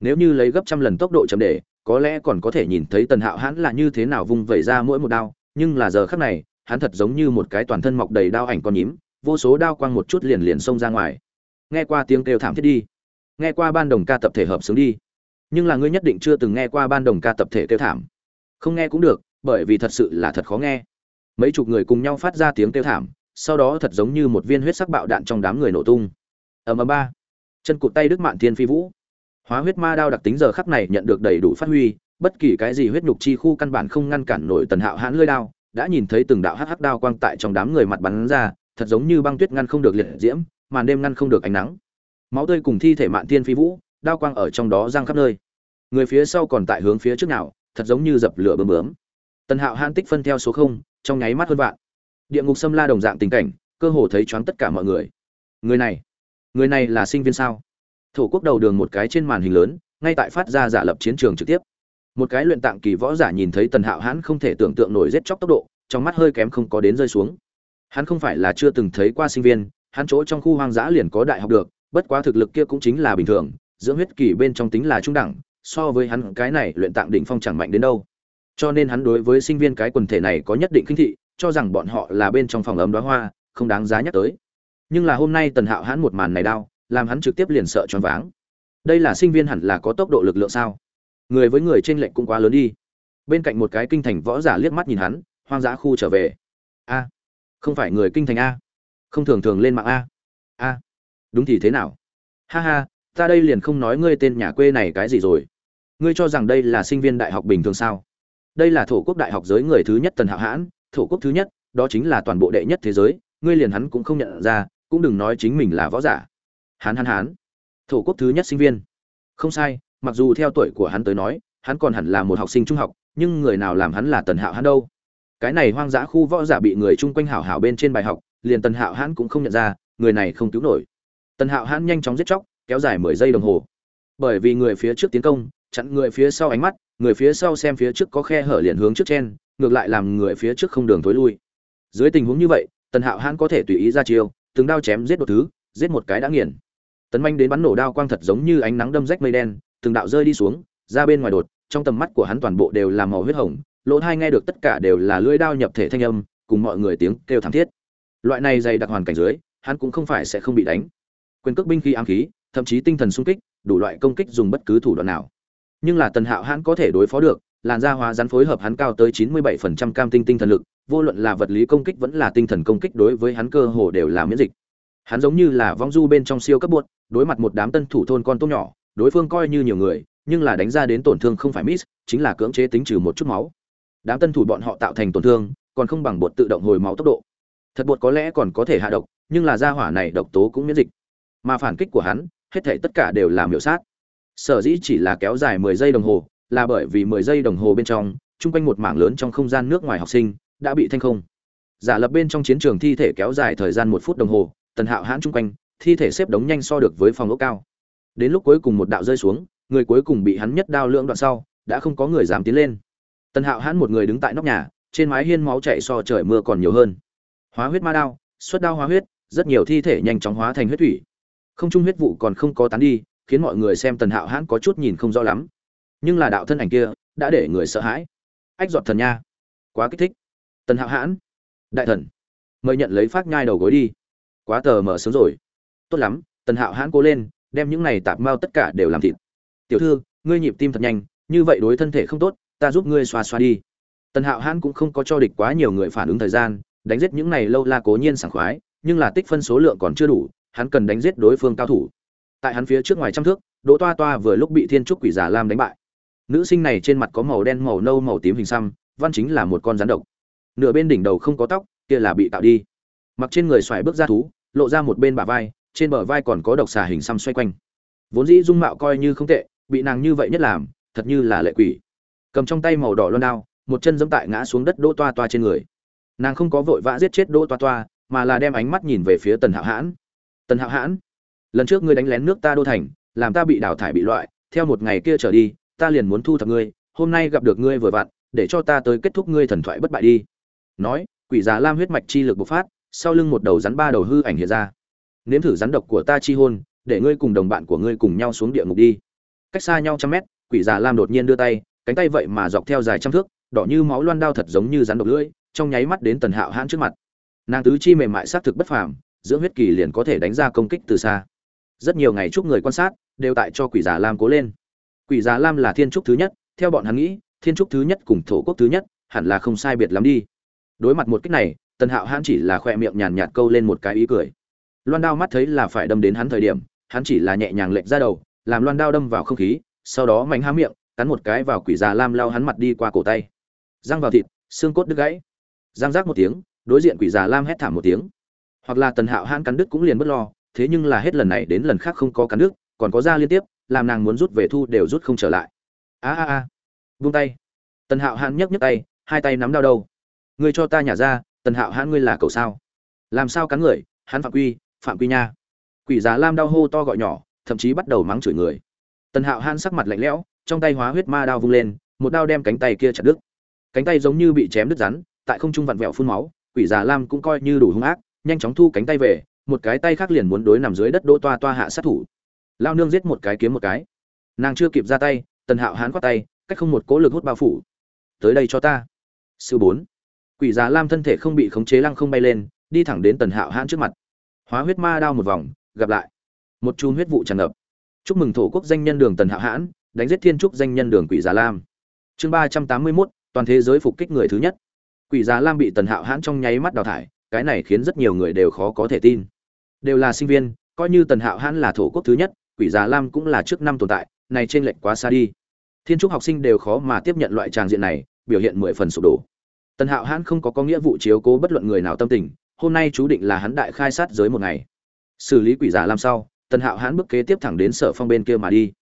[SPEAKER 1] Nếu như lấy gấp trăm lần tốc độ chậm để, có lẽ còn có thể nhìn thấy tần hạo hãn là như thế nào vung vẩy ra mỗi một đao, nhưng là giờ khắc này hắn thật giống như một cái toàn thân mọc đầy đao ảnh con nhím, vô số đao quang một chút liền liền xông ra ngoài. Nghe qua tiếng kêu thảm thiết đi. Nghe qua ban đồng ca tập thể hợp xuống đi. Nhưng là ngươi nhất định chưa từng nghe qua ban đồng ca tập thể kêu thảm. Không nghe cũng được, bởi vì thật sự là thật khó nghe. Mấy chục người cùng nhau phát ra tiếng kêu thảm, sau đó thật giống như một viên huyết sắc bạo đạn trong đám người nổ tung. Ầm ầm ba. Chân cụt tay đức mạn thiên phi vũ. Hóa huyết ma đao đặc tính giờ khắc này nhận được đầy đủ phát huy, bất kỳ cái gì huyết nhục chi khu căn bản không ngăn cản nổi tần hạo hãn lưỡi đao đã nhìn thấy từng đạo hắc hắc đao quang tại trong đám người mặt bắn ra, thật giống như băng tuyết ngăn không được liệt diễm, màn đêm ngăn không được ánh nắng. Máu tươi cùng thi thể mạn thiên phi vũ, đao quang ở trong đó giang khắp nơi. Người phía sau còn tại hướng phía trước nào, thật giống như dập lửa bơm bướm. Tần hạo hãn tích phân theo số không, trong nháy mắt hơn vạn. Địa ngục xâm la đồng dạng tình cảnh, cơ hồ thấy choáng tất cả mọi người. Người này người này là sinh viên sao? Thổ quốc đầu đường một cái trên màn hình lớn, ngay tại phát ra giả lập chiến trường trực tiếp một cái luyện tạng kỳ võ giả nhìn thấy tần hạo hãn không thể tưởng tượng nổi rét chóc tốc độ, trong mắt hơi kém không có đến rơi xuống. Hắn không phải là chưa từng thấy qua sinh viên, hắn chỗ trong khu hoang dã liền có đại học được, bất quá thực lực kia cũng chính là bình thường, dưỡng huyết kỳ bên trong tính là trung đẳng, so với hắn cái này luyện tạng đỉnh phong chẳng mạnh đến đâu. Cho nên hắn đối với sinh viên cái quần thể này có nhất định khinh thị, cho rằng bọn họ là bên trong phòng ấm đóa hoa, không đáng giá nhắc tới. Nhưng là hôm nay tần hạo hắn một màn này đau, làm hắn trực tiếp liền sợ choáng váng. Đây là sinh viên hẳn là có tốc độ lực lượng sao? Người với người trên lệnh cũng quá lớn đi. Bên cạnh một cái kinh thành, võ giả liếc mắt nhìn hắn, hoang dã khu trở về. A, không phải người kinh thành a. Không thường thường lên mạng a. A, đúng thì thế nào? Ha ha, ta đây liền không nói ngươi tên nhà quê này cái gì rồi. Ngươi cho rằng đây là sinh viên đại học bình thường sao? Đây là thổ quốc đại học giới người thứ nhất tần hạo hãn, thổ quốc thứ nhất, đó chính là toàn bộ đệ nhất thế giới, ngươi liền hắn cũng không nhận ra, cũng đừng nói chính mình là võ giả. Hán hán hán. Thổ quốc thứ nhất sinh viên. Không sai mặc dù theo tuổi của hắn tới nói, hắn còn hẳn là một học sinh trung học, nhưng người nào làm hắn là tần hạo hắn đâu. Cái này hoang dã khu võ giả bị người chung quanh hảo hảo bên trên bài học, liền tần hạo hắn cũng không nhận ra, người này không cứu nổi. Tần hạo hắn nhanh chóng giết chóc, kéo dài mười giây đồng hồ. Bởi vì người phía trước tiến công, chặn người phía sau ánh mắt, người phía sau xem phía trước có khe hở liền hướng trước trên, ngược lại làm người phía trước không đường thối lui. Dưới tình huống như vậy, tần hạo hãn có thể tùy ý ra chiêu, từng đao chém giết một thứ, giết một cái đã nghiền. Tấn manh đến bắn nổ đao quang thật giống như ánh nắng đâm rách mây đen từng đạo rơi đi xuống ra bên ngoài đột trong tầm mắt của hắn toàn bộ đều là màu huyết hồng lỗ tai nghe được tất cả đều là lưỡi đao nhập thể thanh âm cùng mọi người tiếng kêu thảm thiết. Loại này dày đặc hoàn cảnh dưới hắn cũng không phải sẽ không bị đánh. Quyền cước binh khí ám khí thậm chí tinh thần sung kích đủ loại công kích dùng bất cứ thủ đoạn nào. Nhưng là tần hạo hắn có thể đối phó được làn da hóa rắn phối hợp hắn cao tới 97% cam tinh tinh thần lực vô luận là vật lý công kích vẫn là tinh thần công kích đối với hắn cơ hồ đều là miễn dịch. Hắn giống như là vong du bên trong siêu cấp buột, đối mặt một đám tân thủ thôn con tôm nhỏ đối phương coi như nhiều người, nhưng là đánh ra đến tổn thương không phải miss, chính là cưỡng chế tính trừ một chút máu. Đám tân thủ bọn họ tạo thành tổn thương, còn không bằng bột tự động hồi máu tốc độ. Thật bột có lẽ còn có thể hạ độc, nhưng là gia hỏa này độc tố cũng miễn dịch. Mà phản kích của hắn, hết thể tất cả đều là miểu sát. Sở dĩ chỉ là kéo dài mười giây đồng hồ, là bởi vì mười giây đồng hồ bên trong, chung quanh một mảng lớn trong không gian nước ngoài học sinh đã bị thanh không. Giả lập bên trong chiến trường thi thể kéo dài thời gian một phút đồng hồ, tần hạo hãn chung quanh, thi thể xếp đống nhanh so được với phòng ốc cao đến lúc cuối cùng một đạo rơi xuống, người cuối cùng bị hắn nhất đao lưỡng đoạn sau, đã không có người dám tiến lên. Tần hạo hãn một người đứng tại nóc nhà, trên mái hiên máu chạy so trời mưa còn nhiều hơn. Hóa huyết ma đao, xuất đao hóa huyết, rất nhiều thi thể nhanh chóng hóa thành huyết thủy. Không trung huyết vụ còn không có tán đi, khiến mọi người xem tần hạo hãn có chút nhìn không rõ lắm. Nhưng là đạo thân ảnh kia, đã để người sợ hãi. Ách giọt thần nha, quá kích thích. Tần hạo hãn, đại thần, mời nhận lấy phát nhai đầu gối đi. Quá tờ mở sớm rồi. Tốt lắm, tần hạo hãn cố lên đem những này tạp mao tất cả đều làm thịt. Tiểu thư, ngươi nhịp tim thật nhanh, như vậy đối thân thể không tốt, ta giúp ngươi xoa xoa đi. Tần hạo hãn cũng không có cho địch quá nhiều người phản ứng thời gian, đánh giết những này lâu la cố nhiên sảng khoái, nhưng là tích phân số lượng còn chưa đủ, hắn cần đánh giết đối phương cao thủ. Tại hắn phía trước ngoài trăm thước, đỗ toa toa vừa lúc bị thiên trúc quỷ giả lam đánh bại. Nữ sinh này trên mặt có màu đen, màu nâu, màu tím hình xăm, văn chính là một con rắn độc. Nửa bên đỉnh đầu không có tóc, kia là bị tạo đi. Mặc trên người xoài bước ra thú, lộ ra một bên bả vai trên bờ vai còn có độc xà hình xăm xoay quanh. Vốn dĩ dung mạo coi như không tệ, bị nàng như vậy nhất làm, thật như là lệ quỷ. Cầm trong tay màu đỏ loan đao, một chân dẫm tại ngã xuống đất đỗ toa toa trên người. Nàng không có vội vã giết chết đỗ toa toa, mà là đem ánh mắt nhìn về phía tần hạo hãn. Tần hạo hãn, lần trước ngươi đánh lén nước ta đô thành, làm ta bị đào thải bị loại, theo một ngày kia trở đi, ta liền muốn thu thập ngươi, hôm nay gặp được ngươi vừa vặn, để cho ta tới kết thúc ngươi thần thoại bất bại đi. Nói, quỷ già lam huyết mạch chi lực bộc phát, sau lưng một đầu rắn ba đầu hư ảnh hiện ra nếm thử rắn độc của ta chi hôn, để ngươi cùng đồng bạn của ngươi cùng nhau xuống địa ngục đi. Cách xa nhau trăm mét, quỷ già lam đột nhiên đưa tay, cánh tay vậy mà dọc theo dài trăm thước, đỏ như máu loan đao thật giống như rắn độc lưỡi, trong nháy mắt đến tần hạo hãn trước mặt. Nàng tứ chi mềm mại xác thực bất phàm dưỡng huyết kỳ liền có thể đánh ra công kích từ xa. Rất nhiều ngày chúc người quan sát, đều tại cho quỷ già lam cố lên. Quỷ già lam là thiên trúc thứ nhất, theo bọn hắn nghĩ, thiên trúc thứ nhất cùng thổ quốc thứ nhất, hẳn là không sai biệt lắm đi. Đối mặt một cách này, tần hạo hãn chỉ là khoe miệng nhàn nhạt câu lên một cái ý cười loan đao mắt thấy là phải đâm đến hắn thời điểm, hắn chỉ là nhẹ nhàng lệch ra đầu, làm loan đao đâm vào không khí, sau đó mạnh há miệng, cắn một cái vào quỷ già lam lao hắn mặt đi qua cổ tay. Răng vào thịt, xương cốt đứt gãy. Răng rác một tiếng, đối diện quỷ già lam hét thảm một tiếng. Hoặc là tần hạo hãn cắn đứt cũng liền bất lo, thế nhưng là hết lần này đến lần khác không có cắn đứt, còn có ra liên tiếp, làm nàng muốn rút về thu đều rút không trở lại. A a a. Vung tay. Tần hạo hãn nhấc nhấc tay, hai tay nắm đau đâu ngươi cho ta nhả ra, tần hạo hãn ngươi là cậu sao? Làm sao cắn người, hắn phạm quy phạm quy nha. Quỷ già lam đau hô to gọi nhỏ, thậm chí bắt đầu mắng chửi người. Tần hạo han sắc mặt lạnh lẽo, trong tay hóa huyết ma đao vung lên, một đao đem cánh tay kia chặt đứt. Cánh tay giống như bị chém đứt rắn, tại không trung vặn vẹo phun máu, quỷ già lam cũng coi như đủ hung ác, nhanh chóng thu cánh tay về, một cái tay khác liền muốn đối nằm dưới đất đỗ toa toa hạ sát thủ. Lao nương giết một cái kiếm một cái. Nàng chưa kịp ra tay, tần hạo hán khoát tay, cách không một cố lực hút bao phủ. Tới đây cho ta. Sư bốn. Quỷ già lam thân thể không bị khống chế lăng không bay lên, đi thẳng đến tần hạo Hán trước mặt hóa huyết ma đao một vòng, gặp lại. Một chùm huyết vụ tràn ngập. Chúc mừng thổ quốc danh nhân đường tần hạo hãn, đánh giết thiên trúc danh nhân đường quỷ già lam. Chương ba trăm tám mươi mốt, toàn thế giới phục kích người thứ nhất. Quỷ già lam bị tần hạo hãn trong nháy mắt đào thải, cái này khiến rất nhiều người đều khó có thể tin. Đều là sinh viên, coi như tần hạo hãn là thổ quốc thứ nhất, quỷ già lam cũng là trước năm tồn tại, này trên lệnh quá xa đi. Thiên trúc học sinh đều khó mà tiếp nhận loại tràng diện này, biểu hiện mười phần sụp đổ. Tần hạo hãn không có có nghĩa vụ chiếu cố bất luận người nào tâm tình hôm nay chú định là hắn đại khai sát giới một ngày. Xử lý quỷ giả làm sao, tần hạo hãn bước kế tiếp thẳng đến sở phong bên kia mà đi.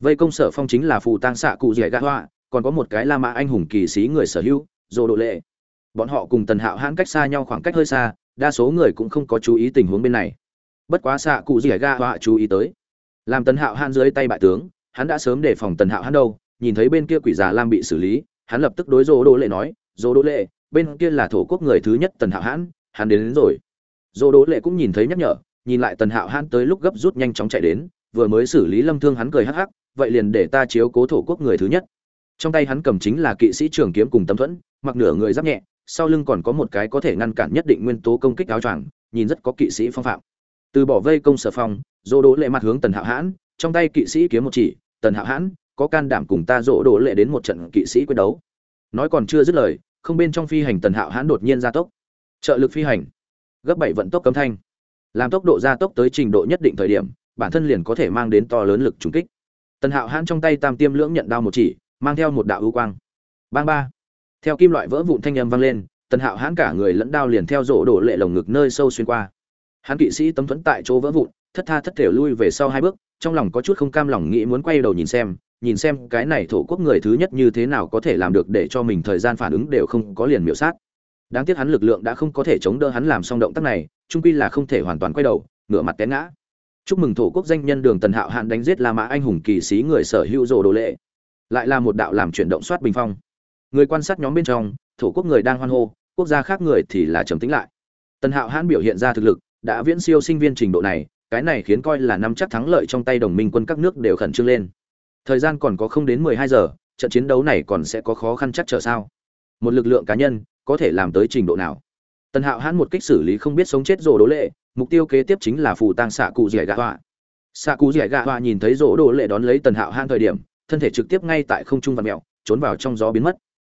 [SPEAKER 1] Vây công sở phong chính là phù tang xạ cụ dẻ gã hoa, còn có một cái la mã anh hùng kỳ sĩ người sở hữu dồ độ lệ. Bọn họ cùng tần hạo hãn cách xa nhau khoảng cách hơi xa, đa số người cũng không có chú ý tình huống bên này. Bất quá xạ cụ dẻ gã hoa chú ý tới. Làm tần hạo hãn dưới tay bại tướng, hắn đã sớm đề phòng tần hạo hãn đâu, nhìn thấy bên kia quỷ già lam bị xử lý, hắn lập tức đối dồ độ lệ nói dồ độ lệ, bên kia là thổ quốc người thứ nhất tần hạo hãn hắn đến, đến rồi. Dỗ đỗ lệ cũng nhìn thấy nhắc nhở nhìn lại tần hạo hãn tới lúc gấp rút nhanh chóng chạy đến vừa mới xử lý lâm thương hắn cười hắc hắc vậy liền để ta chiếu cố thổ quốc người thứ nhất. Trong tay hắn cầm chính là kỵ sĩ trường kiếm cùng tấm thuẫn mặc nửa người giáp nhẹ sau lưng còn có một cái có thể ngăn cản nhất định nguyên tố công kích áo choàng nhìn rất có kỵ sĩ phong phạm. Từ bỏ vây công sở phong dỗ đỗ lệ mặt hướng tần hạo hãn trong tay kỵ sĩ kiếm một chỉ tần hạo hãn có can đảm cùng ta dỗ đỗ lệ đến một trận kỵ sĩ quyết đấu? Nói còn chưa dứt lời không bên trong phi hành tần hạo hãn đột nhiên gia tốc trợ lực phi hành. Gấp bảy vận tốc cấm thanh. Làm tốc độ gia tốc tới trình độ nhất định thời điểm, bản thân liền có thể mang đến to lớn lực trùng kích. Tần hạo hãn trong tay tam tiêm lưỡng nhận đao một chỉ, mang theo một đạo ưu quang. Bang ba. Theo kim loại vỡ vụn thanh âm vang lên, tần hạo hãn cả người lẫn đao liền theo rổ đổ lệ lồng ngực nơi sâu xuyên qua. Hắn kỵ sĩ tấm thuẫn tại chỗ vỡ vụn, thất tha thất thể lui về sau hai bước, trong lòng có chút không cam lòng nghĩ muốn quay đầu nhìn xem nhìn xem cái này thổ quốc người thứ nhất như thế nào có thể làm được để cho mình thời gian phản ứng đều không có liền miểu sát đáng tiếc hắn lực lượng đã không có thể chống đỡ hắn làm xong động tác này, trung quy là không thể hoàn toàn quay đầu, ngửa mặt té ngã. Chúc mừng thổ quốc danh nhân đường tần hạo hạn đánh giết la mã anh hùng kỳ sĩ người sở hữu rồ đồ lệ. Lại là một đạo làm chuyển động soát bình phong. Người quan sát nhóm bên trong, thổ quốc người đang hoan hô, quốc gia khác người thì là trầm tính lại. Tần hạo hãn biểu hiện ra thực lực, đã viễn siêu sinh viên trình độ này, cái này khiến coi là năm chắc thắng lợi trong tay đồng minh quân các nước đều khẩn trương lên. Thời gian còn có không đến mười hai giờ, trận chiến đấu này còn sẽ có khó khăn chắc trở sao? Một lực lượng cá nhân có thể làm tới trình độ nào. Tần hạo hãn một kích xử lý không biết sống chết rổ đỗ lệ, mục tiêu kế tiếp chính là phù tăng xạ cụ dẻ gạ họa. Xạ cụ dẻ gạ họa nhìn thấy rỗ đỗ lệ đón lấy tần hạo hãn thời điểm, thân thể trực tiếp ngay tại không trung và mẹo trốn vào trong gió biến mất.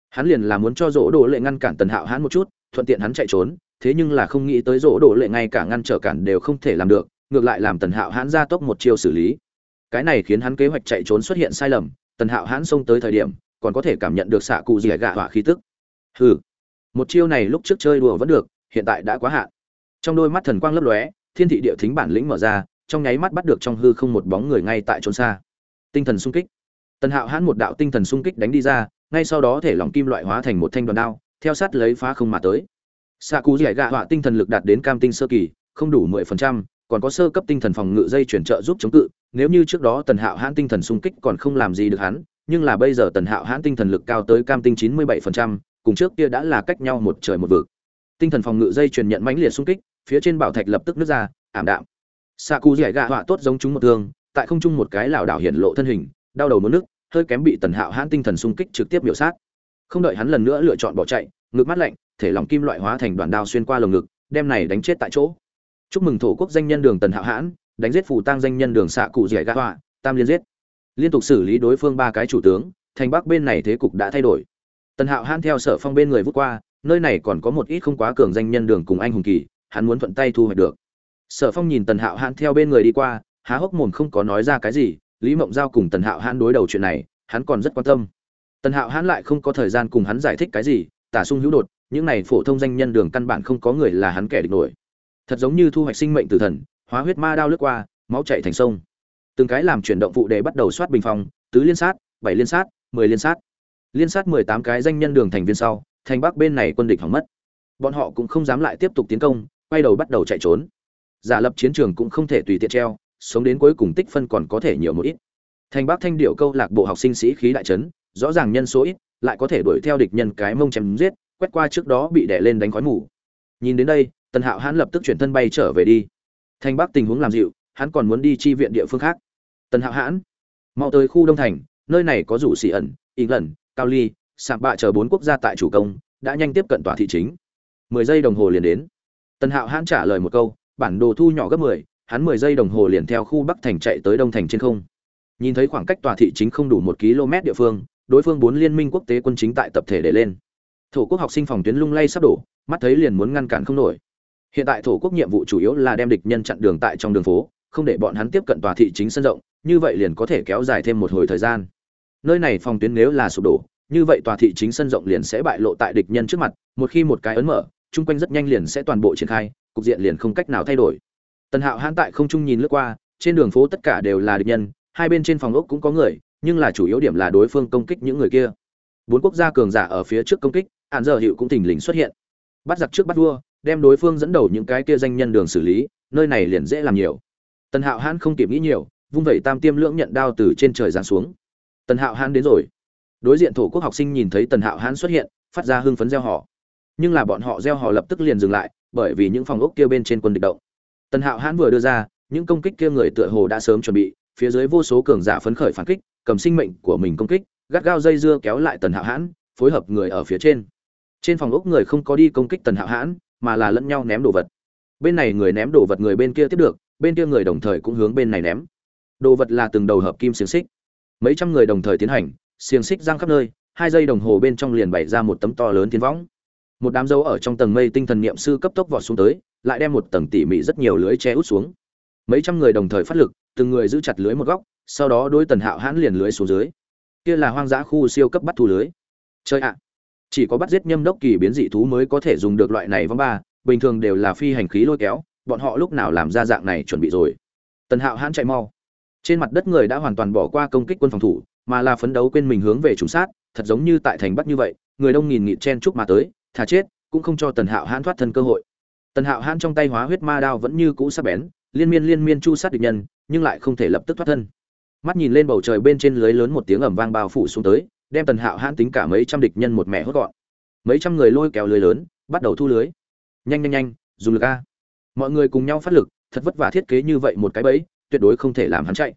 [SPEAKER 1] Hắn liền là muốn cho rỗ đỗ lệ ngăn cản tần hạo hãn một chút, thuận tiện hắn chạy trốn, thế nhưng là không nghĩ tới rỗ đỗ lệ ngay cả ngăn trở cản đều không thể làm được, ngược lại làm tần hạo hãn ra tốc một chiêu xử lý. Cái này khiến hắn kế hoạch chạy trốn xuất hiện sai lầm, tần hạo hãn xông tới thời điểm, còn có thể cảm nhận được xạ cụ dẻ gạ họa khí tức. Hừ một chiêu này lúc trước chơi đùa vẫn được, hiện tại đã quá hạn. Trong đôi mắt thần quang lấp lóe, thiên thị địa thính bản lĩnh mở ra, trong nháy mắt bắt được trong hư không một bóng người ngay tại trốn xa. Tinh thần sung kích. Tần hạo hãn một đạo tinh thần sung kích đánh đi ra, ngay sau đó thể lòng kim loại hóa thành một thanh đoàn đao, theo sát lấy phá không mà tới. Xạ cú dẻ gạ họa tinh thần lực đạt đến cam tinh sơ kỳ, không đủ mười phần trăm, còn có sơ cấp tinh thần phòng ngự dây chuyển trợ giúp chống cự. Nếu như trước đó tần hạo hãn tinh thần sung kích còn không làm gì được hắn, nhưng là bây giờ tần hạo hãn tinh thần lực cao tới cam tinh chín mươi bảy phần trăm cùng trước kia đã là cách nhau một trời một vực. Tinh thần phòng ngự dây truyền nhận mãnh liệt xung kích, phía trên bảo thạch lập tức nứt ra, ảm đạm. Xạ cụ dẻ gạ họa tốt giống chúng một thương, tại không trung một cái lảo đảo hiện lộ thân hình, đau đầu muốn nước hơi kém bị tần hạo hãn tinh thần xung kích trực tiếp biểu sát. Không đợi hắn lần nữa lựa chọn bỏ chạy, ngực mắt lạnh, thể lòng kim loại hóa thành đoàn đao xuyên qua lồng ngực, đem này đánh chết tại chỗ. Chúc mừng thổ quốc danh nhân đường tần hạo hãn, đánh giết phù tăng danh nhân đường xạ cụ dẻ gạ họa, tam liên giết. Liên tục xử lý đối phương ba cái chủ tướng, thành bắc bên này thế cục đã thay đổi tần hạo hãn theo sở phong bên người vút qua, nơi này còn có một ít không quá cường danh nhân đường cùng anh hùng kỳ, hắn muốn thuận tay thu hoạch được. Sở phong nhìn tần hạo hãn theo bên người đi qua, há hốc mồm không có nói ra cái gì, lý mộng giao cùng tần hạo hãn đối đầu chuyện này, hắn còn rất quan tâm. Tần hạo hãn lại không có thời gian cùng hắn giải thích cái gì, tả sung hữu đột, những này phổ thông danh nhân đường căn bản không có người là hắn kẻ địch nổi. Thật giống như thu hoạch sinh mệnh tử thần, hóa huyết ma đao lướt qua, máu chạy thành sông. Từng cái làm chuyển động phụ đề bắt đầu soát bình phong, tứ liên sát, bảy liên sát, mười liên sát liên sát mười tám cái danh nhân đường thành viên sau, thành bắc bên này quân địch hỏng mất. Bọn họ cũng không dám lại tiếp tục tiến công, quay đầu bắt đầu chạy trốn. Giả lập chiến trường cũng không thể tùy tiện treo, sống đến cuối cùng tích phân còn có thể nhiều một ít. Thành bắc thanh điệu câu lạc bộ học sinh sĩ khí đại trấn rõ ràng nhân số ít, lại có thể đuổi theo địch nhân cái mông chém giết, quét qua trước đó bị đè lên đánh khói mù. Nhìn đến đây, tần hạo hãn lập tức chuyển thân bay trở về đi. Thành bắc tình huống làm dịu, hắn còn muốn đi chi viện địa phương khác. Tần hạo hãn, mau tới khu đông thành, nơi này có rủ xỉ ẩn ý lần cao ly sạm bạ chờ bốn quốc gia tại chủ công, đã nhanh tiếp cận tòa thị chính. Mười giây đồng hồ liền đến. Tần hạo hãn trả lời một câu, bản đồ thu nhỏ gấp mười, hắn mười giây đồng hồ liền theo khu bắc thành chạy tới đông thành trên không. Nhìn thấy khoảng cách tòa thị chính không đủ một km địa phương, đối phương bốn liên minh quốc tế quân chính tại tập thể để lên. Thổ quốc học sinh phòng tuyến lung lay sắp đổ, mắt thấy liền muốn ngăn cản không nổi. Hiện tại thổ quốc nhiệm vụ chủ yếu là đem địch nhân chặn đường tại trong đường phố, không để bọn hắn tiếp cận tòa thị chính sân rộng, như vậy liền có thể kéo dài thêm một hồi thời gian nơi này phòng tuyến nếu là sụp đổ, như vậy tòa thị chính sân rộng liền sẽ bại lộ tại địch nhân trước mặt, một khi một cái ấn mở, chung quanh rất nhanh liền sẽ toàn bộ triển khai, cục diện liền không cách nào thay đổi. Tần hạo hãn tại không trung nhìn lướt qua, trên đường phố tất cả đều là địch nhân, hai bên trên phòng ốc cũng có người, nhưng là chủ yếu điểm là đối phương công kích những người kia. Bốn quốc gia cường giả ở phía trước công kích hạn giờ hiệu cũng thình lình xuất hiện. Bắt giặc trước bắt vua, đem đối phương dẫn đầu những cái kia danh nhân đường xử lý, nơi này liền dễ làm nhiều. Tần hạo hãn không kịp nghĩ nhiều, vung vẩy tam tiêm lưỡng nhận đao từ trên trời giáng xuống tần hạo hãn đến rồi. Đối diện thổ quốc học sinh nhìn thấy tần hạo hãn xuất hiện, phát ra hưng phấn gieo họ nhưng là bọn họ gieo họ lập tức liền dừng lại, bởi vì những phòng ốc kia bên trên quân địch động. Tần hạo hãn vừa đưa ra, những công kích kia người tựa hồ đã sớm chuẩn bị, phía dưới vô số cường giả phấn khởi phản kích, cầm sinh mệnh của mình công kích, gắt gao dây dưa kéo lại tần hạo hãn, phối hợp người ở phía trên. Trên phòng ốc người không có đi công kích tần hạo hãn, mà là lẫn nhau ném đồ vật. Bên này người ném đồ vật người bên kia tiếp được, bên kia người đồng thời cũng hướng bên này ném. Đồ vật là từng đầu hợp kim xiềng xích mấy trăm người đồng thời tiến hành, xiềng xích giang khắp nơi, hai giây đồng hồ bên trong liền bày ra một tấm to lớn tiến võng. Một đám dấu ở trong tầng mây tinh thần niệm sư cấp tốc vọt xuống tới, lại đem một tầng tỉ mỉ rất nhiều lưới che út xuống. Mấy trăm người đồng thời phát lực, từng người giữ chặt lưới một góc, sau đó đôi tần hạo hãn liền lưới xuống dưới. Kia là hoang dã khu siêu cấp bắt thu lưới. Chơi ạ! Chỉ có bắt giết nhâm đốc kỳ biến dị thú mới có thể dùng được loại này vong ba, bình thường đều là phi hành khí lôi kéo, bọn họ lúc nào làm ra dạng này chuẩn bị rồi? Tần hạo hãn chạy mau trên mặt đất người đã hoàn toàn bỏ qua công kích quân phòng thủ, mà là phấn đấu quên mình hướng về trùng sát, thật giống như tại thành bắc như vậy, người đông nghìn nghịt chen chúc mà tới, thà chết, cũng không cho tần hạo hãn thoát thân cơ hội. Tần hạo hãn trong tay hóa huyết ma đao vẫn như cũ sắc bén, liên miên liên miên chu sát địch nhân, nhưng lại không thể lập tức thoát thân. Mắt nhìn lên bầu trời bên trên lưới lớn một tiếng ầm vang bao phủ xuống tới, đem tần hạo hãn tính cả mấy trăm địch nhân một mẹ hốt gọn. Mấy trăm người lôi kéo lưới lớn, bắt đầu thu lưới. Nhanh nhanh nhanh, dùng lực a. Mọi người cùng nhau phát lực, thật vất vả thiết kế như vậy một cái bẫy tuyệt đối không thể làm hắn chạy.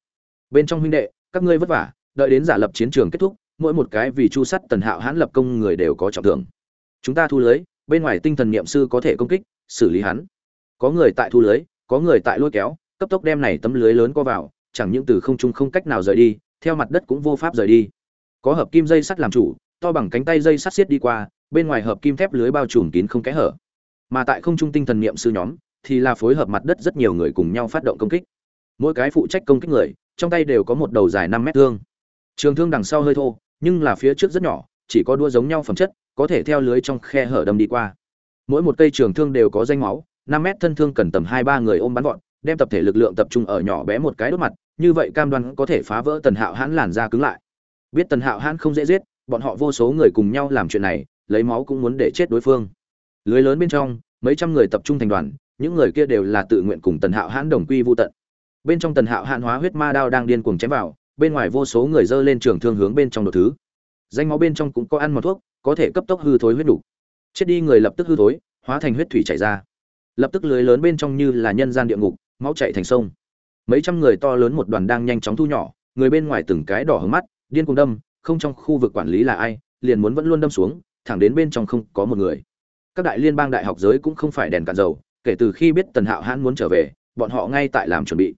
[SPEAKER 1] Bên trong huynh đệ, các ngươi vất vả, đợi đến giả lập chiến trường kết thúc, mỗi một cái vì chu sắt tần hạo hãn lập công người đều có trọng thưởng. Chúng ta thu lưới, bên ngoài tinh thần niệm sư có thể công kích, xử lý hắn. Có người tại thu lưới, có người tại lôi kéo, cấp tốc đem này tấm lưới lớn co vào, chẳng những từ không trung không cách nào rời đi, theo mặt đất cũng vô pháp rời đi. Có hợp kim dây sắt làm chủ, to bằng cánh tay dây sắt xiết đi qua, bên ngoài hợp kim thép lưới bao trùm kín không kẽ hở. Mà tại không trung tinh thần niệm sư nhóm, thì là phối hợp mặt đất rất nhiều người cùng nhau phát động công kích mỗi cái phụ trách công kích người, trong tay đều có một đầu dài năm mét thương. Trường thương đằng sau hơi thô, nhưng là phía trước rất nhỏ, chỉ có đua giống nhau phẩm chất, có thể theo lưới trong khe hở đâm đi qua. Mỗi một cây trường thương đều có danh máu, năm mét thân thương cần tầm hai ba người ôm bắn gọn, đem tập thể lực lượng tập trung ở nhỏ bé một cái đốt mặt, như vậy cam đoan có thể phá vỡ tần hạo hãn làn da cứng lại. Biết tần hạo hãn không dễ giết, bọn họ vô số người cùng nhau làm chuyện này, lấy máu cũng muốn để chết đối phương. Lưới lớn bên trong, mấy trăm người tập trung thành đoàn, những người kia đều là tự nguyện cùng tần hạo hãn đồng quy vô tận bên trong tần hạo hạn hóa huyết ma đao đang điên cuồng chém vào, bên ngoài vô số người dơ lên trường thương hướng bên trong đồ thứ. Danh máu bên trong cũng có ăn một thuốc, có thể cấp tốc hư thối huyết đủ. Chết đi người lập tức hư thối, hóa thành huyết thủy chảy ra. Lập tức lưới lớn bên trong như là nhân gian địa ngục, máu chạy thành sông. Mấy trăm người to lớn một đoàn đang nhanh chóng thu nhỏ, người bên ngoài từng cái đỏ hứng mắt, điên cuồng đâm, không trong khu vực quản lý là ai, liền muốn vẫn luôn đâm xuống, thẳng đến bên trong không có một người. Các đại liên bang đại học giới cũng không phải đèn cạn dầu, kể từ khi biết tần hạo hãn muốn trở về, bọn họ ngay tại làm chuẩn bị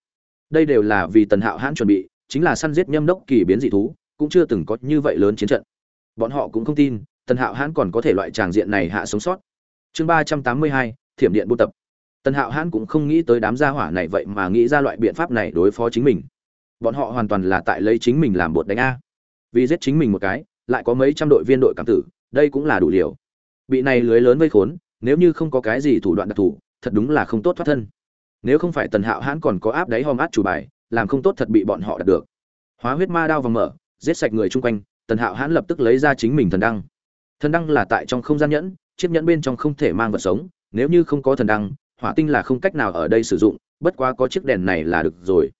[SPEAKER 1] đây đều là vì tần hạo hãn chuẩn bị, chính là săn giết nhâm đốc kỳ biến dị thú, cũng chưa từng có như vậy lớn chiến trận. Bọn họ cũng không tin, tần hạo hãn còn có thể loại tràng diện này hạ sống sót. Chương ba trăm tám mươi hai, thiểm điện buôn tập. Tần hạo hãn cũng không nghĩ tới đám gia hỏa này vậy mà nghĩ ra loại biện pháp này đối phó chính mình. Bọn họ hoàn toàn là tại lấy chính mình làm bột đánh a. Vì giết chính mình một cái, lại có mấy trăm đội viên đội cảm tử, đây cũng là đủ liều. Bị này lưới lớn vây khốn, nếu như không có cái gì thủ đoạn đặc thù, thật đúng là không tốt thoát thân nếu không phải tần hạo hãn còn có áp đáy hòm át chủ bài, làm không tốt thật bị bọn họ đạt được. Hóa huyết ma đao vòng mở, giết sạch người chung quanh, tần hạo hãn lập tức lấy ra chính mình thần đăng. Thần đăng là tại trong không gian nhẫn, chiếc nhẫn bên trong không thể mang vật sống, nếu như không có thần đăng, hỏa tinh là không cách nào ở đây sử dụng, bất quá có chiếc đèn này là được rồi.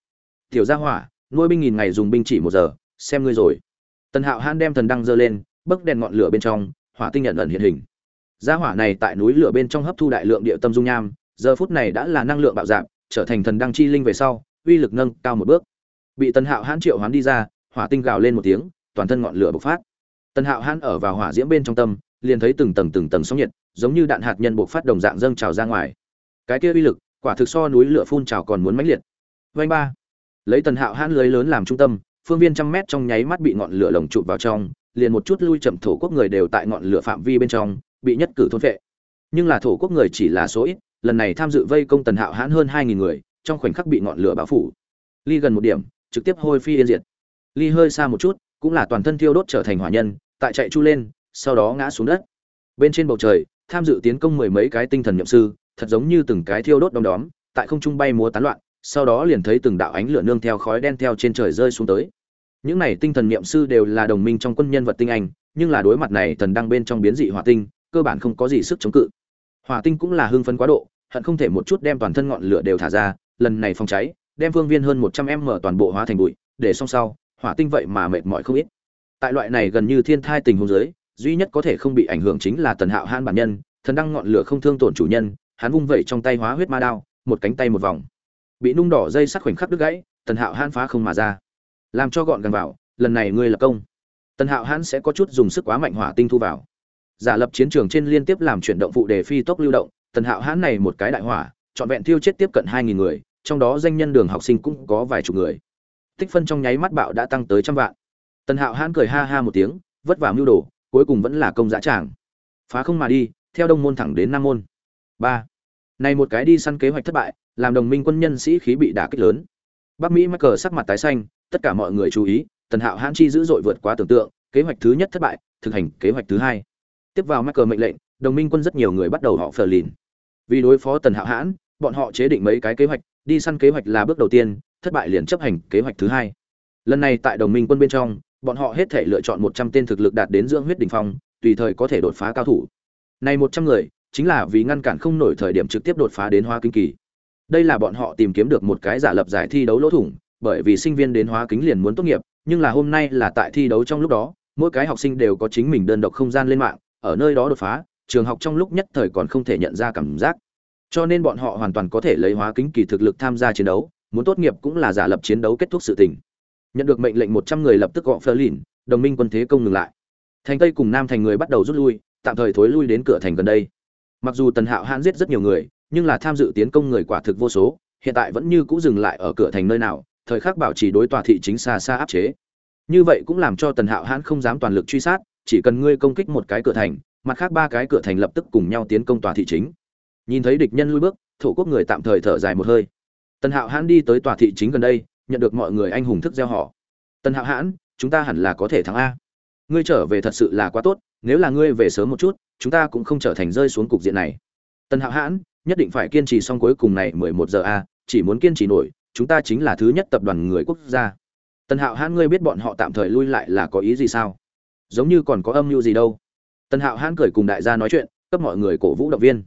[SPEAKER 1] Tiểu gia hỏa, nuôi binh nghìn ngày dùng binh chỉ một giờ, xem ngươi rồi. Tần hạo hãn đem thần đăng dơ lên bấc đèn ngọn lửa bên trong, hỏa tinh nhận ẩn hiện hình. Gia hỏa này tại núi lửa bên trong hấp thu đại lượng địa tâm dung nham giờ phút này đã là năng lượng bạo dạp trở thành thần đăng chi linh về sau, uy lực nâng cao một bước. Bị tần hạo hãn triệu hoán đi ra, hỏa tinh gào lên một tiếng, toàn thân ngọn lửa bộc phát. Tần hạo hãn ở vào hỏa diễm bên trong tâm, liền thấy từng tầng từng tầng sóng nhiệt, giống như đạn hạt nhân bộc phát đồng dạng dâng trào ra ngoài. Cái kia uy lực, quả thực so núi lửa phun trào còn muốn mãnh liệt. Vanh ba. Lấy tần hạo hãn lưới lớn làm trung tâm, phương viên trăm mét trong nháy mắt bị ngọn lửa lồng chụp vào trong, liền một chút lui chậm thổ quốc người đều tại ngọn lửa phạm vi bên trong, bị nhất cử thôn vệ nhưng là thổ quốc người chỉ là số ít lần này tham dự vây công tần hạo hãn hơn hai nghìn người, trong khoảnh khắc bị ngọn lửa bao phủ. Ly gần một điểm, trực tiếp hôi phi yên diệt. Ly hơi xa một chút, cũng là toàn thân thiêu đốt trở thành hỏa nhân, tại chạy chu lên, sau đó ngã xuống đất. Bên trên bầu trời, tham dự tiến công mười mấy cái tinh thần nhậm sư, thật giống như từng cái thiêu đốt đom đóm, tại không trung bay múa tán loạn, sau đó liền thấy từng đạo ánh lửa nương theo khói đen theo trên trời rơi xuống tới. Những này tinh thần niệm sư đều là đồng minh trong quân nhân vật tinh anh, nhưng là đối mặt này thần đang bên trong biến dị hỏa tinh, cơ bản không có gì sức chống cự. Hỏa tinh cũng là hưng phấn quá độ hận không thể một chút đem toàn thân ngọn lửa đều thả ra, lần này phòng cháy, đem phương viên hơn một trăm m toàn bộ hóa thành bụi, để xong sau, hỏa tinh vậy mà mệt mỏi không ít. Tại loại này gần như thiên thai tình huống giới duy nhất có thể không bị ảnh hưởng chính là tần hạo han bản nhân, thần đăng ngọn lửa không thương tổn chủ nhân, hắn vung vẩy trong tay hóa huyết ma đao, một cánh tay một vòng. Bị nung đỏ dây sắc khoảnh khắc đứt gãy, tần hạo han phá không mà ra. Làm cho gọn gần vào, lần này ngươi lập công. Tần hạo hãn sẽ có chút dùng sức quá mạnh hỏa tinh thu vào. Giả lập chiến trường trên liên tiếp làm chuyển động phụ đề phi tốc lưu động tần hạo hãn này một cái đại hỏa, trọn vẹn thiêu chết tiếp cận hai nghìn người, trong đó danh nhân đường học sinh cũng có vài chục người. Tích phân trong nháy mắt bạo đã tăng tới trăm vạn. Tần hạo hãn cười ha ha một tiếng, vất vả mưu đồ, cuối cùng vẫn là công giá tràng. Phá không mà đi, theo đông môn thẳng đến nam môn. Ba. Này một cái đi săn kế hoạch thất bại, làm đồng minh quân nhân sĩ khí bị đả kích lớn. Bắc mỹ mắc cờ sắc mặt tái xanh, tất cả mọi người chú ý, tần hạo hãn chi dữ dội vượt quá tưởng tượng, kế hoạch thứ nhất thất bại, thực hành kế hoạch thứ hai. Tiếp vào mắc cờ mệnh lệnh, đồng minh quân rất nhiều người bắt đầu họ phờ lìn vì đối phó tần hạo hãn, bọn họ chế định mấy cái kế hoạch, đi săn kế hoạch là bước đầu tiên, thất bại liền chấp hành kế hoạch thứ hai. Lần này tại đồng minh quân bên trong, bọn họ hết thể lựa chọn một trăm tên thực lực đạt đến dưỡng huyết đỉnh phong, tùy thời có thể đột phá cao thủ. Này một trăm người, chính là vì ngăn cản không nổi thời điểm trực tiếp đột phá đến Hoa kinh kỳ. Đây là bọn họ tìm kiếm được một cái giả lập giải thi đấu lỗ thủng, bởi vì sinh viên đến hóa kính liền muốn tốt nghiệp, nhưng là hôm nay là tại thi đấu trong lúc đó, mỗi cái học sinh đều có chính mình đơn độc không gian lên mạng, ở nơi đó đột phá trường học trong lúc nhất thời còn không thể nhận ra cảm giác. Cho nên bọn họ hoàn toàn có thể lấy hóa kính kỳ thực lực tham gia chiến đấu, muốn tốt nghiệp cũng là giả lập chiến đấu kết thúc sự tình. Nhận được mệnh lệnh một trăm người lập tức gọn phơ lìn đồng minh quân thế công ngừng lại. Thành tây cùng nam thành người bắt đầu rút lui, tạm thời thối lui đến cửa thành gần đây. Mặc dù tần hạo hãn giết rất nhiều người, nhưng là tham dự tiến công người quả thực vô số, hiện tại vẫn như cũ dừng lại ở cửa thành nơi nào, thời khắc bảo trì đối tòa thị chính xa xa áp chế. Như vậy cũng làm cho tần hạo hãn không dám toàn lực truy sát, chỉ cần ngươi công kích một cái cửa thành mặt khác ba cái cửa thành lập tức cùng nhau tiến công tòa thị chính. Nhìn thấy địch nhân lui bước, thổ quốc người tạm thời thở dài một hơi. Tần hạo hãn đi tới tòa thị chính gần đây, nhận được mọi người anh hùng thức gieo họ. Tần hạo hãn, chúng ta hẳn là có thể thắng a. Ngươi trở về thật sự là quá tốt, nếu là ngươi về sớm một chút, chúng ta cũng không trở thành rơi xuống cục diện này. Tần hạo hãn, nhất định phải kiên trì xong cuối cùng này mười một giờ a, chỉ muốn kiên trì nổi, chúng ta chính là thứ nhất tập đoàn người quốc gia. Tần hạo hãn, ngươi biết bọn họ tạm thời lui lại là có ý gì sao? Giống như còn có âm mưu gì đâu tần hạo hãn cười cùng đại gia nói chuyện, cấp mọi người cổ vũ động viên.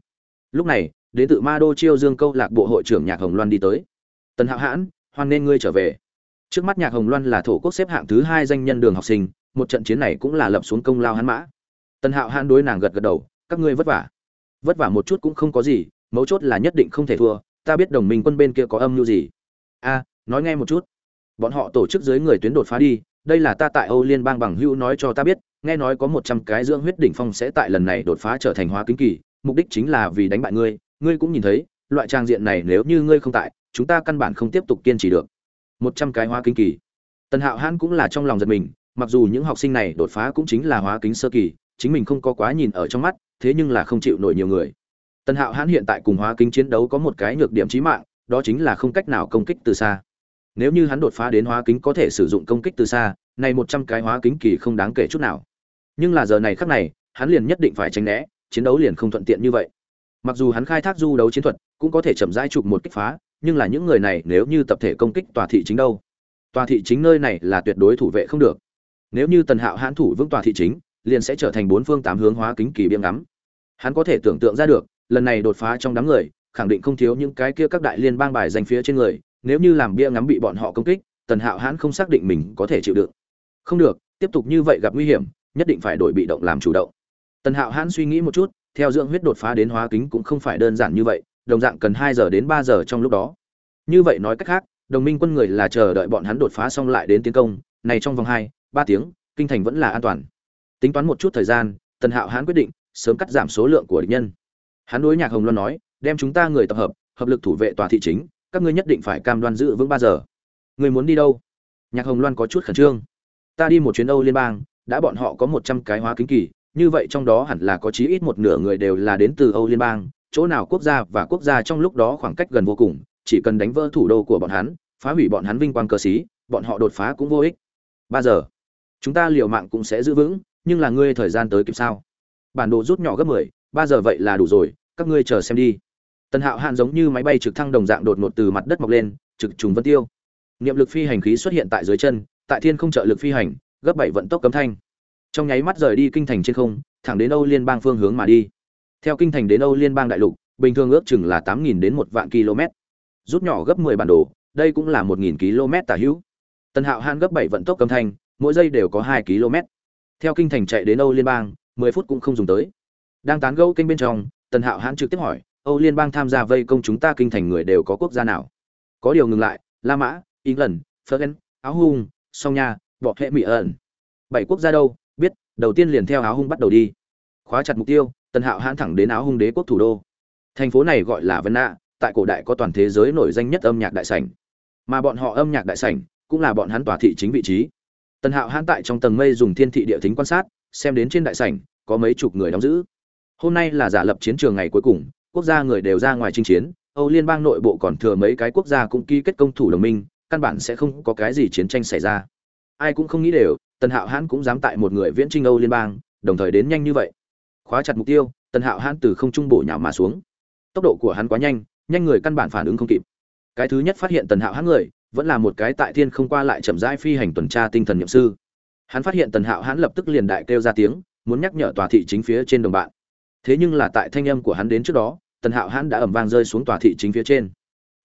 [SPEAKER 1] Lúc này, đến tự ma đô chiêu dương câu lạc bộ hội trưởng nhạc hồng loan đi tới. Tần hạo hãn, hoan nên ngươi trở về. Trước mắt nhạc hồng loan là thổ quốc xếp hạng thứ hai danh nhân đường học sinh, một trận chiến này cũng là lập xuống công lao hắn mã. Tần hạo hãn đối nàng gật gật đầu, các ngươi vất vả. Vất vả một chút cũng không có gì, mấu chốt là nhất định không thể thua, ta biết đồng minh quân bên kia có âm mưu gì. A, nói nghe một chút. Bọn họ tổ chức dưới người tuyến đột phá đi, đây là ta tại âu liên bang bằng hữu nói cho ta biết nghe nói có một trăm cái dưỡng huyết đỉnh phong sẽ tại lần này đột phá trở thành hóa kính kỳ, mục đích chính là vì đánh bại ngươi. Ngươi cũng nhìn thấy, loại trang diện này nếu như ngươi không tại, chúng ta căn bản không tiếp tục kiên trì được. Một trăm cái hóa kính kỳ. Tần hạo hãn cũng là trong lòng giật mình, mặc dù những học sinh này đột phá cũng chính là hóa kính sơ kỳ, chính mình không có quá nhìn ở trong mắt, thế nhưng là không chịu nổi nhiều người. Tần hạo hãn hiện tại cùng hóa kính chiến đấu có một cái nhược điểm chí mạng, đó chính là không cách nào công kích từ xa. Nếu như hắn đột phá đến hóa kính có thể sử dụng công kích từ xa, này một trăm cái hóa kính kỳ không đáng kể chút nào nhưng là giờ này khắc này, hắn liền nhất định phải tránh né, chiến đấu liền không thuận tiện như vậy. Mặc dù hắn khai thác du đấu chiến thuật, cũng có thể chậm rãi chụp một kích phá, nhưng là những người này nếu như tập thể công kích tòa thị chính đâu, tòa thị chính nơi này là tuyệt đối thủ vệ không được. Nếu như tần hạo hãn thủ vững tòa thị chính, liền sẽ trở thành bốn phương tám hướng hóa kính kỳ biếng ngắm. Hắn có thể tưởng tượng ra được, lần này đột phá trong đám người, khẳng định không thiếu những cái kia các đại liên bang bài danh phía trên người, nếu như làm bia ngắm bị bọn họ công kích, tần hạo hãn không xác định mình có thể chịu đựng. Không được, tiếp tục như vậy gặp nguy hiểm nhất định phải đổi bị động làm chủ động. Tần hạo hãn suy nghĩ một chút, theo dưỡng huyết đột phá đến hóa kính cũng không phải đơn giản như vậy, đồng dạng cần hai giờ đến ba giờ trong lúc đó. Như vậy nói cách khác, đồng minh quân người là chờ đợi bọn hắn đột phá xong lại đến tiến công, này trong vòng hai, ba tiếng, kinh thành vẫn là an toàn. Tính toán một chút thời gian, tần hạo hãn quyết định sớm cắt giảm số lượng của địch nhân. Hắn đối nhạc hồng loan nói, đem chúng ta người tập hợp hợp lực thủ vệ tòa thị chính, các ngươi nhất định phải cam đoan giữ vững ba giờ. Người muốn đi đâu? Nhạc hồng loan có chút khẩn trương. Ta đi một chuyến âu liên bang đã bọn họ có một trăm cái hóa kính kỳ, như vậy trong đó hẳn là có chí ít một nửa người đều là đến từ âu liên bang, chỗ nào quốc gia và quốc gia trong lúc đó khoảng cách gần vô cùng, chỉ cần đánh vỡ thủ đô của bọn hắn, phá hủy bọn hắn vinh quang cơ sĩ, bọn họ đột phá cũng vô ích. Ba giờ, chúng ta liều mạng cũng sẽ giữ vững, nhưng là ngươi thời gian tới kịp sao? Bản đồ rút nhỏ gấp mười, ba giờ vậy là đủ rồi, các ngươi chờ xem đi. Tần hạo hàn giống như máy bay trực thăng đồng dạng đột ngột từ mặt đất mọc lên, trực trùng vân tiêu. Niệm lực phi hành khí xuất hiện tại dưới chân, tại thiên không trợ lực phi hành gấp bảy vận tốc cấm thanh. Trong nháy mắt rời đi kinh thành trên không, thẳng đến âu liên bang phương hướng mà đi. Theo kinh thành đến âu liên bang đại lục, bình thường ước chừng là tám nghìn đến một vạn km. Rút nhỏ gấp mười bản đồ, đây cũng là một nghìn km tả hữu. Tần hạo hạn gấp bảy vận tốc cấm thanh, mỗi giây đều có hai km. Theo kinh thành chạy đến âu liên bang, mười phút cũng không dùng tới. Đang tán gẫu kênh bên trong, tần hạo hãn trực tiếp hỏi, âu liên bang tham gia vây công chúng ta kinh thành người đều có quốc gia nào? Có điều ngừng lại, la mã, england fergen áo hung song nha bọ hệ mỹ ẩn. Bảy quốc gia đâu, biết, đầu tiên liền theo áo hung bắt đầu đi. Khóa chặt mục tiêu, tần hạo hãn thẳng đến áo hung đế quốc thủ đô. Thành phố này gọi là vân nạ, tại cổ đại có toàn thế giới nổi danh nhất âm nhạc đại sảnh. Mà bọn họ âm nhạc đại sảnh cũng là bọn hắn tòa thị chính vị trí. Tần hạo hãn tại trong tầng mây dùng thiên thị địa thính quan sát, xem đến trên đại sảnh có mấy chục người đóng giữ. Hôm nay là giả lập chiến trường ngày cuối cùng, quốc gia người đều ra ngoài chinh chiến, âu liên bang nội bộ còn thừa mấy cái quốc gia cũng ký kết công thủ đồng minh, căn bản sẽ không có cái gì chiến tranh xảy ra ai cũng không nghĩ đều, tần hạo hãn cũng dám tại một người viễn trinh âu liên bang, đồng thời đến nhanh như vậy. Khóa chặt mục tiêu, tần hạo hãn từ không trung bổ nhào mà xuống. Tốc độ của hắn quá nhanh nhanh người căn bản phản ứng không kịp. Cái thứ nhất phát hiện tần hạo hãn người, vẫn là một cái tại thiên không qua lại chậm rãi phi hành tuần tra tinh thần nhậm sư. Hắn phát hiện tần hạo hãn lập tức liền đại kêu ra tiếng, muốn nhắc nhở tòa thị chính phía trên đồng bạn. Thế nhưng là tại thanh âm của hắn đến trước đó, tần hạo hãn đã ẩm vang rơi xuống tòa thị chính phía trên.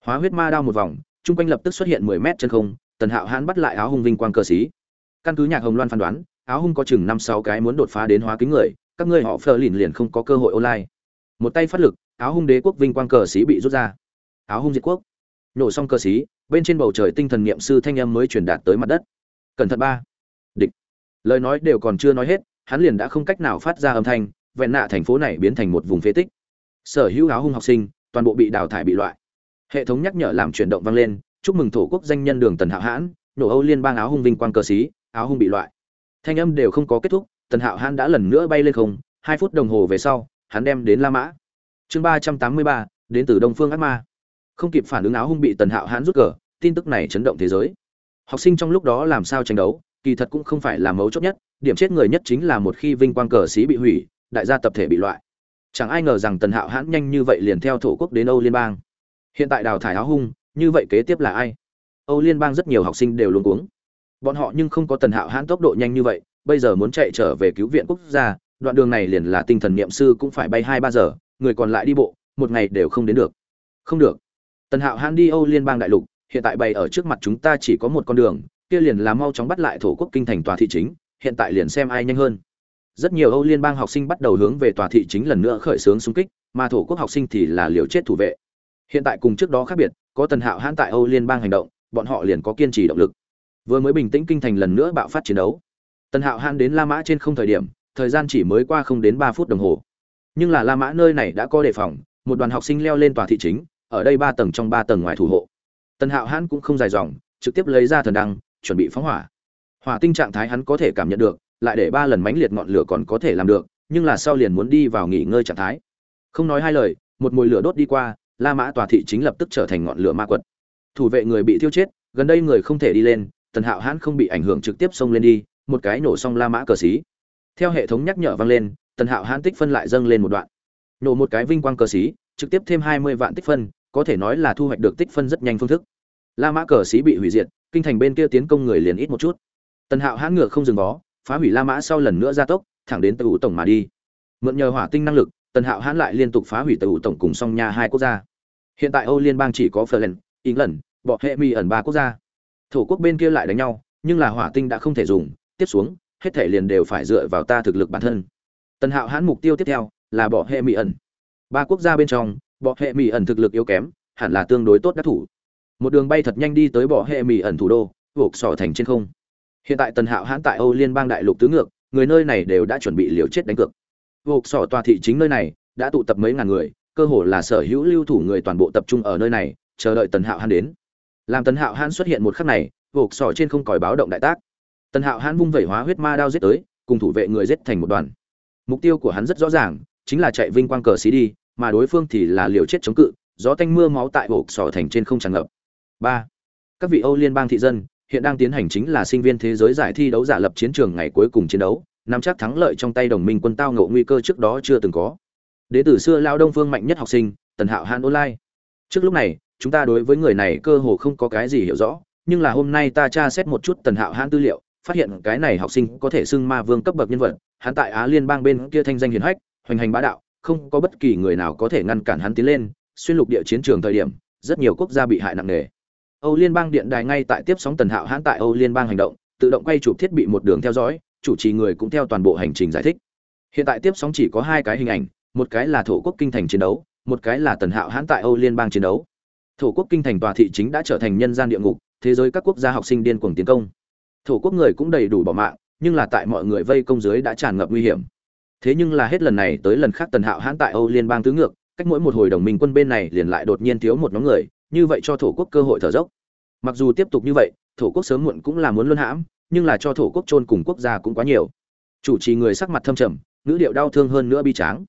[SPEAKER 1] Hóa huyết ma đao một vòng, chung quanh lập tức xuất hiện mười mét chân không tần hạo hãn bắt lại áo hung vinh quang cơ sĩ. Căn cứ nhạc hồng loan phán đoán, áo hung có chừng năm sáu cái muốn đột phá đến hóa kính người, các ngươi họ phờ lìn liền không có cơ hội online. Một tay phát lực, áo hung đế quốc vinh quang cờ sĩ bị rút ra. Áo hung diệt quốc. Nổ xong cờ sĩ, bên trên bầu trời tinh thần niệm sư thanh âm mới truyền đạt tới mặt đất. Cẩn thận ba. Địch. Lời nói đều còn chưa nói hết, hắn liền đã không cách nào phát ra âm thanh, vẹn nạ thành phố này biến thành một vùng phế tích. Sở hữu áo hung học sinh, toàn bộ bị đào thải bị loại. Hệ thống nhắc nhở làm chuyển động vang lên chúc mừng thổ quốc danh nhân đường tần hạo hãn, nổ âu liên bang áo hung vinh quang cờ xí, áo hung bị loại. Thanh âm đều không có kết thúc, tần hạo hãn đã lần nữa bay lên không, hai phút đồng hồ về sau, hắn đem đến la mã. Chương ba trăm tám mươi ba, đến từ đông phương ác ma. Không kịp phản ứng áo hung bị tần hạo hãn rút cờ, tin tức này chấn động thế giới. Học sinh trong lúc đó làm sao tranh đấu, kỳ thật cũng không phải là mấu chốt nhất, điểm chết người nhất chính là một khi vinh quang cờ xí bị hủy, đại gia tập thể bị loại. Chẳng ai ngờ rằng tần hạo hãn nhanh như vậy liền theo thổ quốc đến âu liên bang. Hiện tại đào thải áo hung như vậy kế tiếp là ai? Âu liên bang rất nhiều học sinh đều luôn cuống. Bọn họ nhưng không có tần hạo hãn tốc độ nhanh như vậy, bây giờ muốn chạy trở về cứu viện quốc gia, đoạn đường này liền là tinh thần niệm sư cũng phải bay hai ba giờ, người còn lại đi bộ, một ngày đều không đến được. Không được. Tần hạo hãn đi âu liên bang đại lục, hiện tại bày ở trước mặt chúng ta chỉ có một con đường, kia liền là mau chóng bắt lại thổ quốc kinh thành tòa thị chính, hiện tại liền xem ai nhanh hơn. Rất nhiều âu liên bang học sinh bắt đầu hướng về tòa thị chính lần nữa khởi xướng xung kích, mà thổ quốc học sinh thì là liều chết thủ vệ. Hiện tại cùng trước đó khác biệt có tần hạo hãn tại âu liên bang hành động, bọn họ liền có kiên trì động lực. Vừa mới bình tĩnh kinh thành lần nữa bạo phát chiến đấu. Tần hạo hãn đến la mã trên không thời điểm, thời gian chỉ mới qua không đến ba phút đồng hồ. Nhưng là la mã nơi này đã có đề phòng, một đoàn học sinh leo lên tòa thị chính, ở đây ba tầng trong ba tầng ngoài thủ hộ. Tần hạo hãn cũng không dài dòng, trực tiếp lấy ra thần đăng, chuẩn bị phóng hỏa. Hỏa tinh trạng thái hắn có thể cảm nhận được, lại để ba lần mánh liệt ngọn lửa còn có thể làm được, nhưng là sau liền muốn đi vào nghỉ ngơi trạng thái. Không nói hai lời, một mùi lửa đốt đi qua la mã tòa thị chính lập tức trở thành ngọn lửa ma quật. Thủ vệ người bị thiêu chết gần đây người không thể đi lên tần hạo hãn không bị ảnh hưởng trực tiếp xông lên đi một cái nổ xong la mã cờ xí. Theo hệ thống nhắc nhở vang lên tần hạo hãn tích phân lại dâng lên một đoạn. Nổ một cái vinh quang cờ xí trực tiếp thêm hai mươi vạn tích phân có thể nói là thu hoạch được tích phân rất nhanh phương thức. La mã cờ xí bị hủy diệt kinh thành bên kia tiến công người liền ít một chút. Tần hạo hãn ngựa không dừng bó phá hủy La Mã sau lần nữa gia tốc, thẳng đến Tử tổng mà đi. Mượn nhờ hỏa tinh năng lực, Tần Hạo hãn lại liên tục phá hủy tàu tổng cùng song nha hai quốc gia. Hiện tại Âu Liên bang chỉ có Ferland, England, bỏ hệ mi ẩn ba quốc gia. Thổ quốc bên kia lại đánh nhau, nhưng là hỏa tinh đã không thể dùng, tiếp xuống, hết thể liền đều phải dựa vào ta thực lực bản thân. Tần Hạo hãn mục tiêu tiếp theo là bỏ hệ mi ẩn. Ba quốc gia bên trong, bỏ hệ mi ẩn thực lực yếu kém, hẳn là tương đối tốt đắc thủ. Một đường bay thật nhanh đi tới bỏ hệ mi ẩn thủ đô, buộc sọ thành trên không hiện tại tần hạo hãn tại âu liên bang đại lục tứ ngược người nơi này đều đã chuẩn bị liều chết đánh cược gộp sỏ tòa thị chính nơi này đã tụ tập mấy ngàn người cơ hồ là sở hữu lưu thủ người toàn bộ tập trung ở nơi này chờ đợi tần hạo hãn đến. Làm tần hạo hãn xuất hiện một khắc này gộp sỏ trên không còi báo động đại tác. Tần hạo hãn vung vẩy hóa huyết ma đao giết tới cùng thủ vệ người giết thành một đoàn. Mục tiêu của hắn rất rõ ràng chính là chạy vinh quang cờ xí đi mà đối phương thì là liều chết chống cự gió tanh mưa máu tại gộp sỏ thành trên không tràn ngập. Ba. Các vị âu liên bang thị dân hiện đang tiến hành chính là sinh viên thế giới giải thi đấu giả lập chiến trường ngày cuối cùng chiến đấu, nắm chắc thắng lợi trong tay đồng minh quân tao ngộ nguy cơ trước đó chưa từng có. Đế tử xưa lao đông phương mạnh nhất học sinh, Tần Hạo Hàn online. Trước lúc này, chúng ta đối với người này cơ hồ không có cái gì hiểu rõ, nhưng là hôm nay ta tra xét một chút Tần Hạo Hàn tư liệu, phát hiện cái này học sinh có thể xưng ma vương cấp bậc nhân vật, hắn tại Á Liên bang bên kia thanh danh hiển hách, hoành hành bá đạo, không có bất kỳ người nào có thể ngăn cản hắn tiến lên, xuyên lục địa chiến trường thời điểm, rất nhiều quốc gia bị hại nặng nề. Âu Liên bang điện đài ngay tại tiếp sóng Tần Hạo hãn tại Âu Liên bang hành động, tự động quay chụp thiết bị một đường theo dõi, chủ trì người cũng theo toàn bộ hành trình giải thích. Hiện tại tiếp sóng chỉ có hai cái hình ảnh, một cái là thổ quốc kinh thành chiến đấu, một cái là Tần Hạo hãn tại Âu Liên bang chiến đấu. Thổ quốc kinh thành tòa thị chính đã trở thành nhân gian địa ngục, thế giới các quốc gia học sinh điên cuồng tiến công. Thổ quốc người cũng đầy đủ bỏ mạng, nhưng là tại mọi người vây công dưới đã tràn ngập nguy hiểm. Thế nhưng là hết lần này tới lần khác Tần Hạo hãn tại Âu Liên bang tứ ngược, cách mỗi một hồi đồng minh quân bên này liền lại đột nhiên thiếu một nhóm người như vậy cho thổ quốc cơ hội thở dốc mặc dù tiếp tục như vậy thổ quốc sớm muộn cũng là muốn luân hãm nhưng là cho thổ quốc chôn cùng quốc gia cũng quá nhiều. Chủ trì người sắc mặt thâm trầm, ngữ điệu đau thương hơn nữa bi tráng.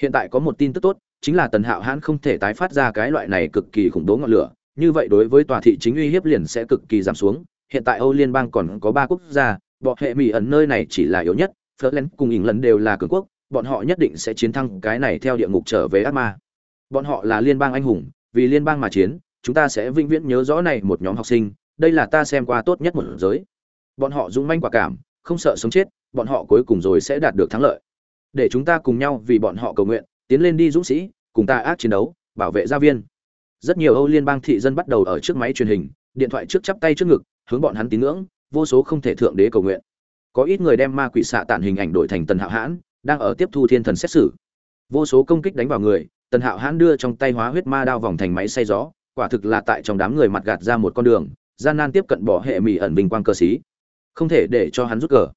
[SPEAKER 1] Hiện tại có một tin tức tốt, chính là tần hạo hãn không thể tái phát ra cái loại này cực kỳ khủng bố ngọn lửa. Như vậy đối với tòa thị chính uy hiếp liền sẽ cực kỳ giảm xuống. Hiện tại âu liên bang còn có ba quốc gia, bọn hệ mỹ ẩn nơi này chỉ là yếu nhất phớt cùng ỉng lần đều là cường quốc, bọn họ nhất định sẽ chiến thắng cái này theo địa ngục trở về ác ma. Bọn họ là liên bang anh hùng, vì liên bang mà chiến, chúng ta sẽ vĩnh viễn nhớ rõ này một nhóm học sinh, đây là ta xem qua tốt nhất một giới bọn họ dũng manh quả cảm, không sợ sống chết, bọn họ cuối cùng rồi sẽ đạt được thắng lợi. Để chúng ta cùng nhau vì bọn họ cầu nguyện, tiến lên đi dũng sĩ, cùng ta ác chiến đấu, bảo vệ gia viên. Rất nhiều âu liên bang thị dân bắt đầu ở trước máy truyền hình, điện thoại trước chắp tay trước ngực, hướng bọn hắn tín ngưỡng, vô số không thể thượng đế cầu nguyện. Có ít người đem ma quỷ xạ tản hình ảnh đổi thành tần hạo hãn, đang ở tiếp thu thiên thần xét xử. Vô số công kích đánh vào người, tần hạo hãn đưa trong tay hóa huyết ma đao vòng thành máy xay gió, quả thực là tại trong đám người mặt gạt ra một con đường, gian nan tiếp cận bỏ hệ mỹ ẩn vinh quang cơ sĩ không thể để cho hắn rút cờ.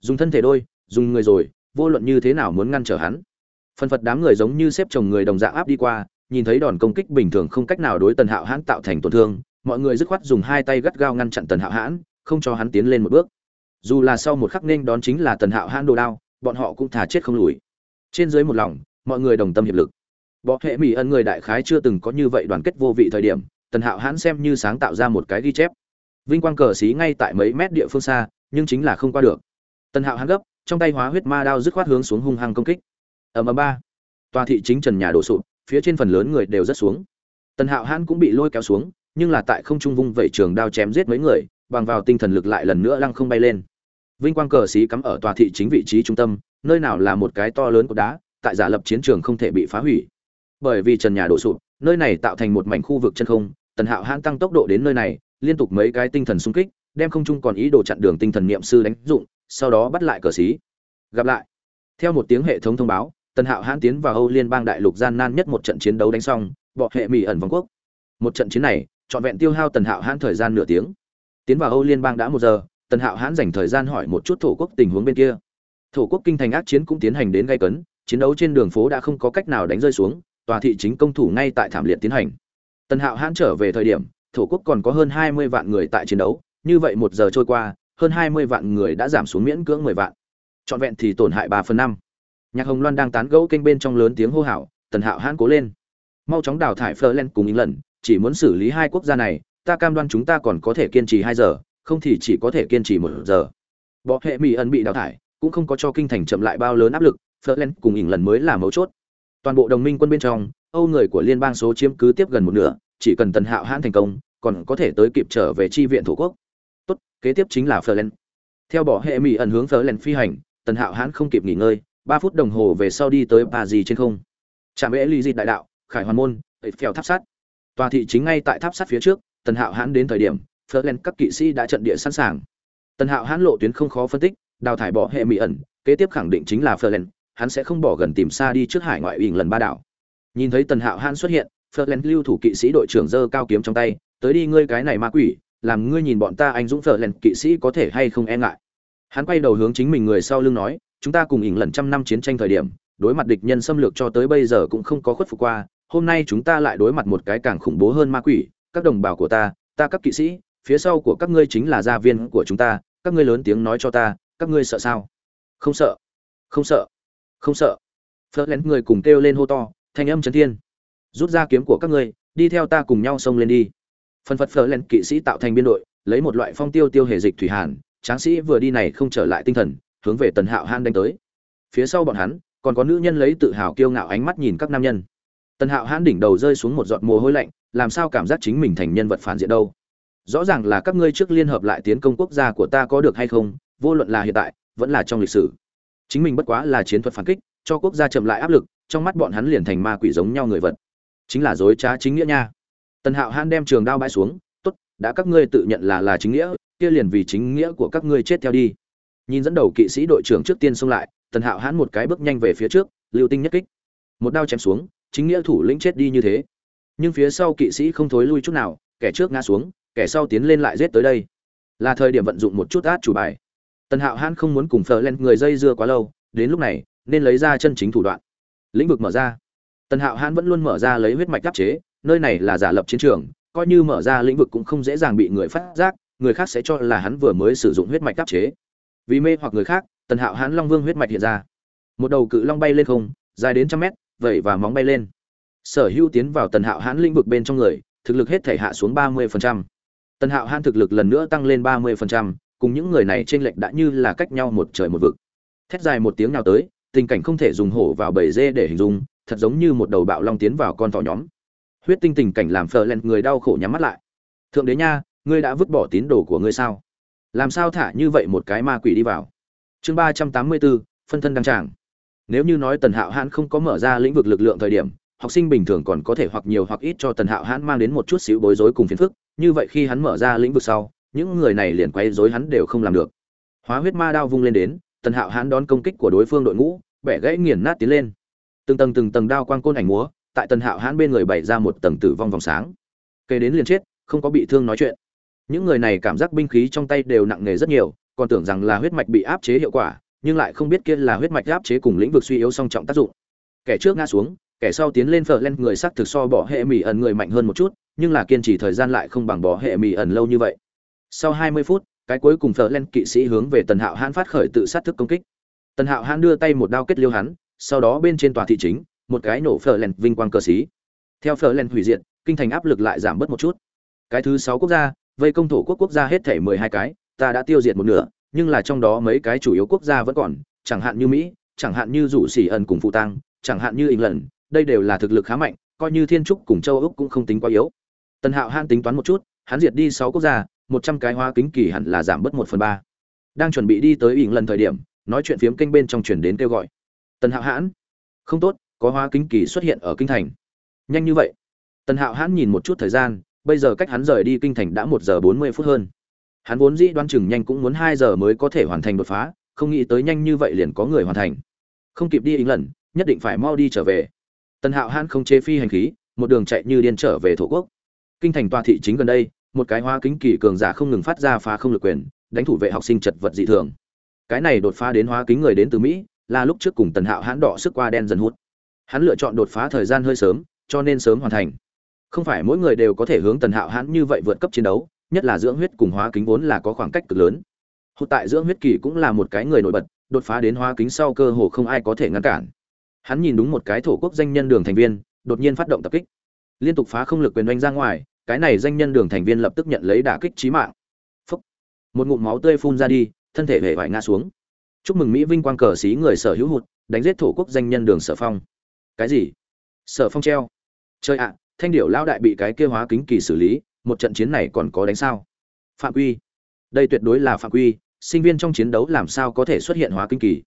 [SPEAKER 1] Dùng thân thể đôi, dùng người rồi, vô luận như thế nào muốn ngăn trở hắn. Phần phật đám người giống như xếp chồng người đồng dạng áp đi qua, nhìn thấy đòn công kích bình thường không cách nào đối tần hạo hãn tạo thành tổn thương, mọi người dứt khoát dùng hai tay gắt gao ngăn chặn tần hạo hãn, không cho hắn tiến lên một bước. Dù là sau một khắc nên đón chính là tần hạo hãn đồ đao, bọn họ cũng thả chết không lùi. Trên dưới một lòng, mọi người đồng tâm hiệp lực. Bọ hệ mỹ ân người đại khái chưa từng có như vậy đoàn kết vô vị thời điểm, tần hạo hãn xem như sáng tạo ra một cái ghi chép vinh quang cờ xí ngay tại mấy mét địa phương xa, nhưng chính là không qua được. Tần hạo hắn gấp, trong tay hóa huyết ma đao dứt khoát hướng xuống hung hăng công kích. Ở ầm ba. Tòa thị chính trần nhà đổ sụp, phía trên phần lớn người đều rất xuống. Tần hạo hãn cũng bị lôi kéo xuống, nhưng là tại không trung vung vẩy trường đao chém giết mấy người, bằng vào tinh thần lực lại lần nữa lăng không bay lên. Vinh quang cờ xí cắm ở tòa thị chính vị trí trung tâm, nơi nào là một cái to lớn của đá, tại giả lập chiến trường không thể bị phá hủy. Bởi vì trần nhà đổ sụp, nơi này tạo thành một mảnh khu vực chân không, tần hạo hãn tăng tốc độ đến nơi này liên tục mấy cái tinh thần xung kích, đem không trung còn ý đồ chặn đường tinh thần niệm sư đánh dụng, sau đó bắt lại cờ sĩ. gặp lại. Theo một tiếng hệ thống thông báo, tần hạo hãn tiến vào âu liên bang đại lục gian nan nhất một trận chiến đấu đánh xong, bọ hệ mỹ ẩn vương quốc. Một trận chiến này, trọn vẹn tiêu hao tần hạo hãn thời gian nửa tiếng. Tiến vào âu liên bang đã một giờ, tần hạo hãn dành thời gian hỏi một chút thổ quốc tình huống bên kia. Thổ quốc kinh thành ác chiến cũng tiến hành đến gay cấn, chiến đấu trên đường phố đã không có cách nào đánh rơi xuống, tòa thị chính công thủ ngay tại thảm liệt tiến hành. Tần hạo hãn trở về thời điểm thổ quốc còn có hơn hai mươi vạn người tại chiến đấu, như vậy một giờ trôi qua, hơn hai mươi vạn người đã giảm xuống miễn cưỡng mười vạn. Trọn vẹn thì tổn hại ba phần năm. Nhạc hồng loan đang tán gẫu kênh bên trong lớn tiếng hô hào, tần hạo hãn cố lên. Mau chóng đào thải phơ cùng ý lần chỉ muốn xử lý hai quốc gia này, ta cam đoan chúng ta còn có thể kiên trì hai giờ, không thì chỉ có thể kiên trì một giờ. Bộ hệ mỹ ẩn bị đào thải, cũng không có cho kinh thành chậm lại bao lớn áp lực phơ cùng ỉng lần mới là mấu chốt. Toàn bộ đồng minh quân bên trong, âu người của liên bang số chiếm cứ tiếp gần một nửa, chỉ cần tần hạo hãn thành công còn có thể tới kịp trở về chi viện thủ quốc. Tốt, kế tiếp chính là Ferland theo bỏ hệ mỹ ẩn hướng Ferland phi hành, tần hạo hãn không kịp nghỉ ngơi, ba phút đồng hồ về sau đi tới bà gì trên không. Trạm ễ ly di đại đạo, khải hoàn môn phèo tháp sắt tòa thị chính ngay tại tháp sắt phía trước, tần hạo hãn đến thời điểm Ferland các kỵ sĩ đã trận địa sẵn sàng. Tần hạo hãn lộ tuyến không khó phân tích, đào thải bỏ hệ mỹ ẩn, kế tiếp khẳng định chính là Ferland hắn sẽ không bỏ gần tìm xa đi trước hải ngoại ủy lần ba đảo. Nhìn thấy tần hạo hãn xuất hiện Ferland lưu thủ kỵ sĩ đội trưởng dơ cao kiếm trong tay tới đi ngươi cái này ma quỷ, làm ngươi nhìn bọn ta anh dũng phở lèn kỵ sĩ có thể hay không e ngại. Hắn quay đầu hướng chính mình người sau lưng nói, chúng ta cùng ỉn lần trăm năm chiến tranh thời điểm, đối mặt địch nhân xâm lược cho tới bây giờ cũng không có khuất phục qua, hôm nay chúng ta lại đối mặt một cái càng khủng bố hơn ma quỷ, các đồng bào của ta ta các kỵ sĩ, phía sau của các ngươi chính là gia viên của chúng ta, các ngươi lớn tiếng nói cho ta, các ngươi sợ sao? Không sợ. Không sợ. Không sợ. Phớt lén người cùng kêu lên hô to, thanh âm chấn thiên. Rút ra kiếm của các ngươi, đi theo ta cùng nhau xông lên đi phần phật phở lên kỵ sĩ tạo thành biên đội, lấy một loại phong tiêu tiêu hề dịch thủy hàn, tráng sĩ vừa đi này không trở lại tinh thần, hướng về tần hạo han đánh tới. Phía sau bọn hắn, còn có nữ nhân lấy tự hào kiêu ngạo ánh mắt nhìn các nam nhân. Tần hạo hãn đỉnh đầu rơi xuống một giọt mồ hôi lạnh, làm sao cảm giác chính mình thành nhân vật phản diện đâu? Rõ ràng là các ngươi trước liên hợp lại tiến công quốc gia của ta có được hay không, vô luận là hiện tại, vẫn là trong lịch sử. Chính mình bất quá là chiến thuật phản kích, cho quốc gia chậm lại áp lực, trong mắt bọn hắn liền thành ma quỷ giống nhau người vật. Chính là dối trá chính nghĩa nha tần hạo hãn đem trường đao bãi xuống, tốt, đã các ngươi tự nhận là là chính nghĩa, kia liền vì chính nghĩa của các ngươi chết theo đi. Nhìn dẫn đầu kỵ sĩ đội trưởng trước tiên xông lại, tần hạo hãn một cái bước nhanh về phía trước, lưu tinh nhất kích. Một đao chém xuống, chính nghĩa thủ lĩnh chết đi như thế. Nhưng phía sau kỵ sĩ không thối lui chút nào, kẻ trước ngã xuống, kẻ sau tiến lên lại giết tới đây. Là thời điểm vận dụng một chút át chủ bài. Tần hạo hãn không muốn cùng phờ lên người dây dưa quá lâu, đến lúc này, nên lấy ra chân chính thủ đoạn. Lĩnh vực mở ra. Tần hạo hãn vẫn luôn mở ra lấy huyết mạch đáp chế nơi này là giả lập chiến trường, coi như mở ra lĩnh vực cũng không dễ dàng bị người phát giác, người khác sẽ cho là hắn vừa mới sử dụng huyết mạch đáp chế. Vì mê hoặc người khác, tần hạo hãn long vương huyết mạch hiện ra. Một đầu cự long bay lên không, dài đến trăm mét, vẩy và móng bay lên. Sở hữu tiến vào tần hạo hãn lĩnh vực bên trong người, thực lực hết thể hạ xuống ba mươi tần hạo hãn thực lực lần nữa tăng lên ba mươi cùng những người này t r ê n lệch đã như là cách nhau một trời một vực. Thét dài một tiếng nào tới, tình cảnh không thể dùng hổ vào bầy dê để hình dung, thật giống như một đầu bạo long tiến vào con thỏ nhóm huyết tinh tình cảnh làm phờ len người đau khổ nhắm mắt lại. Thượng đế nha, ngươi đã vứt bỏ tín đồ của ngươi sao? Làm sao thả như vậy một cái ma quỷ đi vào? Chương ba trăm tám mươi bốn, phân thân đăng tràng. Nếu như nói tần hạo hãn không có mở ra lĩnh vực lực lượng thời điểm, học sinh bình thường còn có thể hoặc nhiều hoặc ít cho tần hạo hãn mang đến một chút xíu bối rối cùng phiền phức. Như vậy khi hắn mở ra lĩnh vực sau, những người này liền quay rối hắn đều không làm được. Hóa huyết ma đao vung lên đến, tần hạo hãn đón công kích của đối phương đội ngũ, bẻ gãy nghiền nát tiến lên. Từng tầng từng tầng đao quang côn ảnh múa tại tần hạo hãn bên người bày ra một tầng tử vong vòng sáng. Kể đến liền chết, không có bị thương nói chuyện. Những người này cảm giác binh khí trong tay đều nặng nề rất nhiều, còn tưởng rằng là huyết mạch bị áp chế hiệu quả, nhưng lại không biết kia là huyết mạch áp chế cùng lĩnh vực suy yếu song trọng tác dụng. Kẻ trước ngã xuống, kẻ sau tiến lên phở len, người sắc thực so bỏ hệ mì ẩn người mạnh hơn một chút, nhưng là kiên trì thời gian lại không bằng bỏ hệ mì ẩn lâu như vậy. Sau 20 phút, cái cuối cùng phở len kỵ sĩ hướng về tần hạo hãn phát khởi tự sát thức công kích. Tần hạo hãn đưa tay một đao kết liêu hắn, sau đó bên trên tòa thị chính một cái nổ phở lèn vinh quang cờ xí. Theo phở lèn hủy diệt, kinh thành áp lực lại giảm bớt một chút. Cái thứ sáu quốc gia, vây công thổ quốc quốc gia hết thể mười hai cái, ta đã tiêu diệt một nửa, nhưng là trong đó mấy cái chủ yếu quốc gia vẫn còn, chẳng hạn như mỹ, chẳng hạn như rủ xỉ ẩn cùng phụ tăng chẳng hạn như england, đây đều là thực lực khá mạnh, coi như thiên trúc cùng châu úc cũng không tính quá yếu. Tần hạo han tính toán một chút, hắn diệt đi sáu quốc gia, một trăm cái hoa kính kỳ hẳn là giảm bớt một phần ba. Đang chuẩn bị đi tới ỉng lần thời điểm, nói chuyện phiếm kênh bên trong chuyển đến kêu gọi. Tần hạo hãn, không tốt có hoa kính kỳ xuất hiện ở kinh thành. Nhanh như vậy. Tần hạo hãn nhìn một chút thời gian, bây giờ cách hắn rời đi kinh thành đã một giờ bốn mươi phút hơn. Hắn vốn dĩ đoán chừng nhanh cũng muốn hai giờ mới có thể hoàn thành đột phá, không nghĩ tới nhanh như vậy liền có người hoàn thành. Không kịp đi ý lần nhất định phải mau đi trở về. Tần hạo hãn không chế phi hành khí, một đường chạy như điên trở về thổ quốc. Kinh thành tòa thị chính gần đây, một cái hoa kính kỳ cường giả không ngừng phát ra phá không lực quyền, đánh thủ vệ học sinh chật vật dị thường. Cái này đột phá đến hoa kính người đến từ mỹ, là lúc trước cùng tần hạo hãn đỏ sức qua đen dần hút hắn lựa chọn đột phá thời gian hơi sớm, cho nên sớm hoàn thành. Không phải mỗi người đều có thể hướng tần hạo hãn như vậy vượt cấp chiến đấu, nhất là dưỡng huyết cùng hóa kính vốn là có khoảng cách cực lớn. Hộ tại dưỡng huyết kỳ cũng là một cái người nổi bật, đột phá đến hóa kính sau cơ hồ không ai có thể ngăn cản. Hắn nhìn đúng một cái thổ quốc danh nhân đường thành viên, đột nhiên phát động tập kích. Liên tục phá không lực quyền oanh ra ngoài, cái này danh nhân đường thành viên lập tức nhận lấy đả kích trí mạng. Phúc. một ngụm máu tươi phun ra đi, thân thể hề vải ngã xuống. Chúc mừng mỹ vinh quang cờ xí người sở hữu hụt, đánh giết thổ quốc danh nhân đường sở phong cái gì? Sở phong treo. Chơi ạ, thanh điệu lao đại bị cái kêu hóa kính kỳ xử lý, một trận chiến này còn có đánh sao? Phạm quy. Đây tuyệt đối là phạm quy, sinh viên trong chiến đấu làm sao có thể xuất hiện hóa kinh kỳ?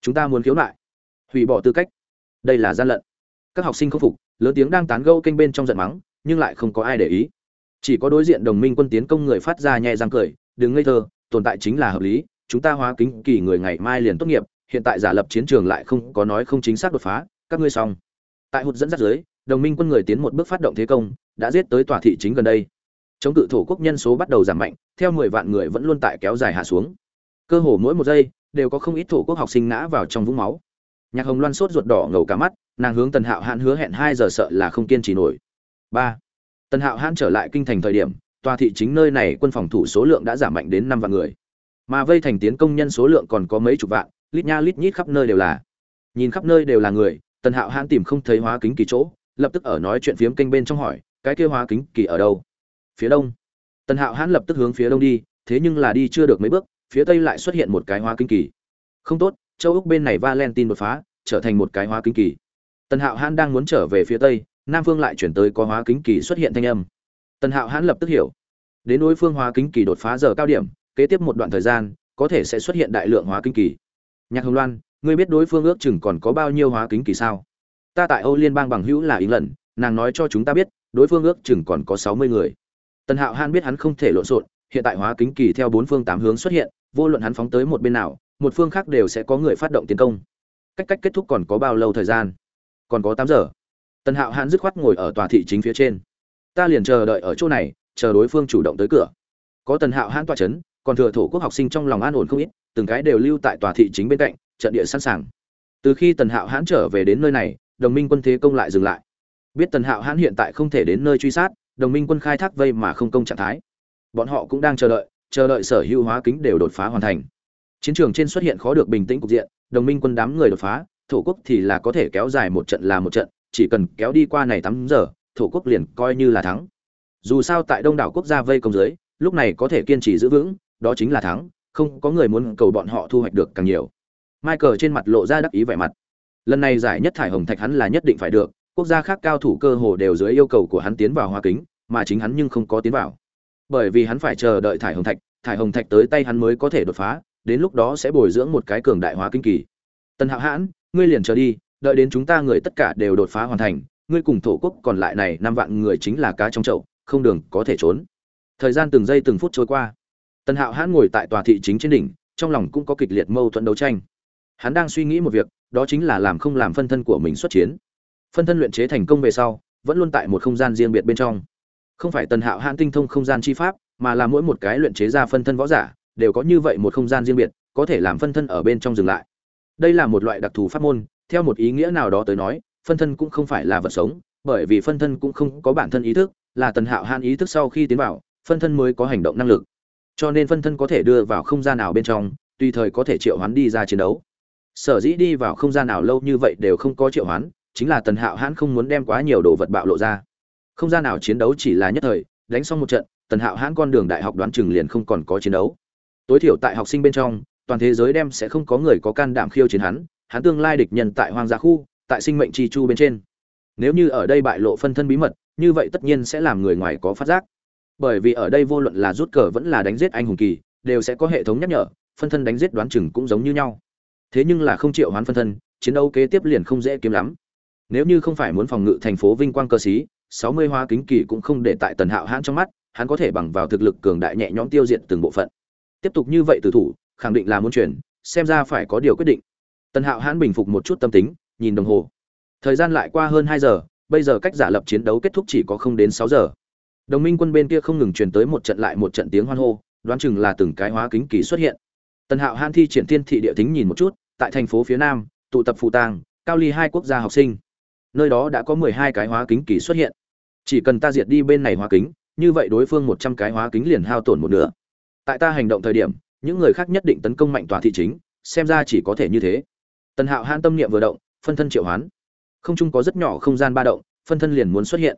[SPEAKER 1] Chúng ta muốn khiếu nại. Hủy bỏ tư cách. Đây là gian lận. Các học sinh không phục, lớn tiếng đang tán gẫu kênh bên trong giận mắng, nhưng lại không có ai để ý. Chỉ có đối diện đồng minh quân tiến công người phát ra nhẹ răng cười, đừng ngây thơ, tồn tại chính là hợp lý, chúng ta hóa kính kỳ người ngày mai liền tốt nghiệp, hiện tại giả lập chiến trường lại không có nói không chính xác đột phá các ngươi xong. Tại hụt dẫn dắt dưới, đồng minh quân người tiến một bước phát động thế công, đã giết tới tòa thị chính gần đây. Chống cự thổ quốc nhân số bắt đầu giảm mạnh, theo mười vạn người vẫn luôn tại kéo dài hạ xuống. Cơ hồ mỗi một giây, đều có không ít thổ quốc học sinh ngã vào trong vũng máu. Nhạc hồng loan sốt ruột đỏ ngầu cả mắt, nàng hướng tần hạo hãn hứa hẹn hai giờ sợ là không kiên trì nổi. Ba. Tần hạo hãn trở lại kinh thành thời điểm, tòa thị chính nơi này quân phòng thủ số lượng đã giảm mạnh đến năm vạn người. Mà vây thành tiến công nhân số lượng còn có mấy chục vạn, lít nha lít nhít khắp nơi đều là. Nhìn khắp nơi đều là người tần hạo hãn tìm không thấy hóa kính kỳ chỗ, lập tức ở nói chuyện phiếm kênh bên trong hỏi, cái kia hóa kính kỳ ở đâu? Phía đông. Tần hạo hãn lập tức hướng phía đông đi, thế nhưng là đi chưa được mấy bước, phía tây lại xuất hiện một cái hóa kính kỳ. Không tốt, châu úc bên này valentine đột phá, trở thành một cái hóa kính kỳ. Tần hạo hãn đang muốn trở về phía tây, nam phương lại chuyển tới có hóa kính kỳ xuất hiện thanh âm. Tần hạo hãn lập tức hiểu. Đến đối phương hóa kính kỳ đột phá giờ cao điểm, kế tiếp một đoạn thời gian, có thể sẽ xuất hiện đại lượng hóa kính kỳ. Nhạc hồng loan ngươi biết đối phương ước chừng còn có bao nhiêu hóa kính kỳ sao? Ta tại âu liên bang bằng hữu là ý lần nàng nói cho chúng ta biết, đối phương ước chừng còn có sáu mươi người. Tần hạo hãn biết hắn không thể lộn xộn, hiện tại hóa kính kỳ theo bốn phương tám hướng xuất hiện, vô luận hắn phóng tới một bên nào, một phương khác đều sẽ có người phát động tiến công. Cách cách kết thúc còn có bao lâu thời gian? Còn có tám giờ. Tần hạo hãn dứt khoát ngồi ở tòa thị chính phía trên. Ta liền chờ đợi ở chỗ này, chờ đối phương chủ động tới cửa. Có tần hạo hãn tòa c h ấ n còn thừa thổ quốc học sinh trong lòng an ổn không ít, từng cái đều lưu tại tòa thị chính bên cạnh trận địa sẵn sàng. Từ khi tần hạo hãn trở về đến nơi này, đồng minh quân thế công lại dừng lại. Biết tần hạo hãn hiện tại không thể đến nơi truy sát, đồng minh quân khai thác vây mà không công trạng thái. Bọn họ cũng đang chờ đợi chờ đợi sở hữu hóa kính đều đột phá hoàn thành. Chiến trường trên xuất hiện khó được bình tĩnh cục diện, đồng minh quân đám người đột phá, thổ quốc thì là có thể kéo dài một trận là một trận, chỉ cần kéo đi qua này tám giờ, thổ quốc liền coi như là thắng. Dù sao tại đông đảo quốc gia vây công dưới, lúc này có thể kiên trì giữ vững, đó chính là thắng, không có người muốn cầu bọn họ thu hoạch được càng nhiều michael trên mặt lộ ra đắc ý vẻ mặt. Lần này giải nhất thải hồng thạch hắn là nhất định phải được, quốc gia khác cao thủ cơ hồ đều dưới yêu cầu của hắn tiến vào hoa kính, mà chính hắn nhưng không có tiến vào. Bởi vì hắn phải chờ đợi thải hồng thạch, thải hồng thạch tới tay hắn mới có thể đột phá, đến lúc đó sẽ bồi dưỡng một cái cường đại hóa kinh kỳ. Tần hạo hãn, ngươi liền chờ đi, đợi đến chúng ta người tất cả đều đột phá hoàn thành, ngươi cùng thổ quốc còn lại này năm vạn người chính là cá trong chậu, không đường có thể trốn. Thời gian từng giây từng phút trôi qua. Tần hạo hãn ngồi tại tòa thị chính trên đỉnh, trong lòng cũng có kịch liệt mâu thuẫn đấu tranh hắn đang suy nghĩ một việc, đó chính là làm không làm phân thân của mình xuất chiến. Phân thân luyện chế thành công về sau, vẫn luôn tại một không gian riêng biệt bên trong. Không phải tần hạo hãn tinh thông không gian chi pháp, mà là mỗi một cái luyện chế ra phân thân võ giả, đều có như vậy một không gian riêng biệt, có thể làm phân thân ở bên trong dừng lại. Đây là một loại đặc thù pháp môn, theo một ý nghĩa nào đó tới nói, phân thân cũng không phải là vật sống, bởi vì phân thân cũng không có bản thân ý thức, là tần hạo hãn ý thức sau khi tiến vào, phân thân mới có hành động năng lực. Cho nên phân thân có thể đưa vào không gian nào bên trong, tùy thời có thể triệu hoán đi ra chiến đấu sở dĩ đi vào không gian nào lâu như vậy đều không có triệu hoán, chính là tần hạo hãn không muốn đem quá nhiều đồ vật bạo lộ ra. Không gian nào chiến đấu chỉ là nhất thời, đánh xong một trận, tần hạo hãn con đường đại học đoán chừng liền không còn có chiến đấu. Tối thiểu tại học sinh bên trong, toàn thế giới đem sẽ không có người có can đảm khiêu chiến hắn hắn tương lai địch nhân tại hoang gia khu, tại sinh mệnh chi chu bên trên. Nếu như ở đây bại lộ phân thân bí mật, như vậy tất nhiên sẽ làm người ngoài có phát giác. Bởi vì ở đây vô luận là rút cờ vẫn là đánh giết anh hùng kỳ, đều sẽ có hệ thống nhắc nhở, phân thân đánh giết đoán chừng cũng giống như nhau thế nhưng là không triệu hoán phân thân, chiến đấu kế tiếp liền không dễ kiếm lắm. Nếu như không phải muốn phòng ngự thành phố vinh quang cơ sĩ, sáu mươi hoa kính kỳ cũng không để tại tần hạo hãn trong mắt, hắn có thể bằng vào thực lực cường đại nhẹ nhõm tiêu diệt từng bộ phận. Tiếp tục như vậy từ thủ, khẳng định là muốn chuyển, xem ra phải có điều quyết định. Tần hạo hãn bình phục một chút tâm tính, nhìn đồng hồ. Thời gian lại qua hơn hai giờ, bây giờ cách giả lập chiến đấu kết thúc chỉ có không đến sáu giờ. Đồng minh quân bên kia không ngừng truyền tới một trận lại một trận tiếng hoan hô, đoán chừng là từng cái hóa kính kỳ xuất hiện. Tần hạo hãn thi triển thiên thị địa tính nhìn một chút tại thành phố phía nam, tụ tập phụ tàng cao ly hai quốc gia học sinh. Nơi đó đã có mười hai cái hóa kính kỳ xuất hiện. Chỉ cần ta diệt đi bên này hóa kính, như vậy đối phương một trăm cái hóa kính liền hao tổn một nửa. Tại ta hành động thời điểm, những người khác nhất định tấn công mạnh tòa thị chính, xem ra chỉ có thể như thế. Tần hạo hãn tâm niệm vừa động, phân thân triệu hoán. Không chung có rất nhỏ không gian ba động, phân thân liền muốn xuất hiện.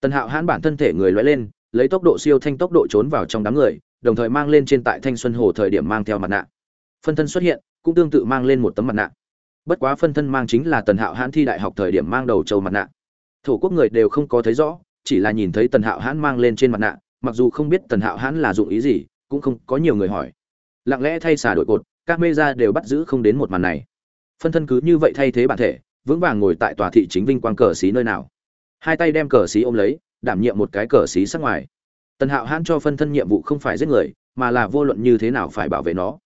[SPEAKER 1] Tần hạo hãn bản thân thể người loay lên, lấy tốc độ siêu thanh tốc độ trốn vào trong đám người, đồng thời mang lên trên tại thanh xuân hồ thời điểm mang theo mặt nạ. Phân thân xuất hiện cũng tương tự mang lên một tấm mặt nạ. Bất quá phân thân mang chính là tần hạo hãn thi đại học thời điểm mang đầu trầu mặt nạ. Thổ quốc người đều không có thấy rõ, chỉ là nhìn thấy tần hạo hãn mang lên trên mặt nạ, mặc dù không biết tần hạo hãn là dụng ý gì, cũng không có nhiều người hỏi. Lặng lẽ thay xà đội cột, các mê ra đều bắt giữ không đến một màn này. Phân thân cứ như vậy thay thế bản thể, vững vàng ngồi tại tòa thị chính vinh quang cờ xí nơi nào. Hai tay đem cờ xí ôm lấy, đảm nhiệm một cái cờ xí sắc ngoài. Tần hạo hãn cho phân thân nhiệm vụ không phải giết người, mà là vô luận như thế nào phải bảo vệ nó.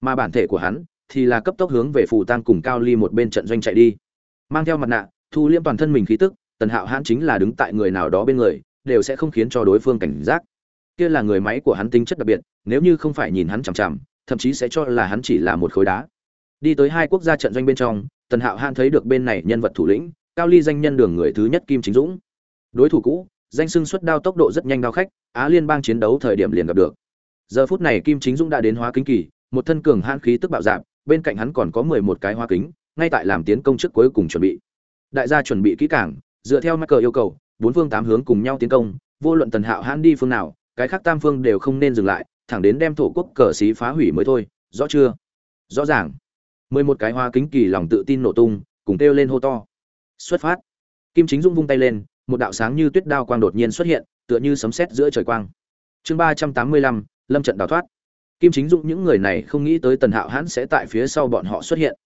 [SPEAKER 1] Mà bản thể của hắn thì là cấp tốc hướng về phù tăng cùng cao ly một bên trận doanh chạy đi. Mang theo mặt nạ, thu liêm toàn thân mình khí tức, tần hạo hãn chính là đứng tại người nào đó bên người, đều sẽ không khiến cho đối phương cảnh giác. Kia là người máy của hắn tính chất đặc biệt, nếu như không phải nhìn hắn chằm chằm, thậm chí sẽ cho là hắn chỉ là một khối đá. Đi tới hai quốc gia trận doanh bên trong, tần hạo hãn thấy được bên này nhân vật thủ lĩnh, cao ly danh nhân đường người thứ nhất kim chính dũng. Đối thủ cũ, danh sưng xuất đao tốc độ rất nhanh đao khách, á liên bang chiến đấu thời điểm liền gặp được. Giờ phút này kim chính dũng đã đến hóa kính kỳ, một thân cường hãn khí tức bạo dạp bên cạnh hắn còn có mười một cái hoa kính, ngay tại làm tiến công trước cuối cùng chuẩn bị. Đại gia chuẩn bị kỹ càng, dựa theo mắc cờ yêu cầu, bốn phương tám hướng cùng nhau tiến công, vô luận tần hạo hãn đi phương nào, cái khác tam phương đều không nên dừng lại, thẳng đến đem thổ quốc cờ xí phá hủy mới thôi, rõ chưa? Rõ ràng. Mười một cái hoa kính kỳ lòng tự tin nổ tung, cùng kêu lên hô to. Xuất phát. Kim chính dung vung tay lên, một đạo sáng như tuyết đao quang đột nhiên xuất hiện, tựa như sấm sét giữa trời quang. Chương ba trăm tám mươi lăm, lâm trận đào thoát kim chính dũng những người này không nghĩ tới tần hạo hãn sẽ tại phía sau bọn họ xuất hiện.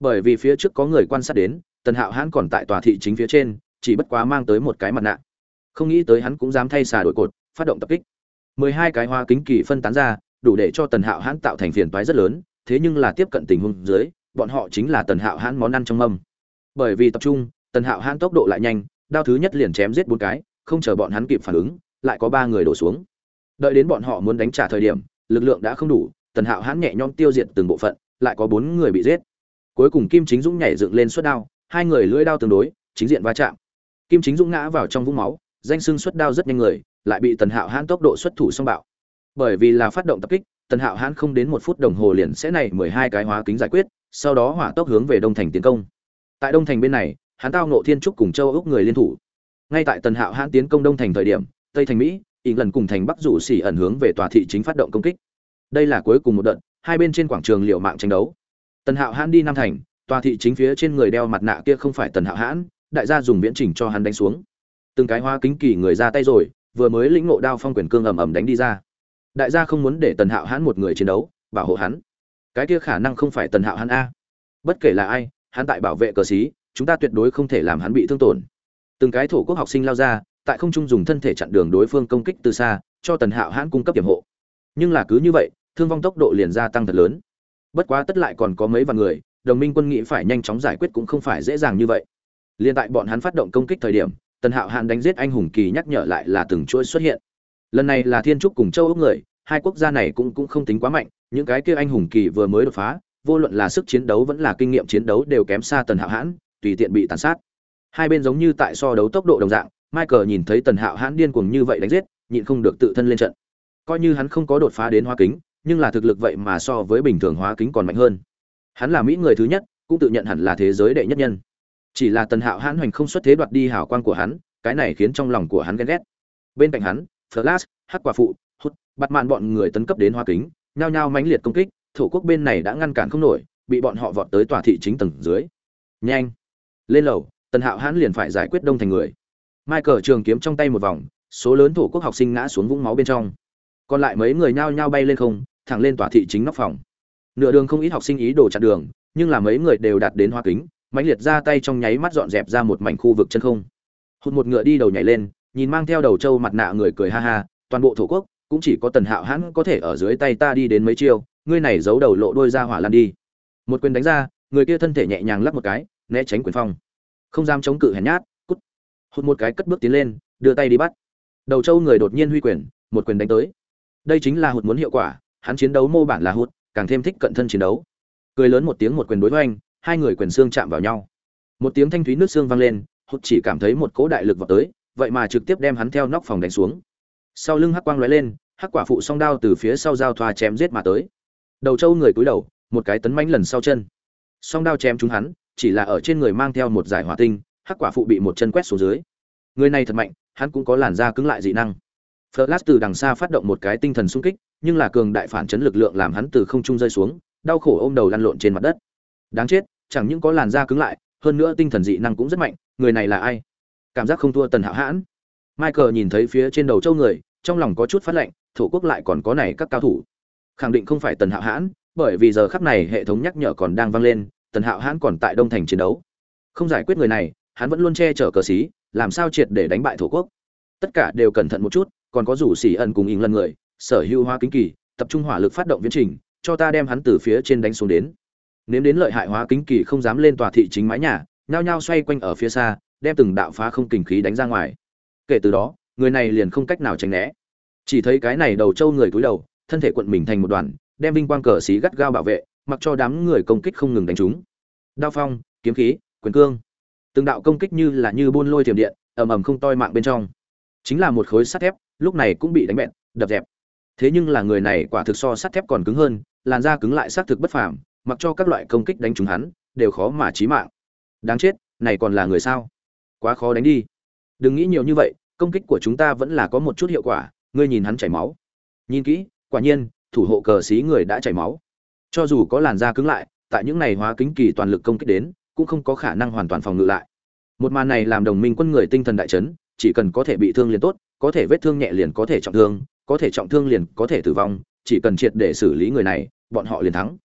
[SPEAKER 1] Bởi vì phía trước có người quan sát đến, tần hạo hãn còn tại tòa thị chính phía trên, chỉ bất quá mang tới một cái mặt nạ. Không nghĩ tới hắn cũng dám thay xà đổi cột, phát động tập kích. Mười hai cái hoa kính kỳ phân tán ra, đủ để cho tần hạo hãn tạo thành phiền toái rất lớn, thế nhưng là tiếp cận tình huống dưới, bọn họ chính là tần hạo hãn món ăn trong mâm. Bởi vì tập trung, tần hạo hãn tốc độ lại nhanh, đao thứ nhất liền chém giết bốn cái, không chờ bọn hắn kịp phản ứng, lại có ba người đổ xuống. Đợi đến bọn họ muốn đánh trả thời điểm lực lượng đã không đủ, tần hạo hãn nhẹ nhõm tiêu diệt từng bộ phận, lại có bốn người bị giết. Cuối cùng kim chính dũng nhảy dựng lên suất đao, hai người lưỡi đao tương đối, chính diện va chạm. Kim chính dũng ngã vào trong vũng máu, danh sưng xuất đao rất nhanh người, lại bị tần hạo hãn tốc độ xuất thủ xong bạo. Bởi vì là phát động tập kích, tần hạo hãn không đến một phút đồng hồ liền sẽ này mười hai cái hóa kính giải quyết, sau đó hỏa tốc hướng về đông thành tiến công. Tại đông thành bên này, hắn tao nộ thiên trúc cùng châu úc người liên thủ. Ngay tại tần hạo hãn tiến công đông thành thời điểm, tây thành mỹ ý lần cùng thành bắc rủ xỉ ẩn hướng về tòa thị chính phát động công kích. Đây là cuối cùng một đợt, hai bên trên quảng trường liệu mạng tranh đấu. Tần hạo hãn đi nam thành, tòa thị chính phía trên người đeo mặt nạ kia không phải tần hạo hãn, đại gia dùng viễn trình cho hắn đánh xuống. Từng cái hoa kính kỳ người ra tay rồi, vừa mới lĩnh ngộ đao phong quyền cương ầm ầm đánh đi ra. Đại gia không muốn để tần hạo hãn một người chiến đấu, bảo hộ hắn. Cái kia khả năng không phải tần hạo hãn a. Bất kể là ai, hắn tại bảo vệ cờ xí, chúng ta tuyệt đối không thể làm hắn bị thương tổn. Từng cái thổ quốc học sinh lao ra tại không trung dùng thân thể chặn đường đối phương công kích từ xa, cho tần hạo hãn cung cấp điểm hộ. Nhưng là cứ như vậy, thương vong tốc độ liền gia tăng thật lớn. Bất quá tất lại còn có mấy vạn người, đồng minh quân nghĩ phải nhanh chóng giải quyết cũng không phải dễ dàng như vậy. Liên tại bọn hắn phát động công kích thời điểm, tần hạo hãn đánh giết anh hùng kỳ nhắc nhở lại là từng chuỗi xuất hiện. Lần này là thiên trúc cùng châu ốc người, hai quốc gia này cũng cũng không tính quá mạnh, những cái kia anh hùng kỳ vừa mới đột phá, vô luận là sức chiến đấu vẫn là kinh nghiệm chiến đấu đều kém xa tần hạo hãn, tùy tiện bị tàn sát. Hai bên giống như tại so đấu tốc độ đồng dạng michael nhìn thấy tần hạo hãn điên cuồng như vậy đánh giết, nhịn không được tự thân lên trận. Coi như hắn không có đột phá đến hoa kính, nhưng là thực lực vậy mà so với bình thường hóa kính còn mạnh hơn. Hắn là mỹ người thứ nhất, cũng tự nhận hẳn là thế giới đệ nhất nhân. Chỉ là tần hạo hãn hoành không xuất thế đoạt đi hào quang của hắn, cái này khiến trong lòng của hắn ghen ghét. Bên cạnh hắn, flash, hắc quả phụ, hút bắt mạn bọn người tấn cấp đến hoa kính, nhao nhao mãnh liệt công kích, thổ quốc bên này đã ngăn cản không nổi, bị bọn họ vọt tới tòa thị chính tầng dưới. Nhanh! Lên lầu, tần hạo hãn liền phải giải quyết đông thành người michael trường kiếm trong tay một vòng, số lớn thổ quốc học sinh ngã xuống vũng máu bên trong. Còn lại mấy người nhao nhao bay lên không, thẳng lên tòa thị chính nóc phòng. Nửa đường không ít học sinh ý đồ chặn đường, nhưng là mấy người đều đạt đến hoa kính, mãnh liệt ra tay trong nháy mắt dọn dẹp ra một mảnh khu vực chân không. Hụt một ngựa đi đầu nhảy lên, nhìn mang theo đầu trâu mặt nạ người cười ha ha, toàn bộ thổ quốc, cũng chỉ có tần hạo hãn có thể ở dưới tay ta đi đến mấy chiêu, ngươi này giấu đầu lộ đôi ra hỏa lan đi. Một quyền đánh ra, người kia thân thể nhẹ nhàng lắc một cái, né tránh quyền phong. Không dám chống cự hèn nhát hụt một cái cất bước tiến lên, đưa tay đi bắt. Đầu trâu người đột nhiên huy quyền, một quyền đánh tới. Đây chính là hụt muốn hiệu quả, hắn chiến đấu mô bản là hụt, càng thêm thích cận thân chiến đấu. Cười lớn một tiếng một quyền đối với anh, hai người quyền xương chạm vào nhau. Một tiếng thanh thúy nước xương vang lên, hụt chỉ cảm thấy một cỗ đại lực vào tới, vậy mà trực tiếp đem hắn theo nóc phòng đánh xuống. Sau lưng hắc quang lóe lên, hắc quả phụ song đao từ phía sau giao thoa chém giết mà tới. Đầu trâu người cúi đầu, một cái tấn mãnh lần sau chân. Song đao chém trúng hắn, chỉ là ở trên người mang theo một giải hỏa tinh hắc quả phụ bị một chân quét xuống dưới người này thật mạnh hắn cũng có làn da cứng lại dị năng Flash từ đằng xa phát động một cái tinh thần xung kích, nhưng là cường đại phản chấn lực lượng làm hắn từ không trung rơi xuống, đau khổ ôm đầu lăn lộn trên mặt đất. Đáng chết, chẳng những có làn da cứng lại, hơn nữa tinh thần dị năng cũng rất mạnh, người này là ai? Cảm giác không thua Tần Hạo Hãn. Michael nhìn thấy phía trên đầu châu người, trong lòng có chút phát lạnh, thổ quốc lại còn có này các cao thủ. Khẳng định không phải Tần Hạo Hãn, bởi vì giờ khắc này hệ thống nhắc nhở còn đang vang lên, Tần Hạo Hãn còn tại Đông Thành chiến đấu. Không giải quyết người này, hắn vẫn luôn che chở cờ sĩ, làm sao triệt để đánh bại thổ quốc. Tất cả đều cẩn thận một chút, còn có rủ xỉ ẩn cùng ỉn lần người sở hữu hóa kính kỳ tập trung hỏa lực phát động viễn trình cho ta đem hắn từ phía trên đánh xuống đến. Nếm đến lợi hại hóa kính kỳ không dám lên tòa thị chính mái nhà nhao nhao xoay quanh ở phía xa đem từng đạo phá không kình khí đánh ra ngoài. Kể từ đó người này liền không cách nào tránh né. Chỉ thấy cái này đầu trâu người cúi đầu thân thể quận mình thành một đoàn đem vinh quang cờ xí gắt gao bảo vệ mặc cho đám người công kích không ngừng đánh chúng. Đao phong kiếm khí quyền cương từng đạo công kích như là như buôn lôi thiểm điện, ầm ầm không toi mạng bên trong. Chính là một khối sắt thép, lúc này cũng bị đánh bẹn, đập dẹp. Thế nhưng là người này quả thực so sắt thép còn cứng hơn, làn da cứng lại xác thực bất phàm, mặc cho các loại công kích đánh trúng hắn, đều khó mà chí mạng. Đáng chết, này còn là người sao? Quá khó đánh đi. Đừng nghĩ nhiều như vậy, công kích của chúng ta vẫn là có một chút hiệu quả, ngươi nhìn hắn chảy máu. Nhìn kỹ, quả nhiên, thủ hộ cờ xí người đã chảy máu. Cho dù có làn da cứng lại, tại những này hóa kính kỳ toàn lực công kích đến cũng không có khả năng hoàn toàn phòng ngự lại một màn này làm đồng minh quân người tinh thần đại chấn chỉ cần có thể bị thương liền tốt có thể vết thương nhẹ liền có thể trọng thương, có thể trọng thương liền có thể tử vong, chỉ cần triệt để xử lý người này, bọn họ liền thắng.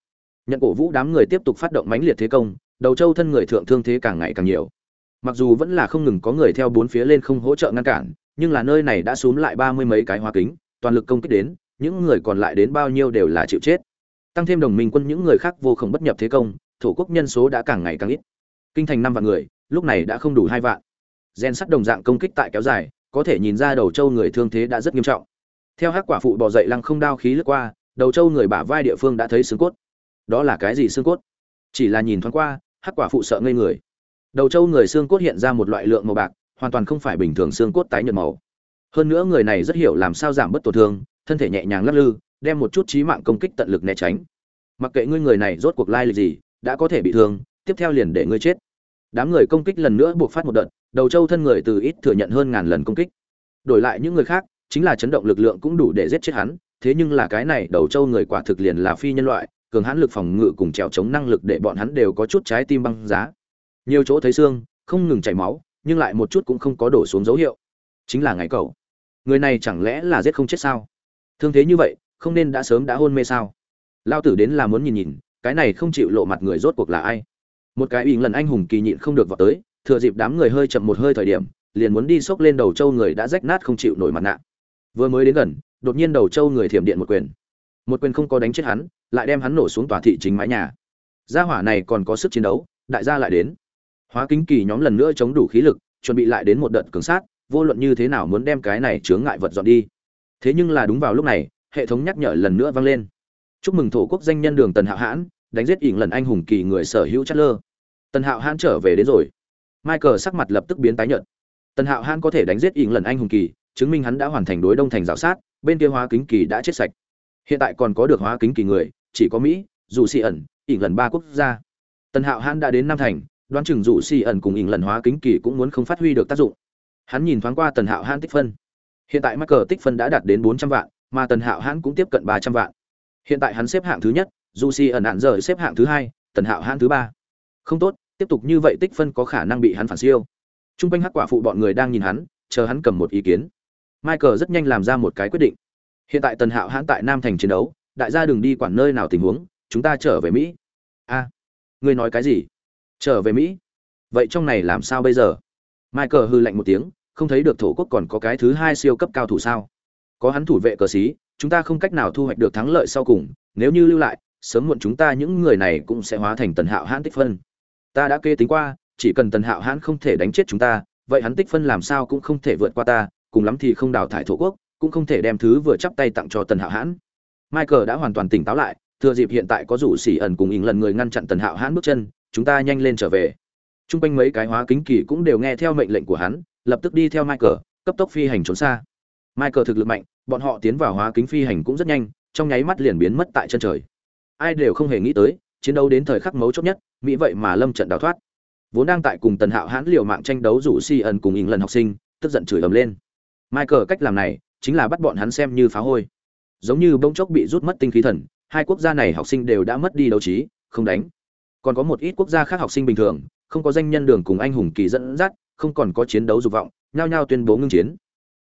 [SPEAKER 1] Nhận cổ vũ đám người tiếp tục phát động mãnh liệt thế công, đầu châu thân người thượng thương thế càng ngày càng nhiều. Mặc dù vẫn là không ngừng có người theo bốn phía lên không hỗ trợ ngăn cản, nhưng là nơi này đã xuống lại ba mươi mấy cái hoa kính, toàn lực công kích đến, những người còn lại đến bao nhiêu đều là chịu chết. Tăng thêm đồng minh quân những người khác vô không bất nhập thế công, thổ quốc nhân số đã càng ngày càng ít. Kinh thành năm vạn người, lúc này đã không đủ hai vạn. Gen sắt đồng dạng công kích tại kéo dài, có thể nhìn ra đầu châu người thương thế đã rất nghiêm trọng. Theo hắc quả phụ bò dậy lăng không đao khí lướt qua đầu châu người bả vai địa phương đã thấy xương cốt. Đó là cái gì xương cốt? Chỉ là nhìn thoáng qua hắc quả phụ sợ ngây người. Đầu trâu người xương cốt hiện ra một loại lượng màu bạc hoàn toàn không phải bình thường xương cốt tái nhợt màu. Hơn nữa người này rất hiểu làm sao giảm bớt tổn thương thân thể nhẹ nhàng lắc lư đem một chút trí mạng công kích tận lực né tránh. Mặc kệ ngươi người này rốt cuộc lai lịch gì đã có thể bị thương tiếp theo liền để ngươi chết. Đám người công kích lần nữa buộc phát một đợt đầu trâu thân người từ ít thừa nhận hơn ngàn lần công kích. Đổi lại những người khác chính là chấn động lực lượng cũng đủ để giết chết hắn thế nhưng là cái này đầu trâu người quả thực liền là phi nhân loại cường hãn lực phòng ngự cùng trèo chống năng lực để bọn hắn đều có chút trái tim băng giá. Nhiều chỗ thấy xương không ngừng chảy máu nhưng lại một chút cũng không có đổ xuống dấu hiệu. Chính là ngày cậu, người này chẳng lẽ là giết không chết sao? Thương thế như vậy không nên đã sớm đã hôn mê sao? Lao tử đến là muốn nhìn nhìn cái này không chịu lộ mặt người rốt cuộc là ai? Một cái ỉn lần anh hùng kỳ nhịn không được vào tới, thừa dịp đám người hơi chậm một hơi thời điểm, liền muốn đi xốc lên đầu trâu người đã rách nát không chịu nổi mặt nạ. Vừa mới đến gần, đột nhiên đầu trâu người thiểm điện một quyền. Một quyền không có đánh chết hắn, lại đem hắn nổ xuống tòa thị chính mái nhà. Gia hỏa này còn có sức chiến đấu, đại gia lại đến. Hóa kính kỳ nhóm lần nữa chống đủ khí lực, chuẩn bị lại đến một đợt cường sát, vô luận như thế nào muốn đem cái này chướng ngại vật dọn đi. Thế nhưng là đúng vào lúc này, hệ thống nhắc nhở lần nữa vang lên chúc mừng thổ quốc danh nhân đường tần hạo hãn, đánh giết ỉn lần anh hùng kỳ người sở hữu chất lơ. Tần hạo hãn trở về đến rồi. Michael sắc mặt lập tức biến tái nhợt. Tần hạo hãn có thể đánh giết ỉn lần anh hùng kỳ, chứng minh hắn đã hoàn thành đối đông thành rào sát, bên kia hóa kính kỳ đã chết sạch. Hiện tại còn có được hóa kính kỳ người, chỉ có mỹ, dù xì ẩn ỉn lần ba quốc gia. Tần hạo hãn đã đến nam thành, đoán chừng dù xì ẩn cùng ỉn lần hóa kính kỳ cũng muốn không phát huy được tác dụng. Hắn nhìn thoáng qua tần hạo hãn tích phân. Hiện tại mắc cờ tích phân đã đạt đến bốn trăm vạn, mà tần hạo hãn cũng tiếp cận ba trăm vạn hiện tại hắn xếp hạng thứ nhất du si ẩn ạn giờ xếp hạng thứ hai tần hạo hãn thứ ba. Không tốt tiếp tục như vậy tích phân có khả năng bị hắn phản siêu. T r u n g quanh hắc quả phụ bọn người đang nhìn hắn chờ hắn cầm một ý kiến. Michael rất nhanh làm ra một cái quyết định. Hiện tại tần hạo hãn tại nam thành chiến đấu đại gia đừng đi quản nơi nào tình huống chúng ta trở về mỹ. A à, ngươi nói cái gì? Trở về mỹ? Vậy trong này làm sao bây giờ? Michael hư lạnh một tiếng không thấy được thổ quốc còn có cái thứ hai siêu cấp cao thủ sao? Có hắn thủ vệ cờ xí, chúng ta không cách nào thu hoạch được thắng lợi sau cùng, nếu như lưu lại, sớm muộn chúng ta những người này cũng sẽ hóa thành tần hạo hãn tích phân. Ta đã kê tính qua, chỉ cần tần hạo hãn không thể đánh chết chúng ta, vậy hắn tích phân làm sao cũng không thể vượt qua ta, cùng lắm thì không đào thải thổ quốc, cũng không thể đem thứ vừa chắp tay tặng cho tần hạo hãn. Michael đã hoàn toàn tỉnh táo lại, thừa dịp hiện tại có rủ xỉ ẩn cùng ỉn lần người ngăn chặn tần hạo hãn bước chân, chúng ta nhanh lên trở về. T r u n g quanh mấy cái hóa kính kỳ cũng đều nghe theo mệnh lệnh của hắn, lập tức đi theo michael, cấp tốc phi hành trốn xa michael thực lực mạnh, bọn họ tiến vào hóa kính phi hành cũng rất nhanh, trong nháy mắt liền biến mất tại chân trời. Ai đều không hề nghĩ tới, chiến đấu đến thời khắc mấu chốt nhất, mỹ vậy mà lâm trận đào thoát. Vốn đang tại cùng tần hạo hãn liều mạng tranh đấu rủ si ẩn cùng ỉn lần học sinh, tức giận chửi ầm lên. Michael cách làm này, chính là bắt bọn hắn xem như phá hôi. Giống như bông chốc bị rút mất tinh khí thần, hai quốc gia này học sinh đều đã mất đi đấu trí, không đánh. Còn có một ít quốc gia khác học sinh bình thường, không có danh nhân đường cùng anh hùng kỳ dẫn dắt, không còn có chiến đấu dục vọng, nhao nhao tuyên bố ngưng chiến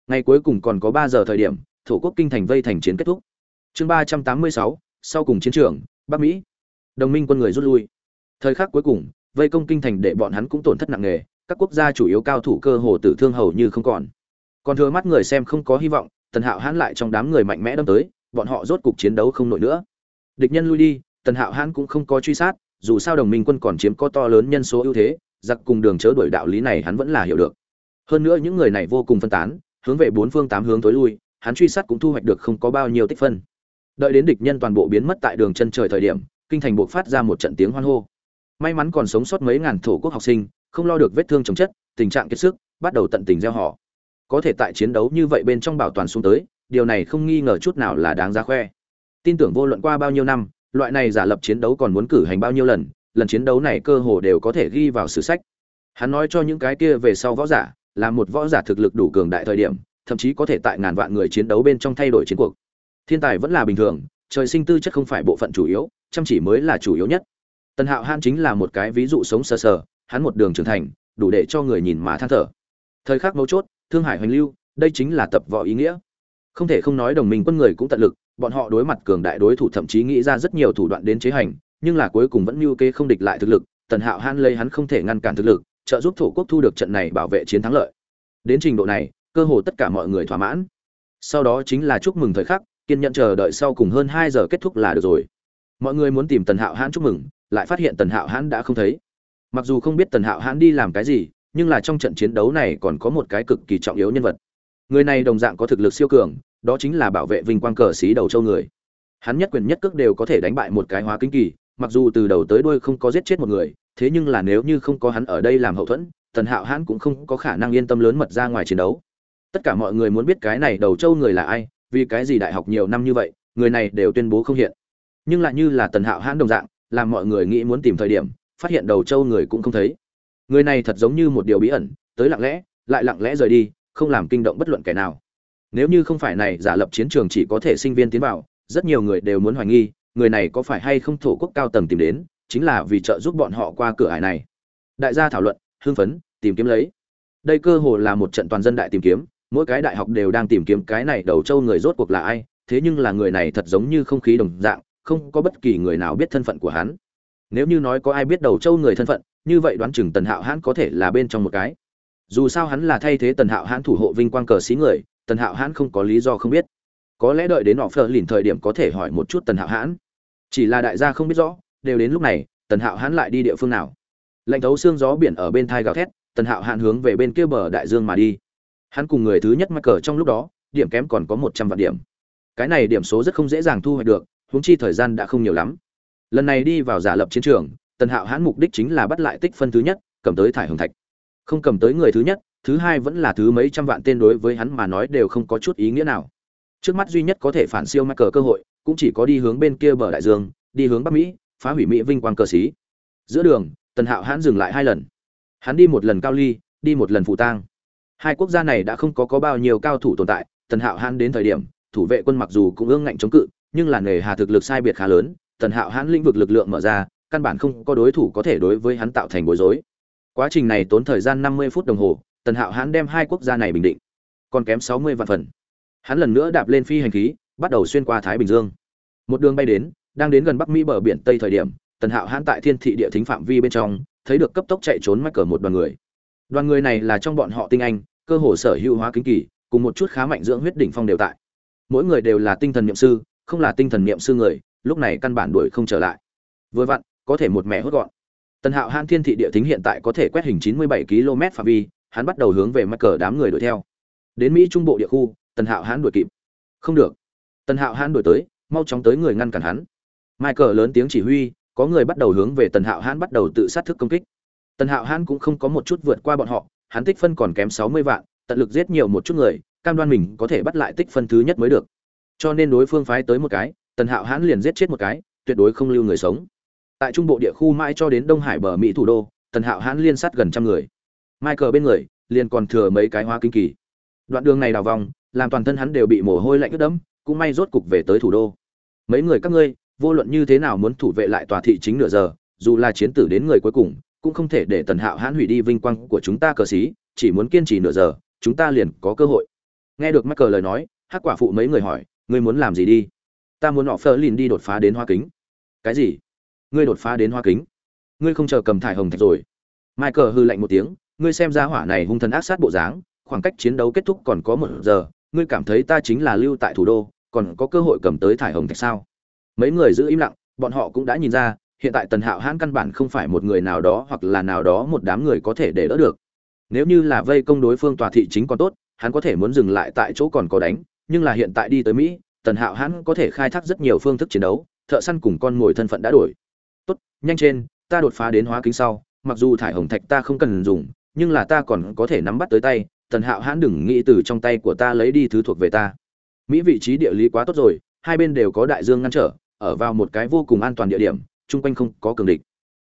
[SPEAKER 1] ngày cuối cùng còn có ba giờ thời điểm, thổ quốc kinh thành vây thành chiến kết thúc. Chương ba trăm tám mươi sáu, sau cùng chiến trường, bắc mỹ. Đồng minh quân người rút lui. Thời khắc cuối cùng, vây công kinh thành để bọn hắn cũng tổn thất nặng nề, các quốc gia chủ yếu cao thủ cơ hồ tử thương hầu như không còn. Còn thừa mắt người xem không có hy vọng, tần hạo hãn lại trong đám người mạnh mẽ đâm tới, bọn họ rốt cục chiến đấu không nổi nữa. Địch nhân lui đi, tần hạo hãn cũng không có truy sát, dù sao đồng minh quân còn chiếm có to lớn nhân số ưu thế, giặc cùng đường chớ đuổi đạo lý này hắn vẫn là hiểu được. Hơn nữa những người này vô cùng phân tán hướng về bốn phương tám hướng tối lui, hắn truy sát cũng thu hoạch được không có bao nhiêu tích phân. Đợi đến địch nhân toàn bộ biến mất tại đường chân trời thời điểm, kinh thành buộc phát ra một trận tiếng hoan hô. May mắn còn sống sót mấy ngàn thổ quốc học sinh, không lo được vết thương chồng chất, tình trạng kiệt sức, bắt đầu tận tình gieo họ. Có thể tại chiến đấu như vậy bên trong bảo toàn xuống tới, điều này không nghi ngờ chút nào là đáng giá khoe. Tin tưởng vô luận qua bao nhiêu năm, loại này giả lập chiến đấu còn muốn cử hành bao nhiêu lần lần chiến đấu này cơ hồ đều có thể ghi vào sử sách. Hắn nói cho những cái kia về sau võ giả là một võ giả thực lực đủ cường đại thời điểm, thậm chí có thể tại ngàn vạn người chiến đấu bên trong thay đổi chiến cuộc. Thiên tài vẫn là bình thường, trời sinh tư chất không phải bộ phận chủ yếu, chăm chỉ mới là chủ yếu nhất. Tần hạo han chính là một cái ví dụ sống sờ sờ, hắn một đường trưởng thành, đủ để cho người nhìn mà than thở. Thời khắc mấu chốt, thương hải hoành lưu, đây chính là tập võ ý nghĩa. Không thể không nói đồng minh quân người cũng tận lực, bọn họ đối mặt cường đại đối thủ thậm chí nghĩ ra rất nhiều thủ đoạn đến chế hành, nhưng là cuối cùng vẫn mưu kê không địch lại thực lực, tần hạo han lấy hắn không thể ngăn cản thực lực trợ giúp thổ quốc thu được trận này bảo vệ chiến thắng lợi. Đến trình độ này, cơ hồ tất cả mọi người thỏa mãn. Sau đó chính là chúc mừng thời khắc, kiên nhận chờ đợi sau cùng hơn hai giờ kết thúc là được rồi. Mọi người muốn tìm tần hạo hãn chúc mừng, lại phát hiện tần hạo hãn đã không thấy. Mặc dù không biết tần hạo hãn đi làm cái gì, nhưng là trong trận chiến đấu này còn có một cái cực kỳ trọng yếu nhân vật. Người này đồng dạng có thực lực siêu cường, đó chính là bảo vệ vinh quang cờ xí đầu châu người. Hắn nhất quyền nhất cước đều có thể đánh bại một cái hóa kinh kỳ, mặc dù từ đầu tới đuôi không có giết chết một người thế nhưng là nếu như không có hắn ở đây làm hậu thuẫn, tần hạo hãn cũng không có khả năng yên tâm lớn mật ra ngoài chiến đấu. Tất cả mọi người muốn biết cái này đầu châu người là ai, vì cái gì đại học nhiều năm như vậy, người này đều tuyên bố không hiện. Nhưng lại như là tần hạo hãn đồng dạng, làm mọi người nghĩ muốn tìm thời điểm, phát hiện đầu châu người cũng không thấy. Người này thật giống như một điều bí ẩn, tới lặng lẽ, lại lặng lẽ rời đi, không làm kinh động bất luận kẻ nào. Nếu như không phải này giả lập chiến trường chỉ có thể sinh viên tiến vào, rất nhiều người đều muốn hoài nghi, người này có phải hay không thổ quốc cao tầng tìm đến chính là vì trợ giúp bọn họ qua cửa ải này. Đại gia thảo luận, hưng phấn, tìm kiếm lấy. Đây cơ hồ là một trận toàn dân đại tìm kiếm, mỗi cái đại học đều đang tìm kiếm cái này đầu châu người rốt cuộc là ai, thế nhưng là người này thật giống như không khí đồng dạng, không có bất kỳ người nào biết thân phận của hắn. Nếu như nói có ai biết đầu châu người thân phận, như vậy đoán chừng tần hạo hãn có thể là bên trong một cái. Dù sao hắn là thay thế tần hạo hãn thủ hộ vinh quang cờ sĩ người, tần hạo hãn không có lý do không biết. Có lẽ đợi đến họ phờ lìn thời điểm có thể hỏi một chút tần hạo hãn. Chỉ là đại gia không biết rõ đều đến lúc này, tần hạo hãn lại đi địa phương nào? Lạnh thấu xương gió biển ở bên thai gào thét, tần hạo hãn hướng về bên kia bờ đại dương mà đi. Hắn cùng người thứ nhất mắc cờ trong lúc đó, điểm kém còn có một trăm vạn điểm. Cái này điểm số rất không dễ dàng thu hoạch được, huống chi thời gian đã không nhiều lắm. Lần này đi vào giả lập chiến trường, tần hạo hãn mục đích chính là bắt lại tích phân thứ nhất, cầm tới thải hồng thạch. Không cầm tới người thứ nhất, thứ hai vẫn là thứ mấy trăm vạn tên đối với hắn mà nói đều không có chút ý nghĩa nào. Trước mắt duy nhất có thể phản siêu mắc cờ cơ hội, cũng chỉ có đi hướng bên kia bờ đại dương, đi hướng bắc mỹ phá hủy mỹ vinh quang cơ sĩ giữa đường tần hạo hãn dừng lại hai lần. Hắn đi một lần cao ly đi một lần phụ tang. Hai quốc gia này đã không có, có bao nhiêu cao thủ tồn tại tần hạo hãn đến thời điểm thủ vệ quân mặc dù cũng ương ngạnh chống cự nhưng là nghề hà thực lực sai biệt khá lớn tần hạo hãn lĩnh vực lực lượng mở ra căn bản không có đối thủ có thể đối với hắn tạo thành bối rối. Quá trình này tốn thời gian năm mươi phút đồng hồ tần hạo hãn đem hai quốc gia này bình định còn kém sáu mươi vạn phần. Hắn lần nữa đạp lên phi hành khí bắt đầu xuyên qua thái bình dương. Một đường bay đến đang đến gần bắc mỹ bờ biển tây thời điểm tần hạo hãn tại thiên thị địa thính phạm vi bên trong thấy được cấp tốc chạy trốn mắc cờ một đoàn người đoàn người này là trong bọn họ tinh anh cơ hồ sở hữu hóa kính kỳ cùng một chút khá mạnh dưỡng huyết đỉnh phong đều tại mỗi người đều là tinh thần niệm sư không là tinh thần niệm sư người lúc này căn bản đuổi không trở lại vừa vặn có thể một mẹ hốt gọn tần hạo hãn thiên thị địa thính hiện tại có thể quét hình chín mươi bảy km phạm vi hắn bắt đầu hướng về mắc cờ đám người đuổi theo đến mỹ trung bộ địa khu tần hạo hãn đuổi kịp không được tần hạo hãn đuổi tới mau chóng tới người ngăn cản hắn michael lớn tiếng chỉ huy, có người bắt đầu hướng về tần hạo hãn bắt đầu tự sát thức công kích. Tần hạo hãn cũng không có một chút vượt qua bọn họ, hắn tích phân còn kém sáu mươi vạn, tận lực giết nhiều một chút người, cam đoan mình có thể bắt lại tích phân thứ nhất mới được. Cho nên đối phương phái tới một cái, tần hạo hãn liền giết chết một cái, tuyệt đối không lưu người sống. Tại trung bộ địa khu mãi cho đến đông hải bờ mỹ thủ đô, tần hạo hãn liên sát gần trăm người. Michael bên người, liền còn thừa mấy cái hoa kinh kỳ. Đoạn đường này đào vòng, làm toàn thân hắn đều bị mồ hôi lạnh ướt đẫm, cũng may rốt cục về tới thủ đô. Mấy người các ngươi vô luận như thế nào muốn thủ vệ lại tòa thị chính nửa giờ, dù là chiến tử đến người cuối cùng, cũng không thể để tần hạo hãn hủy đi vinh quang của chúng ta cờ xí, chỉ muốn kiên trì nửa giờ, chúng ta liền có cơ hội. Nghe được mắc cờ lời nói, hắc quả phụ mấy người hỏi, ngươi muốn làm gì đi? Ta muốn họ phơ lìn đi đột phá đến hoa kính. Cái gì? Ngươi đột phá đến hoa kính? Ngươi không chờ cầm thải hồng thạch rồi? Michael hư lạnh một tiếng, ngươi xem ra hỏa này hung thần ác sát bộ dáng, khoảng cách chiến đấu kết thúc còn có một giờ, ngươi cảm thấy ta chính là lưu tại thủ đô, còn có cơ hội cầm tới thải hồng thạch sao? Mấy người giữ im lặng, bọn họ cũng đã nhìn ra, hiện tại tần hạo hãn căn bản không phải một người nào đó hoặc là nào đó một đám người có thể để đỡ được. Nếu như là vây công đối phương tòa thị chính còn tốt, hắn có thể muốn dừng lại tại chỗ còn có đánh, nhưng là hiện tại đi tới mỹ, tần hạo hãn có thể khai thác rất nhiều phương thức chiến đấu, thợ săn cùng con mồi thân phận đã đổi. Tốt, nhanh trên, ta đột phá đến hóa kính sau, mặc dù thải hồng thạch ta không cần dùng, nhưng là ta còn có thể nắm bắt tới tay, tần hạo hãn đừng nghĩ từ trong tay của ta lấy đi thứ thuộc về ta. Mỹ vị trí địa lý quá tốt rồi, hai bên đều có đại dương ngăn trở ở vào một cái vô cùng an toàn địa điểm, chung quanh không có cường địch.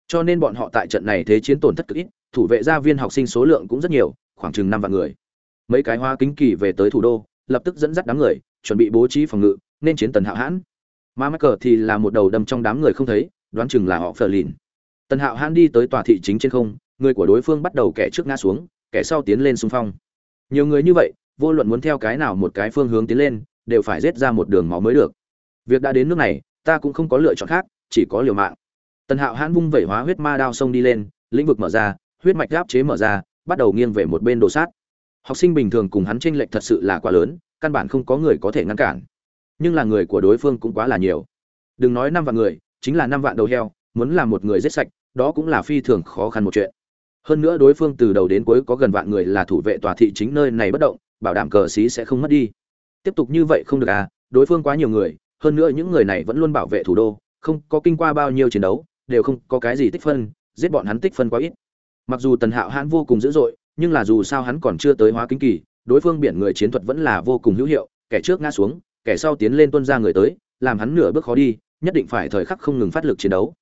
[SPEAKER 1] Cho nên bọn họ tại trận này thế chiến tổn thất cực ít, thủ vệ gia viên học sinh số lượng cũng rất nhiều, khoảng chừng năm vạn người. Mấy cái hoa kính kỳ về tới thủ đô, lập tức dẫn dắt đám người, chuẩn bị bố trí phòng ngự, nên chiến tần hạo hãn. Mà mắc cờ thì là một đầu đâm trong đám người không thấy, đoán chừng là họ phờ lìn. Tần hạo hãn đi tới tòa thị chính trên không, người của đối phương bắt đầu kẻ trước ngã xuống, kẻ sau tiến lên xung phong. Nhiều người như vậy, vô luận muốn theo cái nào một cái phương hướng tiến lên, đều phải rết ra một đường máu mới được. Việc đã đến nước này ta cũng không có lựa chọn khác, chỉ có liều mạng. Tần hạo hãn vung vẩy hóa huyết ma đao sông đi lên, lĩnh vực mở ra, huyết mạch giáp chế mở ra, bắt đầu nghiêng về một bên đồ sát. Học sinh bình thường cùng hắn tranh lệch thật sự là quá lớn, căn bản không có người có thể ngăn cản. Nhưng là người của đối phương cũng quá là nhiều. Đừng nói năm vạn người, chính là năm vạn đầu heo, muốn làm một người giết sạch, đó cũng là phi thường khó khăn một chuyện. Hơn nữa đối phương từ đầu đến cuối có gần vạn người là thủ vệ tòa thị chính nơi này bất động, bảo đảm cờ xí sẽ không mất đi. Tiếp tục như vậy không được à đối phương quá nhiều người hơn nữa những người này vẫn luôn bảo vệ thủ đô, không có kinh qua bao nhiêu chiến đấu, đều không có cái gì tích phân, giết bọn hắn tích phân quá ít. Mặc dù tần hạo hãn vô cùng dữ dội, nhưng là dù sao hắn còn chưa tới hóa kính kỳ, đối phương biển người chiến thuật vẫn là vô cùng hữu hiệu, kẻ trước ngã xuống, kẻ sau tiến lên tuân ra người tới, làm hắn nửa bước khó đi, nhất định phải thời khắc không ngừng phát lực chiến đấu.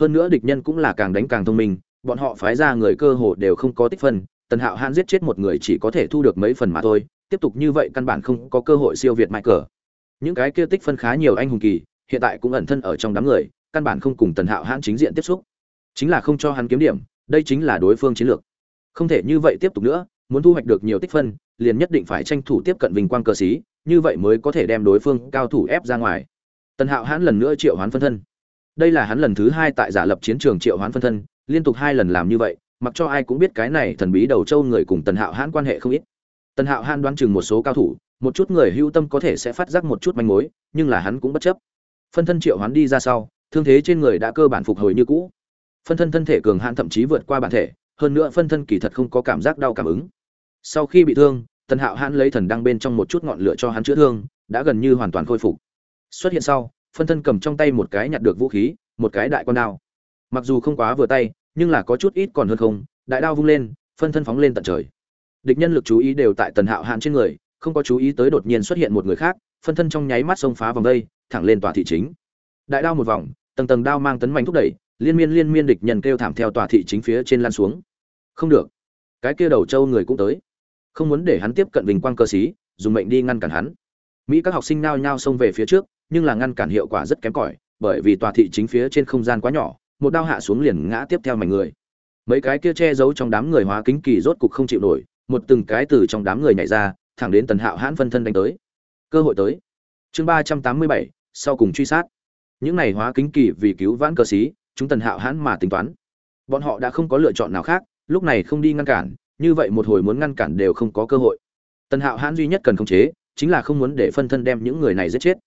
[SPEAKER 1] Hơn nữa địch nhân cũng là càng đánh càng thông minh, bọn họ phái ra người cơ hồ đều không có tích phân, tần hạo hãn giết chết một người chỉ có thể thu được mấy phần mà thôi, tiếp tục như vậy căn bản không có cơ hội siêu việt mãi cờ những cái kia tích phân khá nhiều anh hùng kỳ, hiện tại cũng ẩn thân ở trong đám người, căn bản không cùng tần hạo hãn chính diện tiếp xúc. Chính là không cho hắn kiếm điểm, đây chính là đối phương chiến lược. Không thể như vậy tiếp tục nữa, muốn thu hoạch được nhiều tích phân, liền nhất định phải tranh thủ tiếp cận vinh quang cờ xí như vậy mới có thể đem đối phương cao thủ ép ra ngoài. Tần hạo hãn lần nữa triệu hoán phân thân. Đây là hắn lần thứ hai tại giả lập chiến trường triệu hoán phân thân, liên tục hai lần làm như vậy, mặc cho ai cũng biết cái này thần bí đầu châu người cùng tần hạo hãn quan hệ không ít. Tần hạo hãn đoán chừng một số cao thủ một chút người hưu tâm có thể sẽ phát giác một chút manh mối, nhưng là hắn cũng bất chấp. Phân thân triệu hoán đi ra sau, thương thế trên người đã cơ bản phục hồi như cũ. Phân thân thân thể cường hãn thậm chí vượt qua bản thể, hơn nữa phân thân kỳ thật không có cảm giác đau cảm ứng. Sau khi bị thương, tần hạo hãn lấy thần đăng bên trong một chút ngọn lửa cho hắn chữa thương, đã gần như hoàn toàn khôi phục. Xuất hiện sau, phân thân cầm trong tay một cái nhặt được vũ khí, một cái đại con đao. Mặc dù không quá vừa tay, nhưng là có chút ít còn hơn không, đại đao vung lên, phân thân phóng lên tận trời. Địch nhân lực chú ý đều tại tần hạo hãn trên người không có chú ý tới đột nhiên xuất hiện một người khác, phân thân trong nháy mắt xông phá vòng đây, thẳng lên tòa thị chính. Đại đao một vòng, tầng tầng đao mang tấn mạnh thúc đẩy, liên miên liên miên địch nhân kêu thảm theo tòa thị chính phía trên lan xuống. Không được. Cái kia đầu châu người cũng tới. Không muốn để hắn tiếp cận vinh quang cơ sĩ, dùng mệnh đi ngăn cản hắn. Mỹ các học sinh nao nhao xông về phía trước, nhưng là ngăn cản hiệu quả rất kém cỏi, bởi vì tòa thị chính phía trên không gian quá nhỏ, một đao hạ xuống liền ngã tiếp theo mảnh người. Mấy cái kia che giấu trong đám người hóa kính kỳ rốt cục không chịu nổi, một từng cái từ trong đám người nhảy ra thẳng đến tần hạo hãn phân thân đánh tới. Cơ hội tới. Chương ba trăm tám mươi bảy, sau cùng truy sát. Những này hóa kính kỳ vì cứu vãn cơ sĩ, chúng tần hạo hãn mà tính toán. Bọn họ đã không có lựa chọn nào khác, lúc này không đi ngăn cản, như vậy một hồi muốn ngăn cản đều không có cơ hội. Tần hạo hãn duy nhất cần khống chế, chính là không muốn để phân thân đem những người này giết chết.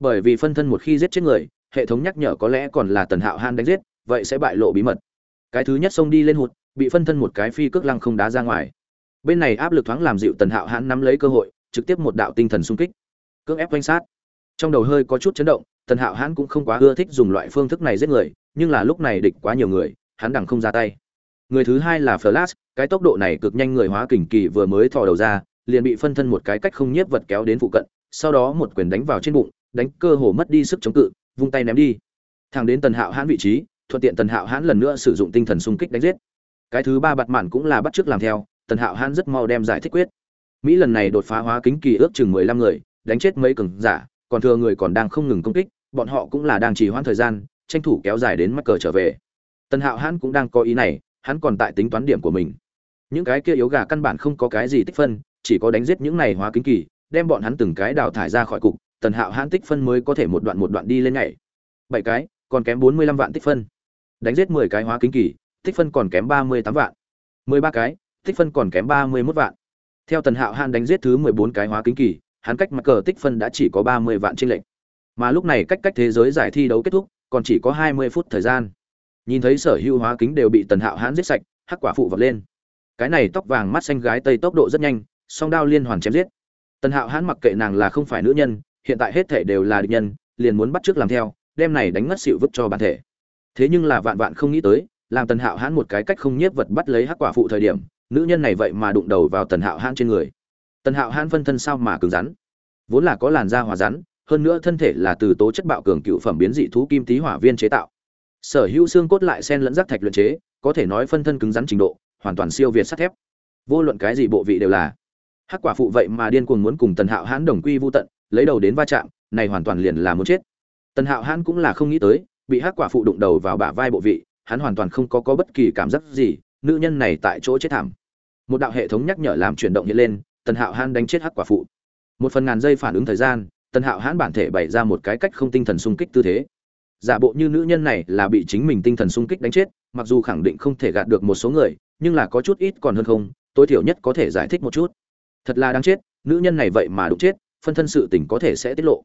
[SPEAKER 1] Bởi vì phân thân một khi giết chết người, hệ thống nhắc nhở có lẽ còn là tần hạo hãn đánh giết, vậy sẽ bại lộ bí mật. Cái thứ nhất xông đi lên hụt, bị phân thân một cái phi cước lăng không đá ra ngoài bên này áp lực thoáng làm dịu tần hạo hãn nắm lấy cơ hội, trực tiếp một đạo tinh thần sung kích. Cưỡng ép quanh sát. Trong đầu hơi có chút chấn động, tần hạo hãn cũng không quá ưa thích dùng loại phương thức này giết người, nhưng là lúc này địch quá nhiều người, hắn đằng không ra tay. Người thứ hai là flash, cái tốc độ này cực nhanh người hóa kình kỳ vừa mới thò đầu ra, liền bị phân thân một cái cách không nhiếp vật kéo đến phụ cận, sau đó một quyền đánh vào trên bụng, đánh cơ hồ mất đi sức chống cự, vung tay ném đi. Thẳng đến tần hạo hãn vị trí, thuận tiện tần hạo hãn lần nữa sử dụng tinh thần xung kích đánh giết. Cái thứ ba bặt mạn cũng là bắt chước làm theo tần hạo hãn rất mau đem giải thích quyết. Mỹ lần này đột phá hóa kính kỳ ước chừng mười lăm người, đánh chết mấy cường giả, còn thừa người còn đang không ngừng công kích, bọn họ cũng là đang trì hoãn thời gian, tranh thủ kéo dài đến mắc cờ trở về. Tần hạo hãn cũng đang có ý này, hắn còn tại tính toán điểm của mình. Những cái kia yếu gà căn bản không có cái gì tích phân, chỉ có đánh giết những này hóa kính kỳ, đem bọn hắn từng cái đào thải ra khỏi cục, tần hạo hãn tích phân mới có thể một đoạn một đoạn đi lên ngày bảy cái, còn kém bốn mươi lăm vạn tích phân. Đánh giết mười cái hóa kính kỳ, tích phân còn kém ba mươi tám vạn. Mười ba cái tích phân còn kém ba mươi mốt vạn. Theo tần hạo Hàn đánh giết thứ mười bốn cái hóa kính kỳ, hắn cách mặt cờ tích phân đã chỉ có ba mươi vạn chênh lệnh mà lúc này cách cách thế giới giải thi đấu kết thúc, còn chỉ có hai mươi phút thời gian. Nhìn thấy sở hữu hóa kính đều bị tần hạo hãn giết sạch, hắc quả phụ vọt lên. Cái này tóc vàng mắt xanh gái tây tốc độ rất nhanh, song đao liên hoàn chém giết. Tần hạo hãn mặc kệ nàng là không phải nữ nhân, hiện tại hết thể đều là địch nhân, liền muốn bắt trước làm theo, đem này đánh ngất xỉu vứt cho bản thể. Thế nhưng là vạn vạn không nghĩ tới, làm tần hạo hãn một cái cách không nhiếp vật bắt lấy hắc quả phụ thời điểm nữ nhân này vậy mà đụng đầu vào tần hạo hãn trên người. Tần hạo hãn phân thân sao mà cứng rắn? Vốn là có làn da hòa rắn, hơn nữa thân thể là từ tố chất bạo cường cựu phẩm biến dị thú kim tý hỏa viên chế tạo. Sở hữu xương cốt lại sen lẫn rác thạch luyện chế, có thể nói phân thân cứng rắn trình độ, hoàn toàn siêu việt sắt thép. Vô luận cái gì bộ vị đều là. Hắc quả phụ vậy mà điên cuồng muốn cùng tần hạo hãn đồng quy vô tận, lấy đầu đến va chạm, này hoàn toàn liền là muốn chết. Tần hạo hãn cũng là không nghĩ tới, bị hắc quả phụ đụng đầu vào bả vai bộ vị, hắn hoàn toàn không có có bất kỳ cảm giác gì, nữ nhân này tại chỗ chết thảm một đạo hệ thống nhắc nhở làm chuyển động hiện lên, tần hạo hãn đánh chết hắc quả phụ. Một phần ngàn giây phản ứng thời gian, tần hạo hãn bản thể bày ra một cái cách không tinh thần sung kích tư thế. Giả bộ như nữ nhân này là bị chính mình tinh thần sung kích đánh chết, mặc dù khẳng định không thể gạt được một số người, nhưng là có chút ít còn hơn không, tối thiểu nhất có thể giải thích một chút. Thật là đáng chết, nữ nhân này vậy mà đụng chết, phân thân sự tình có thể sẽ tiết lộ.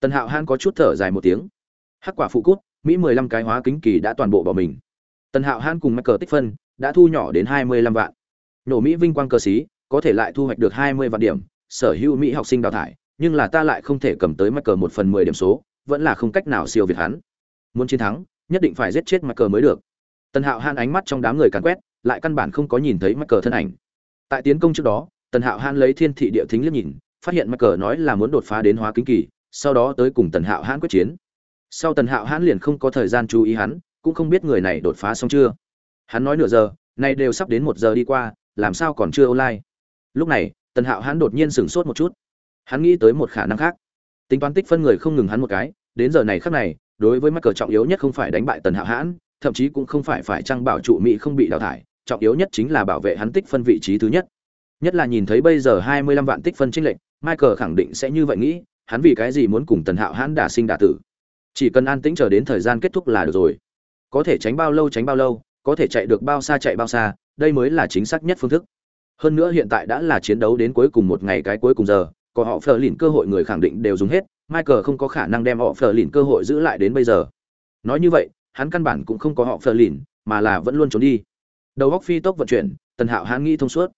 [SPEAKER 1] Tần hạo hãn có chút thở dài một tiếng. Hắc quả phụ cút, mỹ mười lăm cái hóa kính kỳ đã toàn bộ bỏ mình. Tần hạo hãn cùng mắc cờ tích phân đã thu nhỏ đến hai mươi lăm vạn nổ mỹ vinh quang cơ sĩ có thể lại thu hoạch được hai mươi vạn điểm, sở hữu mỹ học sinh đào thải, nhưng là ta lại không thể cầm tới mắc cờ một phần mười điểm số, vẫn là không cách nào siêu việt hắn. Muốn chiến thắng, nhất định phải giết chết michael mới được. Tần hạo han ánh mắt trong đám người càn quét, lại căn bản không có nhìn thấy michael thân ảnh. Tại tiến công trước đó, tần hạo han lấy thiên thị địa thính liếc nhìn, phát hiện michael nói là muốn đột phá đến hóa kính kỳ, sau đó tới cùng tần hạo han quyết chiến. Sau tần hạo han liền không có thời gian chú ý hắn, cũng không biết người này đột phá xong chưa. Hắn nói nửa giờ, nay đều sắp đến một giờ đi qua làm sao còn chưa online? Lúc này, tần hạo hãn đột nhiên sửng sốt một chút. Hắn nghĩ tới một khả năng khác. Tính toán tích phân người không ngừng hắn một cái, đến giờ này khác này, đối với mắc cờ trọng yếu nhất không phải đánh bại tần hạo hãn, thậm chí cũng không phải phải trăng bảo trụ mỹ không bị đào thải, trọng yếu nhất chính là bảo vệ hắn tích phân vị trí thứ nhất. Nhất là nhìn thấy bây giờ hai mươi lăm vạn tích phân chênh lệch, michael khẳng định sẽ như vậy nghĩ, hắn vì cái gì muốn cùng tần hạo hãn đả sinh đả tử? Chỉ cần an tĩnh chờ đến thời gian kết thúc là được rồi. Có thể tránh bao lâu tránh bao lâu có thể chạy được bao xa chạy bao xa, đây mới là chính xác nhất phương thức. Hơn nữa hiện tại đã là chiến đấu đến cuối cùng một ngày cái cuối cùng giờ, có họ phờ lìn cơ hội người khẳng định đều dùng hết, michael không có khả năng đem họ phờ lìn cơ hội giữ lại đến bây giờ. Nói như vậy, hắn căn bản cũng không có họ phờ lìn, mà là vẫn luôn trốn đi. Đầu góc phi tốc vận chuyển, tần hạo hắn nghĩ thông suốt.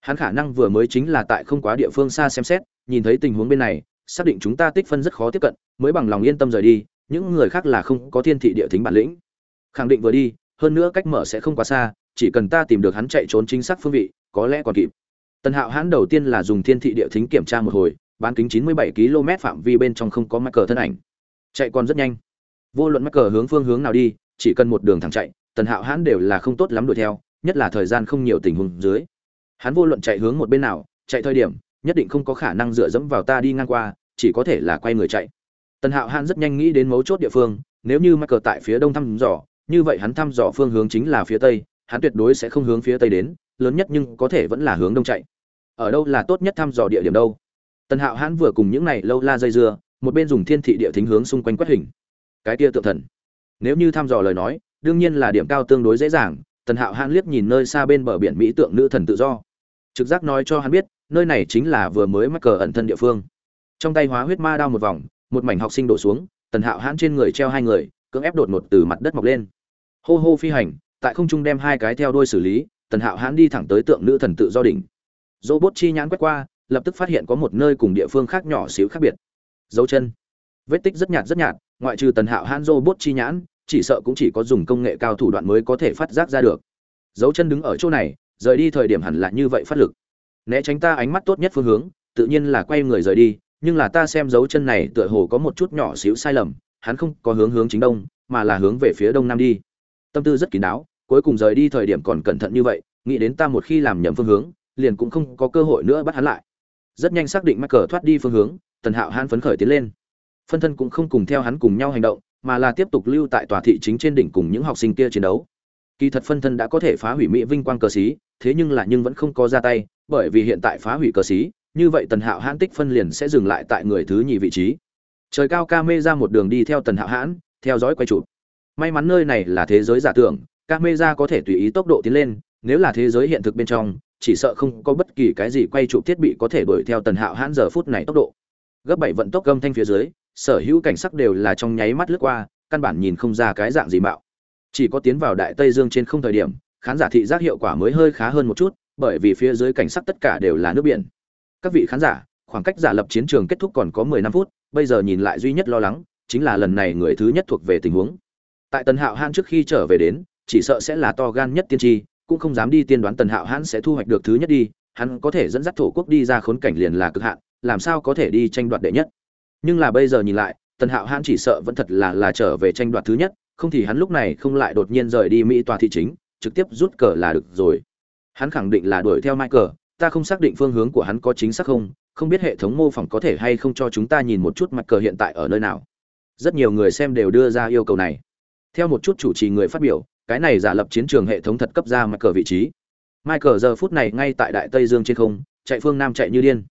[SPEAKER 1] Hắn khả năng vừa mới chính là tại không quá địa phương xa xem xét, nhìn thấy tình huống bên này, xác định chúng ta tích phân rất khó tiếp cận, mới bằng lòng yên tâm rời đi, những người khác là không có thiên thị địa thính bản lĩnh. Khẳng định vừa đi hơn nữa cách mở sẽ không quá xa, chỉ cần ta tìm được hắn chạy trốn chính xác phương vị, có lẽ còn kịp. Tần hạo hãn đầu tiên là dùng thiên thị địa thính kiểm tra một hồi, bán kính 97 km phạm vi bên trong không có mắc cờ thân ảnh. Chạy còn rất nhanh. Vô luận mắc cờ hướng phương hướng nào đi, chỉ cần một đường thẳng chạy, tần hạo hãn đều là không tốt lắm đuổi theo, nhất là thời gian không nhiều tình huống dưới. Hắn vô luận chạy hướng một bên nào, chạy thời điểm, nhất định không có khả năng dựa dẫm vào ta đi ngang qua, chỉ có thể là quay người chạy. Tần hạo hãn rất nhanh nghĩ đến mấu chốt địa phương, nếu như mắc cờ tại phía đông thăm dò như vậy hắn thăm dò phương hướng chính là phía tây, hắn tuyệt đối sẽ không hướng phía tây đến, lớn nhất nhưng có thể vẫn là hướng đông chạy. Ở đâu là tốt nhất thăm dò địa điểm đâu? Tần hạo hắn vừa cùng những này lâu la dây dưa, một bên dùng thiên thị địa thính hướng xung quanh quét hình. Cái kia tượng thần. Nếu như thăm dò lời nói, đương nhiên là điểm cao tương đối dễ dàng, tần hạo hắn liếc nhìn nơi xa bên bờ biển mỹ tượng nữ thần tự do. Trực giác nói cho hắn biết, nơi này chính là vừa mới mắc cờ ẩn thân địa phương. Trong tay hóa huyết ma đao một vòng, một mảnh học sinh đổ xuống, tần hạo hắn trên người treo hai người cưỡng ép đột ngột từ mặt đất mọc lên. Hô hô phi hành, tại không trung đem hai cái theo đuôi xử lý, tần hạo hãn đi thẳng tới tượng nữ thần tự do đỉnh. Robot chi nhãn quét qua, lập tức phát hiện có một nơi cùng địa phương khác nhỏ xíu khác biệt. Dấu chân. Vết tích rất nhạt rất nhạt, ngoại trừ tần hạo hãn robot chi nhãn, chỉ sợ cũng chỉ có dùng công nghệ cao thủ đoạn mới có thể phát giác ra được. Dấu chân đứng ở chỗ này, rời đi thời điểm hẳn là như vậy phát lực. Né tránh ta ánh mắt tốt nhất phương hướng, tự nhiên là quay người rời đi, nhưng là ta xem dấu chân này tựa hồ có một chút nhỏ xíu sai lầm hắn không có hướng hướng chính đông, mà là hướng về phía đông nam đi. Tâm tư rất kín đáo, cuối cùng rời đi thời điểm còn cẩn thận như vậy, nghĩ đến ta một khi làm nhầm phương hướng, liền cũng không có cơ hội nữa bắt hắn lại. Rất nhanh xác định mắc cờ thoát đi phương hướng, tần hạo hắn phấn khởi tiến lên. Phân thân cũng không cùng theo hắn cùng nhau hành động, mà là tiếp tục lưu tại tòa thị chính trên đỉnh cùng những học sinh kia chiến đấu. Kỳ thật phân thân đã có thể phá hủy mỹ vinh quang cờ xí, thế nhưng là nhưng vẫn không có ra tay, bởi vì hiện tại phá hủy cờ xí, như vậy tần hạo hãn tích phân liền sẽ dừng lại tại người thứ nhì vị trí trời cao ca mê ra một đường đi theo tần hạo hãn, theo dõi quay chụp. May mắn nơi này là thế giới giả tưởng, ca mê ra có thể tùy ý tốc độ tiến lên, nếu là thế giới hiện thực bên trong, chỉ sợ không có bất kỳ cái gì quay chụp thiết bị có thể đuổi theo tần hạo hãn giờ phút này tốc độ. Gấp bảy vận tốc gâm thanh phía dưới, sở hữu cảnh sắc đều là trong nháy mắt lướt qua, căn bản nhìn không ra cái dạng gì mạo. Chỉ có tiến vào đại tây dương trên không thời điểm, khán giả thị giác hiệu quả mới hơi khá hơn một chút, bởi vì phía dưới cảnh sắc tất cả đều là nước biển. Các vị khán giả, khoảng cách giả lập chiến trường kết thúc còn có mười năm phút bây giờ nhìn lại duy nhất lo lắng, chính là lần này người thứ nhất thuộc về tình huống. Tại tần hạo hãn trước khi trở về đến, chỉ sợ sẽ là to gan nhất tiên tri, cũng không dám đi tiên đoán tần hạo hãn sẽ thu hoạch được thứ nhất đi, hắn có thể dẫn dắt thổ quốc đi ra khốn cảnh liền là cực hạn, làm sao có thể đi tranh đoạt đệ nhất. Nhưng là bây giờ nhìn lại, tần hạo hãn chỉ sợ vẫn thật là là trở về tranh đoạt thứ nhất, không thì hắn lúc này không lại đột nhiên rời đi mỹ tòa thị chính, trực tiếp rút cờ là được rồi. Hắn khẳng định là đuổi theo michael, ta không xác định phương hướng của hắn có chính xác không không biết hệ thống mô phỏng có thể hay không cho chúng ta nhìn một chút mặt cờ hiện tại ở nơi nào. Rất nhiều người xem đều đưa ra yêu cầu này. Theo một chút chủ trì người phát biểu, cái này giả lập chiến trường hệ thống thật cấp ra mặt cờ vị trí. Michael giờ phút này ngay tại đại tây dương trên không, chạy phương nam chạy như điên.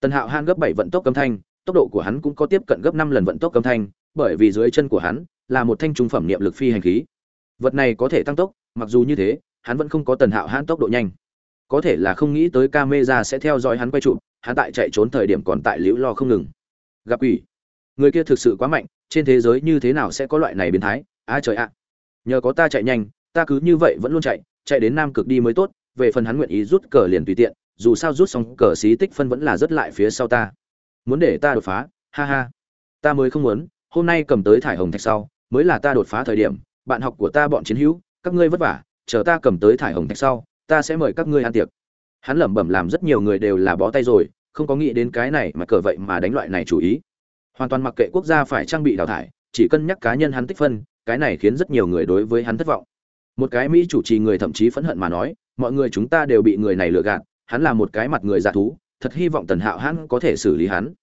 [SPEAKER 1] Tần hạo han gấp bảy vận tốc âm thanh, tốc độ của hắn cũng có tiếp cận gấp năm lần vận tốc âm thanh, bởi vì dưới chân của hắn là một thanh trung phẩm niệm lực phi hành khí. Vật này có thể tăng tốc, mặc dù như thế, hắn vẫn không có tần hạo hãn tốc độ nhanh. Có thể là không nghĩ tới camera sẽ theo dõi hắn quay chụp hắn tại chạy trốn thời điểm còn tại liễu lo không ngừng. Gặp quỷ. Người kia thực sự quá mạnh, trên thế giới như thế nào sẽ có loại này biến thái? A trời ạ. Nhờ có ta chạy nhanh, ta cứ như vậy vẫn luôn chạy chạy đến nam cực đi mới tốt, về phần hắn nguyện ý rút cờ liền tùy tiện, dù sao rút xong cờ xí tích phân vẫn là rất lại phía sau ta. Muốn để ta đột phá? Ha ha. Ta mới không muốn, hôm nay cầm tới thải hồng thạch sau, mới là ta đột phá thời điểm, bạn học của ta bọn chiến hữu, các ngươi vất vả, chờ ta cầm tới thải hồng thạch sau, ta sẽ mời các ngươi ăn tiệc hắn lẩm bẩm làm rất nhiều người đều là bó tay rồi, không có nghĩ đến cái này mà cờ vậy mà đánh loại này chủ ý. Hoàn toàn mặc kệ quốc gia phải trang bị đào thải, chỉ cân nhắc cá nhân hắn tích phân, cái này khiến rất nhiều người đối với hắn thất vọng. Một cái mỹ chủ trì người thậm chí phẫn hận mà nói, mọi người chúng ta đều bị người này lừa gạt, hắn là một cái mặt người giả thú, thật hy vọng tần hạo hắn có thể xử lý hắn.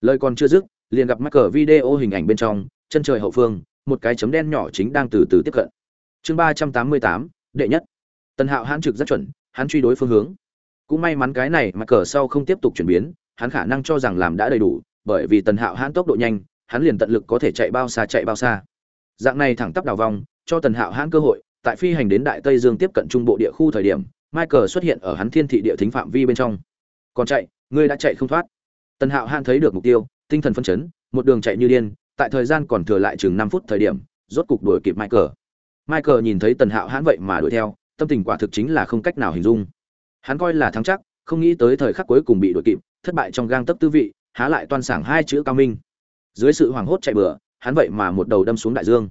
[SPEAKER 1] Lời còn chưa dứt, liền gặp mắc cờ video hình ảnh bên trong, chân trời hậu phương, một cái chấm đen nhỏ chính đang từ từ tiếp cận. Chương ba trăm tám mươi tám, đệ nhất. Tần hạo hãn trực rất chuẩn, hắn truy đối phương hướng cũng may mắn cái này mà cờ sau không tiếp tục chuyển biến, hắn khả năng cho rằng làm đã đầy đủ, bởi vì tần hạo hãn tốc độ nhanh, hắn liền tận lực có thể chạy bao xa chạy bao xa. Dạng này thẳng tắp đào vòng cho tần hạo hãn cơ hội, tại phi hành đến đại tây dương tiếp cận trung bộ địa khu thời điểm michael xuất hiện ở hắn thiên thị địa thính phạm vi bên trong. Còn chạy, ngươi đã chạy không thoát. Tần hạo hãn thấy được mục tiêu, tinh thần phân chấn, một đường chạy như điên, tại thời gian còn thừa lại chừng năm phút thời điểm, rốt cục đuổi kịp michael michael nhìn thấy tần hạo hãn vậy mà đuổi theo, tâm tình quả thực chính là không cách nào hình dung hắn coi là thắng chắc, không nghĩ tới thời khắc cuối cùng bị đuổi kịp, thất bại trong gang tấc tư vị, há lại toan sảng hai chữ cao minh. Dưới sự hoảng hốt chạy bừa, hắn vậy mà một đầu đâm xuống đại dương.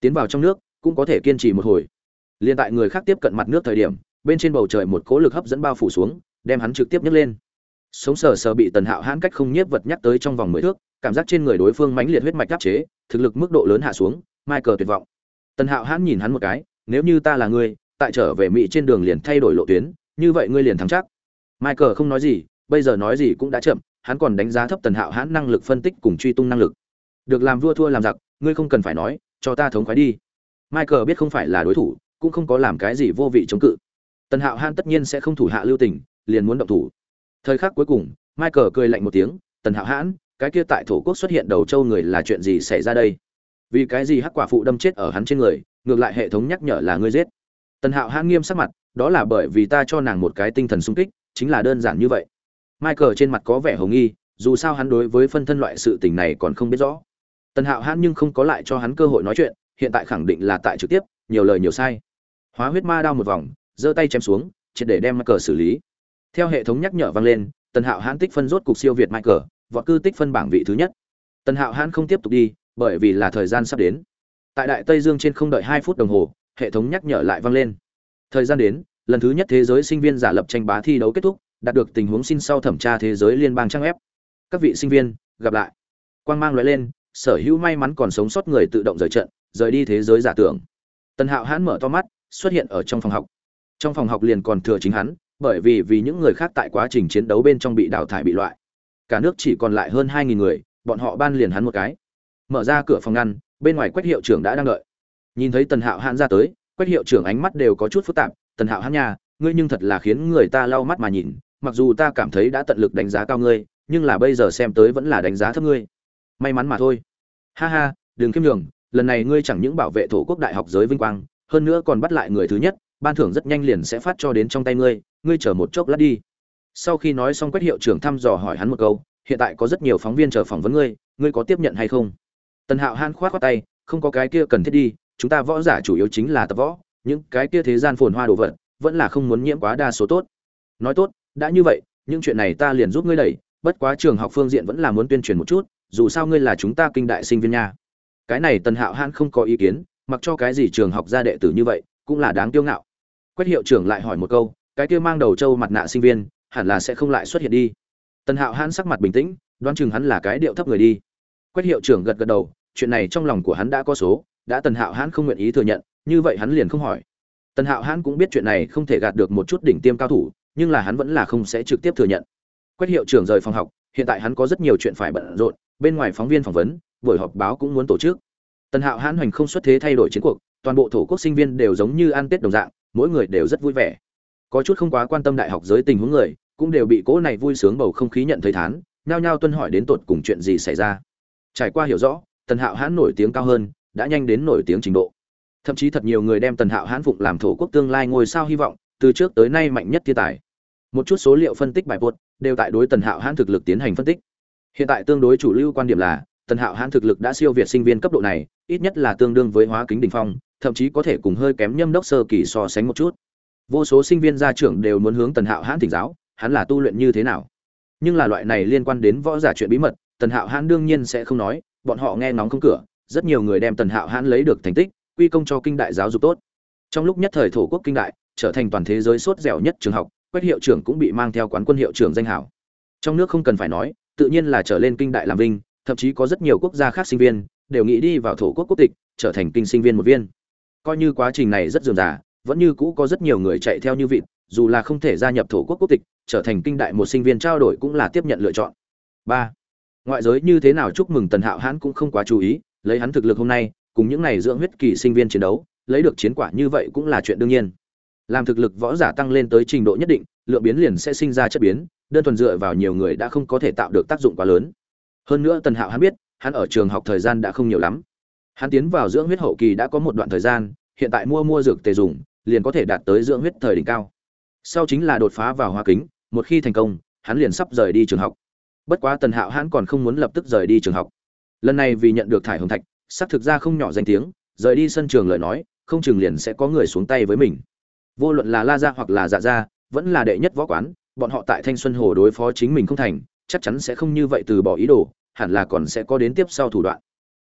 [SPEAKER 1] Tiến vào trong nước, cũng có thể kiên trì một hồi. Liền tại người khác tiếp cận mặt nước thời điểm, bên trên bầu trời một cố lực hấp dẫn bao phủ xuống, đem hắn trực tiếp nhấc lên. Sống sờ sờ bị tần hạo hãn cách không nhiếp vật nhắc tới trong vòng mười thước, cảm giác trên người đối phương mãnh liệt huyết mạch áp chế, thực lực mức độ lớn hạ xuống michael tuyệt vọng. Tần hạo hãn nhìn hắn một cái, nếu như ta là ngươi, tại trở về mỹ trên đường liền thay đổi lộ tuyến như vậy ngươi liền thắng chắc. Michael không nói gì, bây giờ nói gì cũng đã chậm, hắn còn đánh giá thấp tần hạo hãn năng lực phân tích cùng truy tung năng lực. Được làm vua thua làm giặc, ngươi không cần phải nói, cho ta thống khoái đi. Michael biết không phải là đối thủ, cũng không có làm cái gì vô vị chống cự. Tần hạo hãn tất nhiên sẽ không thủ hạ lưu tình, liền muốn động thủ. Thời khắc cuối cùng, michael cười lạnh một tiếng, tần hạo hãn, cái kia tại thổ quốc xuất hiện đầu châu người là chuyện gì xảy ra đây? Vì cái gì hắc quả phụ đâm chết ở hắn trên người, ngược lại hệ thống nhắc nhở là ngươi giết? Tần hạo hãn nghiêm sắc mặt đó là bởi vì ta cho nàng một cái tinh thần sung kích, chính là đơn giản như vậy. Michael trên mặt có vẻ hồng nghi, dù sao hắn đối với phân thân loại sự tình này còn không biết rõ. Tần hạo hãn nhưng không có lại cho hắn cơ hội nói chuyện, hiện tại khẳng định là tại trực tiếp, nhiều lời nhiều sai. Hóa huyết ma đao một vòng, giơ tay chém xuống, triệt để đem michael xử lý. Theo hệ thống nhắc nhở vang lên, tần hạo hãn tích phân rốt cục siêu việt michael, vọt cư tích phân bảng vị thứ nhất. Tần hạo hãn không tiếp tục đi, bởi vì là thời gian sắp đến. Tại đại tây dương trên không đợi hai phút đồng hồ, hệ thống nhắc nhở lại vang lên thời gian đến, lần thứ nhất thế giới sinh viên giả lập tranh bá thi đấu kết thúc, đạt được tình huống xin sau thẩm tra thế giới liên bang trang ép các vị sinh viên, gặp lại. Quang mang loại lên, sở hữu may mắn còn sống sót người tự động rời trận, rời đi thế giới giả tưởng. Tần hạo hãn mở to mắt, xuất hiện ở trong phòng học. Trong phòng học liền còn thừa chính hắn, bởi vì vì những người khác tại quá trình chiến đấu bên trong bị đào thải bị loại. Cả nước chỉ còn lại hơn hai nghìn người, bọn họ ban liền hắn một cái. Mở ra cửa phòng ngăn, bên ngoài quách hiệu trưởng đã đang đợi. Nhìn thấy tần hạo hãn ra tới quách hiệu trưởng ánh mắt đều có chút phức tạp, tần hạo hãn nhà ngươi nhưng thật là khiến người ta lau mắt mà nhìn, mặc dù ta cảm thấy đã tận lực đánh giá cao ngươi, nhưng là bây giờ xem tới vẫn là đánh giá thấp ngươi. May mắn mà thôi. Ha ha, đừng khiêm nhường, lần này ngươi chẳng những bảo vệ thổ quốc đại học giới vinh quang, hơn nữa còn bắt lại người thứ nhất, ban thưởng rất nhanh liền sẽ phát cho đến trong tay ngươi ngươi chờ một chốc lát đi. Sau khi nói xong quách hiệu trưởng thăm dò hỏi hắn một câu, hiện tại có rất nhiều phóng viên chờ phỏng vấn ngươi ngươi có tiếp nhận hay không? Tần hạo han khoát khoát tay, không có cái kia cần thiết đi chúng ta võ giả chủ yếu chính là tập võ, những cái kia thế gian phồn hoa đồ vật, vẫn là không muốn nhiễm quá đa số tốt. Nói tốt, đã như vậy, những chuyện này ta liền giúp ngươi đẩy, bất quá trường học phương diện vẫn là muốn tuyên truyền một chút, dù sao ngươi là chúng ta kinh đại sinh viên nha. Cái này tần hạo hãn không có ý kiến, mặc cho cái gì trường học ra đệ tử như vậy, cũng là đáng kiêu ngạo. Quách hiệu trưởng lại hỏi một câu, cái kia mang đầu trâu mặt nạ sinh viên, hẳn là sẽ không lại xuất hiện đi. Tần hạo hãn sắc mặt bình tĩnh, đoán chừng hắn là cái điệu thấp người đi. Quách hiệu trưởng gật gật đầu, chuyện này trong lòng của hắn đã có số đã tần hạo hãn không nguyện ý thừa nhận, như vậy hắn liền không hỏi. Tần hạo hãn cũng biết chuyện này không thể gạt được một chút đỉnh tiêm cao thủ, nhưng là hắn vẫn là không sẽ trực tiếp thừa nhận. Quét hiệu trưởng rời phòng học, hiện tại hắn có rất nhiều chuyện phải bận rộn, bên ngoài phóng viên phỏng vấn, buổi họp báo cũng muốn tổ chức. Tần hạo hãn hoành không xuất thế thay đổi chiến cuộc, toàn bộ thổ quốc sinh viên đều giống như ăn tết đồng dạng, mỗi người đều rất vui vẻ. Có chút không quá quan tâm đại học giới tình huống người, cũng đều bị cỗ này vui sướng bầu không khí nhận thấy thán, nhao nhao tuân hỏi đến tột cùng chuyện gì xảy ra. Trải qua hiểu rõ, tần hạo hãn nổi tiếng cao hơn đã nhanh đến nổi tiếng trình độ. Thậm chí thật nhiều người đem tần hạo hãn phụng làm thổ quốc tương lai ngôi sao hy vọng, từ trước tới nay mạnh nhất thiên tài. Một chút số liệu phân tích bài bột đều tại đối tần hạo hãn thực lực tiến hành phân tích. Hiện tại tương đối chủ lưu quan điểm là, tần hạo hãn thực lực đã siêu việt sinh viên cấp độ này, ít nhất là tương đương với hóa kính đình phong, thậm chí có thể cùng hơi kém nhâm đốc sơ kỳ so sánh một chút. Vô số sinh viên gia trưởng đều muốn hướng tần hạo hãn thỉnh giáo, hắn là tu luyện như thế nào? Nhưng là loại này liên quan đến võ giả chuyện bí mật, tần hạo hãn đương nhiên sẽ không nói, bọn họ nghe nóng không cửa rất nhiều người đem tần hạo hãn lấy được thành tích, quy công cho kinh đại giáo dục tốt. Trong lúc nhất thời thổ quốc kinh đại, trở thành toàn thế giới sốt dẻo nhất trường học quét hiệu trưởng cũng bị mang theo quán quân hiệu trưởng danh hảo trong nước không cần phải nói, tự nhiên là trở lên kinh đại làm vinh, thậm chí có rất nhiều quốc gia khác sinh viên, đều nghĩ đi vào thổ quốc quốc tịch, trở thành kinh sinh viên một viên. Coi như quá trình này rất dườm già, vẫn như cũ có rất nhiều người chạy theo như vịt, dù là không thể gia nhập thổ quốc quốc tịch, trở thành kinh đại một sinh viên trao đổi cũng là tiếp nhận lựa chọn. Ba. Ngoại giới như thế nào chúc mừng tần hạo hãn cũng không quá chú ý lấy hắn thực lực hôm nay, cùng những này dưỡng huyết kỳ sinh viên chiến đấu, lấy được chiến quả như vậy cũng là chuyện đương nhiên. Làm thực lực võ giả tăng lên tới trình độ nhất định, lượng biến liền sẽ sinh ra chất biến, đơn thuần dựa vào nhiều người đã không có thể tạo được tác dụng quá lớn. Hơn nữa tần hạo hắn biết, hắn ở trường học thời gian đã không nhiều lắm. Hắn tiến vào dưỡng huyết hậu kỳ đã có một đoạn thời gian, hiện tại mua mua dược tề dùng, liền có thể đạt tới dưỡng huyết thời đỉnh cao. Sau chính là đột phá vào hoa kính, một khi thành công, hắn liền sắp rời đi trường học. Bất quá tần hạo hắn còn không muốn lập tức rời đi trường học lần này vì nhận được thải hồng thạch, xác thực ra không nhỏ danh tiếng, rời đi sân trường lời nói, không chừng liền sẽ có người xuống tay với mình. Vô luận là la gia hoặc là dạ gia, vẫn là đệ nhất võ quán, bọn họ tại thanh xuân hồ đối phó chính mình không thành, chắc chắn sẽ không như vậy từ bỏ ý đồ, hẳn là còn sẽ có đến tiếp sau thủ đoạn.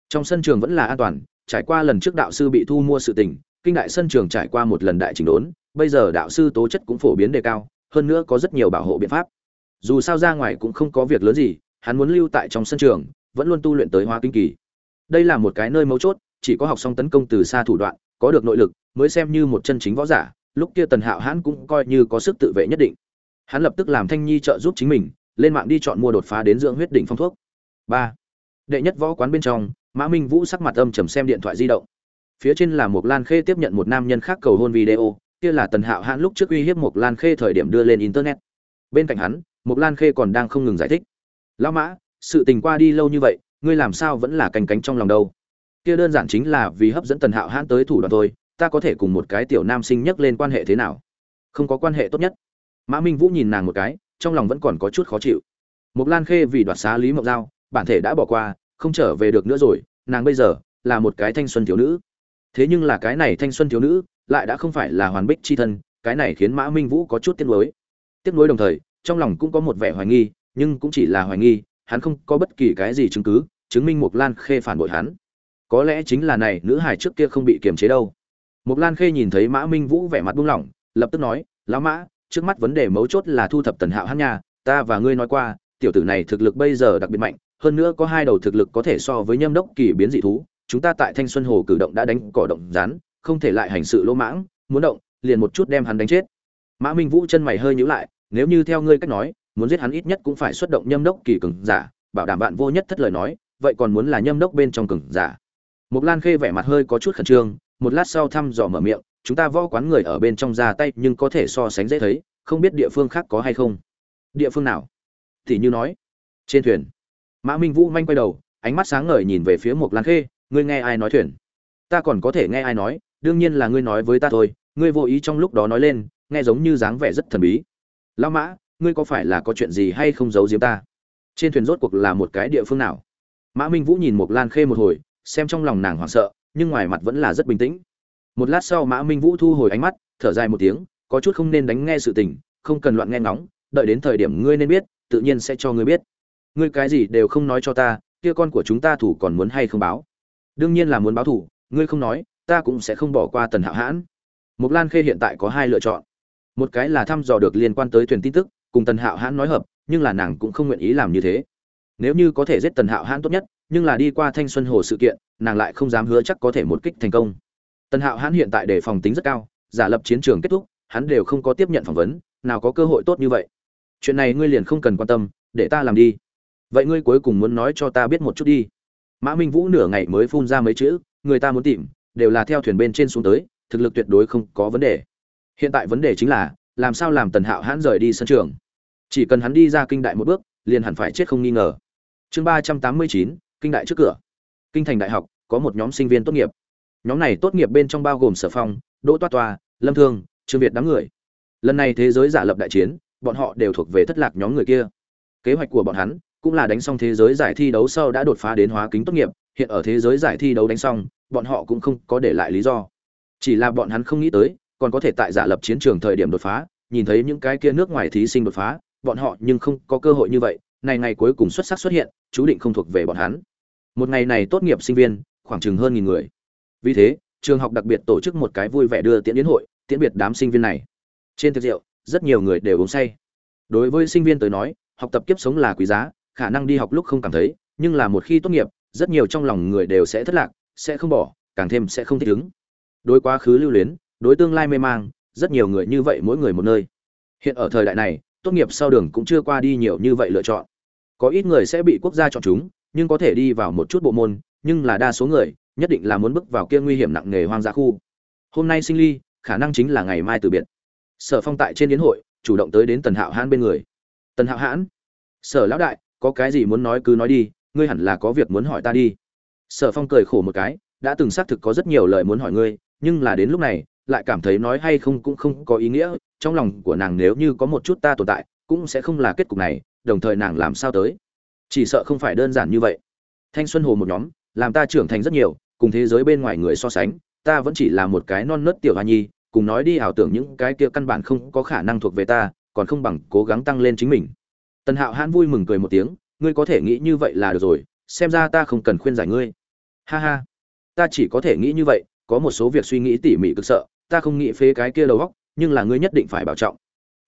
[SPEAKER 1] Trong sân trường vẫn là an toàn, trải qua lần trước đạo sư bị thu mua sự tình, kinh đại sân trường trải qua một lần đại chỉnh đốn, bây giờ đạo sư tố chất cũng phổ biến đề cao, hơn nữa có rất nhiều bảo hộ biện pháp. Dù sao ra ngoài cũng không có việc lớn gì, hắn muốn lưu tại trong sân trường vẫn luôn tu luyện tới hoa kinh kỳ. Đây là một cái nơi mấu chốt, chỉ có học xong tấn công từ xa thủ đoạn, có được nội lực, mới xem như một chân chính võ giả, lúc kia tần hạo hãn cũng coi như có sức tự vệ nhất định. Hắn lập tức làm thanh nhi trợ giúp chính mình, lên mạng đi chọn mua đột phá đến dưỡng huyết đỉnh phong thuốc. Ba. Đệ nhất võ quán bên trong, mã minh vũ sắc mặt âm trầm xem điện thoại di động. Phía trên là một lan khê tiếp nhận một nam nhân khác cầu hôn video, kia là tần hạo hãn lúc trước uy hiếp một lan khê thời điểm đưa lên internet. Bên cạnh hắn một lan khê còn đang không ngừng giải thích. Lão mã sự tình qua đi lâu như vậy ngươi làm sao vẫn là canh cánh trong lòng đâu kia đơn giản chính là vì hấp dẫn tần hạo hãn tới thủ đoạn thôi ta có thể cùng một cái tiểu nam sinh nhắc lên quan hệ thế nào không có quan hệ tốt nhất mã minh vũ nhìn nàng một cái trong lòng vẫn còn có chút khó chịu Mục Lan Khê vì đoạt xá Lý Mộc Giao, bản thể đã bỏ qua, không trở về được nữa rồi, nàng bây giờ là một cái thanh xuân thiếu nữ. Thế nhưng là cái này thanh xuân thiếu nữ, lại đã không phải là hoàn bích chi thân, cái này khiến Mã Minh Vũ có chút tiếc nuối. Tiếc nuối đồng thời, trong lòng cũng có một vẻ hoài nghi, nhưng cũng chỉ là hoài nghi, hắn không có bất kỳ cái gì chứng cứ, chứng minh Mộc Lan Khê phản bội hắn. Có lẽ chính là này nữ hài trước kia không bị kiềm chế đâu. Mộc Lan Khê nhìn thấy Mã Minh Vũ vẻ mặt buông lỏng, lập tức nói, "Lão Mã, trước mắt vấn đề mấu chốt là thu thập Tần Hạo hắn nha, ta và ngươi nói qua, tiểu tử này thực lực bây giờ đặc biệt mạnh, hơn nữa có hai đầu thực lực có thể so với nhâm đốc kỳ biến dị thú, chúng ta tại Thanh Xuân Hồ cử động đã đánh cỏ động rắn, không thể lại hành sự lỗ mãng, muốn động, liền một chút đem hắn đánh chết. Mã Minh Vũ chân mày hơi nhíu lại, nếu như theo ngươi cách nói, muốn giết hắn ít nhất cũng phải xuất động nhâm đốc kỳ cường giả, bảo đảm bạn vô nhất thất lời nói, vậy còn muốn là nhâm đốc bên trong cường giả. mục Lan Khê vẻ mặt hơi có chút khẩn trương, một lát sau thăm dò mở miệng, chúng ta võ quán người ở bên trong ra tay nhưng có thể so sánh dễ thấy, không biết địa phương khác có hay không. Địa phương nào? thì như nói trên thuyền mã minh vũ manh quay đầu ánh mắt sáng ngời nhìn về phía mục lan khê ngươi nghe ai nói thuyền ta còn có thể nghe ai nói đương nhiên là ngươi nói với ta thôi ngươi vô ý trong lúc đó nói lên nghe giống như dáng vẻ rất thần bí lão mã ngươi có phải là có chuyện gì hay không giấu giếm ta? Trên thuyền rốt cuộc là một cái địa phương nào? Mã minh vũ nhìn một lan khê một hồi, xem trong lòng nàng hoảng sợ, nhưng ngoài mặt vẫn là rất bình tĩnh. Một lát sau mã minh vũ thu hồi ánh mắt, thở dài một tiếng, có chút không nên đánh nghe sự tình, không cần loạn nghe ngóng, đợi đến thời điểm ngươi nên biết, tự nhiên sẽ cho ngươi biết. Ngươi cái gì đều không nói cho ta, kia con của chúng ta thủ còn muốn hay không báo? Đương nhiên là muốn báo thủ, ngươi không nói, ta cũng sẽ không bỏ qua tần hạo hãn. Mục lan khê hiện tại có hai lựa chọn. Một cái là thăm dò được liên quan tới thuyền tin tức cùng tần hạo hãn nói hợp, nhưng là nàng cũng không nguyện ý làm như thế. Nếu như có thể giết tần hạo hãn tốt nhất, nhưng là đi qua thanh xuân hồ sự kiện, nàng lại không dám hứa chắc có thể một kích thành công. Tần hạo hãn hiện tại đề phòng tính rất cao, giả lập chiến trường kết thúc, hắn đều không có tiếp nhận phỏng vấn, nào có cơ hội tốt như vậy. Chuyện này ngươi liền không cần quan tâm, để ta làm đi. Vậy ngươi cuối cùng muốn nói cho ta biết một chút đi. Mã minh vũ nửa ngày mới phun ra mấy chữ, người ta muốn tìm, đều là theo thuyền bên trên xuống tới, thực lực tuyệt đối không có vấn đề. Hiện tại vấn đề chính là làm sao làm tần hạo hãn rời đi sân trường? Chỉ cần hắn đi ra kinh đại một bước, liền hẳn phải chết không nghi ngờ. Chương ba trăm tám mươi chín, kinh đại trước cửa. Kinh thành đại học, có một nhóm sinh viên tốt nghiệp. Nhóm này tốt nghiệp bên trong bao gồm sở phong, đỗ toa toa, lâm thương, trương việt đám người. Lần này thế giới giả lập đại chiến, bọn họ đều thuộc về thất lạc nhóm người kia. Kế hoạch của bọn hắn cũng là đánh xong thế giới giải thi đấu sau đã đột phá đến hóa kính tốt nghiệp, hiện ở thế giới giải thi đấu đánh xong, bọn họ cũng không có để lại lý do. Chỉ là bọn hắn không nghĩ tới còn có thể tại giả lập chiến trường thời điểm đột phá, nhìn thấy những cái kia nước ngoài thí sinh đột phá, bọn họ nhưng không có cơ hội như vậy, này ngày cuối cùng xuất sắc xuất hiện, chú định không thuộc về bọn hắn. Một ngày này tốt nghiệp sinh viên, khoảng chừng hơn nghìn người. Vì thế, trường học đặc biệt tổ chức một cái vui vẻ đưa tiễn yến hội, tiễn biệt đám sinh viên này. Trên thực rượu, rất nhiều người đều uống say. Đối với sinh viên tới nói, học tập kiếp sống là quý giá, khả năng đi học lúc không cảm thấy, nhưng là một khi tốt nghiệp, rất nhiều trong lòng người đều sẽ thất lạc, sẽ không bỏ, càng thêm sẽ không thích ứng. Đối quá khứ lưu luyến đối tương lai mê mang, rất nhiều người như vậy mỗi người một nơi. Hiện ở thời đại này, tốt nghiệp sau đường cũng chưa qua đi nhiều như vậy lựa chọn. Có ít người sẽ bị quốc gia chọn chúng, nhưng có thể đi vào một chút bộ môn, nhưng là đa số người, nhất định là muốn bước vào kia nguy hiểm nặng nề hoang dã khu. Hôm nay sinh ly, khả năng chính là ngày mai từ biệt. Sở phong tại trên yến hội, chủ động tới đến tần hạo hãn bên người. Tần hạo hãn, sở lão đại, có cái gì muốn nói cứ nói đi, ngươi hẳn là có việc muốn hỏi ta đi. Sở phong cười khổ một cái, đã từng xác thực có rất nhiều lời muốn hỏi ngươi, nhưng là đến lúc này lại cảm thấy nói hay không cũng không có ý nghĩa, trong lòng của nàng nếu như có một chút ta tồn tại, cũng sẽ không là kết cục này, đồng thời nàng làm sao tới? Chỉ sợ không phải đơn giản như vậy. Thanh xuân hồ một nhóm, làm ta trưởng thành rất nhiều, cùng thế giới bên ngoài người so sánh, ta vẫn chỉ là một cái non nớt tiểu hoa nhi, cùng nói đi ảo tưởng những cái kia căn bản không có khả năng thuộc về ta, còn không bằng cố gắng tăng lên chính mình. Tần hạo hãn vui mừng cười một tiếng, ngươi có thể nghĩ như vậy là được rồi, xem ra ta không cần khuyên giải ngươi. Ha ha, ta chỉ có thể nghĩ như vậy có một số việc suy nghĩ tỉ mỉ cực sợ, ta không nghĩ phế cái kia đầu góc nhưng là ngươi nhất định phải bảo trọng.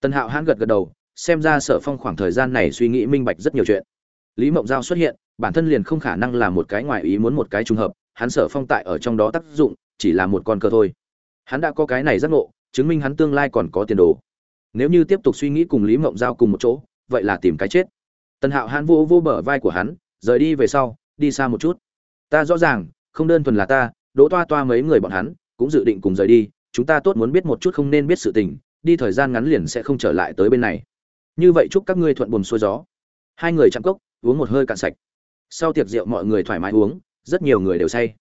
[SPEAKER 1] Tần hạo hãn gật gật đầu, xem ra sở phong khoảng thời gian này suy nghĩ minh bạch rất nhiều chuyện. Lý mộng giao xuất hiện, bản thân liền không khả năng là một cái ngoài ý muốn một cái trùng hợp, hắn sở phong tại ở trong đó tác dụng, chỉ là một con cờ thôi. Hắn đã có cái này giác ngộ, chứng minh hắn tương lai còn có tiền đồ. Nếu như tiếp tục suy nghĩ cùng lý mộng giao cùng một chỗ, vậy là tìm cái chết. Tần hạo hãn vô vô bờ vai của hắn, rời đi về sau, đi xa một chút. Ta rõ ràng, không đơn thuần là ta đỗ toa toa mấy người bọn hắn cũng dự định cùng rời đi, chúng ta tốt muốn biết một chút không nên biết sự tình, đi thời gian ngắn liền sẽ không trở lại tới bên này. Như vậy chúc các ngươi thuận buồm xuôi gió. Hai người chạm cốc, uống một hơi cạn sạch. Sau tiệc rượu mọi người thoải mái uống, rất nhiều người đều say.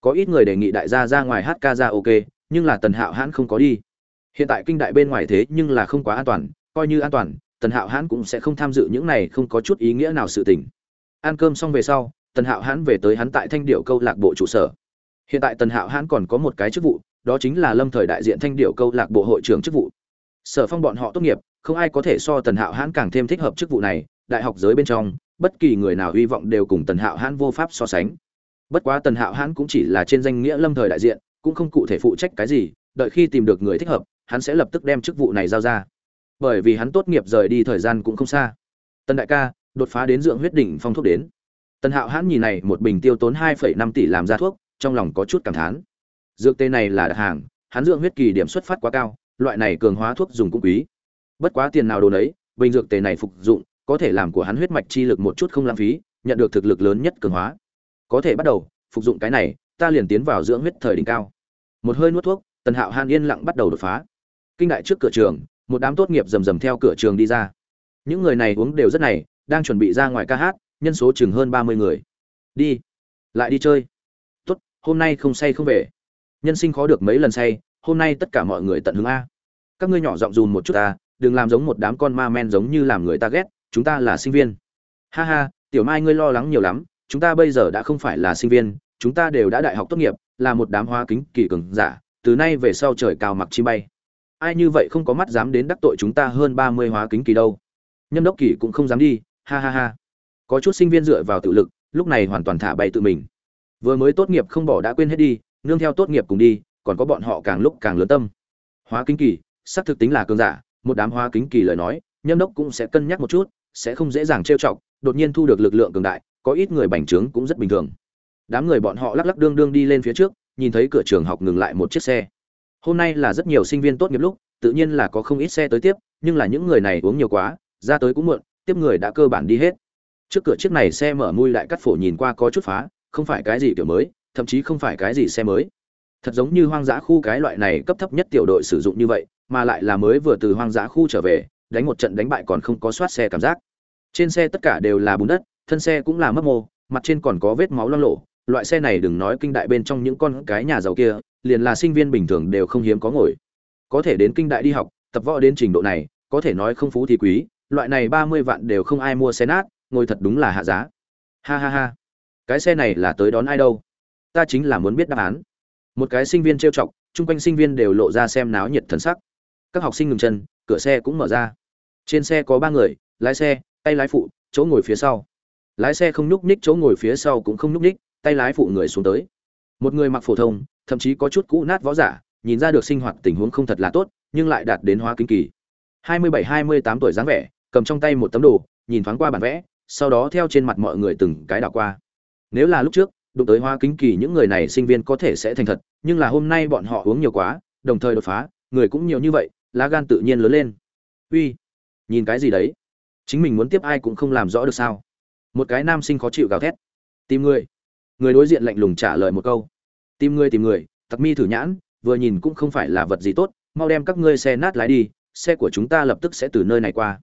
[SPEAKER 1] Có ít người đề nghị đại gia ra ngoài hát ca ra ok, nhưng là tần hạo hãn không có đi. Hiện tại kinh đại bên ngoài thế nhưng là không quá an toàn, coi như an toàn, tần hạo hãn cũng sẽ không tham dự những này không có chút ý nghĩa nào sự tình. Ăn cơm xong về sau, tần hạo hãn về tới hắn tại thanh điệu câu lạc bộ trụ sở hiện tại tần hạo hãn còn có một cái chức vụ, đó chính là lâm thời đại diện thanh điệu câu lạc bộ hội trưởng chức vụ. Sở phong bọn họ tốt nghiệp, không ai có thể so tần hạo hãn càng thêm thích hợp chức vụ này, đại học giới bên trong, bất kỳ người nào hy vọng đều cùng tần hạo hãn vô pháp so sánh. Bất quá tần hạo hãn cũng chỉ là trên danh nghĩa lâm thời đại diện, cũng không cụ thể phụ trách cái gì, đợi khi tìm được người thích hợp, hắn sẽ lập tức đem chức vụ này giao ra. Bởi vì hắn tốt nghiệp rời đi thời gian cũng không xa. Tần đại ca, đột phá đến dưỡng huyết đỉnh phong thuốc đến. Tần hạo hãn nhìn này một bình tiêu tốn hai năm tỷ làm ra thuốc trong lòng có chút cảm thán. Dược tê này là đặc hàng, hắn dưỡng huyết kỳ điểm xuất phát quá cao, loại này cường hóa thuốc dùng cũng quý. Bất quá tiền nào đồ nấy, bình dược tề này phục dụng, có thể làm của hắn huyết mạch chi lực một chút không lãng phí, nhận được thực lực lớn nhất cường hóa. Có thể bắt đầu, phục dụng cái này, ta liền tiến vào dưỡng huyết thời đỉnh cao. Một hơi nuốt thuốc, tần hạo han yên lặng bắt đầu đột phá. Kinh đại trước cửa trường, một đám tốt nghiệp rầm rầm theo cửa trường đi ra. Những người này uống đều rất này, đang chuẩn bị ra ngoài ca hát, nhân số chừng hơn ba mươi người. Đi. Lại đi chơi hôm nay không say không về. Nhân sinh khó được mấy lần say, hôm nay tất cả mọi người tận hứng a. Các ngươi nhỏ giọng dùm một chút ta đừng làm giống một đám con ma men giống như làm người ta ghét, chúng ta là sinh viên. Ha ha, tiểu mai ngươi lo lắng nhiều lắm, chúng ta bây giờ đã không phải là sinh viên, chúng ta đều đã đại học tốt nghiệp, là một đám hóa kính kỳ cường giả, từ nay về sau trời cao mặc chi bay. Ai như vậy không có mắt dám đến đắc tội chúng ta hơn ba mươi hóa kính kỳ đâu. Nhâm đốc kỳ cũng không dám đi, ha ha ha. Có chút sinh viên dựa vào tự lực, lúc này hoàn toàn thả bay tự mình vừa mới tốt nghiệp không bỏ đã quên hết đi, nương theo tốt nghiệp cùng đi, còn có bọn họ càng lúc càng lớn tâm. Hóa kính kỳ, xác thực tính là cường giả, một đám hóa kính kỳ lời nói, nhâm đốc cũng sẽ cân nhắc một chút, sẽ không dễ dàng trêu chọc, đột nhiên thu được lực lượng cường đại, có ít người bành trướng cũng rất bình thường. Đám người bọn họ lắc lắc đương đương đi lên phía trước, nhìn thấy cửa trường học ngừng lại một chiếc xe. Hôm nay là rất nhiều sinh viên tốt nghiệp lúc, tự nhiên là có không ít xe tới tiếp, nhưng là những người này uống nhiều quá, ra tới cũng muộn, tiếp người đã cơ bản đi hết. Trước cửa chiếc này xe mở mui lại cắt phổ nhìn qua có chút phá không phải cái gì kiểu mới, thậm chí không phải cái gì xe mới. Thật giống như hoang dã khu cái loại này cấp thấp nhất tiểu đội sử dụng như vậy, mà lại là mới vừa từ hoang dã khu trở về, đánh một trận đánh bại còn không có soát xe cảm giác. Trên xe tất cả đều là bùn đất, thân xe cũng là mấp mô, mặt trên còn có vết máu loang lộ loại xe này đừng nói kinh đại bên trong những con cái nhà giàu kia, liền là sinh viên bình thường đều không hiếm có ngồi. Có thể đến kinh đại đi học, tập võ đến trình độ này, có thể nói không phú thì quý, loại này ba mươi vạn đều không ai mua xe nát, ngồi thật đúng là hạ giá. Ha ha ha cái xe này là tới đón ai đâu? Ta chính là muốn biết đáp án. Một cái sinh viên trêu chọc, chung quanh sinh viên đều lộ ra xem náo nhiệt thần sắc. Các học sinh ngừng chân, cửa xe cũng mở ra. Trên xe có ba người, lái xe, tay lái phụ, chỗ ngồi phía sau. Lái xe không nhúc nhích, chỗ ngồi phía sau cũng không nhúc nhích, tay lái phụ người xuống tới. Một người mặc phổ thông, thậm chí có chút cũ nát võ giả, nhìn ra được sinh hoạt tình huống không thật là tốt, nhưng lại đạt đến hóa kinh kỳ. Hai mươi bảy, hai mươi tám tuổi dáng vẻ, cầm trong tay một tấm đồ, nhìn thoáng qua bản vẽ, sau đó theo trên mặt mọi người từng cái đảo qua nếu là lúc trước, đụng tới hoa kính kỳ những người này sinh viên có thể sẽ thành thật, nhưng là hôm nay bọn họ uống nhiều quá, đồng thời đột phá, người cũng nhiều như vậy, lá gan tự nhiên lớn lên. Uy, nhìn cái gì đấy? Chính mình muốn tiếp ai cũng không làm rõ được sao? Một cái nam sinh khó chịu gào thét. Tìm người. Người đối diện lạnh lùng trả lời một câu. Tìm người tìm người, tặc mi thử nhãn, vừa nhìn cũng không phải là vật gì tốt, mau đem các ngươi xe nát lái đi, xe của chúng ta lập tức sẽ từ nơi này qua.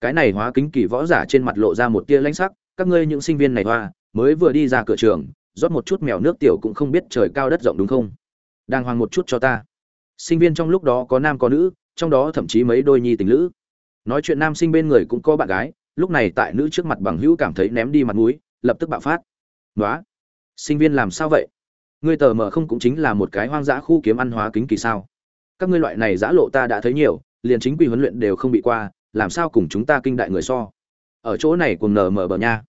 [SPEAKER 1] Cái này hóa kính kỳ võ giả trên mặt lộ ra một tia lãnh sắc các ngươi những sinh viên này hoa, mới vừa đi ra cửa trường, rót một chút mèo nước tiểu cũng không biết trời cao đất rộng đúng không? Đang hoàng một chút cho ta. Sinh viên trong lúc đó có nam có nữ, trong đó thậm chí mấy đôi nhi tình nữ nói chuyện nam sinh bên người cũng có bạn gái, lúc này tại nữ trước mặt bằng hữu cảm thấy ném đi mặt mũi, lập tức bạo phát. Nói sinh viên làm sao vậy? Ngươi tờ mờ không cũng chính là một cái hoang dã khu kiếm ăn hóa kính kỳ sao? Các ngươi loại này giã lộ ta đã thấy nhiều, liền chính quy huấn luyện đều không bị qua, làm sao cùng chúng ta kinh đại người so? Ở chỗ này cùng nở mở bờ nha.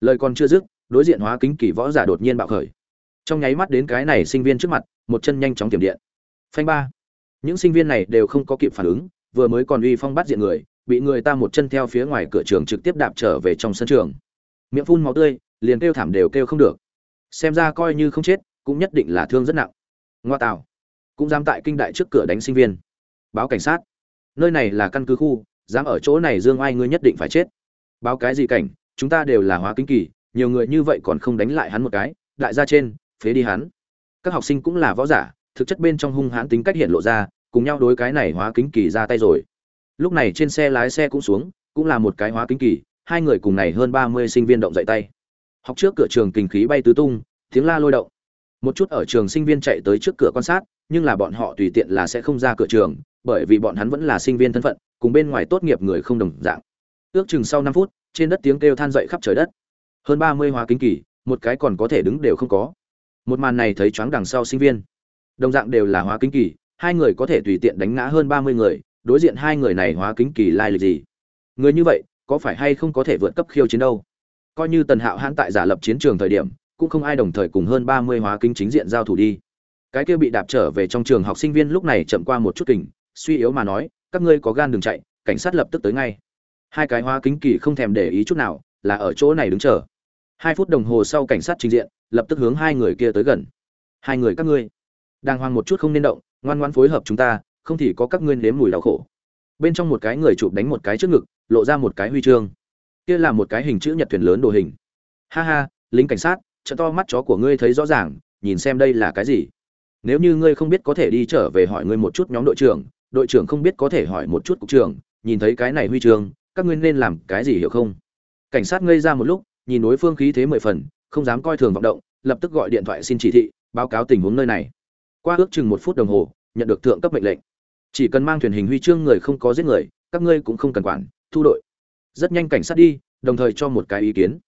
[SPEAKER 1] Lời còn chưa dứt, đối diện hóa kính kỳ võ giả đột nhiên bạo khởi. Trong nháy mắt đến cái này sinh viên trước mặt, một chân nhanh chóng tiềm điện. Phanh ba. Những sinh viên này đều không có kịp phản ứng, vừa mới còn uy phong bắt diện người, bị người ta một chân theo phía ngoài cửa trường trực tiếp đạp trở về trong sân trường. Miệng phun máu tươi, liền kêu thảm đều kêu không được. Xem ra coi như không chết, cũng nhất định là thương rất nặng. Ngoa tạo. Cũng dám tại kinh đại trước cửa đánh sinh viên. Báo cảnh sát. Nơi này là căn cứ khu, dám ở chỗ này dương ai ngươi nhất định phải chết báo cái gì cảnh, chúng ta đều là hóa kính kỳ, nhiều người như vậy còn không đánh lại hắn một cái, đại gia trên, phế đi hắn. Các học sinh cũng là võ giả, thực chất bên trong hung hãn tính cách hiện lộ ra, cùng nhau đối cái này hóa kính kỳ ra tay rồi. Lúc này trên xe lái xe cũng xuống, cũng là một cái hóa kính kỳ, hai người cùng này hơn ba mươi sinh viên động dậy tay. Học trước cửa trường kinh khí bay tứ tung, tiếng la lôi động. Một chút ở trường sinh viên chạy tới trước cửa quan sát, nhưng là bọn họ tùy tiện là sẽ không ra cửa trường, bởi vì bọn hắn vẫn là sinh viên thân phận, cùng bên ngoài tốt nghiệp người không đồng dạng ước chừng sau năm phút, trên đất tiếng kêu than dậy khắp trời đất. Hơn ba mươi hóa kính kỳ, một cái còn có thể đứng đều không có. Một màn này thấy choáng đằng sau sinh viên. Đồng dạng đều là hóa kính kỳ, hai người có thể tùy tiện đánh ngã hơn ba mươi người, đối diện hai người này hóa kính kỳ lai lịch gì? Người như vậy, có phải hay không có thể vượt cấp khiêu chiến đâu? Coi như tần hạo hãn tại giả lập chiến trường thời điểm, cũng không ai đồng thời cùng hơn ba mươi hóa kính chính diện giao thủ đi. Cái kia bị đạp trở về trong trường học sinh viên lúc này chậm qua một chút kình, suy yếu mà nói, các ngươi có gan đừng chạy, cảnh sát lập tức tới ngay hai cái hóa kính kỳ không thèm để ý chút nào, là ở chỗ này đứng chờ. Hai phút đồng hồ sau cảnh sát trình diện, lập tức hướng hai người kia tới gần. Hai người các ngươi. Đang hoang một chút không nên động, ngoan ngoan phối hợp chúng ta, không thì có các ngươi nếm mùi đau khổ. Bên trong một cái người chụp đánh một cái trước ngực, lộ ra một cái huy chương. Kia là một cái hình chữ nhật thuyền lớn đồ hình. Ha ha, lính cảnh sát trợ to mắt chó của ngươi thấy rõ ràng, nhìn xem đây là cái gì. Nếu như ngươi không biết có thể đi trở về hỏi ngươi một chút nhóm đội trưởng đội trưởng không biết có thể hỏi một chút cục trưởng, nhìn thấy cái này huy chương các ngươi nên làm cái gì hiểu không? Cảnh sát ngây ra một lúc, nhìn đối phương khí thế mười phần, không dám coi thường vọng động, lập tức gọi điện thoại xin chỉ thị, báo cáo tình huống nơi này. Qua ước chừng một phút đồng hồ, nhận được thượng cấp mệnh lệnh. Chỉ cần mang thuyền hình huy chương người không có giết người, các ngươi cũng không cần quản, thu đội. Rất nhanh cảnh sát đi, đồng thời cho một cái ý kiến.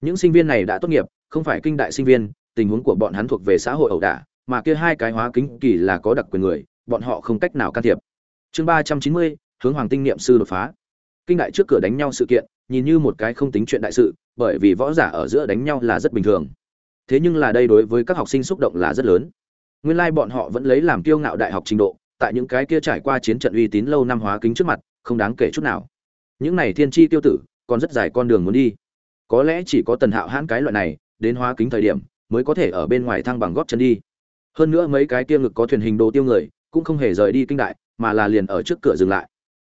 [SPEAKER 1] Những sinh viên này đã tốt nghiệp, không phải kinh đại sinh viên, tình huống của bọn hắn thuộc về xã hội ẩu đả, mà kia hai cái hóa kính kỳ là có đặc quyền người, bọn họ không cách nào can thiệp. Chương ba trăm chín mươi, hướng hoàng tinh niệm sư đột phá kinh đại trước cửa đánh nhau sự kiện, nhìn như một cái không tính chuyện đại sự, bởi vì võ giả ở giữa đánh nhau là rất bình thường. Thế nhưng là đây đối với các học sinh xúc động là rất lớn. Nguyên lai bọn họ vẫn lấy làm kiêu ngạo đại học trình độ, tại những cái kia trải qua chiến trận uy tín lâu năm hóa kính trước mặt, không đáng kể chút nào. Những này thiên chi tiêu tử, còn rất dài con đường muốn đi. Có lẽ chỉ có tần hạo hãn cái loại này, đến hóa kính thời điểm, mới có thể ở bên ngoài thăng bằng góp chân đi. Hơn nữa mấy cái kia ngực có thuyền hình đồ tiêu người, cũng không hề rời đi kinh đại, mà là liền ở trước cửa dừng lại.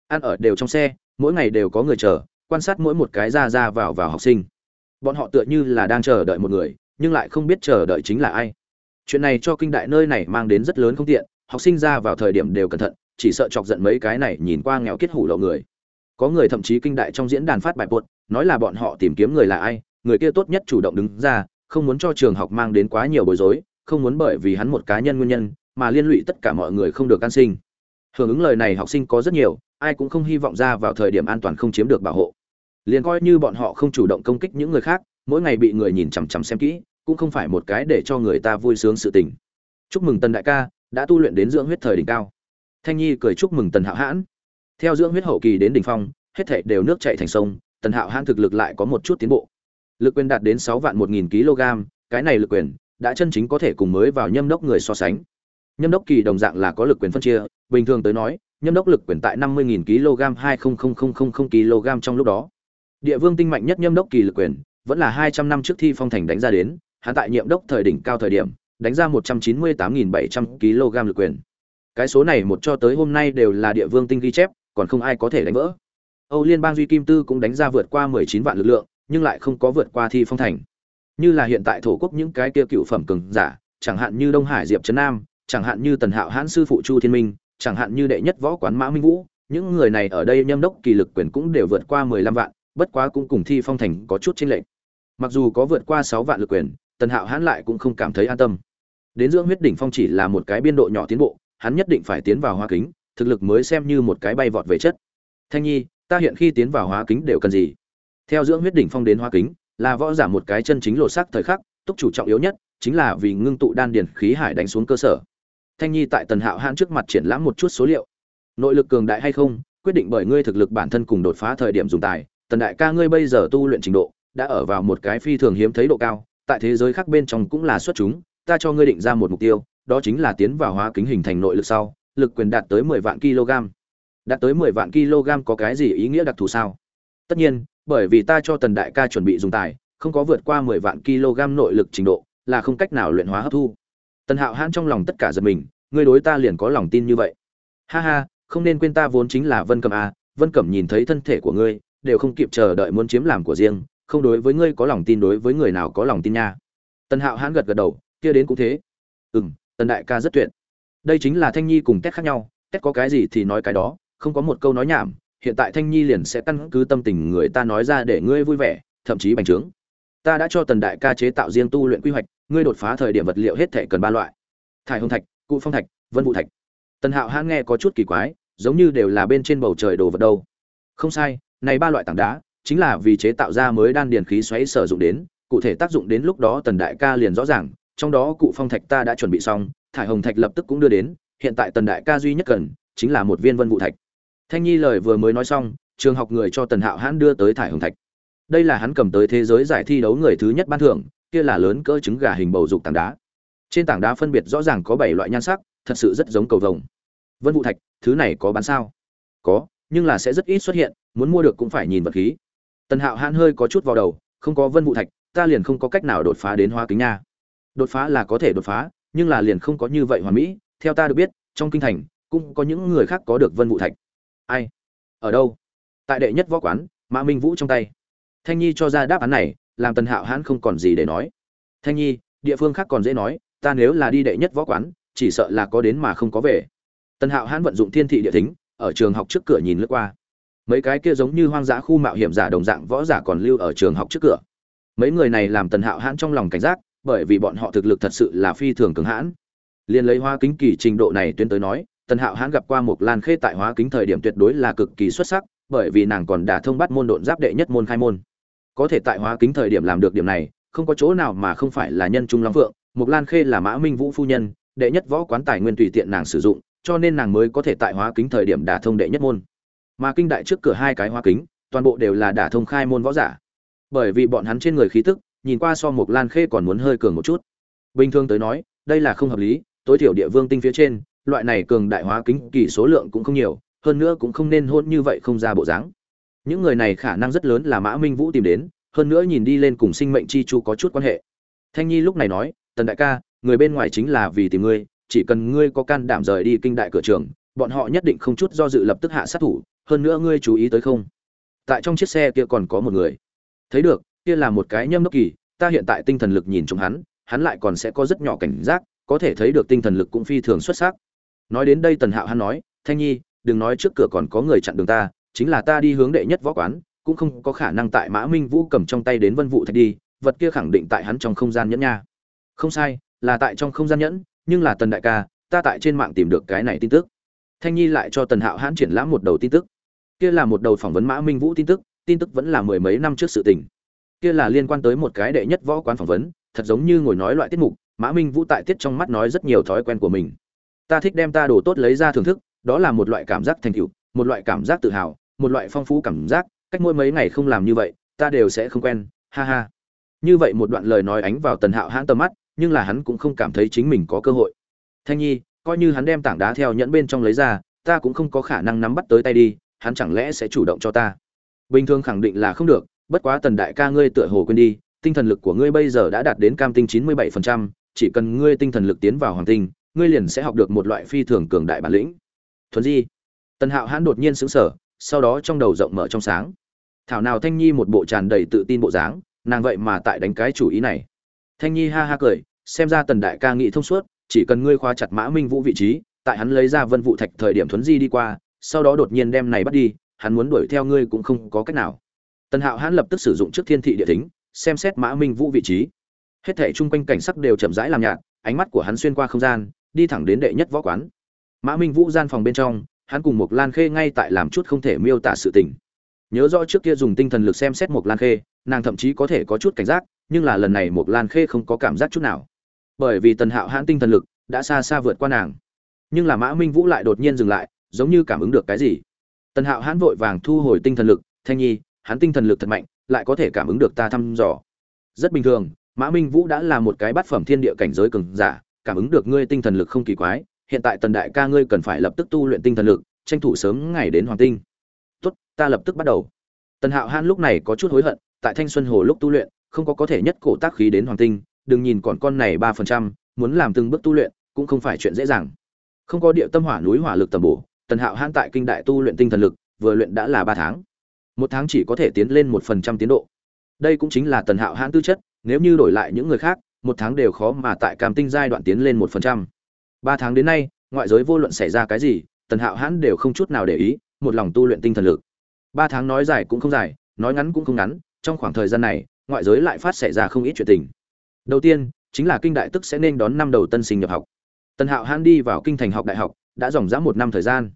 [SPEAKER 1] Ăn ở đều trong xe mỗi ngày đều có người chờ, quan sát mỗi một cái ra ra vào vào học sinh. Bọn họ tựa như là đang chờ đợi một người, nhưng lại không biết chờ đợi chính là ai. Chuyện này cho kinh đại nơi này mang đến rất lớn không tiện, học sinh ra vào thời điểm đều cẩn thận, chỉ sợ chọc giận mấy cái này nhìn qua nghèo kết hủ lậu người. Có người thậm chí kinh đại trong diễn đàn phát bài buột nói là bọn họ tìm kiếm người là ai, người kia tốt nhất chủ động đứng ra, không muốn cho trường học mang đến quá nhiều bối rối, không muốn bởi vì hắn một cá nhân nguyên nhân, mà liên lụy tất cả mọi người không được an sinh. Hưởng ứng lời này học sinh có rất nhiều ai cũng không hy vọng ra vào thời điểm an toàn không chiếm được bảo hộ. Liền coi như bọn họ không chủ động công kích những người khác, mỗi ngày bị người nhìn chằm chằm xem kỹ, cũng không phải một cái để cho người ta vui sướng sự tình. Chúc mừng tần đại ca, đã tu luyện đến dưỡng huyết thời đỉnh cao. Thanh nhi cười chúc mừng tần hạo hãn. Theo dưỡng huyết hậu kỳ đến đỉnh phong, hết thảy đều nước chảy thành sông, tần hạo hãn thực lực lại có một chút tiến bộ. Lực quyền đạt đến sáu vạn một nghìn kg, cái này lực quyền đã chân chính có thể cùng mới vào nhâm đốc người so sánh. Nhâm đốc kỳ đồng dạng là có lực quyền phân chia bình thường tới nói, nhâm đốc lực quyền tại năm mươi kg, hai kg trong lúc đó. Địa vương tinh mạnh nhất nhâm đốc kỳ lực quyền, vẫn là hai trăm năm trước thi phong thành đánh ra đến, hắn tại nhiệm đốc thời đỉnh cao thời điểm, đánh ra một trăm chín mươi tám bảy trăm kg lực quyền. Cái số này một cho tới hôm nay đều là địa vương tinh ghi chép, còn không ai có thể đánh vỡ. Âu liên bang duy kim tư cũng đánh ra vượt qua mười chín vạn lực lượng, nhưng lại không có vượt qua thi phong thành. Như là hiện tại thổ quốc những cái kia cựu phẩm cường giả, chẳng hạn như đông hải diệp trấn nam, chẳng hạn như tần hạo hãn sư phụ chu thiên minh chẳng hạn như đệ nhất võ quán mã minh vũ, những người này ở đây nhâm đốc kỳ lực quyền cũng đều vượt qua mười lăm vạn, bất quá cũng cùng thi phong thành có chút chênh lệch. Mặc dù có vượt qua sáu vạn lực quyền, tần hạo hãn lại cũng không cảm thấy an tâm. Đến dưỡng huyết đỉnh phong chỉ là một cái biên độ nhỏ tiến bộ, hắn nhất định phải tiến vào hoa kính, thực lực mới xem như một cái bay vọt về chất. Thanh nhi, ta hiện khi tiến vào hóa kính đều cần gì? Theo dưỡng huyết đỉnh phong đến hoa kính, là võ giả một cái chân chính lột xác thời khắc, túc chủ trọng yếu nhất chính là vì ngưng tụ đan điền khí hải đánh xuống cơ sở thanh nhi tại tần hạo hãn trước mặt triển lãm một chút số liệu. Nội lực cường đại hay không, quyết định bởi ngươi thực lực bản thân cùng đột phá thời điểm dùng tài. Tần đại ca ngươi bây giờ tu luyện trình độ, đã ở vào một cái phi thường hiếm thấy độ cao. Tại thế giới khác bên trong cũng là xuất chúng, ta cho ngươi định ra một mục tiêu, đó chính là tiến vào hóa kính hình thành nội lực sau, lực quyền đạt tới mười vạn kg. Đạt tới mười vạn kg có cái gì ý nghĩa đặc thù sao? Tất nhiên, bởi vì ta cho tần đại ca chuẩn bị dùng tài, không có vượt qua mười vạn kg nội lực trình độ, là không cách nào luyện hóa hấp thu tần hạo hãn trong lòng tất cả giật mình, ngươi đối ta liền có lòng tin như vậy. Ha ha, không nên quên ta vốn chính là vân cẩm a vân cẩm nhìn thấy thân thể của ngươi, đều không kịp chờ đợi muốn chiếm làm của riêng, không đối với ngươi có lòng tin đối với người nào có lòng tin nha. Tần hạo hãn gật gật đầu, kia đến cũng thế. Ừ m tần đại ca rất tuyệt. Đây chính là thanh nhi cùng tét khác nhau tét có cái gì thì nói cái đó, không có một câu nói nhảm, hiện tại thanh nhi liền sẽ căn cứ tâm tình người ta nói ra để ngươi vui vẻ, thậm chí bành trướng ta đã cho tần đại ca chế tạo riêng tu luyện quy hoạch, ngươi đột phá thời điểm vật liệu hết thể cần ba loại. Thải hồng thạch, cụ phong thạch, vân vụ thạch. Tần hạo hãn nghe có chút kỳ quái, giống như đều là bên trên bầu trời đồ vật đâu. Không sai, này ba loại tảng đá, chính là vì chế tạo ra mới đan điền khí xoáy sử dụng đến, cụ thể tác dụng đến lúc đó tần đại ca liền rõ ràng, trong đó cụ phong thạch ta đã chuẩn bị xong, thải hồng thạch lập tức cũng đưa đến, hiện tại tần đại ca duy nhất cần, chính là một viên vân vụ thạch. Thanh nhi lời vừa mới nói xong, trường học người cho tần hạo hãn đưa tới thải hồng thạch đây là hắn cầm tới thế giới giải thi đấu người thứ nhất ban thưởng, kia là lớn cỡ trứng gà hình bầu dục tảng đá. Trên tảng đá phân biệt rõ ràng có bảy loại nhan sắc, thật sự rất giống cầu vồng. Vân vụ thạch, thứ này có bán sao? Có, nhưng là sẽ rất ít xuất hiện, muốn mua được cũng phải nhìn vật khí. Tần hạo hãn hơi có chút vào đầu, không có vân vụ thạch, ta liền không có cách nào đột phá đến hoa kính nha. Đột phá là có thể đột phá, nhưng là liền không có như vậy hoàn mỹ, theo ta được biết, trong kinh thành, cũng có những người khác có được vân vụ thạch. Ai? Ở đâu? Tại đệ nhất võ quán, mã minh vũ trong tay thanh nhi cho ra đáp án này làm tần hạo hãn không còn gì để nói. Thanh nhi địa phương khác còn dễ nói ta nếu là đi đệ nhất võ quán chỉ sợ là có đến mà không có về. Tần hạo hãn vận dụng thiên thị địa tính, ở trường học trước cửa nhìn lướt qua. Mấy cái kia giống như hoang dã khu mạo hiểm giả đồng dạng võ giả còn lưu ở trường học trước cửa. Mấy người này làm tần hạo hãn trong lòng cảnh giác bởi vì bọn họ thực lực thật sự là phi thường cường hãn. Liền lấy hoa kính kỳ trình độ này tuyên tới nói tần hạo hãn gặp qua một lan khê tại hóa kính thời điểm tuyệt đối là cực kỳ xuất sắc bởi vì nàng còn đả thông bắt môn độn giáp đệ nhất môn khai môn có thể tại hóa kính thời điểm làm được điểm này, không có chỗ nào mà không phải là nhân trung long phượng mục lan khê là mã minh vũ phu nhân, đệ nhất võ quán tài nguyên tùy tiện nàng sử dụng, cho nên nàng mới có thể tại hóa kính thời điểm đả thông đệ nhất môn. Mà kinh đại trước cửa hai cái hóa kính, toàn bộ đều là đả thông khai môn võ giả. Bởi vì bọn hắn trên người khí tức, nhìn qua so mục lan khê còn muốn hơi cường một chút. Bình thường tới nói, đây là không hợp lý, tối thiểu địa vương tinh phía trên, loại này cường đại hóa kính kỳ số lượng cũng không nhiều, hơn nữa cũng không nên hôn như vậy không ra bộ dáng những người này khả năng rất lớn là mã minh vũ tìm đến, hơn nữa nhìn đi lên cùng sinh mệnh chi chu có chút quan hệ. Thanh nhi lúc này nói, tần đại ca, người bên ngoài chính là vì tìm ngươi, chỉ cần ngươi có can đảm rời đi kinh đại cửa trường, bọn họ nhất định không chút do dự lập tức hạ sát thủ, hơn nữa ngươi chú ý tới không? Tại trong chiếc xe kia còn có một người. Thấy được, kia là một cái nhâm đốc kỳ, ta hiện tại tinh thần lực nhìn chung hắn hắn lại còn sẽ có rất nhỏ cảnh giác, có thể thấy được tinh thần lực cũng phi thường xuất sắc. Nói đến đây tần hạo hắn nói, thanh nhi, đừng nói trước cửa còn có người chặn đường ta chính là ta đi hướng đệ nhất võ quán, cũng không có khả năng tại mã minh vũ cầm trong tay đến vân vụ thạch đi, vật kia khẳng định tại hắn trong không gian nhẫn nha. Không sai, là tại trong không gian nhẫn, nhưng là tần đại ca, ta tại trên mạng tìm được cái này tin tức. Thanh nhi lại cho tần hạo hãn triển lãm một đầu tin tức. Kia là một đầu phỏng vấn mã minh vũ tin tức tin tức vẫn là mười mấy năm trước sự tình. Kia là liên quan tới một cái đệ nhất võ quán phỏng vấn, thật giống như ngồi nói loại tiết mục, mã minh vũ tại tiết trong mắt nói rất nhiều thói quen của mình. Ta thích đem ta đồ tốt lấy ra thưởng thức, đó là một loại cảm giác thành tựu, một loại cảm giác tự hào một loại phong phú cảm giác, cách mỗi mấy ngày không làm như vậy, ta đều sẽ không quen, ha ha. Như vậy một đoạn lời nói ánh vào tần hạo hãn tầm mắt, nhưng là hắn cũng không cảm thấy chính mình có cơ hội. Thanh nhi, coi như hắn đem tảng đá theo nhẫn bên trong lấy ra, ta cũng không có khả năng nắm bắt tới tay đi, hắn chẳng lẽ sẽ chủ động cho ta? Bình thường khẳng định là không được, bất quá tần đại ca ngươi tựa hồ quên đi, tinh thần lực của ngươi bây giờ đã đạt đến cam tinh chín mươi bảy phần trăm, chỉ cần ngươi tinh thần lực tiến vào hoàng tinh, ngươi liền sẽ học được một loại phi thường cường đại bản lĩnh. Thuần di. Tần hạo hãn đột nhiên sững sờ sau đó trong đầu rộng mở trong sáng. Thảo nào thanh nhi một bộ tràn đầy tự tin bộ dáng, nàng vậy mà tại đánh cái chủ ý này. Thanh nhi ha ha cười, xem ra tần đại ca nghĩ thông suốt, chỉ cần ngươi khóa chặt mã minh vũ vị trí, tại hắn lấy ra vân vụ thạch thời điểm thuấn di đi qua, sau đó đột nhiên đem này bắt đi, hắn muốn đuổi theo ngươi cũng không có cách nào. Tần hạo hãn lập tức sử dụng trước thiên thị địa tính xem xét mã minh vũ vị trí. Hết thảy chung quanh cảnh sắc đều chậm rãi làm nhạt, ánh mắt của hắn xuyên qua không gian, đi thẳng đến đệ nhất võ quán. Mã minh vũ gian phòng bên trong hắn cùng một lan khê ngay tại làm chút không thể miêu tả sự tình. Nhớ rõ trước kia dùng tinh thần lực xem xét một lan khê, nàng thậm chí có thể có chút cảnh giác, nhưng là lần này một lan khê không có cảm giác chút nào. Bởi vì tần hạo hãn tinh thần lực đã xa xa vượt qua nàng. Nhưng là mã minh vũ lại đột nhiên dừng lại, giống như cảm ứng được cái gì. Tần hạo hãn vội vàng thu hồi tinh thần lực, thanh nhi, hắn tinh thần lực thật mạnh, lại có thể cảm ứng được ta thăm dò. Rất bình thường, mã minh vũ đã là một cái bát phẩm thiên địa cảnh giới cường giả, cảm ứng được ngươi tinh thần lực không kỳ quái hiện tại tần đại ca ngươi cần phải lập tức tu luyện tinh thần lực, tranh thủ sớm ngày đến hoàng tinh. Tốt, ta lập tức bắt đầu. Tần hạo han lúc này có chút hối hận, tại thanh xuân hồ lúc tu luyện, không có có thể nhất cổ tác khí đến hoàng tinh, đừng nhìn còn con này ba phần trăm, muốn làm từng bước tu luyện, cũng không phải chuyện dễ dàng. Không có địa tâm hỏa núi hỏa lực tầm bổ, tần hạo han tại kinh đại tu luyện tinh thần lực, vừa luyện đã là ba tháng. Một tháng chỉ có thể tiến lên một phần trăm tiến độ. Đây cũng chính là tần hạo hãn tư chất, nếu như đổi lại những người khác, một tháng đều khó mà tại cam tinh giai đoạn tiến lên một phần trăm ba tháng đến nay, ngoại giới vô luận xảy ra cái gì, tần hạo hãn đều không chút nào để ý, một lòng tu luyện tinh thần lực. Ba tháng nói dài cũng không dài, nói ngắn cũng không ngắn, trong khoảng thời gian này, ngoại giới lại phát xảy ra không ít chuyện tình. Đầu tiên, chính là kinh đại tức sẽ nên đón năm đầu tân sinh nhập học. Tần hạo hãn đi vào kinh thành học đại học, đã dòng dã một năm thời gian.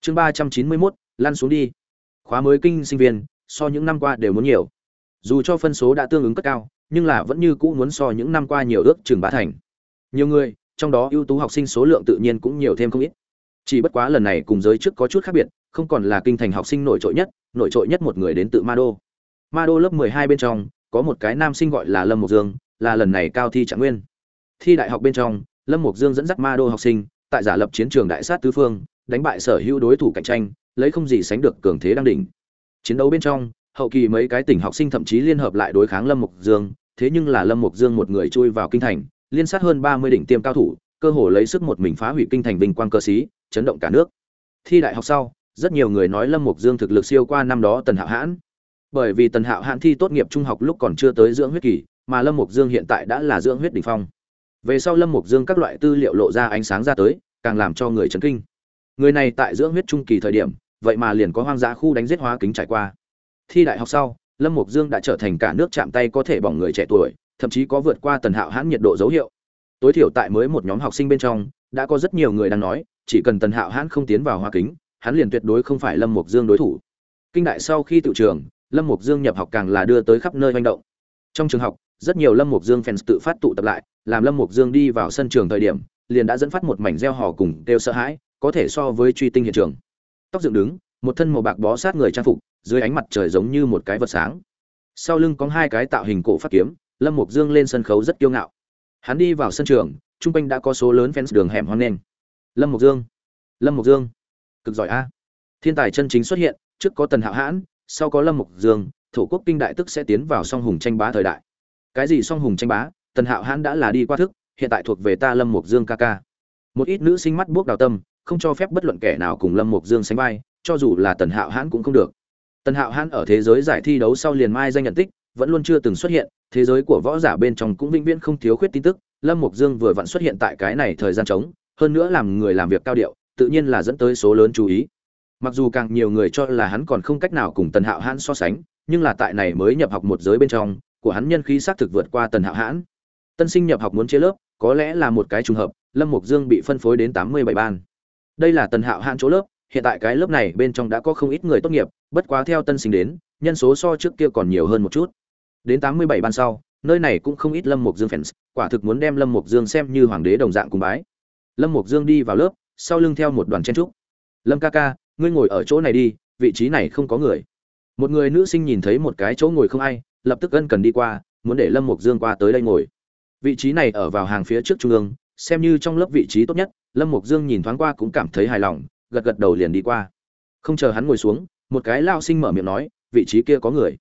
[SPEAKER 1] Chương ba trăm chín mươi mốt, lăn xuống đi. Khóa mới kinh sinh viên, so những năm qua đều muốn nhiều. Dù cho phân số đã tương ứng cất cao, nhưng là vẫn như cũ muốn so những năm qua nhiều ước chừng bá thành. Nhiều người trong đó ưu tú học sinh số lượng tự nhiên cũng nhiều thêm không ít. Chỉ bất quá lần này cùng giới trước có chút khác biệt, không còn là kinh thành học sinh nổi trội nhất, nổi trội nhất một người đến tự ma đô. Ma đô lớp mười hai bên trong, có một cái nam sinh gọi là lâm mộc dương, là lần này cao thi trạng nguyên. Thi đại học bên trong, lâm mộc dương dẫn dắt ma đô học sinh, tại giả lập chiến trường đại sát tứ phương, đánh bại sở hữu đối thủ cạnh tranh, lấy không gì sánh được cường thế đang đỉnh. Chiến đấu bên trong, hậu kỳ mấy cái tỉnh học sinh thậm chí liên hợp lại đối kháng lâm mộc dương, thế nhưng là lâm mộc dương một người chui vào kinh thành liên sát hơn ba mươi đỉnh tiêm cao thủ, cơ hồ lấy sức một mình phá hủy kinh thành vinh quang cơ sĩ chấn động cả nước. Thi đại học sau, rất nhiều người nói lâm mục dương thực lực siêu qua năm đó tần hạo hãn. Bởi vì tần hạo hãn thi tốt nghiệp trung học lúc còn chưa tới dưỡng huyết kỳ, mà lâm mục dương hiện tại đã là dưỡng huyết đỉnh phong. Về sau lâm mục dương các loại tư liệu lộ ra ánh sáng ra tới, càng làm cho người chấn kinh. Người này tại dưỡng huyết trung kỳ thời điểm, vậy mà liền có hoang dã khu đánh giết hóa kính trải qua. Thi đại học sau, lâm mục dương đã trở thành cả nước chạm tay có thể bỏng người trẻ tuổi thậm chí có vượt qua tần hạo hãn nhiệt độ dấu hiệu. Tối thiểu tại mới một nhóm học sinh bên trong, đã có rất nhiều người đang nói, chỉ cần tần hạo hãn không tiến vào hoa kính, hắn liền tuyệt đối không phải lâm Mục dương đối thủ. Kinh đại sau khi tự trường, lâm Mục dương nhập học càng là đưa tới khắp nơi manh động. Trong trường học, rất nhiều lâm Mục dương fans tự phát tụ tập lại, làm lâm Mục dương đi vào sân trường thời điểm, liền đã dẫn phát một mảnh gieo hò cùng kêu sợ hãi, có thể so với truy tinh hiện trường. Tóc dựng đứng, một thân màu bạc bó sát người trang phục, dưới ánh mặt trời giống như một cái vật sáng. Sau lưng có hai cái tạo hình cổ phát kiếm lâm mục dương lên sân khấu rất kiêu ngạo. Hắn đi vào sân trường, trung quanh đã có số lớn fans đường hẻm hoang nghênh lâm mục dương. Lâm mục dương. Cực giỏi a. Thiên tài chân chính xuất hiện, trước có tần hạo hãn, sau có lâm mục dương, thổ quốc kinh đại tức sẽ tiến vào song hùng tranh bá thời đại. Cái gì song hùng tranh bá? Tần hạo hãn đã là đi qua thức, hiện tại thuộc về ta lâm mục dương ca ca. Một ít nữ sinh mắt buốc đào tâm, không cho phép bất luận kẻ nào cùng lâm mục dương sánh vai, cho dù là tần hạo hãn cũng không được. Tần hạo hãn ở thế giới giải thi đấu sau liền mai danh nhận tích vẫn luôn chưa từng xuất hiện, thế giới của võ giả bên trong cũng vĩnh viễn không thiếu khuyết tin tức, lâm mục dương vừa vặn xuất hiện tại cái này thời gian trống, hơn nữa làm người làm việc cao điệu, tự nhiên là dẫn tới số lớn chú ý. Mặc dù càng nhiều người cho là hắn còn không cách nào cùng tần hạo hãn so sánh, nhưng là tại này mới nhập học một giới bên trong, của hắn nhân khí xác thực vượt qua tần hạo hãn. Tân sinh nhập học muốn chia lớp, có lẽ là một cái trùng hợp, lâm mục dương bị phân phối đến tám mươi bảy ban. Đây là tần hạo hãn chỗ lớp, hiện tại cái lớp này bên trong đã có không ít người tốt nghiệp, bất quá theo tân sinh đến, nhân số so trước kia còn nhiều hơn một chút đến tám mươi bảy ban sau, nơi này cũng không ít lâm mục dương fans, quả thực muốn đem lâm mục dương xem như hoàng đế đồng dạng cùng bái. Lâm mục dương đi vào lớp, sau lưng theo một đoàn chen trúc. Lâm ca ca, ngươi ngồi ở chỗ này đi, vị trí này không có người. Một người nữ sinh nhìn thấy một cái chỗ ngồi không ai, lập tức ân cần đi qua, muốn để lâm mục dương qua tới đây ngồi. Vị trí này ở vào hàng phía trước trung ương, xem như trong lớp vị trí tốt nhất, lâm mục dương nhìn thoáng qua cũng cảm thấy hài lòng, gật gật đầu liền đi qua. Không chờ hắn ngồi xuống, một cái lao sinh mở miệng nói, vị trí kia có người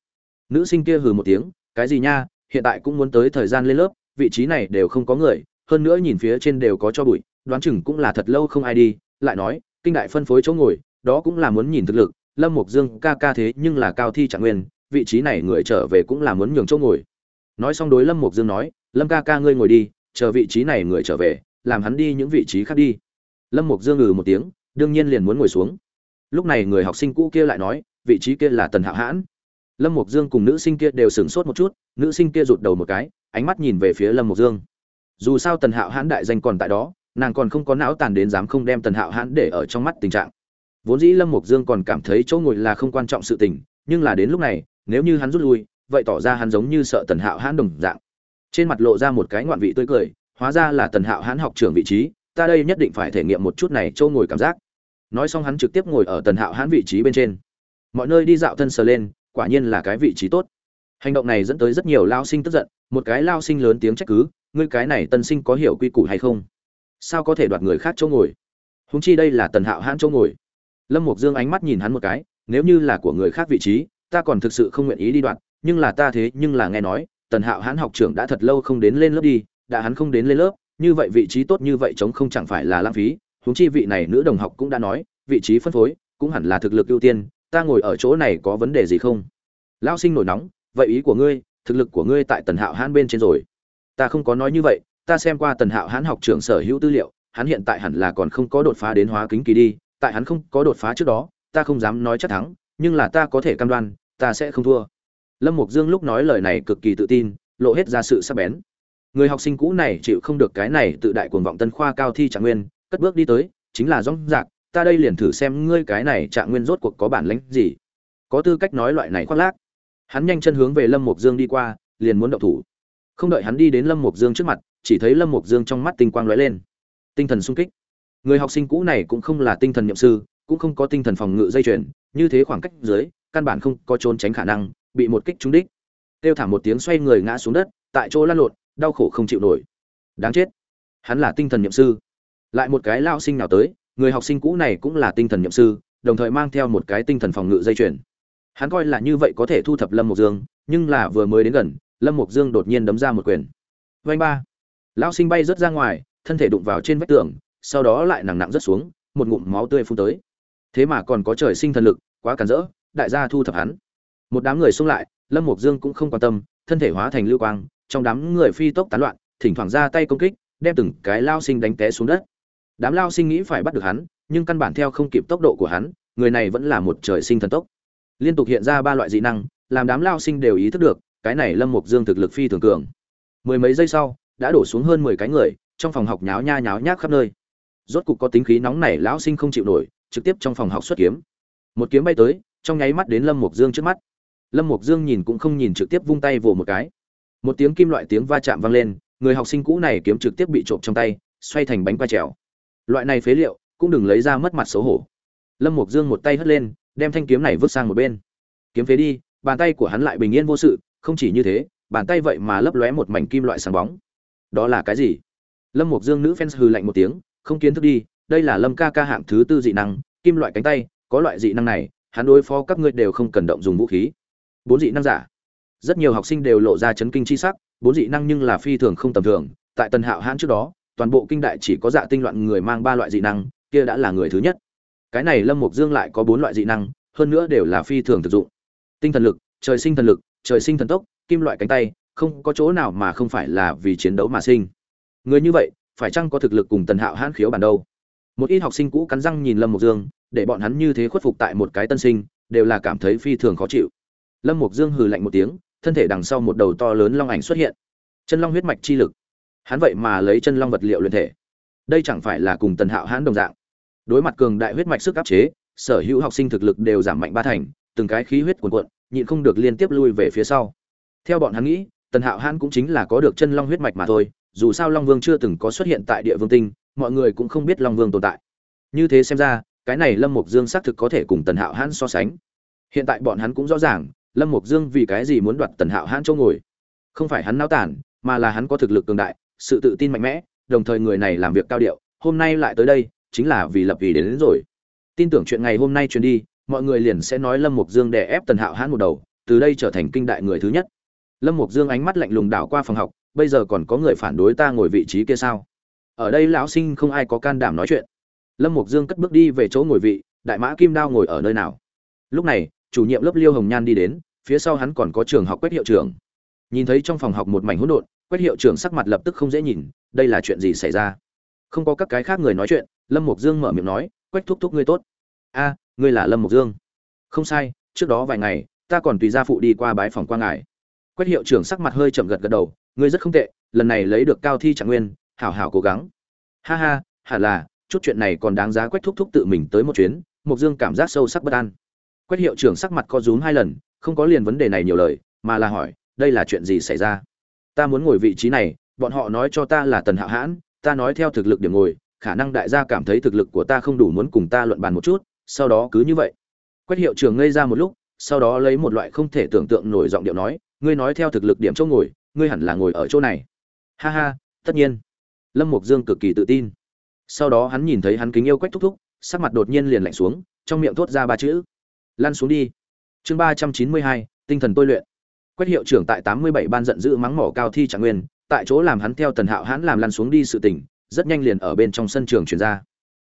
[SPEAKER 1] nữ sinh kia hừ một tiếng, cái gì nha, hiện tại cũng muốn tới thời gian lên lớp, vị trí này đều không có người, hơn nữa nhìn phía trên đều có cho bụi, đoán chừng cũng là thật lâu không ai đi. Lại nói, kinh đại phân phối chỗ ngồi, đó cũng là muốn nhìn thực lực, lâm mục dương ca ca thế nhưng là cao thi trạng nguyên, vị trí này người trở về cũng là muốn nhường chỗ ngồi. Nói xong đối lâm mục dương nói, lâm ca ca ngươi ngồi đi, chờ vị trí này người trở về, làm hắn đi những vị trí khác đi. Lâm mục dương ngừ một tiếng, đương nhiên liền muốn ngồi xuống. Lúc này người học sinh cũ kia lại nói, vị trí kia là tần hạo hãn lâm mục dương cùng nữ sinh kia đều sửng sốt một chút, nữ sinh kia rụt đầu một cái, ánh mắt nhìn về phía lâm mục dương. Dù sao tần hạo hãn đại danh còn tại đó, nàng còn không có não tàn đến dám không đem tần hạo hãn để ở trong mắt tình trạng. Vốn dĩ lâm mục dương còn cảm thấy chỗ ngồi là không quan trọng sự tình, nhưng là đến lúc này, nếu như hắn rút lui, vậy tỏ ra hắn giống như sợ tần hạo hãn đồng dạng. Trên mặt lộ ra một cái ngoạn vị tươi cười, hóa ra là tần hạo hãn học trưởng vị trí, ta đây nhất định phải thể nghiệm một chút này chỗ ngồi cảm giác. Nói xong hắn trực tiếp ngồi ở tần hạo hãn vị trí bên trên. Mọi nơi đi dạo thân sờ lên quả nhiên là cái vị trí tốt. Hành động này dẫn tới rất nhiều lao sinh tức giận, một cái lao sinh lớn tiếng trách cứ, ngươi cái này tân sinh có hiểu quy củ hay không? Sao có thể đoạt người khác chỗ ngồi? Húng chi đây là tần hạo hãn chỗ ngồi. Lâm mục dương ánh mắt nhìn hắn một cái, nếu như là của người khác vị trí, ta còn thực sự không nguyện ý đi đoạt, nhưng là ta thế nhưng là nghe nói, tần hạo hãn học trưởng đã thật lâu không đến lên lớp đi, đã hắn không đến lên lớp, như vậy vị trí tốt như vậy chống không chẳng phải là lãng phí. Huống chi vị này nữ đồng học cũng đã nói, vị trí phân phối cũng hẳn là thực lực ưu tiên ta ngồi ở chỗ này có vấn đề gì không? Lão sinh nổi nóng, vậy ý của ngươi, thực lực của ngươi tại tần hạo hãn bên trên rồi. Ta không có nói như vậy, ta xem qua tần hạo hãn học trưởng sở hữu tư liệu, hắn hiện tại hẳn là còn không có đột phá đến hóa kính kỳ đi, tại hắn không có đột phá trước đó, ta không dám nói chắc thắng, nhưng là ta có thể cam đoan, ta sẽ không thua. Lâm mục dương lúc nói lời này cực kỳ tự tin, lộ hết ra sự sắc bén. Người học sinh cũ này chịu không được cái này tự đại cuồng vọng tân khoa cao thi trạng nguyên, cất bước đi tới, chính là rong rạc ta đây liền thử xem ngươi cái này trạng nguyên rốt cuộc có bản lĩnh gì. Có tư cách nói loại này khoác lác. Hắn nhanh chân hướng về lâm mục dương đi qua, liền muốn động thủ. Không đợi hắn đi đến lâm mục dương trước mặt, chỉ thấy lâm mục dương trong mắt tinh quang lóe lên. Tinh thần sung kích. Người học sinh cũ này cũng không là tinh thần nhậm sư, cũng không có tinh thần phòng ngự dây chuyền, như thế khoảng cách dưới, căn bản không có trốn tránh khả năng, bị một kích trúng đích. Tiêu thảm một tiếng xoay người ngã xuống đất, tại chỗ lăn lộn, đau khổ không chịu nổi. Đáng chết. Hắn là tinh thần nhậm sư. Lại một cái lao sinh nào tới người học sinh cũ này cũng là tinh thần nhậm sư, đồng thời mang theo một cái tinh thần phòng ngự dây chuyền. Hắn coi là như vậy có thể thu thập lâm mục dương, nhưng là vừa mới đến gần, lâm mục dương đột nhiên đấm ra một quyền. Vanh ba. Lão sinh bay rớt ra ngoài, thân thể đụng vào trên vách tường, sau đó lại nặng nặng rớt xuống, một ngụm máu tươi phun tới. Thế mà còn có trời sinh thần lực, quá cản rỡ, đại gia thu thập hắn. Một đám người xung lại, lâm mục dương cũng không quan tâm, thân thể hóa thành lưu quang, trong đám người phi tốc tán loạn, thỉnh thoảng ra tay công kích, đem từng cái lao sinh đánh té xuống đất đám lao sinh nghĩ phải bắt được hắn, nhưng căn bản theo không kịp tốc độ của hắn, người này vẫn là một trời sinh thần tốc. Liên tục hiện ra ba loại dị năng, làm đám lao sinh đều ý thức được, cái này lâm mục dương thực lực phi thường cường. Mười mấy giây sau, đã đổ xuống hơn mười cái người, trong phòng học nháo nha nháo nhác khắp nơi. Rốt cục có tính khí nóng nảy, lão sinh không chịu nổi, trực tiếp trong phòng học xuất kiếm. Một kiếm bay tới, trong nháy mắt đến lâm mục dương trước mắt. Lâm mục dương nhìn cũng không nhìn trực tiếp vung tay vồ một cái. Một tiếng kim loại tiếng va chạm vang lên, người học sinh cũ này kiếm trực tiếp bị trộm trong tay, xoay thành bánh qua trèo loại này phế liệu cũng đừng lấy ra mất mặt xấu hổ. Lâm mục dương một tay hất lên, đem thanh kiếm này vứt sang một bên. Kiếm phế đi, bàn tay của hắn lại bình yên vô sự, không chỉ như thế, bàn tay vậy mà lấp lóe một mảnh kim loại sáng bóng. Đó là cái gì? Lâm mục dương nữ fans hừ lạnh một tiếng, không kiến thức đi, đây là lâm ca ca hạng thứ tư dị năng, kim loại cánh tay, có loại dị năng này, hắn đối phó các ngươi đều không cần động dùng vũ khí. Bốn dị năng giả. Rất nhiều học sinh đều lộ ra chấn kinh chi sắc, bốn dị năng nhưng là phi thường không tầm thường, tại tần hạo hãn trước đó toàn bộ kinh đại chỉ có dạ tinh loạn người mang ba loại dị năng, kia đã là người thứ nhất. Cái này lâm mục dương lại có bốn loại dị năng, hơn nữa đều là phi thường thực dụng. Tinh thần lực, trời sinh thần lực, trời sinh thần tốc, kim loại cánh tay, không có chỗ nào mà không phải là vì chiến đấu mà sinh. Người như vậy, phải chăng có thực lực cùng tần hạo hãn khiếu bản đâu? Một ít học sinh cũ cắn răng nhìn lâm mục dương, để bọn hắn như thế khuất phục tại một cái tân sinh, đều là cảm thấy phi thường khó chịu. Lâm mục dương hừ lạnh một tiếng, thân thể đằng sau một đầu to lớn long ảnh xuất hiện. Chân long huyết mạch chi lực hắn vậy mà lấy chân long vật liệu luyện thể. Đây chẳng phải là cùng tần hạo hãn đồng dạng. Đối mặt cường đại huyết mạch sức áp chế, sở hữu học sinh thực lực đều giảm mạnh ba thành, từng cái khí huyết cuồn cuộn, nhịn không được liên tiếp lui về phía sau. Theo bọn hắn nghĩ, tần hạo hãn cũng chính là có được chân long huyết mạch mà thôi, dù sao long vương chưa từng có xuất hiện tại địa vương tinh, mọi người cũng không biết long vương tồn tại. Như thế xem ra, cái này lâm mục dương xác thực có thể cùng tần hạo hãn so sánh. Hiện tại bọn hắn cũng rõ ràng, lâm mục dương vì cái gì muốn đoạt tần hạo hãn chỗ ngồi. Không phải hắn náo tản, mà là hắn có thực lực cường đại sự tự tin mạnh mẽ đồng thời người này làm việc cao điệu hôm nay lại tới đây chính là vì lập vì đến, đến rồi. Tin tưởng chuyện ngày hôm nay truyền đi mọi người liền sẽ nói lâm mục dương đè ép tần hạo hãn một đầu từ đây trở thành kinh đại người thứ nhất. Lâm mục dương ánh mắt lạnh lùng đảo qua phòng học bây giờ còn có người phản đối ta ngồi vị trí kia sao? Ở đây lão sinh không ai có can đảm nói chuyện. Lâm mục dương cất bước đi về chỗ ngồi vị đại mã kim đao ngồi ở nơi nào? Lúc này chủ nhiệm lớp liêu hồng nhan đi đến phía sau hắn còn có trường học quét hiệu trưởng. Nhìn thấy trong phòng học một mảnh hỗn độn quét hiệu trưởng sắc mặt lập tức không dễ nhìn, đây là chuyện gì xảy ra? Không có các cái khác người nói chuyện, lâm mục dương mở miệng nói, Quách thúc thúc ngươi tốt. A, ngươi là lâm mục dương? Không sai, trước đó vài ngày, ta còn tùy gia phụ đi qua bái phòng qua ngài. Quách hiệu trưởng sắc mặt hơi chậm gật gật đầu, ngươi rất không tệ, lần này lấy được cao thi trạng nguyên, hảo hảo cố gắng. Ha ha hẳn là, chút chuyện này còn đáng giá Quách thúc thúc tự mình tới một chuyến mục dương cảm giác sâu sắc bất an. Quách hiệu trưởng sắc mặt co rúm hai lần, không có liền vấn đề này nhiều lời, mà là hỏi, đây là chuyện gì xảy ra? Ta muốn ngồi vị trí này, bọn họ nói cho ta là tần hạo hãn, ta nói theo thực lực điểm ngồi, khả năng đại gia cảm thấy thực lực của ta không đủ muốn cùng ta luận bàn một chút, sau đó cứ như vậy. Quét hiệu trường ngây ra một lúc, sau đó lấy một loại không thể tưởng tượng nổi giọng điệu nói, ngươi nói theo thực lực điểm chỗ ngồi, ngươi hẳn là ngồi ở chỗ này. Ha ha, tất nhiên. Lâm mục dương cực kỳ tự tin. Sau đó hắn nhìn thấy hắn kính yêu quách thúc thúc, sắc mặt đột nhiên liền lạnh xuống, trong miệng thốt ra ba chữ. Lăn xuống đi. Chương ba trăm chín mươi hai, tinh thần tôi luyện quách hiệu trưởng tại tám mươi bảy ban giận dữ mắng mỏ cao thi trạng nguyên, tại chỗ làm hắn theo tần hạo hãn làm lăn xuống đi sự tình, rất nhanh liền ở bên trong sân trường chuyển ra.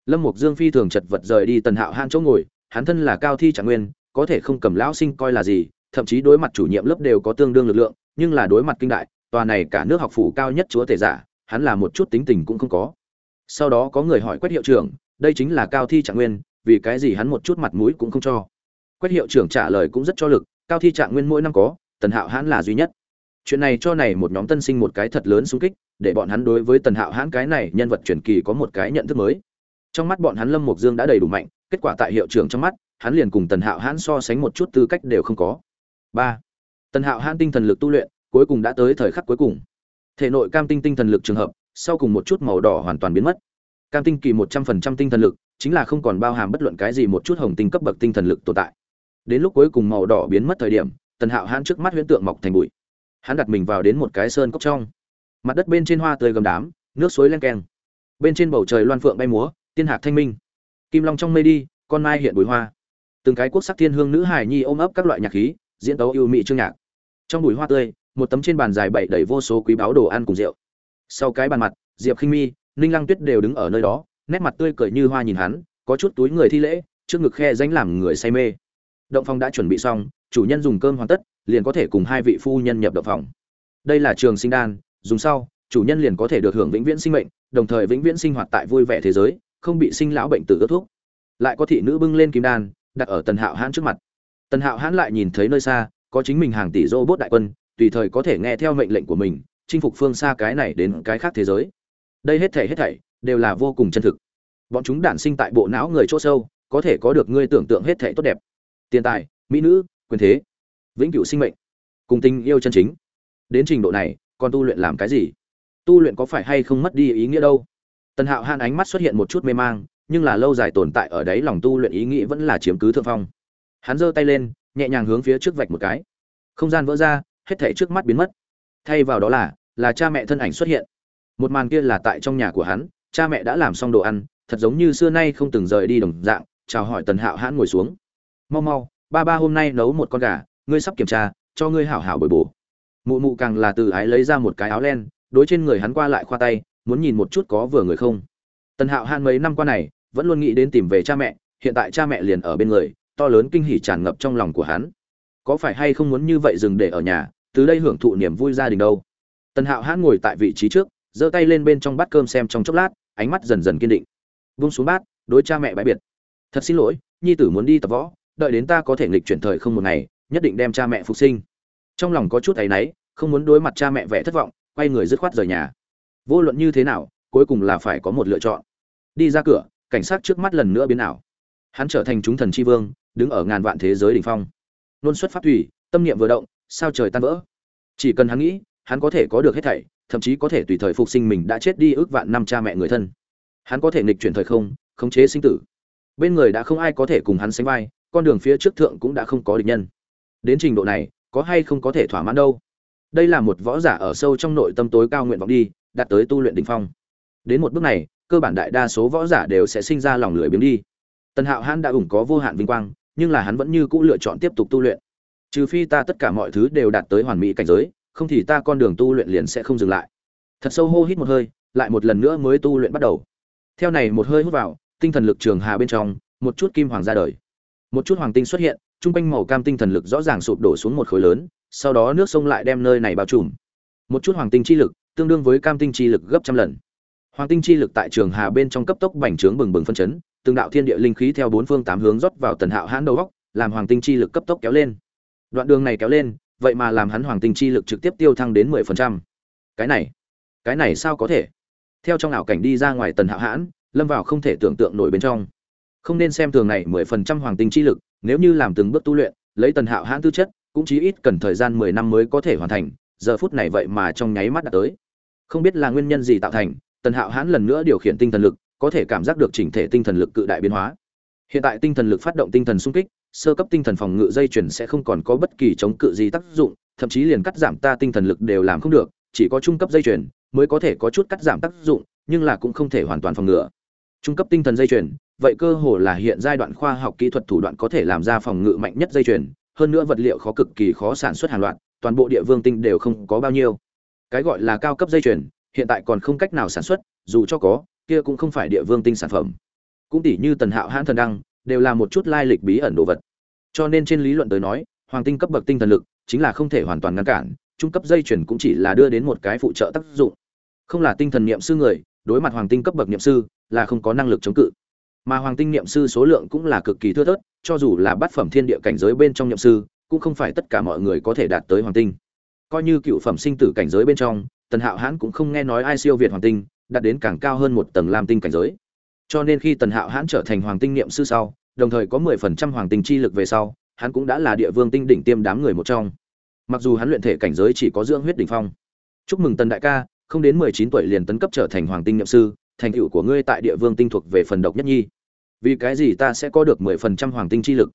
[SPEAKER 1] Lâm mục dương phi thường chật vật rời đi tần hạo hãn chỗ ngồi, hắn thân là cao thi trạng nguyên, có thể không cầm lão sinh coi là gì, thậm chí đối mặt chủ nhiệm lớp đều có tương đương lực lượng, nhưng là đối mặt kinh đại, tòa này cả nước học phủ cao nhất chúa tể giả, hắn là một chút tính tình cũng không có. Sau đó có người hỏi quách hiệu trưởng, đây chính là cao thi trạng nguyên, vì cái gì hắn một chút mặt mũi cũng không cho? Quách hiệu trưởng trả lời cũng rất cho lực, cao thi trạng nguyên mỗi năm có tần hạo hãn là duy nhất. Chuyện này cho này một nhóm tân sinh một cái thật lớn xung kích, để bọn hắn đối với tần hạo hãn cái này nhân vật truyền kỳ có một cái nhận thức mới. Trong mắt bọn hắn lâm Mộc dương đã đầy đủ mạnh, kết quả tại hiệu trưởng trong mắt, hắn liền cùng tần hạo hãn so sánh một chút tư cách đều không có. Ba. Tần hạo hãn tinh thần lực tu luyện, cuối cùng đã tới thời khắc cuối cùng. Thể nội cam tinh tinh thần lực trường hợp, sau cùng một chút màu đỏ hoàn toàn biến mất. Cam tinh kỳ một trăm phần trăm tinh thần lực, chính là không còn bao hàm bất luận cái gì một chút hồng tinh cấp bậc tinh thần lực tồn tại. Đến lúc cuối cùng màu đỏ biến mất thời điểm tần hạo hãn trước mắt huyễn tượng mọc thành bụi. Hắn đặt mình vào đến một cái sơn cốc trong. Mặt đất bên trên hoa tươi gầm đám, nước suối len keng. Bên trên bầu trời loan phượng bay múa, tiên hạc thanh minh. Kim long trong mây đi, con mai hiện bùi hoa. Từng cái quốc sắc thiên hương nữ hài nhi ôm ấp các loại nhạc khí, diễn tấu yêu mị chương nhạc. Trong bùi hoa tươi, một tấm trên bàn dài bảy đầy vô số quý báo đồ ăn cùng rượu. Sau cái bàn mặt, diệp khinh mi, ninh lăng tuyết đều đứng ở nơi đó, nét mặt tươi cười như hoa nhìn hắn, có chút túi người thi lễ, trước ngực khe danh làm người say mê. Động Phong đã chuẩn bị xong chủ nhân dùng cơm hoàn tất, liền có thể cùng hai vị phu nhân nhập động phòng. Đây là trường sinh đan, dùng sau, chủ nhân liền có thể được hưởng vĩnh viễn sinh mệnh, đồng thời vĩnh viễn sinh hoạt tại vui vẻ thế giới, không bị sinh lão bệnh tử ước thuốc lại có thị nữ bưng lên kim đan, đặt ở tần hạo hãn trước mặt. Tần hạo hãn lại nhìn thấy nơi xa, có chính mình hàng tỷ rô bốt đại quân, tùy thời có thể nghe theo mệnh lệnh của mình, chinh phục phương xa cái này đến cái khác thế giới. Đây hết thảy hết thảy đều là vô cùng chân thực. Bọn chúng đản sinh tại bộ não người chỗ sâu, có thể có được ngươi tưởng tượng hết thảy tốt đẹp. Tiền tài, mỹ nữ quyền thế, vĩnh cửu sinh mệnh, cùng tình yêu chân chính. Đến trình độ này còn tu luyện làm cái gì? Tu luyện có phải hay không mất đi ý nghĩa đâu? Tần hạo han ánh mắt xuất hiện một chút mê mang, nhưng là lâu dài tồn tại ở đấy lòng tu luyện ý nghĩ vẫn là chiếm cứ thượng phong. Hắn giơ tay lên, nhẹ nhàng hướng phía trước vạch một cái. Không gian vỡ ra, hết thảy trước mắt biến mất. Thay vào đó là là cha mẹ thân ảnh xuất hiện. Một màn kia là tại trong nhà của hắn, cha mẹ đã làm xong đồ ăn, thật giống như xưa nay không từng rời đi đồng dạng, chào hỏi tần hạo hãn ngồi xuống. Mau mau ba ba hôm nay nấu một con gà, ngươi sắp kiểm tra, cho ngươi hảo hảo bồi bổ. Mụ mụ càng là từ ái lấy ra một cái áo len, đối trên người hắn qua lại khoa tay, muốn nhìn một chút có vừa người không. Tần hạo han mấy năm qua này, vẫn luôn nghĩ đến tìm về cha mẹ, hiện tại cha mẹ liền ở bên người, to lớn kinh hỉ tràn ngập trong lòng của hắn. Có phải hay không muốn như vậy dừng để ở nhà, từ đây hưởng thụ niềm vui gia đình đâu? Tần hạo hãn ngồi tại vị trí trước, giơ tay lên bên trong bát cơm xem trong chốc lát, ánh mắt dần dần kiên định. Vung xuống bát, đối cha mẹ bãi biệt. Thật xin lỗi, nhi tử muốn đi tập võ đợi đến ta có thể nghịch chuyển thời không một ngày, nhất định đem cha mẹ phục sinh. Trong lòng có chút áy náy, không muốn đối mặt cha mẹ vẻ thất vọng, quay người dứt khoát rời nhà. Vô luận như thế nào, cuối cùng là phải có một lựa chọn. Đi ra cửa, cảnh sát trước mắt lần nữa biến ảo. Hắn trở thành chúng thần tri vương, đứng ở ngàn vạn thế giới đỉnh phong. Luân xuất phát thủy, tâm niệm vừa động, sao trời tan vỡ? Chỉ cần hắn nghĩ, hắn có thể có được hết thảy, thậm chí có thể tùy thời phục sinh mình đã chết đi ước vạn năm cha mẹ người thân. Hắn có thể nghịch chuyển thời không, khống chế sinh tử. Bên người đã không ai có thể cùng hắn sánh vai con đường phía trước thượng cũng đã không có địch nhân. Đến trình độ này, có hay không có thể thỏa mãn đâu? Đây là một võ giả ở sâu trong nội tâm tối cao nguyện vọng đi, đạt tới tu luyện đỉnh phong. Đến một bước này, cơ bản đại đa số võ giả đều sẽ sinh ra lòng lười biếng đi. Tần hạo hãn đã ủng có vô hạn vinh quang, nhưng là hắn vẫn như cũ lựa chọn tiếp tục tu luyện. Trừ phi ta tất cả mọi thứ đều đạt tới hoàn mỹ cảnh giới, không thì ta con đường tu luyện liền sẽ không dừng lại. Thật sâu hô hít một hơi, lại một lần nữa mới tu luyện bắt đầu. Theo này một hơi hút vào, tinh thần lực trường hà bên trong, một chút kim hoàng ra đời một chút hoàng tinh xuất hiện trung quanh màu cam tinh thần lực rõ ràng sụp đổ xuống một khối lớn, sau đó nước sông lại đem nơi này bao trùm. Một chút hoàng tinh chi lực, tương đương với cam tinh chi lực gấp trăm lần. Hoàng tinh chi lực tại trường hà bên trong cấp tốc bành trướng bừng bừng phân chấn, từng đạo thiên địa linh khí theo bốn phương tám hướng rót vào tần hạo hãn đầu góc, làm hoàng tinh chi lực cấp tốc kéo lên. Đoạn đường này kéo lên, vậy mà làm hắn hoàng tinh chi lực trực tiếp tiêu thăng đến mười phần trăm. Cái này cái này sao có thể? Theo trong ảo cảnh đi ra ngoài tần hạo hãn, lâm vào không thể tưởng tượng nổi bên trong không nên xem thường này mười phần trăm hoàng tinh chi lực, nếu như làm từng bước tu luyện, lấy tần hạo hãn tư chất, cũng chí ít cần thời gian mười năm mới có thể hoàn thành, giờ phút này vậy mà trong nháy mắt đã tới. Không biết là nguyên nhân gì tạo thành, tần hạo hãn lần nữa điều khiển tinh thần lực, có thể cảm giác được chỉnh thể tinh thần lực cự đại biến hóa. Hiện tại tinh thần lực phát động tinh thần sung kích, sơ cấp tinh thần phòng ngự dây chuyển sẽ không còn có bất kỳ chống cự gì tác dụng, thậm chí liền cắt giảm ta tinh thần lực đều làm không được, chỉ có trung cấp dây chuyển mới có thể có chút cắt giảm tác dụng, nhưng là cũng không thể hoàn toàn phòng ngự trung cấp tinh thần dây chuyển vậy cơ hồ là hiện giai đoạn khoa học kỹ thuật thủ đoạn có thể làm ra phòng ngự mạnh nhất dây chuyển hơn nữa vật liệu khó cực kỳ khó sản xuất hàng loạt, toàn bộ địa vương tinh đều không có bao nhiêu. Cái gọi là cao cấp dây chuyển hiện tại còn không cách nào sản xuất, dù cho có, kia cũng không phải địa vương tinh sản phẩm. Cũng tỷ như tần hạo hãn thần đăng, đều là một chút lai lịch bí ẩn đồ vật. Cho nên trên lý luận tới nói, hoàng tinh cấp bậc tinh thần lực chính là không thể hoàn toàn ngăn cản, trung cấp dây chuyển cũng chỉ là đưa đến một cái phụ trợ tác dụng. Không là tinh thần niệm sư người, đối mặt hoàng tinh cấp bậc niệm sư là không có năng lực chống cự mà hoàng tinh niệm sư số lượng cũng là cực kỳ thưa thớt, cho dù là bát phẩm thiên địa cảnh giới bên trong niệm sư, cũng không phải tất cả mọi người có thể đạt tới hoàng tinh. Coi như cựu phẩm sinh tử cảnh giới bên trong, tần hạo hãn cũng không nghe nói ai siêu việt hoàng tinh, đạt đến càng cao hơn một tầng lam tinh cảnh giới. Cho nên khi tần hạo hãn trở thành hoàng tinh niệm sư sau, đồng thời có mười phần trăm hoàng tinh chi lực về sau, hắn cũng đã là địa vương tinh đỉnh tiêm đám người một trong. Mặc dù hắn luyện thể cảnh giới chỉ có dưỡng huyết đỉnh phong. Chúc mừng tần đại ca, không đến mười chín tuổi liền tấn cấp trở thành hoàng tinh niệm sư thành tựu của ngươi tại địa vương tinh thuộc về phần độc nhất nhi. Vì cái gì ta sẽ có được mười phần trăm hoàng tinh chi lực?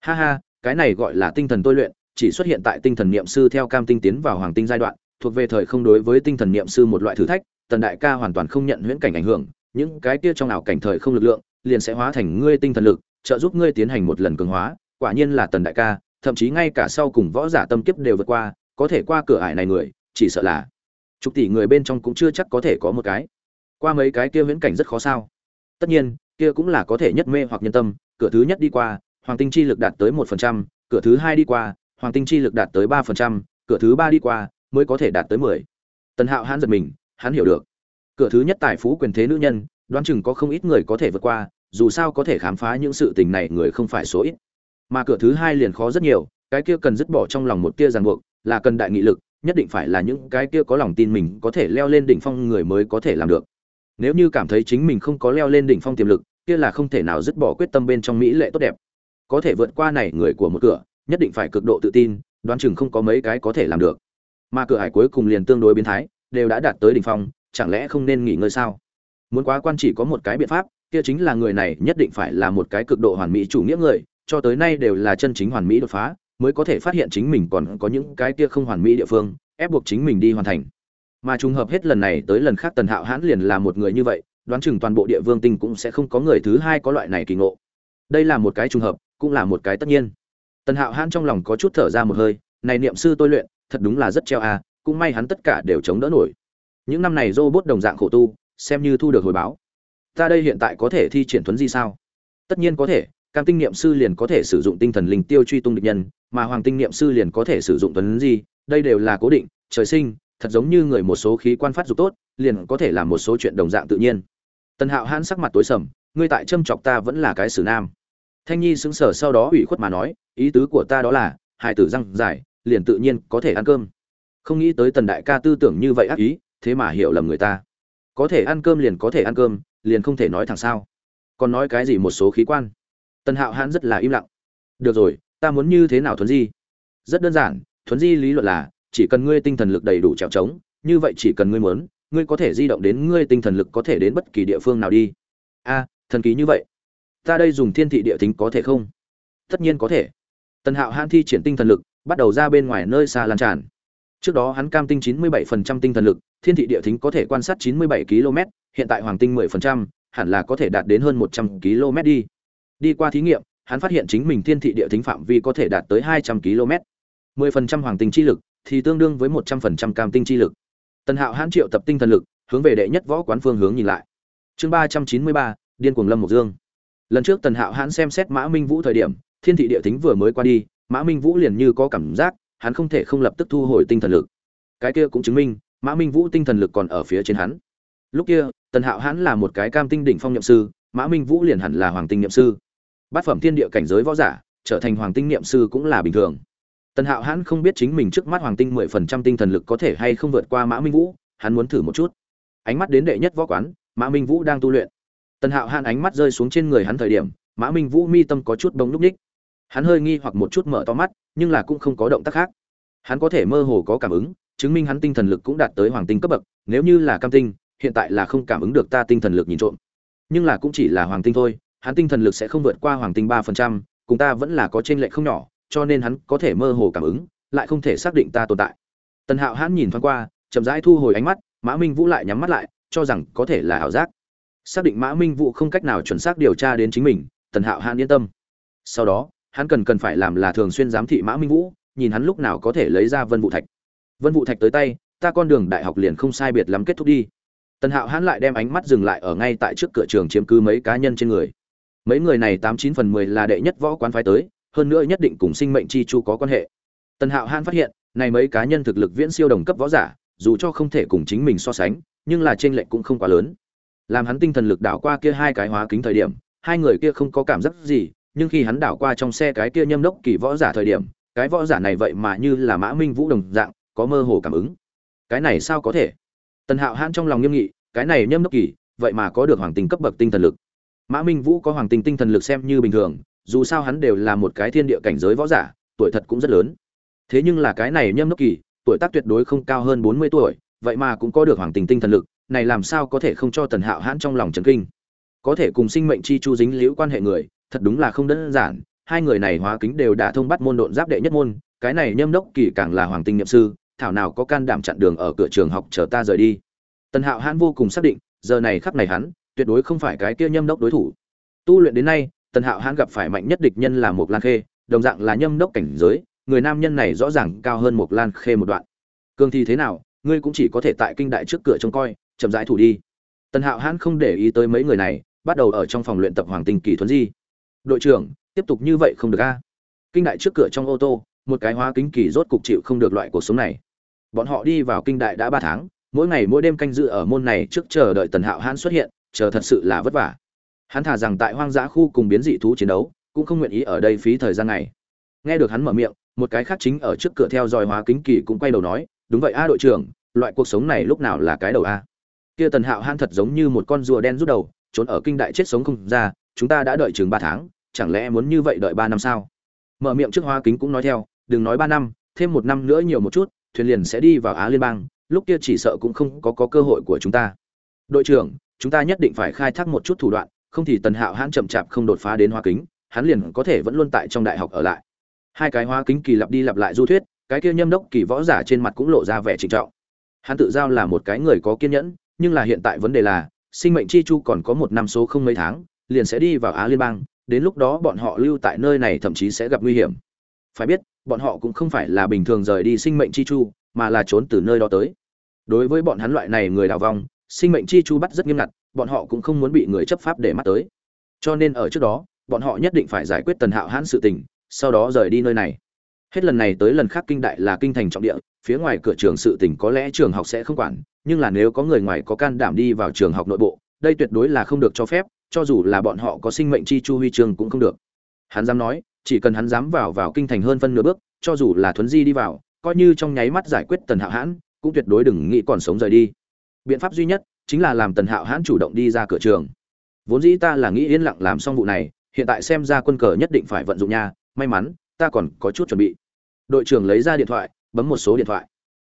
[SPEAKER 1] Ha ha, cái này gọi là tinh thần tôi luyện, chỉ xuất hiện tại tinh thần niệm sư theo cam tinh tiến vào hoàng tinh giai đoạn, thuộc về thời không đối với tinh thần niệm sư một loại thử thách, tần đại ca hoàn toàn không nhận huyễn cảnh ảnh hưởng, những cái kia trong ảo cảnh thời không lực lượng, liền sẽ hóa thành ngươi tinh thần lực, trợ giúp ngươi tiến hành một lần cường hóa, quả nhiên là tần đại ca, thậm chí ngay cả sau cùng võ giả tâm kiếp đều vượt qua, có thể qua cửa ải này người, chỉ sợ là, chục tỷ người bên trong cũng chưa chắc có thể có một cái qua mấy cái kia viễn cảnh rất khó sao. Tất nhiên, kia cũng là có thể nhất mê hoặc nhân tâm, cửa thứ nhất đi qua, hoàng tinh chi lực đạt tới một phần trăm, cửa thứ hai đi qua, hoàng tinh chi lực đạt tới ba phần trăm, cửa thứ ba đi qua mới có thể đạt tới mười. Tần hạo hãn giật mình, hắn hiểu được. Cửa thứ nhất tài phú quyền thế nữ nhân, đoán chừng có không ít người có thể vượt qua, dù sao có thể khám phá những sự tình này người không phải số ít. Mà cửa thứ hai liền khó rất nhiều, cái kia cần dứt bỏ trong lòng một tia ràng buộc, là cần đại nghị lực, nhất định phải là những cái kia có lòng tin mình có thể leo lên đỉnh phong người mới có thể làm được nếu như cảm thấy chính mình không có leo lên đỉnh phong tiềm lực, kia là không thể nào dứt bỏ quyết tâm bên trong mỹ lệ tốt đẹp. Có thể vượt qua này người của một cửa, nhất định phải cực độ tự tin, đoán chừng không có mấy cái có thể làm được. Mà cửa hải cuối cùng liền tương đối biến thái, đều đã đạt tới đỉnh phong, chẳng lẽ không nên nghỉ ngơi sao? Muốn quá quan chỉ có một cái biện pháp, kia chính là người này nhất định phải là một cái cực độ hoàn mỹ chủ nghĩa người, cho tới nay đều là chân chính hoàn mỹ đột phá, mới có thể phát hiện chính mình còn có những cái kia không hoàn mỹ địa phương, ép buộc chính mình đi hoàn thành mà trùng hợp hết lần này tới lần khác tần hạo hãn liền là một người như vậy, đoán chừng toàn bộ địa vương tinh cũng sẽ không có người thứ hai có loại này kỳ ngộ. Đây là một cái trùng hợp, cũng là một cái tất nhiên. Tần hạo hãn trong lòng có chút thở ra một hơi, này niệm sư tôi luyện, thật đúng là rất treo à cũng may hắn tất cả đều chống đỡ nổi. Những năm này robot đồng dạng khổ tu, xem như thu được hồi báo. Ta đây hiện tại có thể thi triển thuấn di sao? Tất nhiên có thể, cam tinh niệm sư liền có thể sử dụng tinh thần linh tiêu truy tung địch nhân, mà hoàng tinh niệm sư liền có thể sử dụng thuấn di, đây đều là cố định, trời sinh thật giống như người một số khí quan phát dục tốt, liền có thể làm một số chuyện đồng dạng tự nhiên. Tần hạo hãn sắc mặt tối sầm, ngươi tại châm chọc ta vẫn là cái xử nam. Thanh nhi sững sờ sau đó ủy khuất mà nói, ý tứ của ta đó là, hài tử răng dài, liền tự nhiên có thể ăn cơm. Không nghĩ tới tần đại ca tư tưởng như vậy ác ý, thế mà hiểu lầm người ta. Có thể ăn cơm liền có thể ăn cơm, liền không thể nói thẳng sao. Còn nói cái gì một số khí quan? Tần hạo hãn rất là im lặng. Được rồi, ta muốn như thế nào thuần di? Rất đơn giản thuần di lý luận là chỉ cần ngươi tinh thần lực đầy đủ trèo trống như vậy chỉ cần ngươi muốn ngươi có thể di động đến ngươi tinh thần lực có thể đến bất kỳ địa phương nào đi. A thần kỳ như vậy. Ta đây dùng thiên thị địa tính có thể không? Tất nhiên có thể. Tần hạo hãn thi triển tinh thần lực bắt đầu ra bên ngoài nơi xa lan tràn. Trước đó hắn cam tinh 97% tinh thần lực thiên thị địa thính có thể quan sát 97 km hiện tại hoàng tinh 10%, hẳn là có thể đạt đến hơn 100 km đi. Đi qua thí nghiệm hắn phát hiện chính mình thiên thị địa thính phạm vi có thể đạt tới 200 km 10% hoàng tinh chi lực thì tương đương với 100% cam tinh chi lực. Tần hạo hãn triệu tập tinh thần lực hướng về đệ nhất võ quán phương hướng nhìn lại. Chương 393, điên cuồng lâm mộc dương. Lần trước tần hạo hãn xem xét mã minh vũ thời điểm thiên thị địa thính vừa mới qua đi mã minh vũ liền như có cảm giác hắn không thể không lập tức thu hồi tinh thần lực. Cái kia cũng chứng minh mã minh vũ tinh thần lực còn ở phía trên hắn. Lúc kia tần hạo hãn là một cái cam tinh đỉnh phong nhậm sư mã minh vũ liền hẳn là hoàng tinh nhậm sư. Bát phẩm thiên địa cảnh giới võ giả trở thành hoàng tinh niệm sư cũng là bình thường tần hạo hãn không biết chính mình trước mắt hoàng tinh mười phần trăm tinh thần lực có thể hay không vượt qua mã minh vũ, hắn muốn thử một chút. Ánh mắt đến đệ nhất võ quán, mã minh vũ đang tu luyện. Tần hạo hãn ánh mắt rơi xuống trên người hắn thời điểm, mã minh vũ mi tâm có chút bông lúc ních. Hắn hơi nghi hoặc một chút mở to mắt, nhưng là cũng không có động tác khác. Hắn có thể mơ hồ có cảm ứng, chứng minh hắn tinh thần lực cũng đạt tới hoàng tinh cấp bậc, nếu như là cam tinh, hiện tại là không cảm ứng được ta tinh thần lực nhìn trộm. Nhưng là cũng chỉ là hoàng tinh thôi, hắn tinh thần lực sẽ không vượt qua hoàng tinh ba phần trăm, cùng ta vẫn là có t r ê n lệch không nhỏ cho nên hắn có thể mơ hồ cảm ứng, lại không thể xác định ta tồn tại. Tần hạo Hãn nhìn thoáng qua, chậm rãi thu hồi ánh mắt, mã minh vũ lại nhắm mắt lại, cho rằng có thể là ảo giác. Xác định mã minh vũ không cách nào chuẩn xác điều tra đến chính mình, tần hạo Hãn yên tâm. Sau đó, hắn cần cần phải làm là thường xuyên giám thị mã minh vũ, nhìn hắn lúc nào có thể lấy ra vân Vũ thạch. Vân Vũ thạch tới tay, ta con đường đại học liền không sai biệt lắm kết thúc đi. Tần hạo hãn lại đem ánh mắt dừng lại ở ngay tại trước cửa trường chiếm cứ mấy cá nhân trên người. Mấy người này tám chín phần mười là đệ nhất võ quán phái tới hơn nữa nhất định cùng sinh mệnh chi chu có quan hệ. Tần hạo han phát hiện, này mấy cá nhân thực lực viễn siêu đồng cấp võ giả, dù cho không thể cùng chính mình so sánh, nhưng là trên lệch cũng không quá lớn. Làm hắn tinh thần lực đảo qua kia hai cái hóa kính thời điểm, hai người kia không có cảm giác gì, nhưng khi hắn đảo qua trong xe cái kia nhâm đốc kỳ võ giả thời điểm, cái võ giả này vậy mà như là mã minh vũ đồng dạng, có mơ hồ cảm ứng. Cái này sao có thể? Tần hạo hãn trong lòng nghiêm nghị, cái này nhâm đốc kỳ, vậy mà có được hoàng tinh cấp bậc tinh thần lực. Mã minh vũ có hoàng tinh tinh thần lực xem như bình thường dù sao hắn đều là một cái thiên địa cảnh giới võ giả, tuổi thật cũng rất lớn. Thế nhưng là cái này nhâm đốc kỳ, tuổi tác tuyệt đối không cao hơn bốn mươi tuổi, vậy mà cũng có được hoàng tình tinh thần lực, này làm sao có thể không cho tần hạo hãn trong lòng trấn kinh? Có thể cùng sinh mệnh chi chu dính liễu quan hệ người, thật đúng là không đơn giản, hai người này hóa kính đều đã thông bắt môn độn giáp đệ nhất môn, cái này nhâm đốc kỳ càng là hoàng tinh nhậm sư, thảo nào có can đảm chặn đường ở cửa trường học chờ ta rời đi. Tần hạo hãn vô cùng xác định, giờ này khắc này hắn, tuyệt đối không phải cái kia nhâm đốc đối thủ. Tu luyện đến nay tần hạo hãn gặp phải mạnh nhất địch nhân là một lan khê, đồng dạng là nhâm đốc cảnh giới, người nam nhân này rõ ràng cao hơn một lan khê một đoạn. Cương Thi thế nào, ngươi cũng chỉ có thể tại kinh đại trước cửa trông coi, chậm rãi thủ đi. Tần hạo hãn không để ý tới mấy người này, bắt đầu ở trong phòng luyện tập hoàng tình kỳ thuấn di. Đội trưởng, tiếp tục như vậy không được a? Kinh đại trước cửa trong ô tô, một cái hóa kính kỳ rốt cục chịu không được loại cuộc sống này. Bọn họ đi vào kinh đại đã ba tháng, mỗi ngày mỗi đêm canh dự ở môn này trước chờ đợi tần hạo hãn xuất hiện, chờ thật sự là vất vả hắn thả rằng tại hoang dã khu cùng biến dị thú chiến đấu cũng không nguyện ý ở đây phí thời gian này. Nghe được hắn mở miệng một cái khác chính ở trước cửa theo dõi hóa kính kỳ cũng quay đầu nói đúng vậy a đội trưởng loại cuộc sống này lúc nào là cái đầu a? Kia tần hạo han thật giống như một con rùa đen rút đầu trốn ở kinh đại chết sống không ra chúng ta đã đợi chừng ba tháng chẳng lẽ muốn như vậy đợi ba năm sao? Mở miệng trước hoa kính cũng nói theo đừng nói ba năm thêm một năm nữa nhiều một chút thuyền liền sẽ đi vào á liên bang lúc kia chỉ sợ cũng không có, có cơ hội của chúng ta. Đội trưởng chúng ta nhất định phải khai thác một chút thủ đoạn không thì tần hạo hãn chậm chạp không đột phá đến hoa kính, hắn liền có thể vẫn luôn tại trong đại học ở lại. Hai cái hoa kính kỳ lặp đi lặp lại du thuyết, cái kia nhâm đốc kỳ võ giả trên mặt cũng lộ ra vẻ trịnh trọng. Hắn tự giao là một cái người có kiên nhẫn, nhưng là hiện tại vấn đề là, sinh mệnh chi chu còn có một năm số không mấy tháng, liền sẽ đi vào á liên bang, đến lúc đó bọn họ lưu tại nơi này thậm chí sẽ gặp nguy hiểm. Phải biết, bọn họ cũng không phải là bình thường rời đi sinh mệnh chi chu, mà là trốn từ nơi đó tới. Đối với bọn hắn loại này người đào vong, sinh mệnh chi chu bắt rất nghiêm ngặt bọn họ cũng không muốn bị người chấp pháp để mắt tới. Cho nên ở trước đó, bọn họ nhất định phải giải quyết tần hạo hãn sự tình, sau đó rời đi nơi này. Hết lần này tới lần khác kinh đại là kinh thành trọng địa, phía ngoài cửa trường sự tình có lẽ trường học sẽ không quản, nhưng là nếu có người ngoài có can đảm đi vào trường học nội bộ, đây tuyệt đối là không được cho phép, cho dù là bọn họ có sinh mệnh chi chu huy trường cũng không được. Hắn dám nói, chỉ cần hắn dám vào vào kinh thành hơn phân nửa bước, cho dù là thuấn di đi vào, coi như trong nháy mắt giải quyết tần hạo hãn, cũng tuyệt đối đừng nghĩ còn sống rời đi. Biện pháp duy nhất chính là làm tần hạo hãn chủ động đi ra cửa trường. Vốn dĩ ta là nghĩ yên lặng làm xong vụ này, hiện tại xem ra quân cờ nhất định phải vận dụng nha, may mắn, ta còn có chút chuẩn bị. Đội trưởng lấy ra điện thoại, bấm một số điện thoại.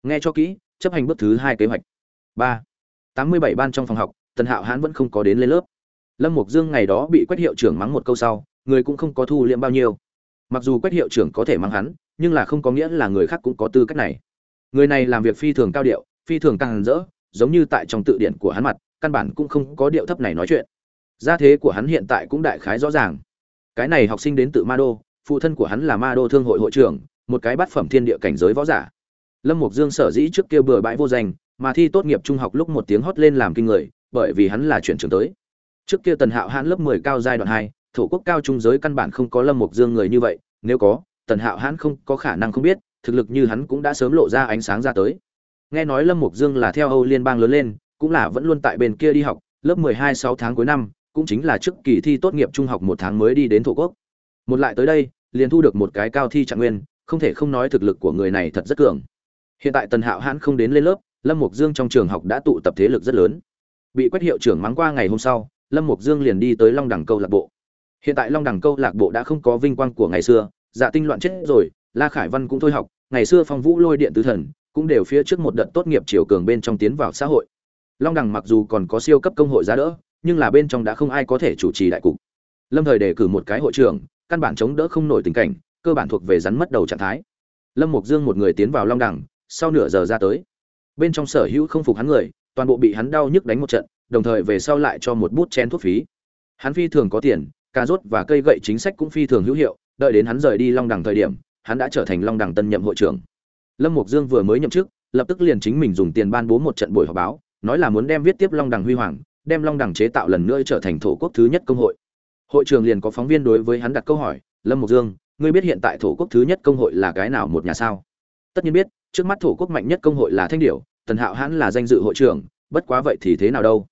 [SPEAKER 1] Nghe cho kỹ, chấp hành bước thứ hai kế hoạch. Ba. Tám mươi bảy ban trong phòng học, tần hạo hãn vẫn không có đến lên lớp. Lâm mục dương ngày đó bị quách hiệu trưởng mắng một câu sau, người cũng không có thu liễm bao nhiêu. Mặc dù quách hiệu trưởng có thể mắng hắn, nhưng là không có nghĩa là người khác cũng có tư cách này. Người này làm việc phi thường cao điệu, phi thường càng rỡ giống như tại trong tự điển của hắn mặt căn bản cũng không có điệu thấp này nói chuyện. Gia thế của hắn hiện tại cũng đại khái rõ ràng. Cái này học sinh đến từ ma đô phụ thân của hắn là ma đô thương hội hội trưởng một cái bát phẩm thiên địa cảnh giới võ giả. Lâm mục dương sở dĩ trước kia bừa bãi vô danh mà thi tốt nghiệp trung học lúc một tiếng hót lên làm kinh người bởi vì hắn là chuyển trường tới. Trước kia tần hạo hãn lớp 10 cao giai đoạn 2, thủ quốc cao trung giới căn bản không có lâm mục dương người như vậy nếu có tần hạo hãn không có khả năng không biết thực lực như hắn cũng đã sớm lộ ra ánh sáng ra tới nghe nói lâm mục dương là theo âu liên bang lớn lên, cũng là vẫn luôn tại bên kia đi học, lớp 12 6 tháng cuối năm, cũng chính là trước kỳ thi tốt nghiệp trung học một tháng mới đi đến thổ quốc. Một lại tới đây, liền thu được một cái cao thi trạng nguyên, không thể không nói thực lực của người này thật rất cường. Hiện tại tần hạo hãn không đến lên lớp, lâm mục dương trong trường học đã tụ tập thế lực rất lớn. Bị quét hiệu trưởng mắng qua ngày hôm sau, lâm mục dương liền đi tới long đẳng câu lạc bộ. Hiện tại long đẳng câu lạc bộ đã không có vinh quang của ngày xưa dạ tinh loạn chết rồi, la khải văn cũng thôi học, ngày xưa phong vũ lôi điện tứ thần cũng đều phía trước một đợt tốt nghiệp chiều cường bên trong tiến vào xã hội. Long đẳng mặc dù còn có siêu cấp công hội giá đỡ, nhưng là bên trong đã không ai có thể chủ trì đại cục. Lâm thời đề cử một cái hội trưởng, căn bản chống đỡ không nổi tình cảnh, cơ bản thuộc về rắn mất đầu trạng thái. Lâm mục dương một người tiến vào long đẳng sau nửa giờ ra tới. Bên trong sở hữu không phục hắn người, toàn bộ bị hắn đau nhức đánh một trận, đồng thời về sau lại cho một bút chén thuốc phí. Hắn phi thường có tiền, cà rốt và cây gậy chính sách cũng phi thường hữu hiệu, đợi đến hắn rời đi long đẳng thời điểm, hắn đã trở thành long đẳng tân nhậm hội trưởng lâm mục dương vừa mới nhậm chức, lập tức liền chính mình dùng tiền ban bố một trận buổi họp báo, nói là muốn đem viết tiếp long Đằng huy hoàng, đem long Đằng chế tạo lần nữa trở thành thổ quốc thứ nhất công hội. Hội trường liền có phóng viên đối với hắn đặt câu hỏi, lâm mục dương, ngươi biết hiện tại thổ quốc thứ nhất công hội là cái nào một nhà sao? Tất nhiên biết, trước mắt thổ quốc mạnh nhất công hội là thanh điểu, tần hạo hãn là danh dự hội trưởng, bất quá vậy thì thế nào đâu?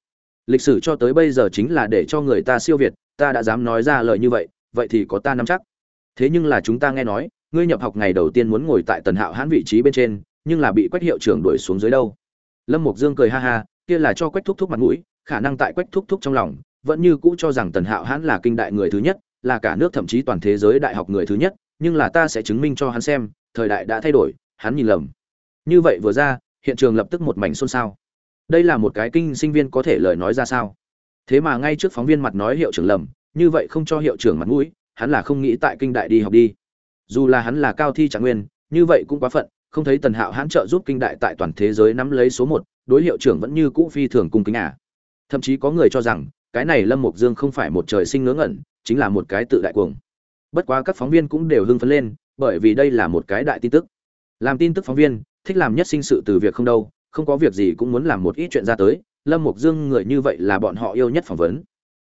[SPEAKER 1] Lịch sử cho tới bây giờ chính là để cho người ta siêu việt, ta đã dám nói ra lời như vậy vậy thì có ta nắm chắc. Thế nhưng là chúng ta nghe nói ngươi nhập học ngày đầu tiên muốn ngồi tại tần hạo hãn vị trí bên trên, nhưng là bị quách hiệu trưởng đuổi xuống dưới đâu. Lâm mục dương cười ha ha, kia là cho quách thúc thúc mặt mũi, khả năng tại quách thúc thúc trong lòng, vẫn như cũ cho rằng tần hạo hãn là kinh đại người thứ nhất, là cả nước thậm chí toàn thế giới đại học người thứ nhất, nhưng là ta sẽ chứng minh cho hắn xem, thời đại đã thay đổi, hắn nhìn lầm. Như vậy vừa ra, hiện trường lập tức một mảnh xôn xao. Đây là một cái kinh sinh viên có thể lời nói ra sao? Thế mà ngay trước phóng viên mặt nói hiệu trưởng lầm, như vậy không cho hiệu trưởng mặt mũi, hắn là không nghĩ tại kinh đại đi học đi dù là hắn là cao thi trạng nguyên, như vậy cũng quá phận, không thấy tần hạo hãn trợ giúp kinh đại tại toàn thế giới nắm lấy số một, đối hiệu trưởng vẫn như cũ phi thường cung kính à. Thậm chí có người cho rằng, cái này lâm mục dương không phải một trời sinh ngớ ngẩn, chính là một cái tự đại cuồng. Bất quá các phóng viên cũng đều hưng phấn lên, bởi vì đây là một cái đại tin tức. Làm tin tức phóng viên, thích làm nhất sinh sự từ việc không đâu, không có việc gì cũng muốn làm một ít chuyện ra tới, lâm mục dương người như vậy là bọn họ yêu nhất phỏng vấn.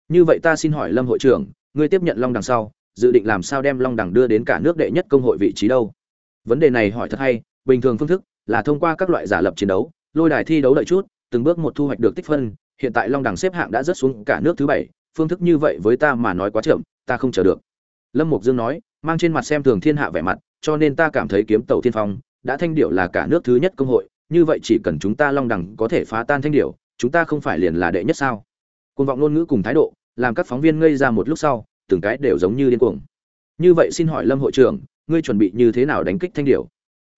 [SPEAKER 1] Như vậy ta xin hỏi lâm hội trưởng, ngươi tiếp nhận long đằng sau dự định làm sao đem long đằng đưa đến cả nước đệ nhất công hội vị trí đâu? Vấn đề này hỏi thật hay, bình thường phương thức là thông qua các loại giả lập chiến đấu, lôi đài thi đấu đợi chút, từng bước một thu hoạch được tích phân, hiện tại long đằng xếp hạng đã rớt xuống cả nước thứ bảy, phương thức như vậy với ta mà nói quá chậm, ta không chờ được. Lâm mục dương nói, mang trên mặt xem thường thiên hạ vẻ mặt, cho nên ta cảm thấy kiếm tàu thiên phong, đã thanh điệu là cả nước thứ nhất công hội, như vậy chỉ cần chúng ta long đẳng có thể phá tan thanh điệu chúng ta không phải liền là đệ nhất sao? Cuồng vọng ngôn ngữ cùng thái độ, làm các phóng viên ngây ra một lúc sau từng cái đều giống như điên cuồng. Như vậy xin hỏi lâm hội trưởng, ngươi chuẩn bị như thế nào đánh kích thanh điệu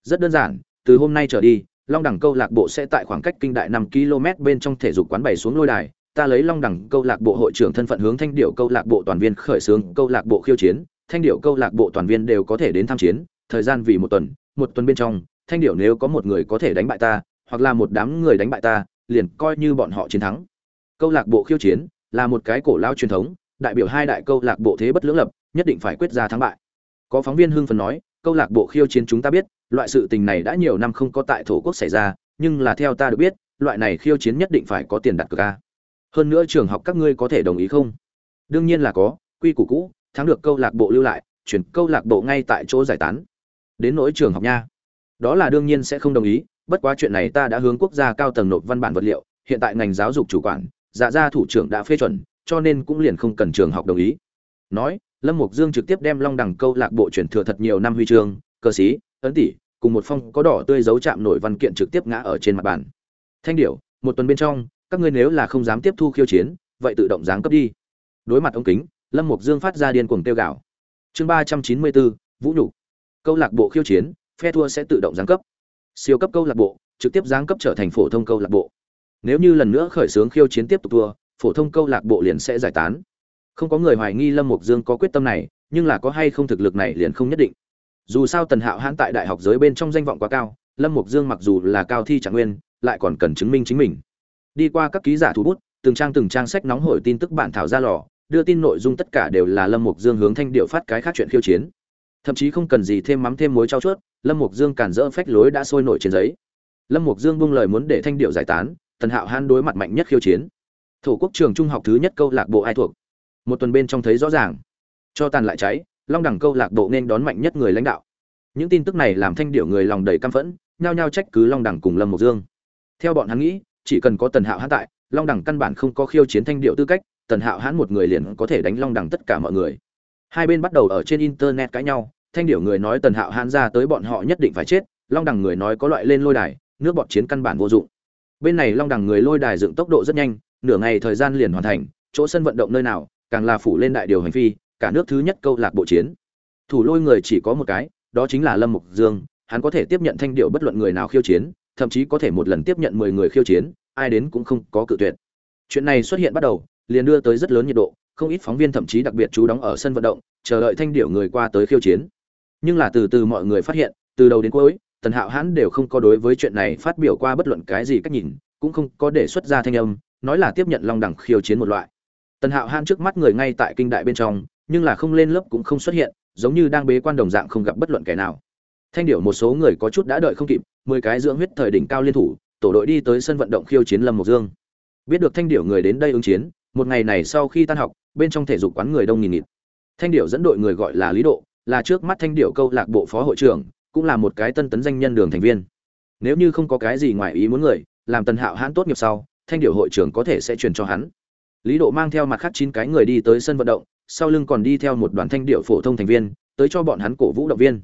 [SPEAKER 1] rất đơn giản, từ hôm nay trở đi, long đẳng câu lạc bộ sẽ tại khoảng cách kinh đại năm km bên trong thể dục quán bày xuống lôi đài. Ta lấy long đẳng câu lạc bộ hội trưởng thân phận hướng thanh điệu câu lạc bộ toàn viên khởi xướng câu lạc bộ khiêu chiến. Thanh điệu câu lạc bộ toàn viên đều có thể đến tham chiến, thời gian vì một tuần một tuần bên trong, thanh điệu nếu có một người có thể đánh bại ta, hoặc là một đám người đánh bại ta, liền coi như bọn họ chiến thắng. Câu lạc bộ khiêu chiến là một cái cổ lao truyền thống đại biểu hai đại câu lạc bộ thế bất lưỡng lập, nhất định phải quyết ra thắng bại. Có phóng viên hưng phấn nói, câu lạc bộ khiêu chiến chúng ta biết, loại sự tình này đã nhiều năm không có tại thổ quốc xảy ra, nhưng là theo ta được biết, loại này khiêu chiến nhất định phải có tiền đặt cược a. Hơn nữa trường học các ngươi có thể đồng ý không? Đương nhiên là có, quy củ cũ, thắng được câu lạc bộ lưu lại, chuyển câu lạc bộ ngay tại chỗ giải tán. Đến nỗi trường học nha. Đó là đương nhiên sẽ không đồng ý, bất quá chuyện này ta đã hướng quốc gia cao tầng nộp văn bản vật liệu, hiện tại ngành giáo dục chủ quản dạ gia thủ trưởng đã phê chuẩn cho nên cũng liền không cần trường học đồng ý. Nói, lâm mục dương trực tiếp đem long đẳng câu lạc bộ chuyển thừa thật nhiều năm huy chương cơ sĩ, ấn tỷ, cùng một phong có đỏ tươi dấu chạm nổi văn kiện trực tiếp ngã ở trên mặt bàn. Thanh điểu, một tuần bên trong, các ngươi nếu là không dám tiếp thu khiêu chiến, vậy tự động giáng cấp đi. Đối mặt ống kính, lâm mục dương phát ra điên cuồng tiêu gạo chương ba trăm chín mươi bốn, vũ nhục. Câu lạc bộ khiêu chiến, phe thua sẽ tự động giáng cấp. Siêu cấp câu lạc bộ, trực tiếp giáng cấp trở thành phổ thông câu lạc bộ. Nếu như lần nữa khởi xướng khiêu chiến tiếp tục thua phổ thông câu lạc bộ liền sẽ giải tán. Không có người hoài nghi lâm mục dương có quyết tâm này, nhưng là có hay không thực lực này liền không nhất định. Dù sao tần hạo hãn tại đại học giới bên trong danh vọng quá cao, lâm mục dương mặc dù là cao thi trạng nguyên, lại còn cần chứng minh chính mình. Đi qua các ký giả thủ bút, từng trang từng trang sách nóng hổi tin tức bản thảo ra lò, đưa tin nội dung tất cả đều là lâm mục dương hướng thanh điệu phát cái khác chuyện khiêu chiến. Thậm chí không cần gì thêm mắm thêm muối trao chuốt, lâm mục dương cản rỡ phách lối đã sôi nổi trên giấy. Lâm mục dương buông lời muốn để thanh điệu giải tán, tần hạo han đối mặt mạnh nhất khiêu chiến thổ quốc trường trung học thứ nhất câu lạc bộ ai thuộc. Một tuần bên trong thấy rõ ràng. Cho tàn lại cháy, long đẳng câu lạc bộ nên đón mạnh nhất người lãnh đạo. Những tin tức này làm thanh điệu người lòng đầy căm phẫn, nhao nhao trách cứ long đẳng cùng lâm mộc dương. Theo bọn hắn nghĩ, chỉ cần có tần hạo hãn tại, long đẳng căn bản không có khiêu chiến thanh điệu tư cách, tần hạo hãn một người liền có thể đánh long đẳng tất cả mọi người. Hai bên bắt đầu ở trên internet cãi nhau, thanh điệu người nói tần hạo hãn ra tới bọn họ nhất định phải chết, long đẳng người nói có loại lên lôi đài, nước bọn chiến căn bản vô dụng. Bên này long đẳng người lôi đài dựng tốc độ rất nhanh nửa ngày thời gian liền hoàn thành, chỗ sân vận động nơi nào, càng là phủ lên đại điều hành phi, cả nước thứ nhất câu lạc bộ chiến. Thủ lôi người chỉ có một cái, đó chính là lâm mục dương, hắn có thể tiếp nhận thanh điệu bất luận người nào khiêu chiến, thậm chí có thể một lần tiếp nhận mười người khiêu chiến, ai đến cũng không có cự tuyệt. Chuyện này xuất hiện bắt đầu, liền đưa tới rất lớn nhiệt độ, không ít phóng viên thậm chí đặc biệt chú đóng ở sân vận động, chờ đợi thanh điệu người qua tới khiêu chiến. Nhưng là từ từ mọi người phát hiện, từ đầu đến cuối, tần hạo hãn đều không có đối với chuyện này phát biểu qua bất luận cái gì cách nhìn, cũng không có đề xuất ra thanh âm nói là tiếp nhận long đẳng khiêu chiến một loại. Tần hạo han trước mắt người ngay tại kinh đại bên trong, nhưng là không lên lớp cũng không xuất hiện, giống như đang bế quan đồng dạng không gặp bất luận kẻ nào. Thanh điệu một số người có chút đã đợi không kịp, mười cái dưỡng huyết thời đỉnh cao liên thủ, tổ đội đi tới sân vận động khiêu chiến lâm mộc dương. Biết được thanh điệu người đến đây ứng chiến, một ngày này sau khi tan học, bên trong thể dục quán người đông nghìn nghịt. Thanh điệu dẫn đội người gọi là lý độ, là trước mắt thanh điệu câu lạc bộ phó hội trưởng, cũng là một cái tân tấn danh nhân đường thành viên. Nếu như không có cái gì ngoài ý muốn người, làm tần hạo hãn tốt nghiệp sau thanh điệu hội trưởng có thể sẽ truyền cho hắn. Lý độ mang theo mặt khác chín cái người đi tới sân vận động, sau lưng còn đi theo một đoàn thanh điệu phổ thông thành viên, tới cho bọn hắn cổ vũ động viên.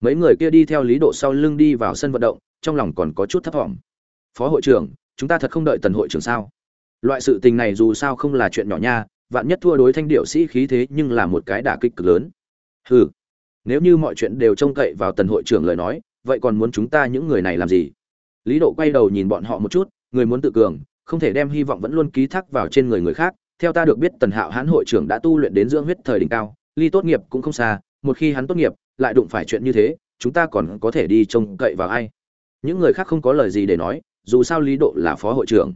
[SPEAKER 1] Mấy người kia đi theo lý độ sau lưng đi vào sân vận động, trong lòng còn có chút thấp thỏm. Phó hội trưởng, chúng ta thật không đợi tần hội trưởng sao? Loại sự tình này dù sao không là chuyện nhỏ nha, vạn nhất thua đối thanh điệu sĩ khí thế nhưng là một cái đả kích cực lớn. Hừ, nếu như mọi chuyện đều trông cậy vào tần hội trưởng lời nói, vậy còn muốn chúng ta những người này làm gì? Lý độ quay đầu nhìn bọn họ một chút, người muốn tự cường không thể đem hy vọng vẫn luôn ký thác vào trên người người khác. Theo ta được biết, tần hạo hán hội trưởng đã tu luyện đến dưỡng huyết thời đỉnh cao, ly tốt nghiệp cũng không xa, một khi hắn tốt nghiệp, lại đụng phải chuyện như thế, chúng ta còn có thể đi trông cậy vào ai? Những người khác không có lời gì để nói, dù sao lý độ là phó hội trưởng.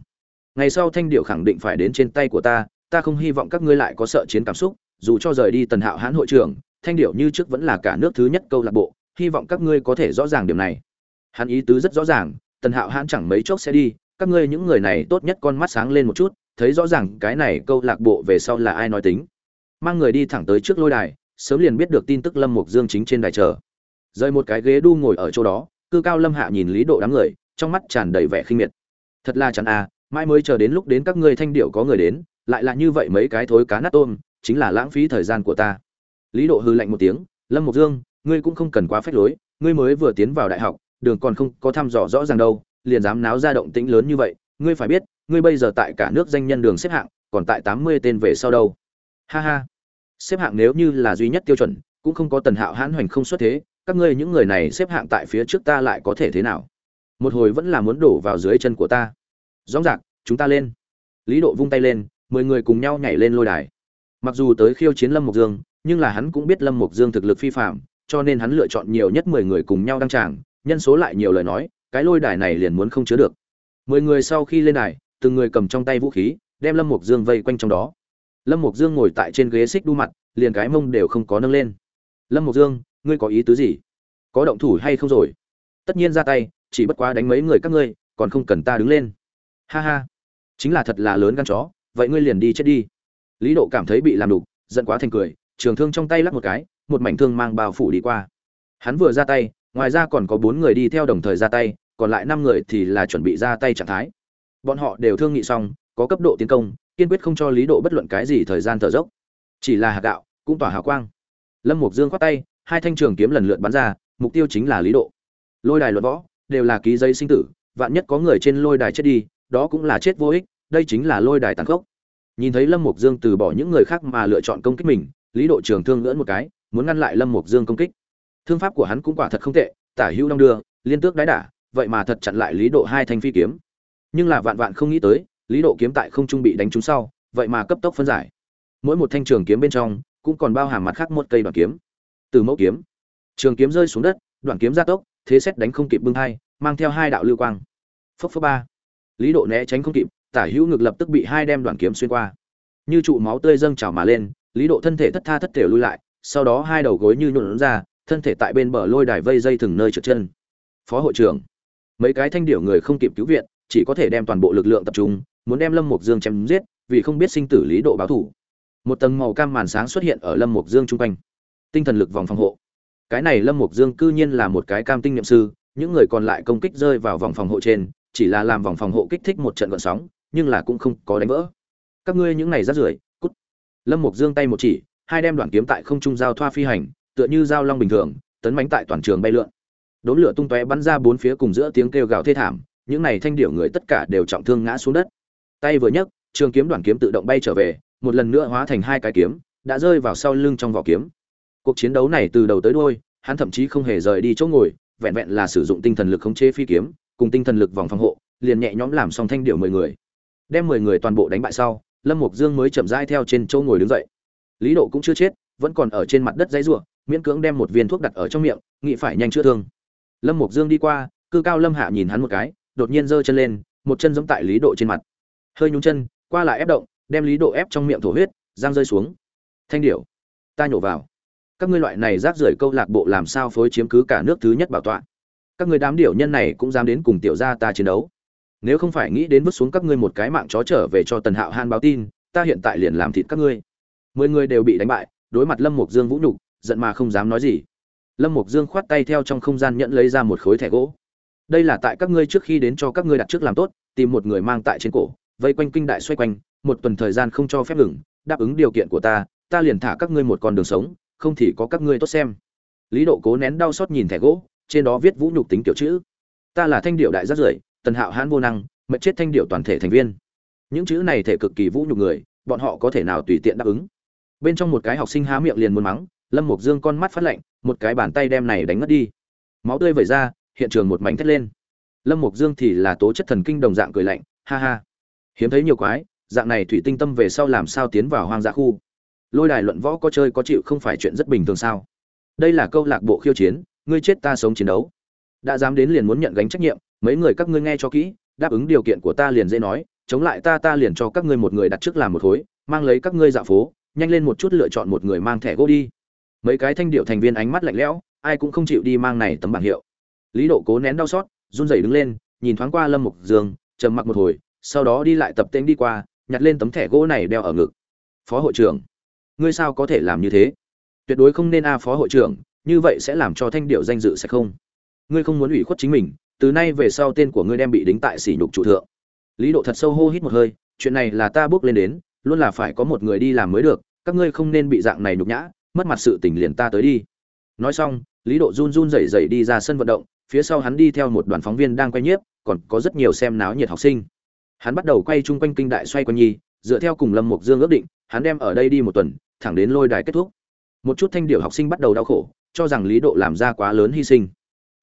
[SPEAKER 1] Ngày sau thanh điệu khẳng định phải đến trên tay của ta ta không hy vọng các ngươi lại có sợ chiến cảm xúc, dù cho rời đi tần hạo hán hội trưởng, thanh điệu như trước vẫn là cả nước thứ nhất câu lạc bộ, hy vọng các ngươi có thể rõ ràng điểm này. Hắn ý tứ rất rõ ràng, tần hạo hán chẳng mấy chốc sẽ đi các ngươi những người này tốt nhất con mắt sáng lên một chút, thấy rõ ràng cái này câu lạc bộ về sau là ai nói tính. Mang người đi thẳng tới trước lôi đài, sớm liền biết được tin tức lâm mục dương chính trên đài chờ. Rơi một cái ghế đu ngồi ở chỗ đó, cư cao lâm hạ nhìn lý độ đám người, trong mắt tràn đầy vẻ khinh miệt. Thật là chẳng à mai mới chờ đến lúc đến các ngươi thanh điệu có người đến, lại là như vậy mấy cái thối cá nát tôm, chính là lãng phí thời gian của ta. Lý độ hư lạnh một tiếng, lâm mục dương, ngươi cũng không cần quá phách lối, ngươi mới vừa tiến vào đại học, đường còn không có thăm dò rõ ràng đâu liền dám náo ra động tĩnh lớn như vậy, ngươi phải biết, ngươi bây giờ tại cả nước danh nhân đường xếp hạng, còn tại tám mươi tên về sau đâu. Ha ha. Xếp hạng nếu như là duy nhất tiêu chuẩn, cũng không có tần hạo hãn hoành không xuất thế, các ngươi những người này xếp hạng tại phía trước ta lại có thể thế nào? Một hồi vẫn là muốn đổ vào dưới chân của ta. Rõ ràng, chúng ta lên. Lý độ vung tay lên, mười người cùng nhau nhảy lên lôi đài. Mặc dù tới khiêu chiến lâm mục dương, nhưng là hắn cũng biết lâm mục dương thực lực phi phạm cho nên hắn lựa chọn nhiều nhất mười người cùng nhau đăng tràng, nhân số lại nhiều lời nói cái lôi đài này liền muốn không chứa được. Mười người sau khi lên đài, từng người cầm trong tay vũ khí, đem lâm mục dương vây quanh trong đó. Lâm mục dương ngồi tại trên ghế xích đu mặt, liền cái mông đều không có nâng lên. Lâm mục dương, ngươi có ý tứ gì? Có động thủ hay không rồi? Tất nhiên ra tay, chỉ bất quá đánh mấy người các ngươi, còn không cần ta đứng lên. Ha ha, chính là thật là lớn gan chó, vậy ngươi liền đi chết đi. Lý độ cảm thấy bị làm đục, giận quá thành cười, trường thương trong tay lắc một cái, một mảnh thương mang bao phủ đi qua. Hắn vừa ra tay, ngoài ra còn có bốn người đi theo đồng thời ra tay còn lại năm người thì là chuẩn bị ra tay trạng thái. Bọn họ đều thương nghị xong, có cấp độ tiến công, kiên quyết không cho lý độ bất luận cái gì thời gian thở dốc. Chỉ là hạt gạo cũng tỏa hào quang. Lâm mục dương khoát tay, hai thanh trường kiếm lần lượt bắn ra, mục tiêu chính là lý độ. Lôi đài luận võ, đều là ký giấy sinh tử, vạn nhất có người trên lôi đài chết đi, đó cũng là chết vô ích, đây chính là lôi đài tàn khốc. Nhìn thấy lâm mục dương từ bỏ những người khác mà lựa chọn công kích mình, lý độ trường thương lưỡn một cái, muốn ngăn lại lâm mục dương công kích. Thương pháp của hắn cũng quả thật không tệ, tả hữu đong đưa, liên tước đái đả vậy mà thật chặn lại lý độ hai thanh phi kiếm. Nhưng là vạn vạn không nghĩ tới, lý độ kiếm tại không trung bị đánh trúng sau, vậy mà cấp tốc phân giải. Mỗi một thanh trường kiếm bên trong, cũng còn bao hàm mặt khác một cây đoạn kiếm. Từ mẫu kiếm, trường kiếm rơi xuống đất, đoạn kiếm ra tốc, thế xét đánh không kịp bưng hai, mang theo hai đạo lưu quang. Phốc phốc ba. Lý độ né tránh không kịp, tả hữu ngực lập tức bị hai đem đoạn kiếm xuyên qua. Như trụ máu tươi dâng trào mà lên, lý độ thân thể thất tha thất thể lui lại, sau đó hai đầu gối như nhuộn ra, thân thể tại bên bờ lôi đài vây dây thừng nơi trượt chân. Phó hội trưởng mấy cái thanh điểu người không kịp cứu viện, chỉ có thể đem toàn bộ lực lượng tập trung, muốn đem lâm mục dương chém giết, vì không biết sinh tử lý độ báo thủ một tầng màu cam màn sáng xuất hiện ở lâm mục dương trung quanh. Tinh thần lực vòng phòng hộ. Cái này lâm mục dương cư nhiên là một cái cam tinh niệm sư, những người còn lại công kích rơi vào vòng phòng hộ trên, chỉ là làm vòng phòng hộ kích thích một trận gợn sóng, nhưng là cũng không có đánh vỡ. Các ngươi những này rát rưởi, cút. Lâm mục dương tay một chỉ, hai đem đoạn kiếm tại không trung giao thoa phi hành, tựa như giao long bình thường, tấn bánh tại toàn trường bay lượn đốn lửa tung tóe bắn ra bốn phía cùng giữa tiếng kêu gào thê thảm, những này thanh điểu người tất cả đều trọng thương ngã xuống đất. Tay vừa nhấc, trường kiếm đoạn kiếm tự động bay trở về, một lần nữa hóa thành hai cái kiếm, đã rơi vào sau lưng trong vỏ kiếm. Cuộc chiến đấu này từ đầu tới đuôi, hắn thậm chí không hề rời đi chỗ ngồi, vẹn vẹn là sử dụng tinh thần lực khống chế phi kiếm, cùng tinh thần lực vòng phòng hộ, liền nhẹ nhõm làm xong thanh điệu mười người. Đem mười người toàn bộ đánh bại sau, lâm mục dương mới chậm rãi theo trên chỗ ngồi đứng dậy. Lý độ cũng chưa chết, vẫn còn ở trên mặt đất dãy rủa, miễn cưỡng đem một viên thuốc đặt ở trong miệng, nghĩ phải nhanh chữa thương lâm mục dương đi qua, cư cao lâm hạ nhìn hắn một cái, đột nhiên giơ chân lên, một chân giẫm tại lý độ trên mặt. Hơi nhún chân, qua lại ép động, đem lý độ ép trong miệng thổ huyết, giang rơi xuống. Thanh điểu, ta nhổ vào. Các ngươi loại này rác rưởi câu lạc bộ làm sao phối chiếm cứ cả nước thứ nhất bảo tọa? Các người đám điểu nhân này cũng dám đến cùng tiểu gia ta chiến đấu. Nếu không phải nghĩ đến vứt xuống các ngươi một cái mạng chó trở về cho tần hạo han báo tin, ta hiện tại liền làm thịt các ngươi. Mười người đều bị đánh bại, đối mặt lâm mục dương vũ nhục, giận mà không dám nói gì lâm mục dương khoát tay theo trong không gian nhận lấy ra một khối thẻ gỗ. Đây là tại các ngươi trước khi đến cho các ngươi đặt trước làm tốt, tìm một người mang tại trên cổ, vây quanh kinh đại xoay quanh, một tuần thời gian không cho phép ngừng, đáp ứng điều kiện của ta ta liền thả các ngươi một con đường sống, không thì có các ngươi tốt xem. Lý độ cố nén đau xót nhìn thẻ gỗ, trên đó viết vũ nhục tính kiểu chữ. Ta là thanh điệu đại rất rưởi, tần hạo hãn vô năng mệt chết thanh điệu toàn thể thành viên. Những chữ này thể cực kỳ vũ nhục người, bọn họ có thể nào tùy tiện đáp ứng? Bên trong một cái học sinh há miệng liền muốn mắng, lâm mục dương con mắt phát lạnh một cái bàn tay đem này đánh ngất đi. Máu tươi vẩy ra, hiện trường một mảnh thét lên. Lâm mục dương thì là tố chất thần kinh đồng dạng cười lạnh, ha ha. Hiếm thấy nhiều quái, dạng này thủy tinh tâm về sau làm sao tiến vào hoang dã khu? Lôi đài luận võ có chơi có chịu không phải chuyện rất bình thường sao? Đây là câu lạc bộ khiêu chiến, ngươi chết ta sống chiến đấu. Đã dám đến liền muốn nhận gánh trách nhiệm, mấy người các ngươi nghe cho kỹ, đáp ứng điều kiện của ta liền dễ nói, chống lại ta ta liền cho các ngươi một người đặt trước làm một khối mang lấy các ngươi dạo phố, nhanh lên một chút lựa chọn một người mang thẻ gỗ đi mấy cái thanh điệu thành viên ánh mắt lạnh lẽo, ai cũng không chịu đi mang này tấm bảng hiệu. Lý độ cố nén đau xót, run rẩy đứng lên, nhìn thoáng qua lâm mục dương, trầm mặc một hồi, sau đó đi lại tập tên đi qua, nhặt lên tấm thẻ gỗ này đeo ở ngực. Phó hội trưởng, ngươi sao có thể làm như thế? Tuyệt đối không nên a, phó hội trưởng, như vậy sẽ làm cho thanh điệu danh dự sẽ không. Ngươi không muốn ủy khuất chính mình, từ nay về sau tên của ngươi đem bị đính tại sỉ nhục chủ thượng. Lý độ thật sâu hô hít một hơi, chuyện này là ta bước lên đến, luôn là phải có một người đi làm mới được, các ngươi không nên bị dạng này nhục nhã mất mặt sự tình liền ta tới đi. Nói xong, lý độ run run rẩy rẩy đi ra sân vận động, phía sau hắn đi theo một đoàn phóng viên đang quay nhiếp, còn có rất nhiều xem náo nhiệt học sinh. Hắn bắt đầu quay chung quanh kinh đại xoay quanh nhi, dựa theo cùng lâm mục dương ước định, hắn đem ở đây đi một tuần, thẳng đến lôi đài kết thúc. Một chút thanh điệu học sinh bắt đầu đau khổ, cho rằng lý độ làm ra quá lớn hy sinh.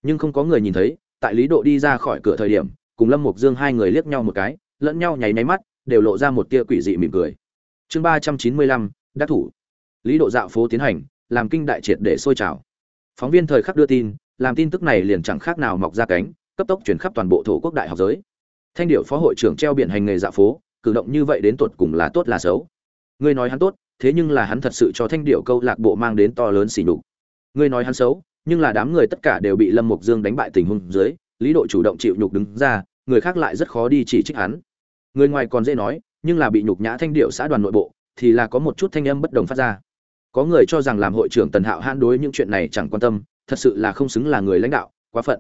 [SPEAKER 1] Nhưng không có người nhìn thấy, tại lý độ đi ra khỏi cửa thời điểm, cùng lâm mục dương hai người liếc nhau một cái, lẫn nhau nháy nháy mắt, đều lộ ra một tia quỷ dị mỉm cười. Chương ba trăm chín mươi lăm, đắc thủ lý độ dạo phố tiến hành, làm kinh đại triệt để sôi trào. Phóng viên thời khắc đưa tin, làm tin tức này liền chẳng khác nào mọc ra cánh, cấp tốc chuyển khắp toàn bộ thổ quốc đại học giới. Thanh điệu phó hội trưởng treo biển hành nghề dạo phố, cử động như vậy đến tuột cùng là tốt là xấu. Ngươi nói hắn tốt, thế nhưng là hắn thật sự cho thanh điệu câu lạc bộ mang đến to lớn xỉ nhục. Ngươi nói hắn xấu, nhưng là đám người tất cả đều bị lâm mục dương đánh bại tình huống dưới, lý độ chủ động chịu nhục đứng ra, người khác lại rất khó đi chỉ trích hắn. Người ngoài còn dễ nói, nhưng là bị nhục nhã thanh điệu xã đoàn nội bộ, thì là có một chút thanh âm bất đồng phát ra có người cho rằng làm hội trưởng tần hạo hãn đối những chuyện này chẳng quan tâm, thật sự là không xứng là người lãnh đạo, quá phận.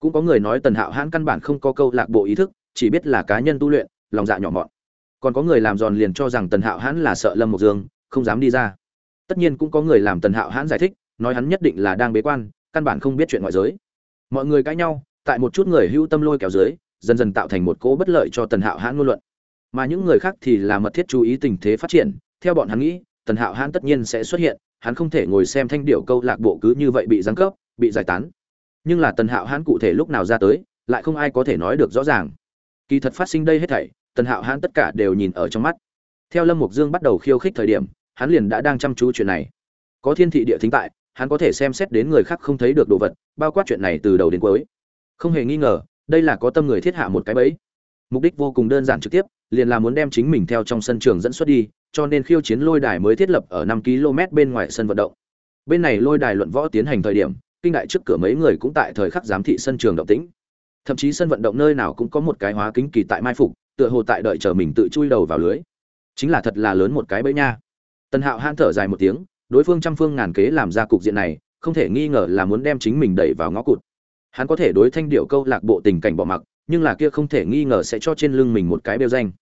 [SPEAKER 1] Cũng có người nói tần hạo hãn căn bản không có câu lạc bộ ý thức, chỉ biết là cá nhân tu luyện, lòng dạ nhỏ mọn. Còn có người làm giòn liền cho rằng tần hạo hãn là sợ lâm mộc dương, không dám đi ra. Tất nhiên cũng có người làm tần hạo hãn giải thích, nói hắn nhất định là đang bế quan, căn bản không biết chuyện ngoại giới. Mọi người cãi nhau, tại một chút người hưu tâm lôi kéo dưới, dần dần tạo thành một cỗ bất lợi cho tần hạo hãn ngôn luận. Mà những người khác thì là mật thiết chú ý tình thế phát triển, theo bọn hắn nghĩ tần hạo hãn tất nhiên sẽ xuất hiện, hắn không thể ngồi xem thanh điệu câu lạc bộ cứ như vậy bị giáng cấp, bị giải tán. Nhưng là tần hạo hãn cụ thể lúc nào ra tới, lại không ai có thể nói được rõ ràng. Kỳ thật phát sinh đây hết thảy, tần hạo hãn tất cả đều nhìn ở trong mắt. Theo lâm mục dương bắt đầu khiêu khích thời điểm, hắn liền đã đang chăm chú chuyện này. Có thiên thị địa thính tại, hắn có thể xem xét đến người khác không thấy được đồ vật, bao quát chuyện này từ đầu đến cuối. Không hề nghi ngờ, đây là có tâm người thiết hạ một cái bẫy. Mục đích vô cùng đơn giản trực tiếp, liền là muốn đem chính mình theo trong sân trường dẫn xuất đi cho nên khiêu chiến lôi đài mới thiết lập ở năm km bên ngoài sân vận động. Bên này lôi đài luận võ tiến hành thời điểm, kinh đại trước cửa mấy người cũng tại thời khắc giám thị sân trường động tĩnh. Thậm chí sân vận động nơi nào cũng có một cái hóa kính kỳ tại mai phục, tựa hồ tại đợi chờ mình tự chui đầu vào lưới. Chính là thật là lớn một cái bẫy nha. Tần hạo han thở dài một tiếng, đối phương trăm phương ngàn kế làm ra cục diện này, không thể nghi ngờ là muốn đem chính mình đẩy vào ngõ cụt. Hắn có thể đối thanh điệu câu lạc bộ tình cảnh bỏ mặc, nhưng là kia không thể nghi ngờ sẽ cho trên lưng mình một cái bêu danh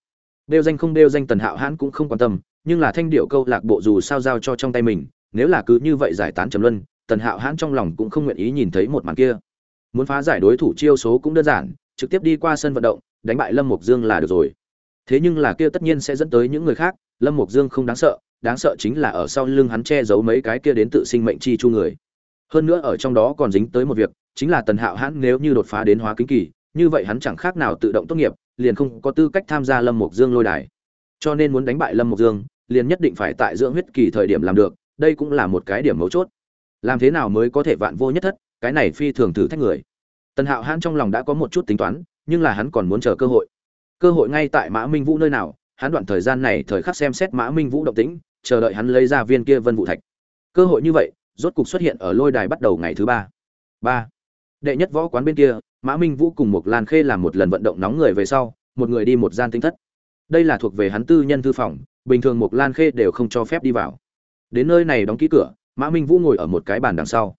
[SPEAKER 1] đeo danh không đeo danh tần hạo hãn cũng không quan tâm, nhưng là thanh điệu câu lạc bộ dù sao giao cho trong tay mình, nếu là cứ như vậy giải tán trầm luân, tần hạo hãn trong lòng cũng không nguyện ý nhìn thấy một màn kia. Muốn phá giải đối thủ chiêu số cũng đơn giản, trực tiếp đi qua sân vận động, đánh bại lâm mục dương là được rồi. Thế nhưng là kia tất nhiên sẽ dẫn tới những người khác, lâm mục dương không đáng sợ đáng sợ chính là ở sau lưng hắn che giấu mấy cái kia đến tự sinh mệnh chi chu người. Hơn nữa ở trong đó còn dính tới một việc, chính là tần hạo hãn nếu như đột phá đến hóa kính kỳ, như vậy hắn chẳng khác nào tự động tốt nghiệp liền không có tư cách tham gia lâm mục dương lôi đài. Cho nên muốn đánh bại lâm mục dương, liền nhất định phải tại dưỡng huyết kỳ thời điểm làm được, đây cũng là một cái điểm mấu chốt. Làm thế nào mới có thể vạn vô nhất thất, cái này phi thường thử thách người. Tần hạo hãn trong lòng đã có một chút tính toán, nhưng là hắn còn muốn chờ cơ hội. Cơ hội ngay tại mã minh vũ nơi nào, hắn đoạn thời gian này thời khắc xem xét mã minh vũ động tĩnh, chờ đợi hắn lấy ra viên kia vân vũ thạch. Cơ hội như vậy, rốt cục xuất hiện ở lôi đài bắt đầu ngày thứ ba. Ba. Đệ nhất võ quán bên kia mã minh vũ cùng một lan khê làm một lần vận động nóng người về sau, một người đi một gian tinh thất. Đây là thuộc về hắn tư nhân thư phòng, bình thường một lan khê đều không cho phép đi vào. Đến nơi này đóng ký cửa, mã minh vũ ngồi ở một cái bàn đằng sau.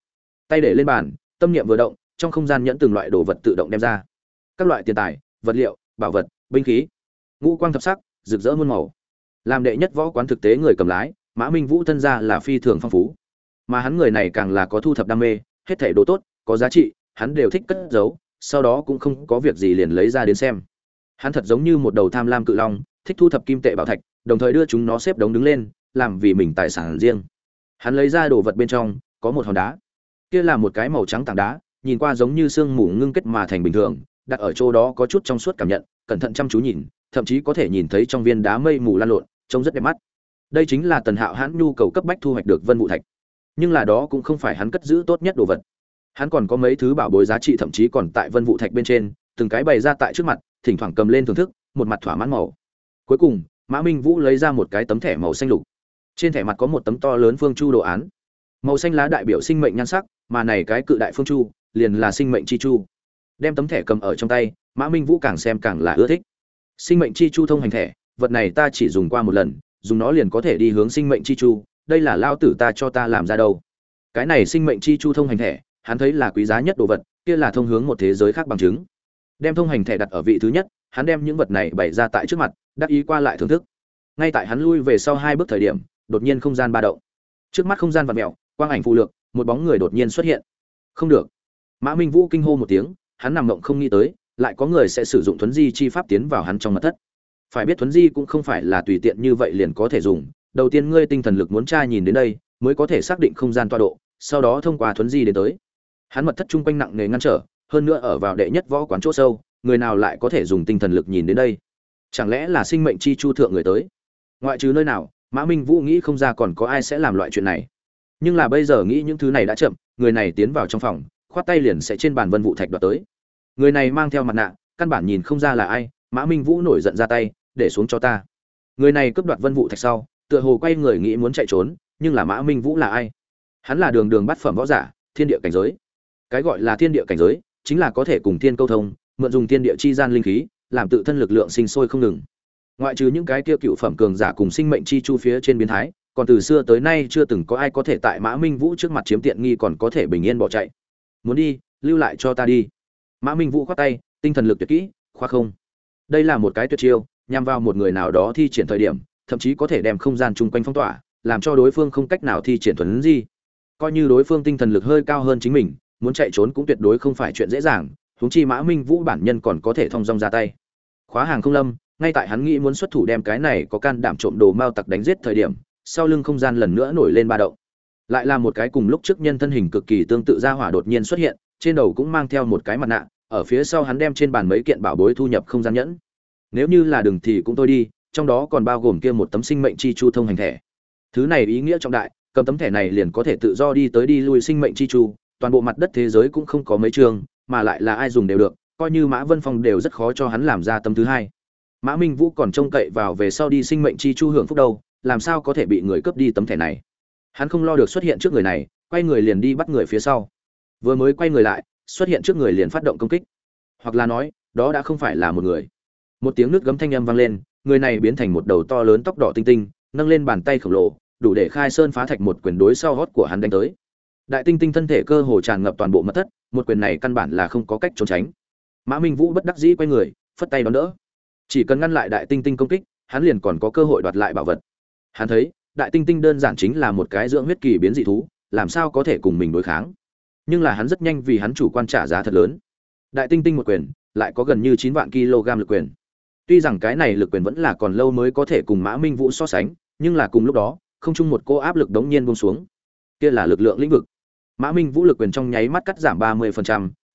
[SPEAKER 1] Tay để lên bàn, tâm niệm vừa động, trong không gian nhẫn từng loại đồ vật tự động đem ra. Các loại tiền tài, vật liệu, bảo vật, binh khí, ngũ quang thập sắc, rực rỡ muôn màu. Làm đệ nhất võ quán thực tế người cầm lái, mã minh vũ thân gia là phi thường phong phú. Mà hắn người này càng là có thu thập đam mê, hết thảy đồ tốt, có giá trị, hắn đều thích cất giấu sau đó cũng không có việc gì liền lấy ra đến xem. Hắn thật giống như một đầu tham lam cự long, thích thu thập kim tệ bảo thạch, đồng thời đưa chúng nó xếp đống đứng lên, làm vì mình tài sản riêng. Hắn lấy ra đồ vật bên trong, có một hòn đá. Kia là một cái màu trắng tảng đá, nhìn qua giống như sương mù ngưng kết mà thành bình thường, đặt ở chỗ đó có chút trong suốt cảm nhận, cẩn thận chăm chú nhìn, thậm chí có thể nhìn thấy trong viên đá mây mù lan lộn, trông rất đẹp mắt. Đây chính là tần hạo hãn nhu cầu cấp bách thu hoạch được vân vụ thạch. Nhưng là đó cũng không phải hắn cất giữ tốt nhất đồ vật hắn còn có mấy thứ bảo bối giá trị thậm chí còn tại vân vụ thạch bên trên, từng cái bày ra tại trước mặt, thỉnh thoảng cầm lên thưởng thức, một mặt thỏa mãn màu. Cuối cùng, mã minh vũ lấy ra một cái tấm thẻ màu xanh lục. Trên thẻ mặt có một tấm to lớn phương chu đồ án. Màu xanh lá đại biểu sinh mệnh nhan sắc, mà này cái cự đại phương chu, liền là sinh mệnh chi chu. Đem tấm thẻ cầm ở trong tay, mã minh vũ càng xem càng là ưa thích. Sinh mệnh chi chu thông hành thẻ, vật này ta chỉ dùng qua một lần, dùng nó liền có thể đi hướng sinh mệnh chi chu, đây là lao tử ta cho ta làm ra đâu. Cái này sinh mệnh chi chu thông hành thẻ hắn thấy là quý giá nhất đồ vật, kia là thông hướng một thế giới khác bằng chứng. Đem thông hành thẻ đặt ở vị thứ nhất, hắn đem những vật này bày ra tại trước mặt, đắc ý qua lại thưởng thức. Ngay tại hắn lui về sau hai bước thời điểm, đột nhiên không gian ba động. Trước mắt không gian vật mèo, quang ảnh phụ lược, một bóng người đột nhiên xuất hiện. Không được. Mã minh vũ kinh hô một tiếng, hắn nằm mộng không nghĩ tới, lại có người sẽ sử dụng thuấn di chi pháp tiến vào hắn trong mật thất. Phải biết thuấn di cũng không phải là tùy tiện như vậy liền có thể dùng. Đầu tiên ngươi tinh thần lực muốn tra nhìn đến đây, mới có thể xác định không gian toa độ, sau đó thông qua thuấn di đến tới hắn mật thất chung quanh nặng nề ngăn trở, hơn nữa ở vào đệ nhất võ quán chỗ sâu, người nào lại có thể dùng tinh thần lực nhìn đến đây? Chẳng lẽ là sinh mệnh chi chu thượng người tới? Ngoại trừ nơi nào, mã minh vũ nghĩ không ra còn có ai sẽ làm loại chuyện này. Nhưng là bây giờ nghĩ những thứ này đã chậm, người này tiến vào trong phòng, khoát tay liền sẽ trên bàn vân vụ thạch đoạt tới. Người này mang theo mặt nạ, căn bản nhìn không ra là ai, mã minh vũ nổi giận ra tay, để xuống cho ta. Người này cướp đoạt vân vụ thạch sau, tựa hồ quay người nghĩ muốn chạy trốn, nhưng là mã minh vũ là ai? Hắn là đường đường bắt phẩm võ giả, thiên địa cảnh giới cái gọi là thiên địa cảnh giới, chính là có thể cùng thiên câu thông, mượn dùng thiên địa chi gian linh khí, làm tự thân lực lượng sinh sôi không ngừng. Ngoại trừ những cái kia cựu phẩm cường giả cùng sinh mệnh chi chu phía trên biến thái, còn từ xưa tới nay chưa từng có ai có thể tại mã minh vũ trước mặt chiếm tiện nghi còn có thể bình yên bỏ chạy. Muốn đi, lưu lại cho ta đi. Mã minh vũ khoát tay, tinh thần lực tuyệt kỹ, khoa không. Đây là một cái tuyệt chiêu, nhằm vào một người nào đó thi triển thời điểm, thậm chí có thể đem không gian chung quanh phong tỏa, làm cho đối phương không cách nào thi triển thuần gì coi như đối phương tinh thần lực hơi cao hơn chính mình muốn chạy trốn cũng tuyệt đối không phải chuyện dễ dàng, huống chi mã minh vũ bản nhân còn có thể thông dong ra tay. Khóa hàng không lâm, ngay tại hắn nghĩ muốn xuất thủ đem cái này có can đảm trộm đồ mao tặc đánh giết thời điểm, sau lưng không gian lần nữa nổi lên ba động. Lại là một cái cùng lúc trước nhân thân hình cực kỳ tương tự ra hỏa đột nhiên xuất hiện, trên đầu cũng mang theo một cái mặt nạ, ở phía sau hắn đem trên bàn mấy kiện bảo bối thu nhập không gian nhẫn. Nếu như là đừng thì cũng tôi đi, trong đó còn bao gồm kia một tấm sinh mệnh chi chu thông hành thẻ. Thứ này ý nghĩa trọng đại, cầm tấm thẻ này liền có thể tự do đi tới đi lui sinh mệnh chi chu toàn bộ mặt đất thế giới cũng không có mấy trường, mà lại là ai dùng đều được, coi như mã vân phong đều rất khó cho hắn làm ra tâm thứ hai. Mã minh vũ còn trông cậy vào về sau đi sinh mệnh chi chu hưởng phúc đâu, làm sao có thể bị người cướp đi tấm thẻ này? Hắn không lo được xuất hiện trước người này, quay người liền đi bắt người phía sau. Vừa mới quay người lại, xuất hiện trước người liền phát động công kích. Hoặc là nói, đó đã không phải là một người. Một tiếng nước gấm thanh âm vang lên, người này biến thành một đầu to lớn tóc đỏ tinh tinh, nâng lên bàn tay khổng lồ, đủ để khai sơn phá thạch một quyền đối sau hót của hắn đánh tới đại tinh tinh thân thể cơ hồ tràn ngập toàn bộ mật thất, một quyền này căn bản là không có cách trốn tránh. Mã minh vũ bất đắc dĩ quay người, phất tay đón đỡ. Chỉ cần ngăn lại đại tinh tinh công kích, hắn liền còn có cơ hội đoạt lại bảo vật. Hắn thấy, đại tinh tinh đơn giản chính là một cái dưỡng huyết kỳ biến dị thú, làm sao có thể cùng mình đối kháng? Nhưng là hắn rất nhanh vì hắn chủ quan trả giá thật lớn. Đại tinh tinh một quyền, lại có gần như chín vạn kg lực quyền. Tuy rằng cái này lực quyền vẫn là còn lâu mới có thể cùng mã minh vũ so sánh, nhưng là cùng lúc đó, không chung một cô áp lực đống nhiên buông xuống. Kia là lực lượng lĩnh vực mã minh vũ lực quyền trong nháy mắt cắt giảm ba mươi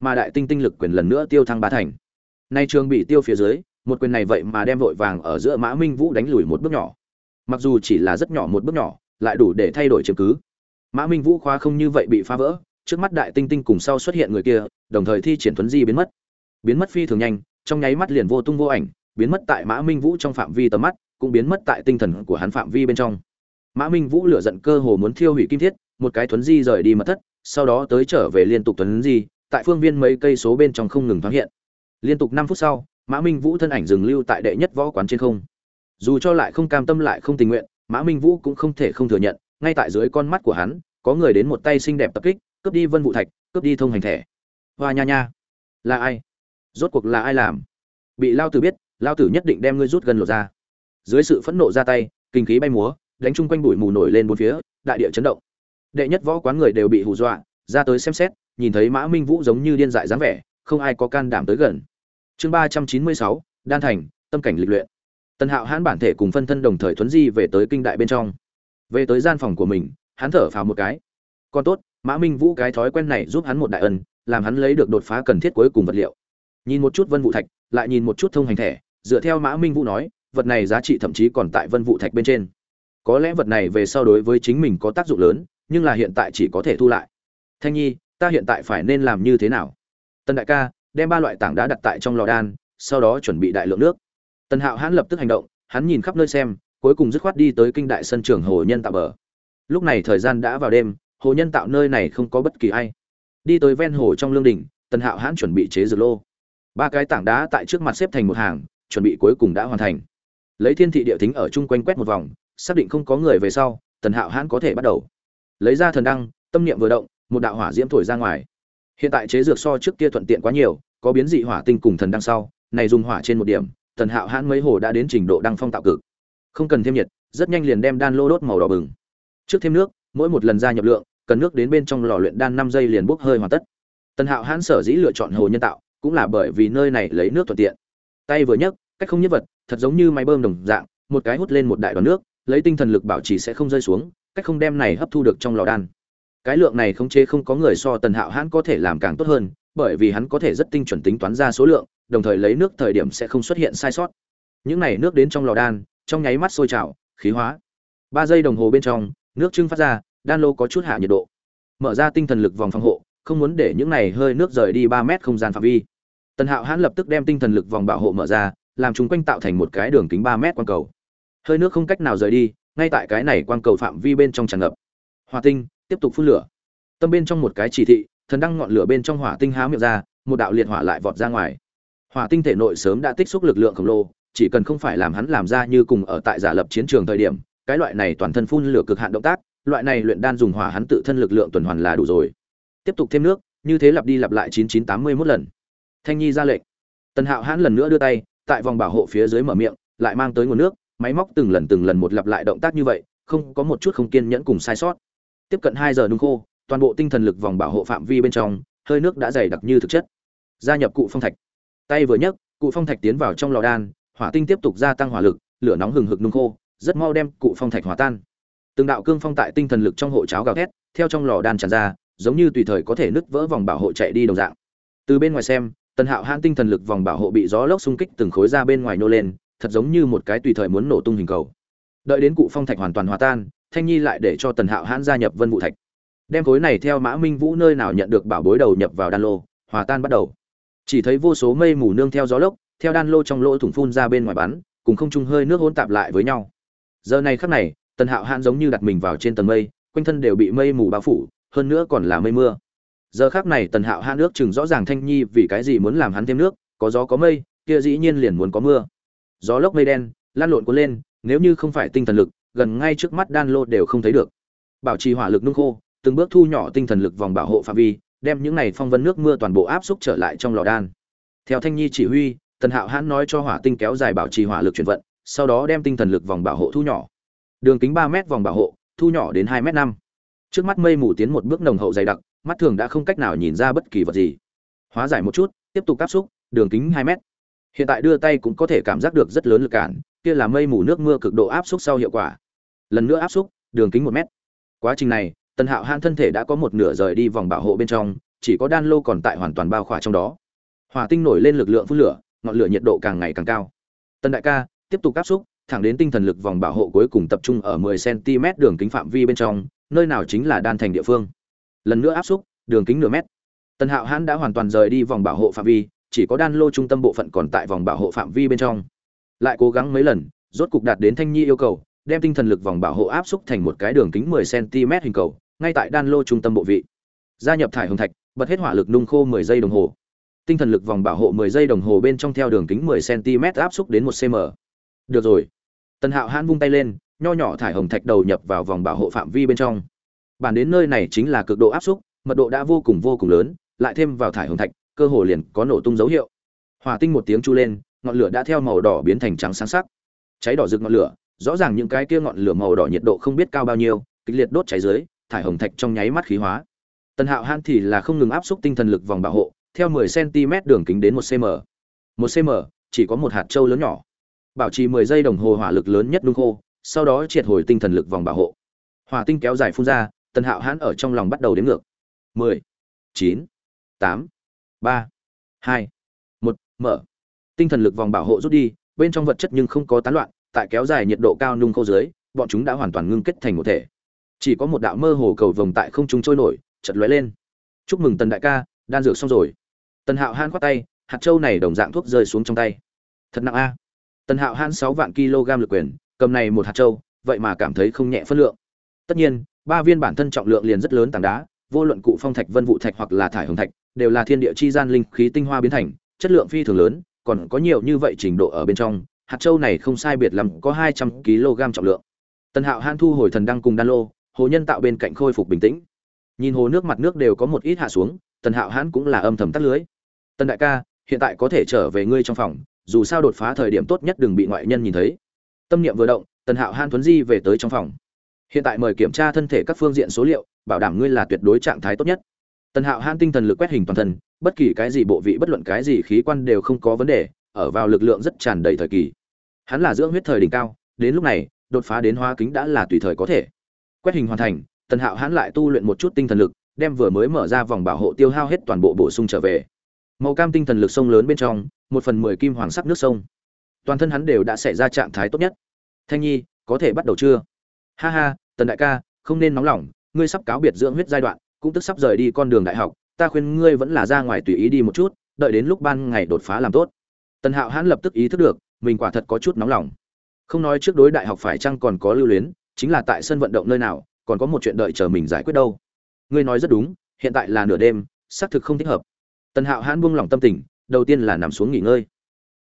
[SPEAKER 1] mà đại tinh tinh lực quyền lần nữa tiêu thăng ba thành. Nay trường bị tiêu phía dưới, một quyền này vậy mà đem vội vàng ở giữa mã minh vũ đánh lùi một bước nhỏ. Mặc dù chỉ là rất nhỏ một bước nhỏ, lại đủ để thay đổi chứng cứ. Mã minh vũ khóa không như vậy bị phá vỡ, trước mắt đại tinh tinh cùng sau xuất hiện người kia, đồng thời thi triển thuấn di biến mất. Biến mất phi thường nhanh, trong nháy mắt liền vô tung vô ảnh, biến mất tại mã minh vũ trong phạm vi tầm mắt, cũng biến mất tại tinh thần của hắn phạm vi bên trong. Mã minh vũ lửa giận cơ hồ muốn thiêu hủy kim thiết, một cái thuấn di rời đi mà thất sau đó tới trở về liên tục tuấn di, tại phương viên mấy cây số bên trong không ngừng thoáng hiện. Liên tục năm phút sau, mã minh vũ thân ảnh dừng lưu tại đệ nhất võ quán trên không. Dù cho lại không cam tâm lại không tình nguyện, mã minh vũ cũng không thể không thừa nhận, ngay tại dưới con mắt của hắn, có người đến một tay xinh đẹp tập kích, cướp đi vân Vũ thạch, cướp đi thông hành thẻ. Hoa nha nha, là ai? Rốt cuộc là ai làm? Bị lao tử biết, lao tử nhất định đem ngươi rút gần lộ ra. Dưới sự phẫn nộ ra tay, kinh khí bay múa, đánh chung quanh bụi mù nổi lên bốn phía, đại địa chấn động đệ nhất võ quán người đều bị hù dọa, ra tới xem xét, nhìn thấy mã minh vũ giống như điên dại dáng vẻ, không ai có can đảm tới gần. Chương ba trăm chín mươi sáu, đan thành, tâm cảnh lịch luyện. Tần hạo hãn bản thể cùng phân thân đồng thời thuấn di về tới kinh đại bên trong. Về tới gian phòng của mình, hắn thở phào một cái. Còn tốt, mã minh vũ cái thói quen này giúp hắn một đại ân, làm hắn lấy được đột phá cần thiết cuối cùng vật liệu. Nhìn một chút vân vụ thạch, lại nhìn một chút thông hành thẻ, dựa theo mã minh vũ nói, vật này giá trị thậm chí còn tại vân vụ thạch bên trên. Có lẽ vật này về sau đối với chính mình có tác dụng lớn nhưng là hiện tại chỉ có thể thu lại. Thanh nhi, ta hiện tại phải nên làm như thế nào? Tần đại ca, đem ba loại tảng đá đặt tại trong lò đan, sau đó chuẩn bị đại lượng nước. Tần hạo hãn lập tức hành động, hắn nhìn khắp nơi xem, cuối cùng dứt khoát đi tới kinh đại sân trường hồ nhân tạo bờ. Lúc này thời gian đã vào đêm, hồ nhân tạo nơi này không có bất kỳ ai. Đi tới ven hồ trong lương đình tần hạo hãn chuẩn bị chế dược lô. Ba cái tảng đá tại trước mặt xếp thành một hàng, chuẩn bị cuối cùng đã hoàn thành. Lấy thiên thị địa thính ở chung quanh quét một vòng, xác định không có người về sau, tần hạo hãn có thể bắt đầu lấy ra thần đăng, tâm niệm vừa động, một đạo hỏa diễm thổi ra ngoài. Hiện tại chế dược so trước kia thuận tiện quá nhiều, có biến dị hỏa tinh cùng thần đăng sau, này dùng hỏa trên một điểm, thần hạo hãn mấy hồ đã đến trình độ đăng phong tạo cực. Không cần thêm nhiệt, rất nhanh liền đem đan lô đốt màu đỏ bừng. Trước thêm nước, mỗi một lần ra nhập lượng, cần nước đến bên trong lò luyện đan năm giây liền bốc hơi hoàn tất. Tần hạo hãn sở dĩ lựa chọn hồ nhân tạo, cũng là bởi vì nơi này lấy nước thuận tiện. Tay vừa nhấc, cách không nhất vật, thật giống như máy bơm đồng dạng, một cái hút lên một đại đoàn nước, lấy tinh thần lực bảo trì sẽ không rơi xuống cách không đem này hấp thu được trong lò đan. Cái lượng này không chế không có người so tần hạo hãn có thể làm càng tốt hơn, bởi vì hắn có thể rất tinh chuẩn tính toán ra số lượng, đồng thời lấy nước thời điểm sẽ không xuất hiện sai sót. Những này nước đến trong lò đan, trong nháy mắt sôi trào, khí hóa. Ba giây đồng hồ bên trong, nước trưng phát ra, đan lô có chút hạ nhiệt độ. Mở ra tinh thần lực vòng phòng hộ, không muốn để những này hơi nước rời đi ba mét không gian phạm vi. Tần hạo hãn lập tức đem tinh thần lực vòng bảo hộ mở ra, làm chúng quanh tạo thành một cái đường kính ba mét quang cầu. Hơi nước không cách nào rời đi ngay tại cái này quang cầu phạm vi bên trong tràn ngập. Hòa tinh, tiếp tục phun lửa. Tâm bên trong một cái chỉ thị, thần đăng ngọn lửa bên trong hỏa tinh há miệng ra, một đạo liệt hỏa lại vọt ra ngoài. Hỏa tinh thể nội sớm đã tích xúc lực lượng khổng lồ, chỉ cần không phải làm hắn làm ra như cùng ở tại giả lập chiến trường thời điểm, cái loại này toàn thân phun lửa cực hạn động tác, loại này luyện đan dùng hỏa hắn tự thân lực lượng tuần hoàn là đủ rồi. Tiếp tục thêm nước, như thế lặp đi lặp lại chín chín tám mươi mốt lần. Thanh nhi ra lệnh. Tần hạo hãn lần nữa đưa tay, tại vòng bảo hộ phía dưới mở miệng, lại mang tới nguồn nước máy móc từng lần từng lần một lặp lại động tác như vậy, không có một chút không kiên nhẫn cùng sai sót. Tiếp cận hai giờ nung khô, toàn bộ tinh thần lực vòng bảo hộ phạm vi bên trong, hơi nước đã dày đặc như thực chất. Gia nhập cụ phong thạch. Tay vừa nhấc, cụ phong thạch tiến vào trong lò đan, hỏa tinh tiếp tục gia tăng hỏa lực, lửa nóng hừng hực nung khô, rất mau đem cụ phong thạch hòa tan. Từng đạo cương phong tại tinh thần lực trong hộ cháo gào thét, theo trong lò đan tràn ra, giống như tùy thời có thể nứt vỡ vòng bảo hộ chạy đi đồng dạng. Từ bên ngoài xem, tần hạo hãn tinh thần lực vòng bảo hộ bị gió lốc xung kích từng khối ra bên ngoài nô lên thật giống như một cái tùy thời muốn nổ tung hình cầu. Đợi đến cụ phong thạch hoàn toàn hòa tan, thanh nhi lại để cho tần hạo hãn gia nhập vân vụ thạch. Đem khối này theo mã minh vũ nơi nào nhận được bảo bối đầu nhập vào đan lô, hòa tan bắt đầu. Chỉ thấy vô số mây mù nương theo gió lốc, theo đan lô trong lỗ thủng phun ra bên ngoài bắn, cùng không trung hơi nước hỗn tạp lại với nhau. Giờ này khắc này, tần hạo hãn giống như đặt mình vào trên tầng mây, quanh thân đều bị mây mù bao phủ, hơn nữa còn là mây mưa. Giờ khắc này tần hạo hãn nước chừng rõ ràng thanh nhi vì cái gì muốn làm hắn thêm nước, có gió có mây, kia dĩ nhiên liền muốn có mưa gió lốc mây đen, lan lộn cuốn lên, nếu như không phải tinh thần lực, gần ngay trước mắt đan lô đều không thấy được. Bảo trì hỏa lực nung khô, từng bước thu nhỏ tinh thần lực vòng bảo hộ phạm vi, đem những này phong vân nước mưa toàn bộ áp xúc trở lại trong lò đan. Theo thanh nhi chỉ huy, tần hạo hãn nói cho hỏa tinh kéo dài bảo trì hỏa lực chuyển vận, sau đó đem tinh thần lực vòng bảo hộ thu nhỏ. Đường kính ba m vòng bảo hộ, thu nhỏ đến hai m năm. Trước mắt mây mù tiến một bước nồng hậu dày đặc, mắt thường đã không cách nào nhìn ra bất kỳ vật gì. Hóa giải một chút, tiếp tục áp xúc, đường kính hai m hiện tại đưa tay cũng có thể cảm giác được rất lớn lực cản, kia là mây mù nước mưa cực độ áp suất sau hiệu quả. Lần nữa áp suất đường kính một mét. Quá trình này, tần hạo han thân thể đã có một nửa rời đi vòng bảo hộ bên trong, chỉ có đan lô còn tại hoàn toàn bao khỏa trong đó. Hỏa tinh nổi lên lực lượng phun lửa, ngọn lửa nhiệt độ càng ngày càng cao. Tần đại ca, tiếp tục áp xúc, thẳng đến tinh thần lực vòng bảo hộ cuối cùng tập trung ở 10 cm đường kính phạm vi bên trong, nơi nào chính là đan thành địa phương. Lần nữa áp xúc, đường kính nửa mét. Tần hạo hãn đã hoàn toàn rời đi vòng bảo hộ phạm vi chỉ có đan lô trung tâm bộ phận còn tại vòng bảo hộ phạm vi bên trong. Lại cố gắng mấy lần, rốt cục đạt đến thanh nhi yêu cầu, đem tinh thần lực vòng bảo hộ áp xúc thành một cái đường kính 10 cm hình cầu, ngay tại đan lô trung tâm bộ vị. Gia nhập thải hồng thạch, bật hết hỏa lực nung khô 10 giây đồng hồ. Tinh thần lực vòng bảo hộ 10 giây đồng hồ bên trong theo đường kính 10 cm áp xúc đến 1 cm được rồi. Tần hạo hãn vung tay lên, nho nhỏ thải hồng thạch đầu nhập vào vòng bảo hộ phạm vi bên trong. Bản đến nơi này chính là cực độ áp xúc, mật độ đã vô cùng vô cùng lớn, lại thêm vào thải hồng thạch cơ hồ liền có nổ tung dấu hiệu. Hỏa tinh một tiếng chu lên ngọn lửa đã theo màu đỏ biến thành trắng sáng sắc. Cháy đỏ rực ngọn lửa rõ ràng những cái kia ngọn lửa màu đỏ nhiệt độ không biết cao bao nhiêu kịch liệt đốt cháy dưới thải hồng thạch trong nháy mắt khí hóa. Tần hạo han thì là không ngừng áp xúc tinh thần lực vòng bảo hộ theo 10 cm đường kính đến 1 cm 1 cm chỉ có một hạt trâu lớn nhỏ. Bảo trì 10 giây đồng hồ hỏa lực lớn nhất đun khô sau đó triệt hồi tinh thần lực vòng bảo hộ. Hỏa tinh kéo dài phun ra tần hạo hãn ở trong lòng bắt đầu đếm ngược. 10, 9, 8, 3, 2, 1, mở. Tinh thần lực vòng bảo hộ rút đi bên trong vật chất nhưng không có tán loạn tại kéo dài nhiệt độ cao nung khâu dưới bọn chúng đã hoàn toàn ngưng kết thành một thể. Chỉ có một đạo mơ hồ cầu vồng tại không trung trôi nổi chật lóe lên. Chúc mừng tần đại ca đan dược xong rồi. Tần hạo han khoát tay hạt châu này đồng dạng thuốc rơi xuống trong tay. Thật nặng a. Tần hạo han sáu vạn kg lực quyền cầm này một hạt châu vậy mà cảm thấy không nhẹ phân lượng. Tất nhiên ba viên bản thân trọng lượng liền rất lớn tảng đá vô luận cụ phong thạch vân vụ thạch hoặc là thải hồng thạch đều là thiên địa chi gian linh khí tinh hoa biến thành, chất lượng phi thường lớn, còn có nhiều như vậy trình độ ở bên trong, hạt châu này không sai biệt lắm có hai trăm kg trọng lượng. Tần hạo han thu hồi thần đăng cùng đan lô, hồ nhân tạo bên cạnh khôi phục bình tĩnh. Nhìn hồ nước mặt nước đều có một ít hạ xuống, tần hạo hãn cũng là âm thầm tắt lưới. Tần đại ca, hiện tại có thể trở về ngươi trong phòng, dù sao đột phá thời điểm tốt nhất đừng bị ngoại nhân nhìn thấy. Tâm niệm vừa động, tần hạo hãn tuấn di về tới trong phòng. Hiện tại mời kiểm tra thân thể các phương diện số liệu, bảo đảm ngươi là tuyệt đối trạng thái tốt nhất tần hạo hãn tinh thần lực quét hình toàn thân, bất kỳ cái gì bộ vị, bất luận cái gì khí quan đều không có vấn đề, ở vào lực lượng rất tràn đầy thời kỳ. Hắn là dưỡng huyết thời đỉnh cao, đến lúc này, đột phá đến hóa kính đã là tùy thời có thể. Quét hình hoàn thành, tần hạo hãn lại tu luyện một chút tinh thần lực, đem vừa mới mở ra vòng bảo hộ tiêu hao hết toàn bộ bổ sung trở về. Màu cam tinh thần lực sông lớn bên trong, một phần mười kim hoàng sắc nước sông. Toàn thân hắn đều đã xảy ra trạng thái tốt nhất. Thanh nhi, có thể bắt đầu chưa? Ha ha, tần đại ca, không nên nóng lòng, ngươi sắp cáo biệt dưỡng huyết giai đoạn cũng tức sắp rời đi con đường đại học, ta khuyên ngươi vẫn là ra ngoài tùy ý đi một chút, đợi đến lúc ban ngày đột phá làm tốt. Tần hạo hãn lập tức ý thức được, mình quả thật có chút nóng lòng. Không nói trước đối đại học phải chăng còn có lưu luyến, chính là tại sân vận động nơi nào, còn có một chuyện đợi chờ mình giải quyết đâu. Ngươi nói rất đúng, hiện tại là nửa đêm, xác thực không thích hợp. Tần hạo hãn buông lỏng tâm tình, đầu tiên là nằm xuống nghỉ ngơi.